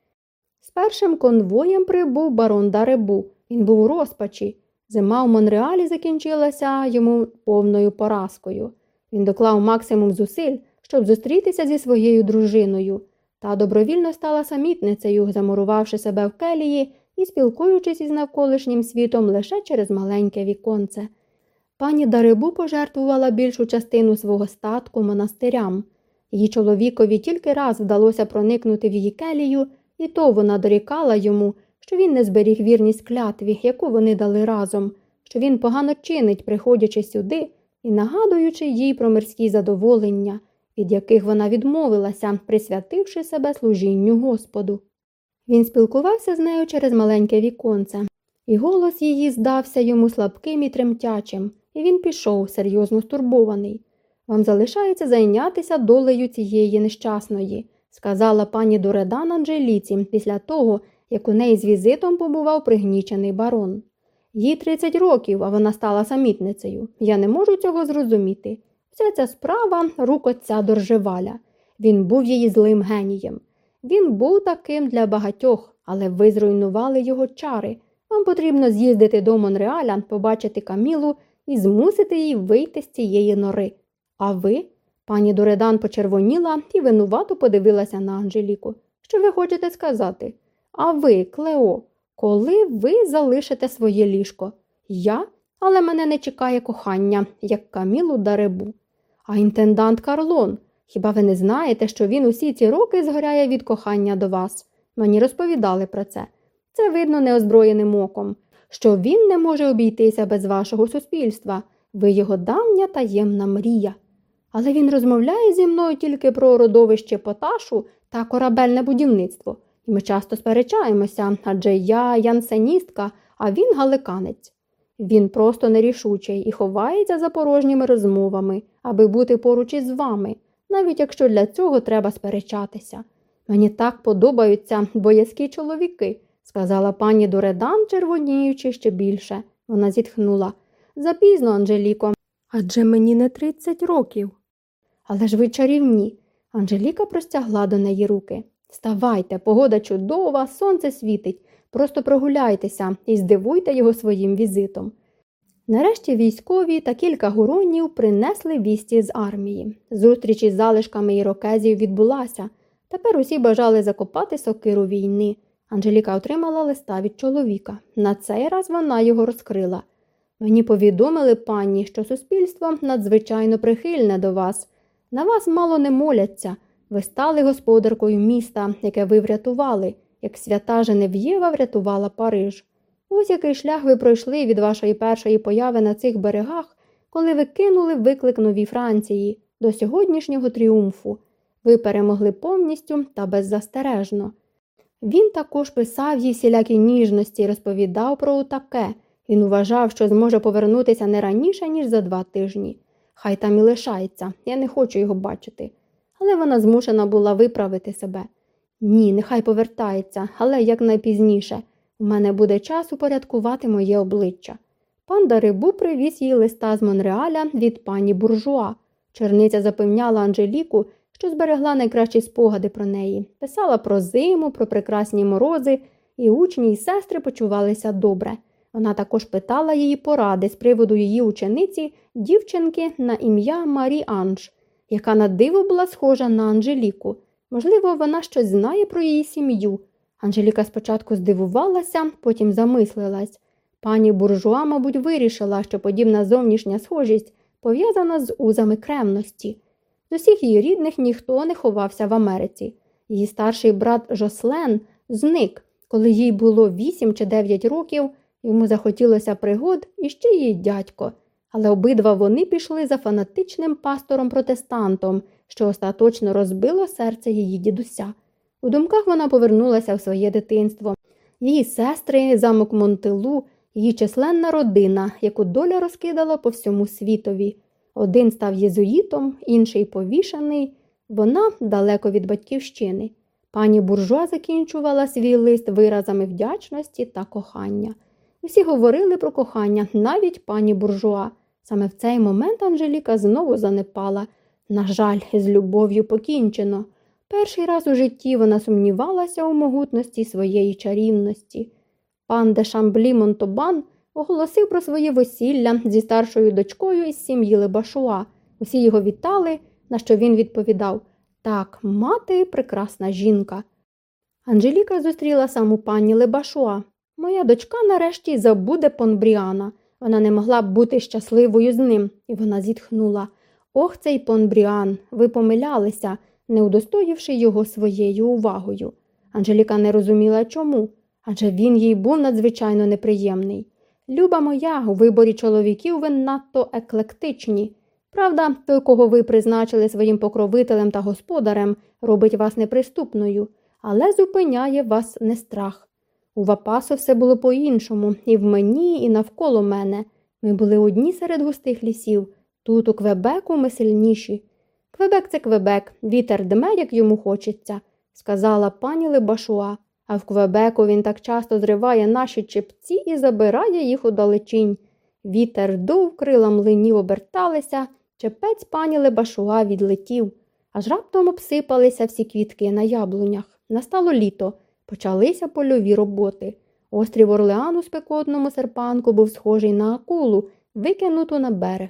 З першим конвоєм прибув барон Даребу. Він був у розпачі. Зима у Монреалі закінчилася йому повною поразкою. Він доклав максимум зусиль, щоб зустрітися зі своєю дружиною, та добровільно стала самітницею, замурувавши себе в келії і спілкуючись із навколишнім світом лише через маленьке віконце. Пані Дарибу пожертвувала більшу частину свого статку монастирям. Її чоловікові тільки раз вдалося проникнути в її келію, і то вона дорікала йому, що він не зберіг вірність клятві, яку вони дали разом, що він погано чинить, приходячи сюди і нагадуючи їй про мирські задоволення, від яких вона відмовилася, присвятивши себе служінню Господу. Він спілкувався з нею через маленьке віконце, і голос її здався йому слабким і тремтячим, і він пішов, серйозно стурбований. Вам залишається зайнятися долею цієї нещасної, сказала пані Доредан Анджеліці після того, як у неї з візитом побував пригнічений барон. Їй 30 років, а вона стала самітницею. Я не можу цього зрозуміти. Вся ця справа рук отця Доржеваля. Він був її злим генієм. Він був таким для багатьох, але ви зруйнували його чари. Вам потрібно з'їздити до Монреаля, побачити Камілу і змусити її вийти з цієї нори. А ви? Пані Доредан почервоніла і винувато подивилася на Анжеліку. Що ви хочете сказати? А ви, Клео, коли ви залишите своє ліжко? Я? Але мене не чекає кохання, як Камілу Даребу. А інтендант Карлон, хіба ви не знаєте, що він усі ці роки згоряє від кохання до вас? Мені розповідали про це. Це видно неозброєним оком, що він не може обійтися без вашого суспільства, ви його давня таємна мрія. Але він розмовляє зі мною тільки про родовище поташу та корабельне будівництво. І ми часто сперечаємося, адже я янсеністка, а він галиканець. Він просто нерішучий і ховається за порожніми розмовами, аби бути поруч із вами, навіть якщо для цього треба сперечатися. Мені так подобаються боязкі чоловіки, сказала пані Доредан, червоніючи ще більше. Вона зітхнула. Запізно, Анжеліко, адже мені не 30 років. Але ж ви чарівні. Анжеліка простягла до неї руки. Вставайте, погода чудова, сонце світить. Просто прогуляйтеся і здивуйте його своїм візитом. Нарешті військові та кілька гуронів принесли вісті з армії. Зустріч із залишками ірокезів відбулася. Тепер усі бажали закопати сокиру війни. Анжеліка отримала листа від чоловіка. На цей раз вона його розкрила. Мені повідомили пані, що суспільство надзвичайно прихильне до вас. На вас мало не моляться. Ви стали господаркою міста, яке ви врятували, як свята Женев'єва врятувала Париж. Ось який шлях ви пройшли від вашої першої появи на цих берегах коли ви кинули виклик новій Франції до сьогоднішнього тріумфу. Ви перемогли повністю та беззастережно. Він також писав їй всілякі ніжності і розповідав про таке. Він вважав, що зможе повернутися не раніше, ніж за два тижні. Хай там і лишається, я не хочу його бачити. Але вона змушена була виправити себе. Ні, нехай повертається, але якнайпізніше. У мене буде час упорядкувати моє обличчя. Пан Дарибу привіз їй листа з Монреаля від пані буржуа. Черниця запевняла Анжеліку, що зберегла найкращі спогади про неї, писала про зиму, про прекрасні морози, і учні й сестри почувалися добре. Вона також питала її поради з приводу її учениці, дівчинки на ім'я Марі Анж, яка на диво була схожа на Анжеліку. Можливо, вона щось знає про її сім'ю. Анжеліка спочатку здивувалася, потім замислилась. Пані буржуа, мабуть, вирішила, що подібна зовнішня схожість пов'язана з узами кремності. З усіх її рідних ніхто не ховався в Америці. Її старший брат Жослен зник, коли їй було 8 чи 9 років, йому захотілося пригод і ще її дядько. Але обидва вони пішли за фанатичним пастором-протестантом, що остаточно розбило серце її дідуся. У думках вона повернулася в своє дитинство. Її сестри, замок Монтелу, її численна родина, яку доля розкидала по всьому світові. Один став єзуїтом, інший повішаний, вона далеко від батьківщини. Пані буржуа закінчувала свій лист виразами вдячності та кохання. Усі говорили про кохання, навіть пані буржуа. Саме в цей момент Анжеліка знову занепала. На жаль, з любов'ю покінчено. Перший раз у житті вона сумнівалася у могутності своєї чарівності. Пан де Шамблі Монтобан оголосив про своє весілля зі старшою дочкою із сім'ї Лебашуа. Усі його вітали, на що він відповідав Так, мати прекрасна жінка. Анжеліка зустріла саму пані Лебашуа. Моя дочка нарешті забуде Понбріана. Вона не могла б бути щасливою з ним, і вона зітхнула. Ох, цей Понбріан, ви помилялися, не удостоївши його своєю увагою. Анжеліка не розуміла чому, адже він їй був надзвичайно неприємний. Люба моя, у виборі чоловіків ви надто еклектичні. Правда, той, кого ви призначили своїм покровителем та господарем, робить вас неприступною, але зупиняє вас не страх. У Вапасо все було по-іншому, і в мені, і навколо мене. Ми були одні серед густих лісів. Тут, у Квебеку, ми сильніші. Квебек це Квебек, вітер дме, як йому хочеться, сказала пані Лебашуа. А в Квебеку він так часто зриває наші чепці і забирає їх у далечінь. Вітер дув, крила млинів оберталися, чепець пані Лебашуа відлетів. Аж раптом обсипалися всі квітки на яблунях. Настало літо. Почалися польові роботи. Острів Орлеан у спекотному серпанку був схожий на акулу, викинуту на берег.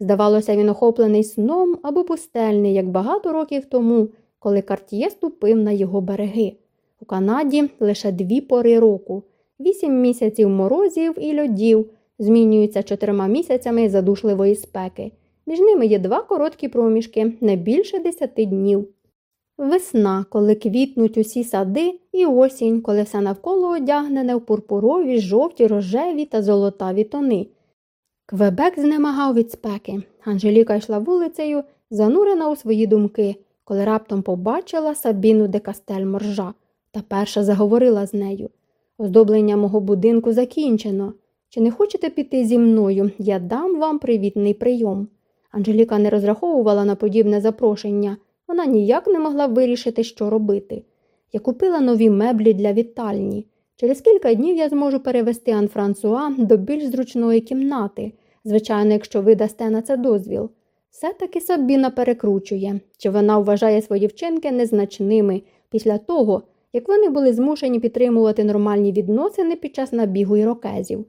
Здавалося, він охоплений сном або пустельний, як багато років тому, коли Картіє ступив на його береги. У Канаді лише дві пори року, вісім місяців морозів і льодів, змінюються чотирма місяцями задушливої спеки. Між ними є два короткі проміжки, не більше десяти днів. Весна, коли квітнуть усі сади, і осінь, коли все навколо одягнене в пурпурові, жовті, рожеві та золотаві тони. Квебек знемагав від спеки. Анжеліка йшла вулицею, занурена у свої думки, коли раптом побачила Сабіну де Кастель Моржа та перша заговорила з нею. Оздоблення мого будинку закінчено. Чи не хочете піти зі мною? Я дам вам привітний прийом. Анжеліка не розраховувала на подібне запрошення. Вона ніяк не могла вирішити, що робити. Я купила нові меблі для вітальні. Через кілька днів я зможу перевести Ан Франсуа до більш зручної кімнати, звичайно, якщо ви дасте на це дозвіл. Все-таки Сабіна перекручує, чи вона вважає свої вчинки незначними після того, як вони були змушені підтримувати нормальні відносини під час набігу ірокезів.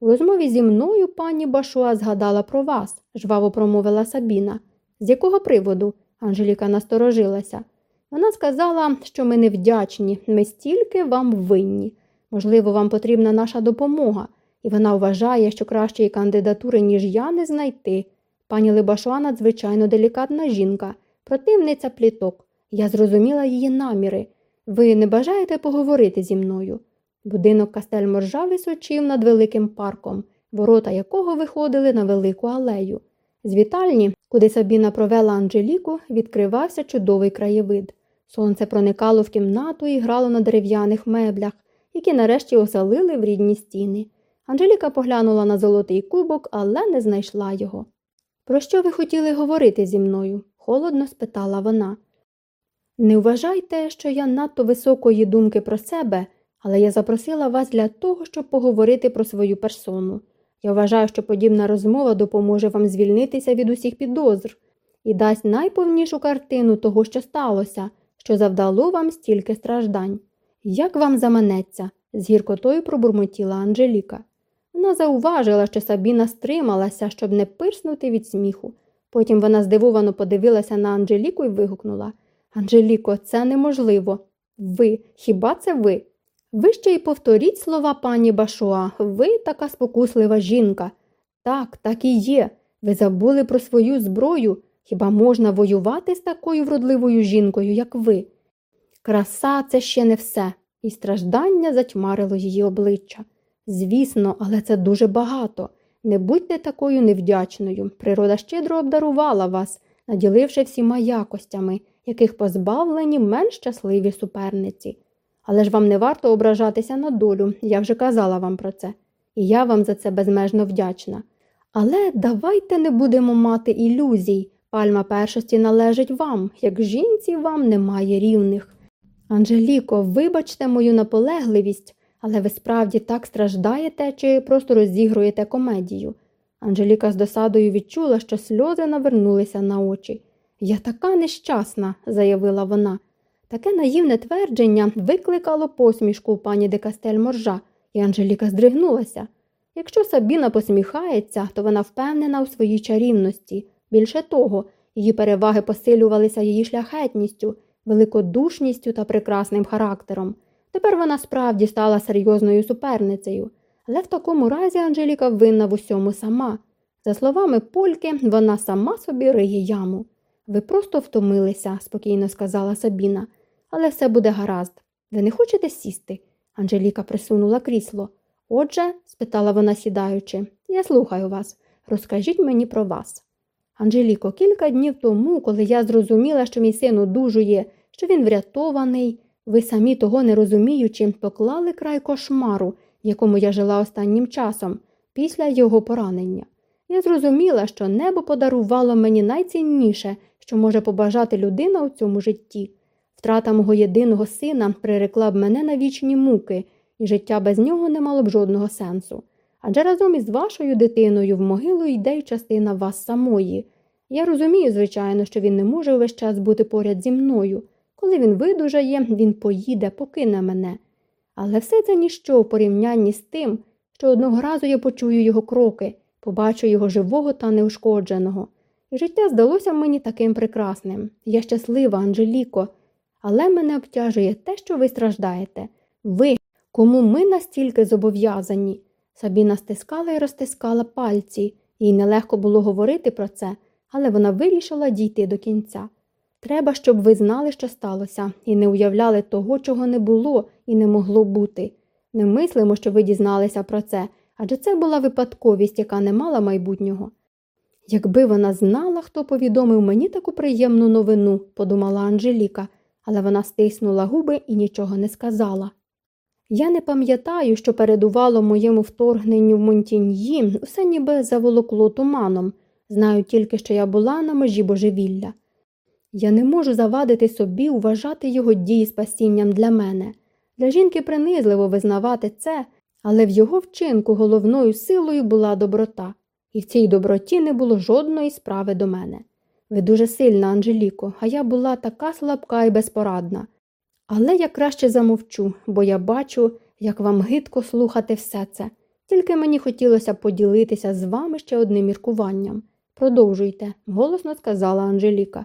У розмові зі мною пані Башуа згадала про вас, жваво промовила Сабіна. З якого приводу? Анжеліка насторожилася. Вона сказала, що ми невдячні, ми стільки вам винні. Можливо, вам потрібна наша допомога, і вона вважає, що кращої кандидатури, ніж я, не знайти. Пані Либашуа надзвичайно делікатна жінка, противниця пліток. Я зрозуміла її наміри. Ви не бажаєте поговорити зі мною? Будинок Кастель Моржа височив над великим парком. ворота якого виходили на велику алею. З вітальні, куди Сабіна провела Анжеліку, відкривався чудовий краєвид. Сонце проникало в кімнату і грало на дерев'яних меблях, які нарешті оселили в рідні стіни. Анжеліка поглянула на золотий кубок, але не знайшла його. Про що ви хотіли говорити зі мною? холодно спитала вона. Не вважайте, що я надто високої думки про себе, але я запросила вас для того, щоб поговорити про свою персону. Я вважаю, що подібна розмова допоможе вам звільнитися від усіх підозр і дасть найповнішу картину того, що сталося, що завдало вам стільки страждань. Як вам заманеться? з гіркотою пробурмотіла Анжеліка. Вона зауважила, що Сабіна стрималася, щоб не пирснути від сміху. Потім вона здивовано подивилася на Анжеліку і вигукнула Анжеліко, це неможливо. Ви, хіба це ви? Ви ще й повторіть слова пані Башуа, ви така спокуслива жінка. Так, так і є. Ви забули про свою зброю. Хіба можна воювати з такою вродливою жінкою, як ви? Краса це ще не все, і страждання затьмарило її обличчя. Звісно, але це дуже багато. Не будьте такою невдячною. Природа щедро обдарувала вас, наділивши всіма якостями, яких позбавлені менш щасливі суперниці. Але ж вам не варто ображатися на долю, я вже казала вам про це, і я вам за це безмежно вдячна. Але давайте не будемо мати ілюзій. Пальма першості належить вам, як жінці вам немає рівних. Анжеліко, вибачте мою наполегливість, але ви справді так страждаєте чи просто розігруєте комедію. Анжеліка з досадою відчула, що сльози навернулися на очі. Я така нещасна, заявила вона. Таке наївне твердження викликало посмішку у пані Декастель Моржа, і Анжеліка здригнулася. Якщо Сабіна посміхається, то вона впевнена у своїй чарівності. Більше того, її переваги посилювалися її шляхетністю, великодушністю та прекрасним характером. Тепер вона справді стала серйозною суперницею, але в такому разі Анжеліка винна в усьому сама. За словами Польки, вона сама собі риє яму. Ви просто втомилися, спокійно сказала Сабіна, але все буде гаразд. Ви не хочете сісти? Анжеліка присунула крісло. Отже, спитала вона, сідаючи, я слухаю вас. Розкажіть мені про вас. Анжеліко, кілька днів тому, коли я зрозуміла, що мій син одужує, що він врятований, ви самі того не розуміючи, поклали край кошмару, в якому я жила останнім часом, після його поранення. Я зрозуміла, що небо подарувало мені найцінніше, що може побажати людина у цьому житті. Втрата мого єдиного сина прирекла б мене на вічні муки, і життя без нього не мало б жодного сенсу. Адже разом із вашою дитиною в могилу йде й частина вас самої. Я розумію, звичайно, що він не може увесь час бути поряд зі мною. Коли він видужає, він поїде, покине мене. Але все це ніщо в порівнянні з тим, що одного разу я почую його кроки, побачу його живого та неушкодженого. І життя здалося мені таким прекрасним. Я щаслива, Анжеліко, але мене обтяжує те, що ви страждаєте. Ви, кому ми настільки зобов'язані. Сабіна стискала і розтискала пальці, їй нелегко було говорити про це, але вона вирішила дійти до кінця. Треба, щоб ви знали, що сталося, і не уявляли того, чого не було і не могло бути. Не мислимо, що ви дізналися про це, адже це була випадковість, яка не мала майбутнього. Якби вона знала, хто повідомив мені таку приємну новину, подумала Анжеліка, але вона стиснула губи і нічого не сказала. Я не пам'ятаю, що передувало моєму вторгненню в Монтіньї, усе ніби заволокло туманом. Знаю тільки, що я була на межі божевілля. Я не можу завадити собі вважати його дії спасінням для мене. Для жінки принизливо визнавати це, але в його вчинку головною силою була доброта, і в цій доброті не було жодної справи до мене. Ви дуже сильна, Анжеліко, а я була така слабка і безпорадна. Але я краще замовчу, бо я бачу, як вам гидко слухати все це. Тільки мені хотілося поділитися з вами ще одним міркуванням. Продовжуйте, голосно сказала Анжеліка.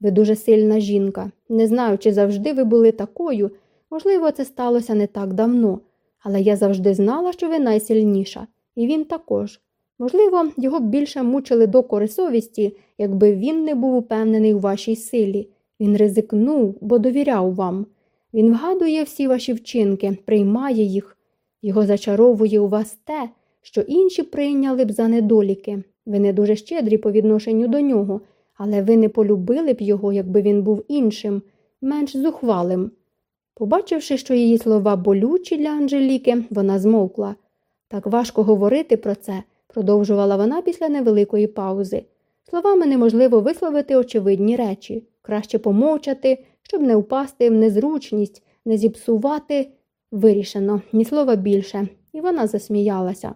Ви дуже сильна жінка. Не знаю, чи завжди ви були такою. Можливо, це сталося не так давно, але я завжди знала, що ви найсильніша, і він також. Можливо, його б більше мучили докори совісті, якби він не був упевнений у вашій силі. Він ризикнув, бо довіряв вам. Він вгадує всі ваші вчинки, приймає їх. Його зачаровує у вас те, що інші прийняли б за недоліки. Ви не дуже щедрі по відношенню до нього, але ви не полюбили б його, якби він був іншим, менш зухвалим. Побачивши, що її слова болючі для Анжеліки, вона змовкла. Так важко говорити про це, продовжувала вона після невеликої паузи. Словами неможливо висловити очевидні речі, краще помовчати, щоб не впасти в незручність, не зіпсувати. Вирішено, ні слова більше, і вона засміялася.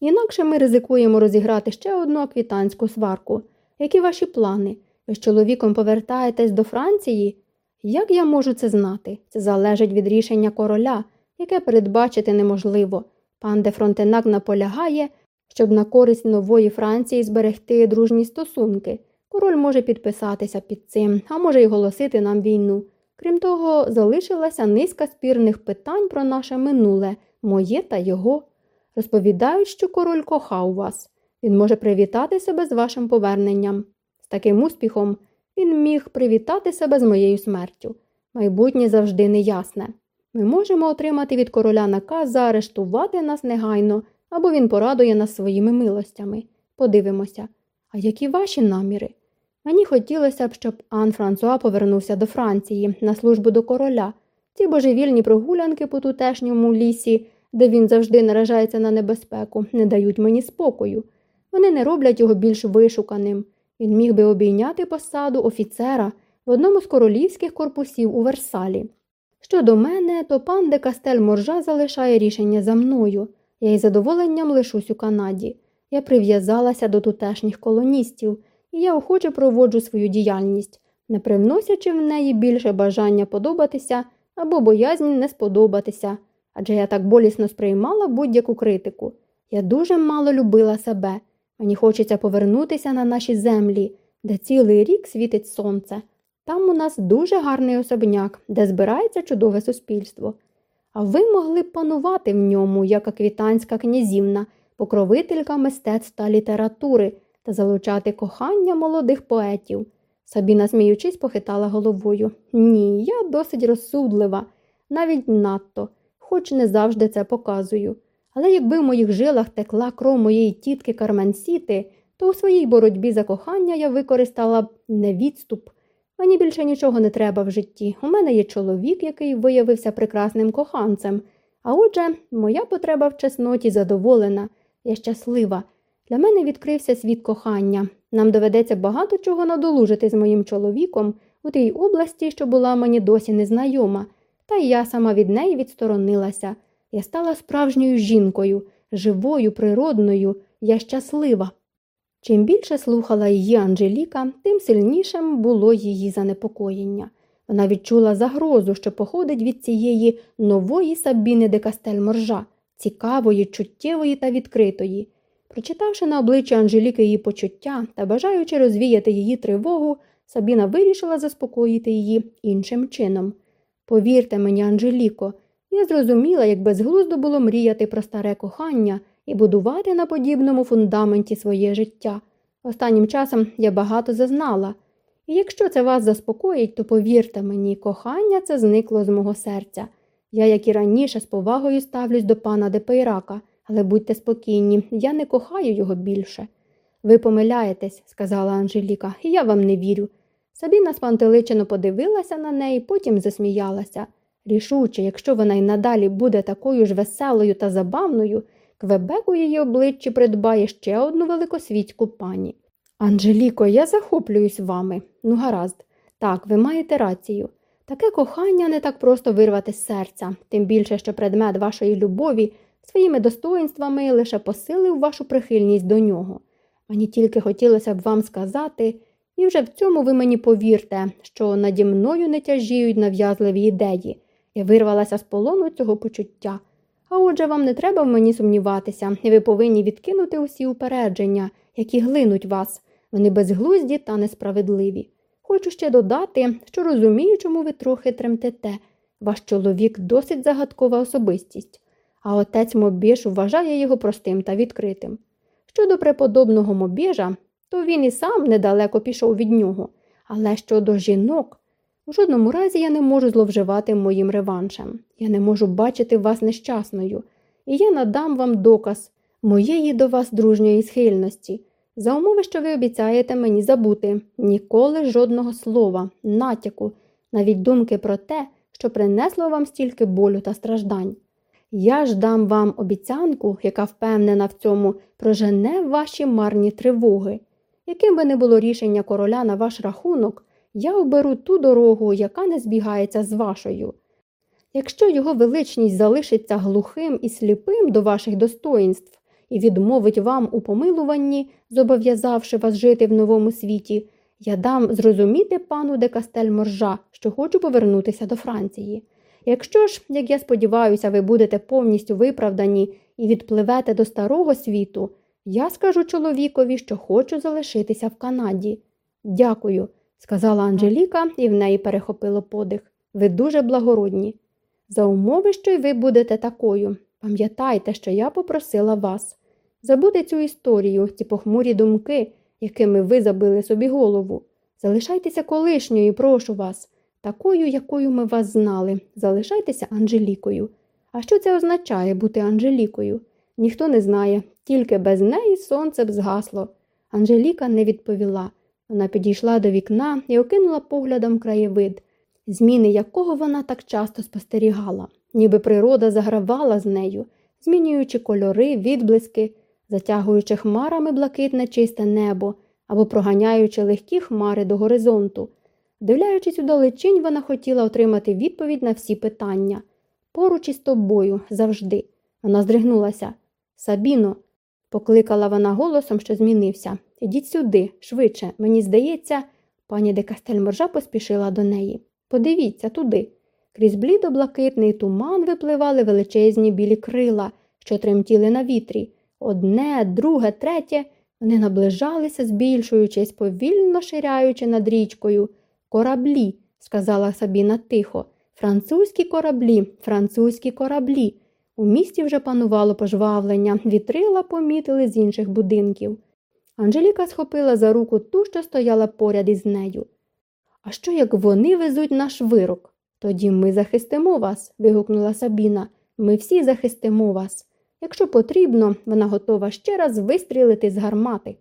Інакше ми ризикуємо розіграти ще одну аквітанську сварку. Які ваші плани? Ви з чоловіком повертаєтесь до Франції? Як я можу це знати? Це залежить від рішення короля, яке передбачити неможливо. Пан де Фронтенак наполягає, щоб на користь нової Франції зберегти дружні стосунки. Король може підписатися під цим, а може й голосити нам війну. Крім того, залишилася низка спірних питань про наше минуле, моє та його. Розповідають, що король кохав вас. Він може привітати себе з вашим поверненням. З таким успіхом він міг привітати себе з моєю смертю. Майбутнє завжди неясне. Ми можемо отримати від короля наказ заарештувати нас негайно, або він порадує нас своїми милостями. Подивимося. А які ваші наміри? Мені хотілося б, щоб Ан Франсуа повернувся до Франції на службу до короля. Ці божевільні прогулянки по тутешньому лісі, де він завжди наражається на небезпеку, не дають мені спокою. Вони не роблять його більш вишуканим. Він міг би обійняти посаду офіцера в одному з королівських корпусів у Версалі. Щодо мене, то пан де Кастель Моржа залишає рішення за мною. Я із задоволенням лишусь у Канаді. Я прив'язалася до тутешніх колоністів, і я охоче проводжу свою діяльність, не привносячи в неї більше бажання подобатися або боязнь не сподобатися, адже я так болісно сприймала будь-яку критику. Я дуже мало любила себе. Мені хочеться повернутися на наші землі, де цілий рік світить сонце. Там у нас дуже гарний особняк, де збирається чудове суспільство. А ви могли б панувати в ньому, як аквітанська князівна, покровителька мистецтв та літератури та залучати кохання молодих поетів. Сабіна, сміючись, похитала головою. Ні, я досить розсудлива, навіть надто, хоч не завжди це показую. Але якби в моїх жилах текла кров моєї тітки Карменсіти, то у своїй боротьбі за кохання я використала б не відступ. Мені більше нічого не треба в житті. У мене є чоловік, який виявився прекрасним коханцем. А отже, моя потреба в чесноті задоволена, я щаслива. Для мене відкрився світ кохання. Нам доведеться багато чого надолужити з моїм чоловіком у тій області, що була мені досі незнайома, та й я сама від неї відсторонилася. Я стала справжньою жінкою, живою, природною, я щаслива. Чим більше слухала її Анжеліка, тим сильнішим було її занепокоєння. Вона відчула загрозу, що походить від цієї нової Сабіни де Кастель-Моржа, цікавої, чуттєвої та відкритої. Прочитавши на обличчі Анжеліки її почуття та бажаючи розвіяти її тривогу, Сабіна вирішила заспокоїти її іншим чином. Повірте мені, Анжеліко, я зрозуміла, як безглуздо було мріяти про старе кохання і будувати на подібному фундаменті своє життя. Останнім часом я багато зазнала. І якщо це вас заспокоїть, то повірте мені, кохання це зникло з мого серця. Я, як і раніше, з повагою ставлюсь до пана Депейрака, але будьте спокійні, я не кохаю його більше. Ви помиляєтесь, сказала Анжеліка, і я вам не вірю. Сабіна спантеличено подивилася на неї, потім засміялася. Рішуче, якщо вона й надалі буде такою ж веселою та забавною, Квебек у її обличчі придбає ще одну великосвітську пані. Анжеліко, я захоплююсь вами. Ну, гаразд, так, ви маєте рацію. Таке кохання не так просто вирвати з серця, тим більше, що предмет вашої любові своїми достоїнствами лише посилив вашу прихильність до нього. Мені тільки хотілося б вам сказати, і вже в цьому ви мені повірте, що наді мною не тяжіють нав'язливі ідеї. Я вирвалася з полону цього почуття. А отже, вам не треба в мені сумніватися, і ви повинні відкинути усі упередження, які глинуть вас. Вони безглузді та несправедливі. Хочу ще додати, що розумію, чому ви трохи тремтете. Ваш чоловік досить загадкова особистість, а отець Мобіж вважає його простим та відкритим. Щодо преподобного Мобіжа, то він і сам недалеко пішов від нього. Але щодо жінок, у жодному разі я не можу зловживати моїм реваншем. Я не можу бачити вас нещасною, і я надам вам доказ. моєї до вас дружньої схильності. За умови, що ви обіцяєте мені забути ніколи жодного слова, натяку, навіть думки про те, що принесло вам стільки болю та страждань. Я ж дам вам обіцянку, яка впевнена в цьому прожене ваші марні тривоги. Яким би не було рішення короля на ваш рахунок, я оберу ту дорогу, яка не збігається з вашою. Якщо його величність залишиться глухим і сліпим до ваших достоїнств і відмовить вам у помилуванні, зобов'язавши вас жити в новому світі, я дам зрозуміти пану де Кастель Моржа, що хочу повернутися до Франції. Якщо ж, як я сподіваюся, ви будете повністю виправдані і відпливете до старого світу, я скажу чоловікові, що хочу залишитися в Канаді. Дякую, сказала Анжеліка, і в неї перехопило подих. Ви дуже благородні. За умови, що й ви будете такою. Пам'ятайте, що я попросила вас. Забудьте цю історію, ці похмурі думки, якими ви забили собі голову. Залишайтеся колишньою, прошу вас, такою, якою ми вас знали. Залишайтеся Анжелікою. А що це означає бути Анжелікою? Ніхто не знає, тільки без неї сонце б згасло. Анжеліка не відповіла. Вона підійшла до вікна і окинула поглядом краєвид, зміни якого вона так часто спостерігала, ніби природа загравала з нею, змінюючи кольори, відблиски, затягуючи хмарами блакитне чисте небо або проганяючи легкі хмари до горизонту. Дивляючись у далечінь, вона хотіла отримати відповідь на всі питання. Поруч із тобою завжди. Вона здригнулася. Сабіно, покликала вона голосом, що змінився. Ідіть сюди, швидше, мені здається, пані де Кастельморжа поспішила до неї. Подивіться туди. Крізь блідо-блакитний туман випливали величезні білі крила, що тремтіли на вітрі. Одне, друге, третє. Вони наближалися, збільшуючись, повільно ширяючи над річкою. Кораблі, сказала Сабіна тихо. Французькі кораблі, французькі кораблі. У місті вже панувало пожвавлення, вітрила помітили з інших будинків. Анжеліка схопила за руку ту, що стояла поряд із нею. А що як вони везуть наш вирок? Тоді ми захистимо вас, вигукнула Сабіна. Ми всі захистимо вас. Якщо потрібно, вона готова ще раз вистрілити з гармати.